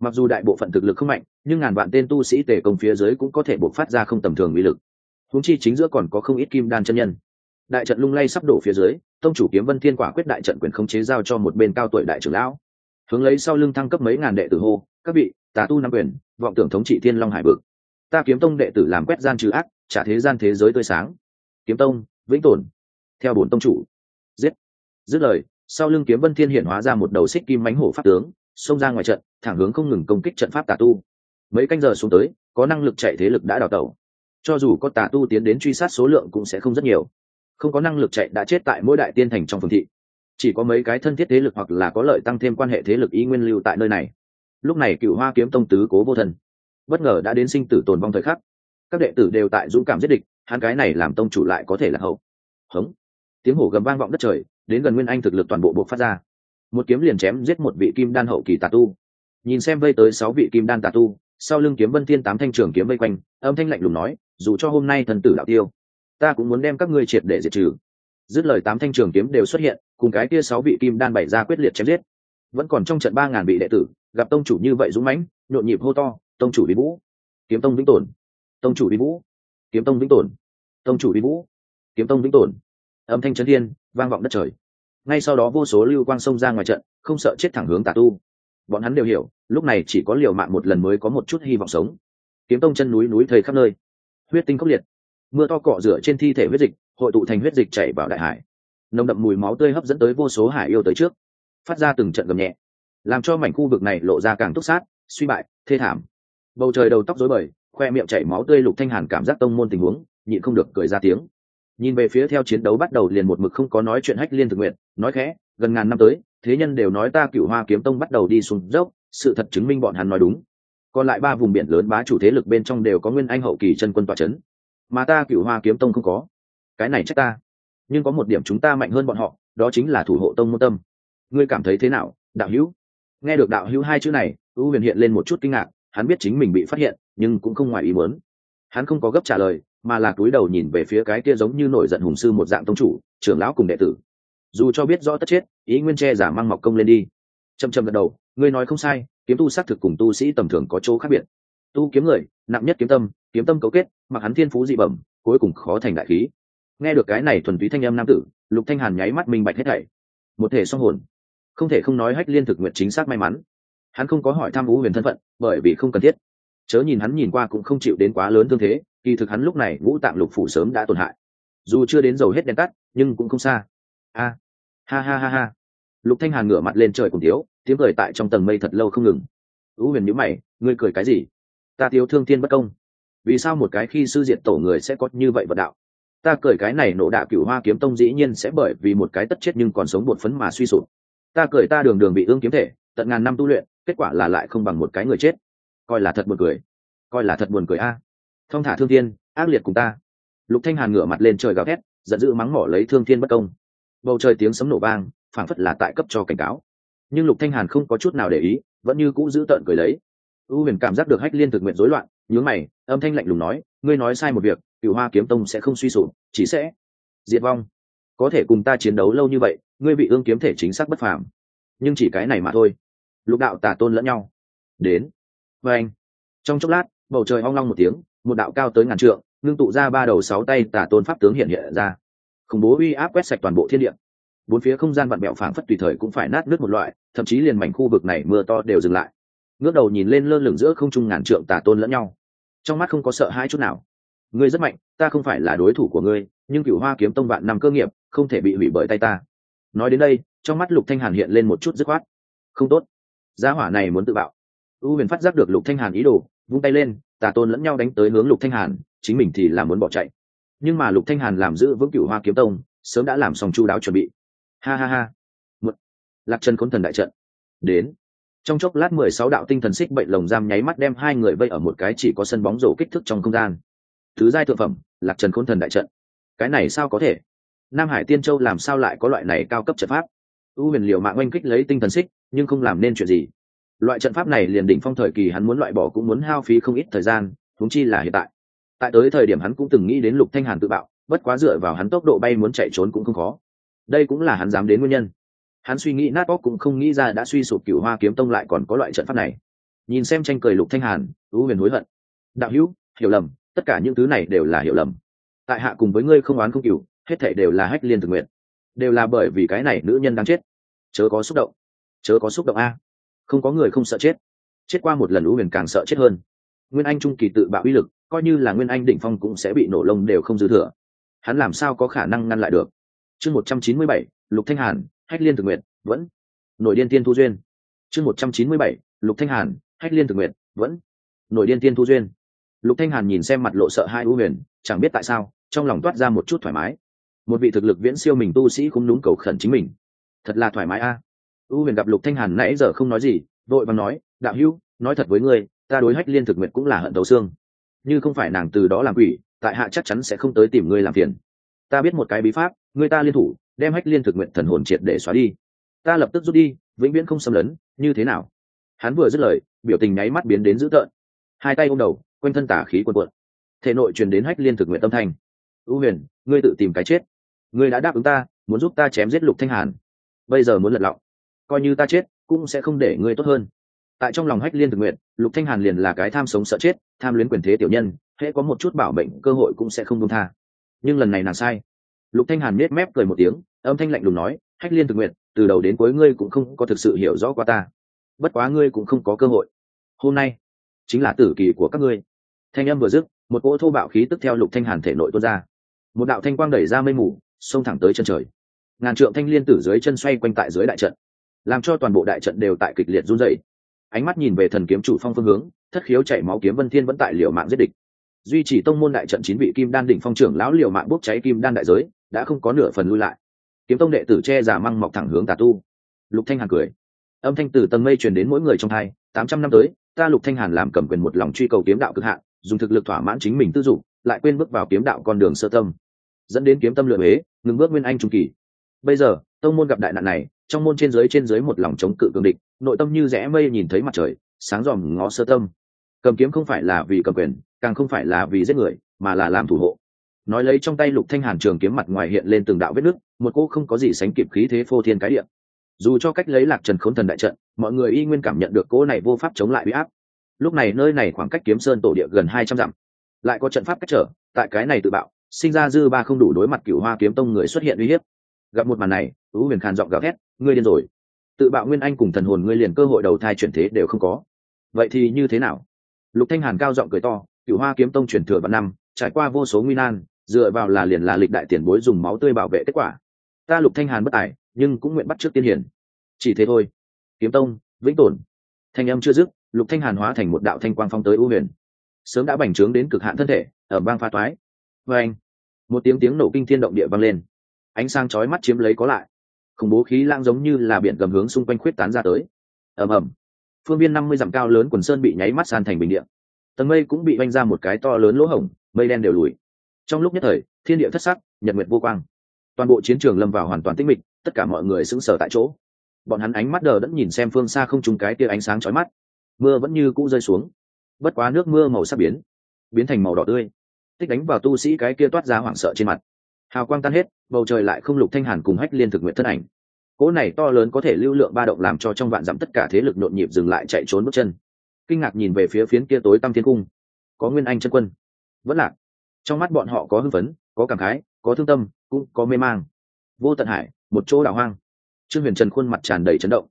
Mặc dù đại bộ phận thực lực không mạnh, nhưng ngàn vạn tên tu sĩ tề công phía dưới cũng có thể bộc phát ra không tầm thường uy lực. Húng chi chính giữa còn có không ít kim đan chân nhân. Đại trận lung lay sắp đổ phía dưới tông chủ kiếm vân thiên quả quyết đại trận quyền khống chế giao cho một bên cao tuổi đại trưởng lão. Hướng lấy sau lưng thăng cấp mấy ngàn đệ tử hô, các vị, tà tu nắm quyền, vọng tưởng thống trị thiên long hải vực. Ta kiếm tông đệ tử làm quét gian trừ ác, trả thế gian thế giới tươi sáng. Kiếm tông, vĩnh tồn. Theo bổn tông chủ. Giết. Dứt lời, sau lưng kiếm vân thiên hiện hóa ra một đầu xích kim mánh hổ pháp tướng, xông ra ngoài trận, thẳng hướng không ngừng công kích trận pháp tà tu. Mấy canh giờ xuống tới, có năng lực chạy thế lực đã đào tẩu. Cho dù có tà tu tiến đến truy sát số lượng cũng sẽ không rất nhiều không có năng lực chạy đã chết tại mỗi đại tiên thành trong phường thị. Chỉ có mấy cái thân thiết thế lực hoặc là có lợi tăng thêm quan hệ thế lực ý nguyên lưu tại nơi này. Lúc này cựu hoa kiếm tông tứ cố vô thần bất ngờ đã đến sinh tử tồn vong thời khắc. Các đệ tử đều tại dũng cảm giết địch, hắn cái này làm tông chủ lại có thể là hậu. Hống. Tiếng hổ gầm vang vọng đất trời, đến gần nguyên anh thực lực toàn bộ buộc phát ra. Một kiếm liền chém giết một vị kim đan hậu kỳ tà tu. Nhìn xem vây tới sáu vị kim đan tà tu, sau lưng kiếm vân thiên tám thanh trường kiếm vây quanh, âm thanh lạnh lùng nói, dù cho hôm nay thần tử đạo tiêu ta cũng muốn đem các ngươi triệt để diệt trừ. Dứt lời tám thanh trường kiếm đều xuất hiện, cùng cái kia sáu vị kim đan bày ra quyết liệt chém giết. Vẫn còn trong trận ba ngàn vị đệ tử, gặp tông chủ như vậy dũng mãnh, nhộn nhịp hô to, tông chủ đi vũ! Kiếm tông vĩnh tồn! Tông chủ vi vũ! Kiếm tông vĩnh tồn! Tông chủ vi vũ! Kiếm tông vĩnh tồn! Âm thanh trấn thiên, vang vọng đất trời. Ngay sau đó vô số lưu quang xông ra ngoài trận, không sợ chết thẳng hướng tà tu. Bọn hắn đều hiểu, lúc này chỉ có liều mạng một lần mới có một chút hy vọng sống. Kiếm tông chân núi núi thầy khắp nơi. Huyết tinh khốc liệt mưa to cọ rửa trên thi thể huyết dịch, hội tụ thành huyết dịch chảy vào đại hải. Nồng đậm mùi máu tươi hấp dẫn tới vô số hải yêu tới trước. Phát ra từng trận gầm nhẹ, làm cho mảnh khu vực này lộ ra càng túc sát, suy bại, thê thảm. Bầu trời đầu tóc rối bời, khoe miệng chảy máu tươi lục thanh hàn cảm giác tông môn tình huống, nhịn không được cười ra tiếng. Nhìn về phía theo chiến đấu bắt đầu liền một mực không có nói chuyện hách liên thực nguyện, nói khẽ, gần ngàn năm tới, thế nhân đều nói ta cựu hoa kiếm tông bắt đầu đi xuống dốc, sự thật chứng minh bọn hắn nói đúng. Còn lại ba vùng biển lớn bá chủ thế lực bên trong đều có nguyên anh hậu kỳ chân quân tọa c h ấ n mà ta cựu hoa kiếm tông không có. Cái này trách ta. Nhưng có một điểm chúng ta mạnh hơn bọn họ, đó chính là thủ hộ tông môn tâm. Ngươi cảm thấy thế nào, đạo hữu? Nghe được đạo hữu hai chữ này ưu huyền hiện lên một chút kinh ngạc, hắn biết chính mình bị phát hiện, nhưng cũng không ngoài ý muốn. Hắn không có gấp trả lời, mà là cúi đầu nhìn về phía cái kia giống như nổi giận hùng sư một dạng tông chủ, trưởng lão cùng đệ tử. Dù cho biết rõ tất chết, ý nguyên che giả mang mọc công lên đi. Chầm chầm gật đầu, ngươi nói không sai, kiếm tu xác thực cùng tu sĩ tầm thường có chỗ khác biệt. Tu kiếm người, nặng nhất kiếm tâm kiếm tâm cấu kết, mặc hắn thiên phú dị bẩm, cuối cùng khó thành đại khí. Nghe được cái này thuần túy thanh âm nam tử, lục thanh hàn nháy mắt minh bạch hết thảy. Một thể song hồn. Không thể không nói hách liên thực nguyện chính xác may mắn. Hắn không có hỏi tham vũ huyền thân phận, bởi vì không cần thiết. Chớ nhìn hắn nhìn qua cũng không chịu đến quá lớn thương thế, kỳ thực hắn lúc này ngũ tạng lục phủ sớm đã tổn hại. Dù chưa đến dầu hết đèn tắt, nhưng cũng không xa. A. Ha ha ha ha. Lục thanh hàn ngửa mặt lên trời cùng thiếu, tiếng cười tại trong tầng mây thật lâu không ngừng. Vũ huyền nhíu mày, ngươi cười cái gì? Ta thiếu thương thiên bất công vì sao một cái khi sư diệt tổ người sẽ có như vậy vật đạo? Ta cười cái này nổ đạo cửu hoa kiếm tông dĩ nhiên sẽ bởi vì một cái tất chết nhưng còn sống bột phấn mà suy sụp. Ta cười ta đường đường bị ương kiếm thể, tận ngàn năm tu luyện, kết quả là lại không bằng một cái người chết. Coi là thật buồn cười. Coi là thật buồn cười a. À. thong thả thương thiên, ác liệt cùng ta. Lục thanh hàn ngửa mặt lên trời gào thét, giận dữ mắng mỏ lấy thương thiên bất công. Bầu trời tiếng sấm nổ vang, phảng phất là tại cấp cho cảnh cáo. Nhưng lục thanh hàn không có chút nào để ý, vẫn như cũ giữ tợn cười lấy. U huyền cảm giác được hách liên thực nguyện rối loạn nhướng mày, âm thanh lạnh lùng nói, ngươi nói sai một việc cựu hoa kiếm tông sẽ không suy sụp, chỉ sẽ diệt vong. Có thể cùng ta chiến đấu lâu như vậy, ngươi bị ương kiếm thể chính xác bất phàm. Nhưng chỉ cái này mà thôi. Lục đạo tả tôn lẫn nhau. Đến. Và anh. Trong chốc lát, bầu trời hoang long một tiếng, một đạo cao tới ngàn trượng, ngưng tụ ra ba đầu sáu tay tả tôn pháp tướng hiện hiện ra. Khủng bố uy áp quét sạch toàn bộ thiên địa. Bốn phía không gian vặn bẹo phảng phất tùy thời cũng phải nát nước một loại, thậm chí liền mảnh khu vực này mưa to đều dừng lại. Ngước đầu nhìn lên lơ lửng giữa không trung ngàn trượng tà tôn lẫn nhau trong mắt không có sợ hãi chút nào. Ngươi rất mạnh, ta không phải là đối thủ của ngươi, nhưng cửu hoa kiếm tông vạn năm cơ nghiệp, không thể bị hủy bởi tay ta. Nói đến đây, trong mắt lục thanh hàn hiện lên một chút dứt khoát. Không tốt. Gia hỏa này muốn tự bạo. U huyền phát giác được lục thanh hàn ý đồ, vung tay lên, tà tôn lẫn nhau đánh tới hướng lục thanh hàn, chính mình thì là muốn bỏ chạy. Nhưng mà lục thanh hàn làm giữ vững cửu hoa kiếm tông, sớm đã làm xong chu đáo chuẩn bị. Ha ha ha. Một. Lạc chân khốn thần đại trận. Đến trong chốc lát mười sáu đạo tinh thần xích bệnh lồng giam nháy mắt đem hai người vây ở một cái chỉ có sân bóng rổ kích thước trong không gian. Thứ giai thượng phẩm, lạc trần khôn thần đại trận. Cái này sao có thể? Nam hải tiên châu làm sao lại có loại này cao cấp trận pháp? U huyền liệu mạng oanh kích lấy tinh thần xích, nhưng không làm nên chuyện gì. Loại trận pháp này liền đỉnh phong thời kỳ hắn muốn loại bỏ cũng muốn hao phí không ít thời gian thúng chi là hiện tại. Tại tới thời điểm hắn cũng từng nghĩ đến lục thanh hàn tự bạo, bất quá dựa vào hắn tốc độ bay muốn chạy trốn cũng không khó. Đây cũng là hắn dám đến nguyên nhân hắn suy nghĩ nát bóc cũng không nghĩ ra đã suy sụp cửu hoa kiếm tông lại còn có loại trận pháp này. Nhìn xem tranh cười lục thanh hàn ưu huyền hối hận. Đạo hữu, hiểu lầm, tất cả những thứ này đều là hiểu lầm. Tại hạ cùng với ngươi không oán không cửu, hết thể đều là hách liên thực nguyện. Đều là bởi vì cái này nữ nhân đang chết. Chớ có xúc động. Chớ có xúc động a. Không có người không sợ chết. Chết qua một lần ưu huyền càng sợ chết hơn. Nguyên anh trung kỳ tự bạo uy lực, coi như là nguyên anh đỉnh phong cũng sẽ bị nổ lông đều không dư thừa. Hắn làm sao có khả năng ngăn lại được? Chương một trăm chín mươi bảy, lục thanh hàn hách liên thực nguyện vẫn. Nổi điên tiên thu duyên. Chương một trăm chín mươi bảy, lục thanh hàn, hách liên thực nguyện vẫn. Nổi điên tiên thu duyên. Lục thanh hàn nhìn xem mặt lộ sợ hai ưu huyền, chẳng biết tại sao, trong lòng toát ra một chút thoải mái. Một vị thực lực viễn siêu mình tu sĩ cũng đúng cầu khẩn chính mình. Thật là thoải mái a. À. ưu huyền gặp lục thanh hàn nãy giờ không nói gì, vội vàng nói, đạo hữu, nói thật với ngươi, ta đối hách liên thực nguyện cũng là hận đầu xương. Như không phải nàng từ đó làm quỷ, tại hạ chắc chắn sẽ không tới tìm ngươi làm phiền. Ta biết một cái bí pháp, ngươi ta liên thủ đem hách liên thực nguyện thần hồn triệt để xóa đi. Ta lập tức rút đi vĩnh viễn không xâm lấn như thế nào? Hắn vừa dứt lời biểu tình nháy mắt biến đến dữ tợn. Hai tay ôm đầu quanh thân tả khí quần quận thể nội truyền đến hách liên thực nguyện tâm thanh. Ưu huyền ngươi tự tìm cái chết. Ngươi đã đáp ứng ta muốn giúp ta chém giết lục thanh hàn. Bây giờ muốn lật lọng. Coi như ta chết cũng sẽ không để ngươi tốt hơn. Tại trong lòng hách liên thực nguyện lục thanh hàn liền là cái tham sống sợ chết tham luyến quyền thế tiểu nhân hễ có một chút bảo bệnh, cơ hội cũng sẽ không đông tha. Nhưng lần này nàng sai lục thanh hàn nết mép cười một tiếng, âm thanh lạnh lùng nói, hách liên thực nguyện từ đầu đến cuối ngươi cũng không có thực sự hiểu rõ qua ta. Bất quá ngươi cũng không có cơ hội. Hôm nay, chính là tử kỳ của các ngươi. Thanh âm vừa dứt, một cỗ thô bạo khí tức theo lục thanh hàn thể nội tuôn ra. Một đạo thanh quang đẩy ra mây mù, xông thẳng tới chân trời. Ngàn trượng thanh liên tử dưới chân xoay quanh tại dưới đại trận, làm cho toàn bộ đại trận đều tại kịch liệt run rẩy. Ánh mắt nhìn về thần kiếm chủ phong phương hướng, thất khiếu chảy máu kiếm vân thiên vẫn tại liều mạng giết địch duy trì tông môn đại trận chín vị kim đan đỉnh phong trưởng lão liều mạng bốc cháy kim đan đại giới, đã không có nửa phần lui lại. Kiếm tông đệ tử che giả măng mọc thẳng hướng tà tu. Lục thanh hàn cười. Âm thanh từ tầng mây truyền đến mỗi người trong hai, tám trăm năm tới, ta lục thanh hàn làm cầm quyền một lòng truy cầu kiếm đạo cực hạn, dùng thực lực thỏa mãn chính mình tư dụng, lại quên bước vào kiếm đạo con đường sơ tâm. Dẫn đến kiếm tâm lựa huế ngừng bước nguyên anh trung kỳ. Bây giờ, tông môn gặp đại nạn này, trong môn trên dưới trên dưới một lòng chống cự cường địch, nội tâm như rẽ mây nhìn thấy mặt trời, sáng dòm ngó sơ tâm. Cầm kiếm không phải là vì cầm quyền càng không phải là vì giết người, mà là làm thủ hộ. Nói lấy trong tay lục thanh hàn trường kiếm mặt ngoài hiện lên từng đạo vết nước, một cô không có gì sánh kịp khí thế phô thiên cái địa. Dù cho cách lấy lạc trần khốn thần đại trận, mọi người y nguyên cảm nhận được cỗ này vô pháp chống lại uy áp. Lúc này nơi này khoảng cách kiếm sơn tổ địa gần hai trăm dặm. Lại có trận pháp cách trở, tại cái này tự bạo, sinh ra dư ba không đủ đối mặt cửu hoa kiếm tông người xuất hiện uy hiếp. Gặp một màn này ưu huyền khàn giọng gào thét, ngươi điên rồi. Tự bạo nguyên anh cùng thần hồn ngươi liền cơ hội đầu thai chuyển thế đều không có. Vậy thì như thế nào? Lục thanh hàn cao giọng cười to cựu hoa kiếm tông truyền thừa vạn năm, trải qua vô số nguy nan, dựa vào là liền là lịch đại tiền bối dùng máu tươi bảo vệ kết quả. Ta lục thanh hàn bất tài, nhưng cũng nguyện bắt trước tiên hiển. Chỉ thế thôi. Kiếm tông, vĩnh tồn. Thanh âm chưa dứt, lục thanh hàn hóa thành một đạo thanh quang phong tới ưu huyền. Sớm đã bành trướng đến cực hạn thân thể ở bang pha toái. Vê anh, một tiếng tiếng nổ kinh thiên động địa vang lên. Ánh sáng chói mắt chiếm lấy có lại. Khủng bố khí lang giống như là biển gầm hướng xung quanh khuyết tán ra tới. Ầm ầm. Phương viên năm mươi dặm cao lớn quần sơn bị nháy mắt san thành bình địa tầng mây cũng bị vanh ra một cái to lớn lỗ hổng, mây đen đều lùi. Trong lúc nhất thời, thiên địa thất sắc, nhật nguyệt vô quang. Toàn bộ chiến trường lâm vào hoàn toàn tĩnh mịch, tất cả mọi người sững sờ tại chỗ. Bọn hắn ánh mắt đờ đẫn nhìn xem phương xa không trùng cái tia ánh sáng chói mắt. Mưa vẫn như cũ rơi xuống. Bất quá nước mưa màu sắc biến biến thành màu đỏ tươi. Tích đánh vào tu sĩ cái kia toát ra hoảng sợ trên mặt. Hào quang tan hết, bầu trời lại không lục thanh hàn cùng hách liên thực nguyện thân ảnh. Cỗ này to lớn có thể lưu lượng ba động làm cho trong vạn dặm tất cả thế lực nhộn nhịp dừng lại chạy trốn bước chân kinh ngạc nhìn về phía phiến kia tối tăm thiên cung. Có nguyên anh chân quân. Vẫn lạc. Trong mắt bọn họ có hưng phấn, có cảm khái, có thương tâm, cũng có mê mang. Vô tận hải, một chỗ đảo hoang. Trương huyền trần khuôn mặt tràn đầy chấn động.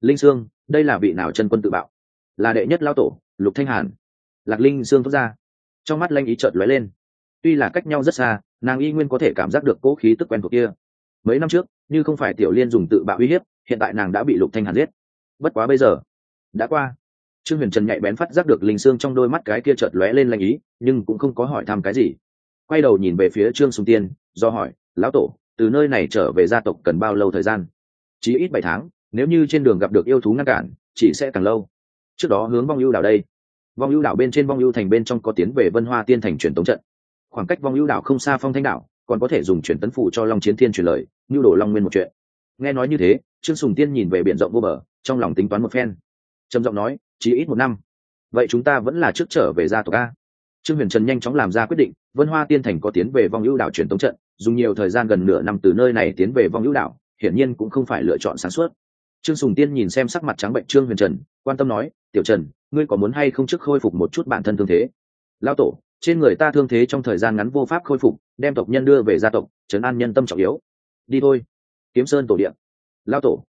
Linh sương, đây là vị nào chân quân tự bạo? Là đệ nhất lao tổ, lục thanh hàn. Lạc linh sương thoát ra. Trong mắt lanh ý trợt lóe lên. Tuy là cách nhau rất xa, nàng y nguyên có thể cảm giác được cố khí tức quen thuộc kia. Mấy năm trước, như không phải tiểu liên dùng tự bạo uy hiếp, hiện tại nàng đã bị lục thanh hàn giết. Bất quá bây giờ, đã qua trương huyền trần nhạy bén phát giác được linh xương trong đôi mắt cái kia chợt lóe lên lanh ý, nhưng cũng không có hỏi thăm cái gì. Quay đầu nhìn về phía trương sùng tiên, do hỏi, lão tổ, từ nơi này trở về gia tộc cần bao lâu thời gian? Chỉ ít bảy tháng, nếu như trên đường gặp được yêu thú ngăn cản, chỉ sẽ càng lâu. Trước đó hướng vong ưu đảo đây. Vong ưu đảo bên trên vong ưu thành bên trong có tiến về vân hoa tiên thành truyền tống trận. Khoảng cách vong ưu đảo không xa phong thanh đảo, còn có thể dùng truyền tấn phủ cho long chiến thiên truyền lời như đổ long nguyên một chuyện. Nghe nói như thế, trương sùng tiên nhìn về biển rộng vô bờ, trong lòng tính toán một phen. Trầm giọng nói chỉ ít một năm. Vậy chúng ta vẫn là trước trở về gia tộc a. Trương huyền trần nhanh chóng làm ra quyết định, vân hoa tiên thành có tiến về vong ưu đảo truyền tống trận, dùng nhiều thời gian gần nửa năm từ nơi này tiến về vong ưu đảo, hiển nhiên cũng không phải lựa chọn sáng suốt. Trương sùng tiên nhìn xem sắc mặt trắng bệnh trương huyền trần, quan tâm nói, tiểu trần, ngươi có muốn hay không trước khôi phục một chút bản thân thương thế? Lao tổ, trên người ta thương thế trong thời gian ngắn vô pháp khôi phục, đem tộc nhân đưa về gia tộc, trấn an nhân tâm trọng yếu. Đi thôi. Kiếm sơn tổ điện lao tổ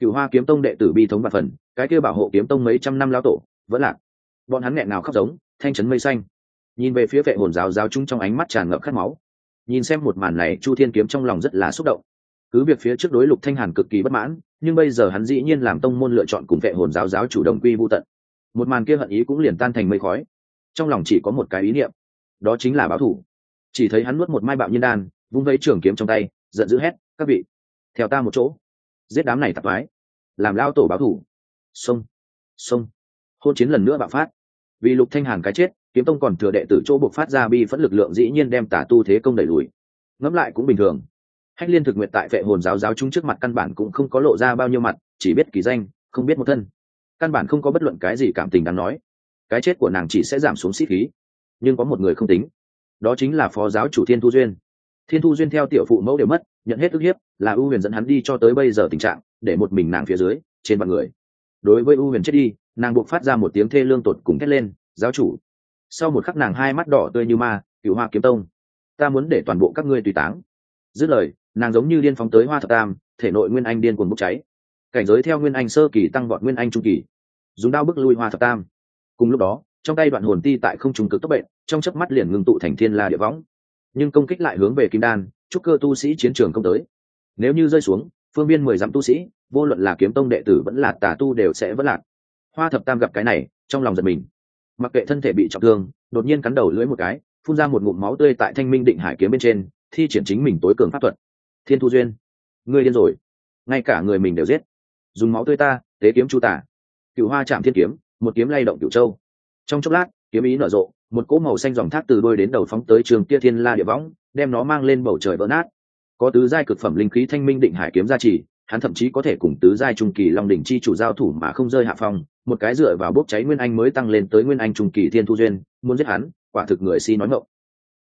cựu hoa kiếm tông đệ tử bi thống và phần, cái kia bảo hộ kiếm tông mấy trăm năm lao tổ, vẫn lạc. Bọn hắn nghẹn nào khóc giống, thanh trấn mây xanh. Nhìn về phía vệ hồn giáo giáo chung trong ánh mắt tràn ngập khát máu. Nhìn xem một màn này, chu thiên kiếm trong lòng rất là xúc động. Cứ việc phía trước đối lục thanh hàn cực kỳ bất mãn, nhưng bây giờ hắn dĩ nhiên làm tông môn lựa chọn cùng vệ hồn giáo giáo chủ đồng quy vô tận. Một màn kia hận ý cũng liền tan thành mây khói. Trong lòng chỉ có một cái ý niệm, đó chính là báo thủ. Chỉ thấy hắn nuốt một mai bạo nhân đan, vung vây trường kiếm trong tay, giận dữ hét, các vị, theo ta một chỗ giết đám này tạp thoái, làm lao tổ báo thủ. Sông sông hôn chiến lần nữa bạo phát. Vì lục thanh hàn cái chết, kiếm tông còn thừa đệ tử chỗ buộc phát ra bi phẫn lực lượng dĩ nhiên đem tả tu thế công đẩy lùi. Ngẫm lại cũng bình thường. Hách liên thực nguyện tại vệ hồn giáo giáo chúng trước mặt căn bản cũng không có lộ ra bao nhiêu mặt, chỉ biết kỳ danh, không biết một thân. Căn bản không có bất luận cái gì cảm tình đáng nói. Cái chết của nàng chỉ sẽ giảm xuống sĩ khí. Nhưng có một người không tính. Đó chính là phó giáo chủ thiên thu duyên thiên thu duyên theo tiểu phụ mẫu đều mất, nhận hết ức hiếp, là ưu huyền dẫn hắn đi cho tới bây giờ tình trạng, để một mình nàng phía dưới, trên mặt người. Đối với u huyền chết đi, nàng buộc phát ra một tiếng thê lương tột cùng thét lên, giáo chủ. Sau một khắc nàng hai mắt đỏ tươi như ma cựu hoa kiếm tông, ta muốn để toàn bộ các ngươi tùy táng. Dứt lời, nàng giống như điên phóng tới hoa thập tam, thể nội nguyên anh điên cuồng bốc cháy. Cảnh giới theo nguyên anh sơ kỳ tăng vọt nguyên anh trung kỳ, dùng đao bức lui hoa thập tam. Cùng lúc đó, trong tay đoạn hồn ti tại không trùng cực tốc bệnh, trong chớp mắt liền ngưng tụ thành thiên la địa võng nhưng công kích lại hướng về kim đan trúc cơ tu sĩ chiến trường công tới. Nếu như rơi xuống, phương biên mười dặm tu sĩ, vô luận là kiếm tông đệ tử vẫn là tà tu đều sẽ vẫn lạc. Hoa thập tam gặp cái này, trong lòng giật mình. Mặc kệ thân thể bị trọng thương, đột nhiên cắn đầu lưỡi một cái, phun ra một ngụm máu tươi tại thanh minh định hải kiếm bên trên, thi triển chính mình tối cường pháp thuật. Thiên thu duyên, ngươi điên rồi. Ngay cả người mình đều giết. Dùng máu tươi ta, tế kiếm chu tả. Cựu hoa chạm thiên kiếm, một kiếm lay động cựu châu. Trong chốc lát, kiếm ý nở rộ một cỗ màu xanh dòng thác từ đôi đến đầu phóng tới trường kia thiên la địa võng, đem nó mang lên bầu trời vỡ nát. Có tứ giai cực phẩm linh khí thanh minh định hải kiếm gia trì, hắn thậm chí có thể cùng tứ giai trung kỳ long đỉnh chi chủ giao thủ mà không rơi hạ phong, một cái dựa vào bốc cháy nguyên anh mới tăng lên tới nguyên anh trung kỳ thiên thu duyên, muốn giết hắn, quả thực người si nói ngộng.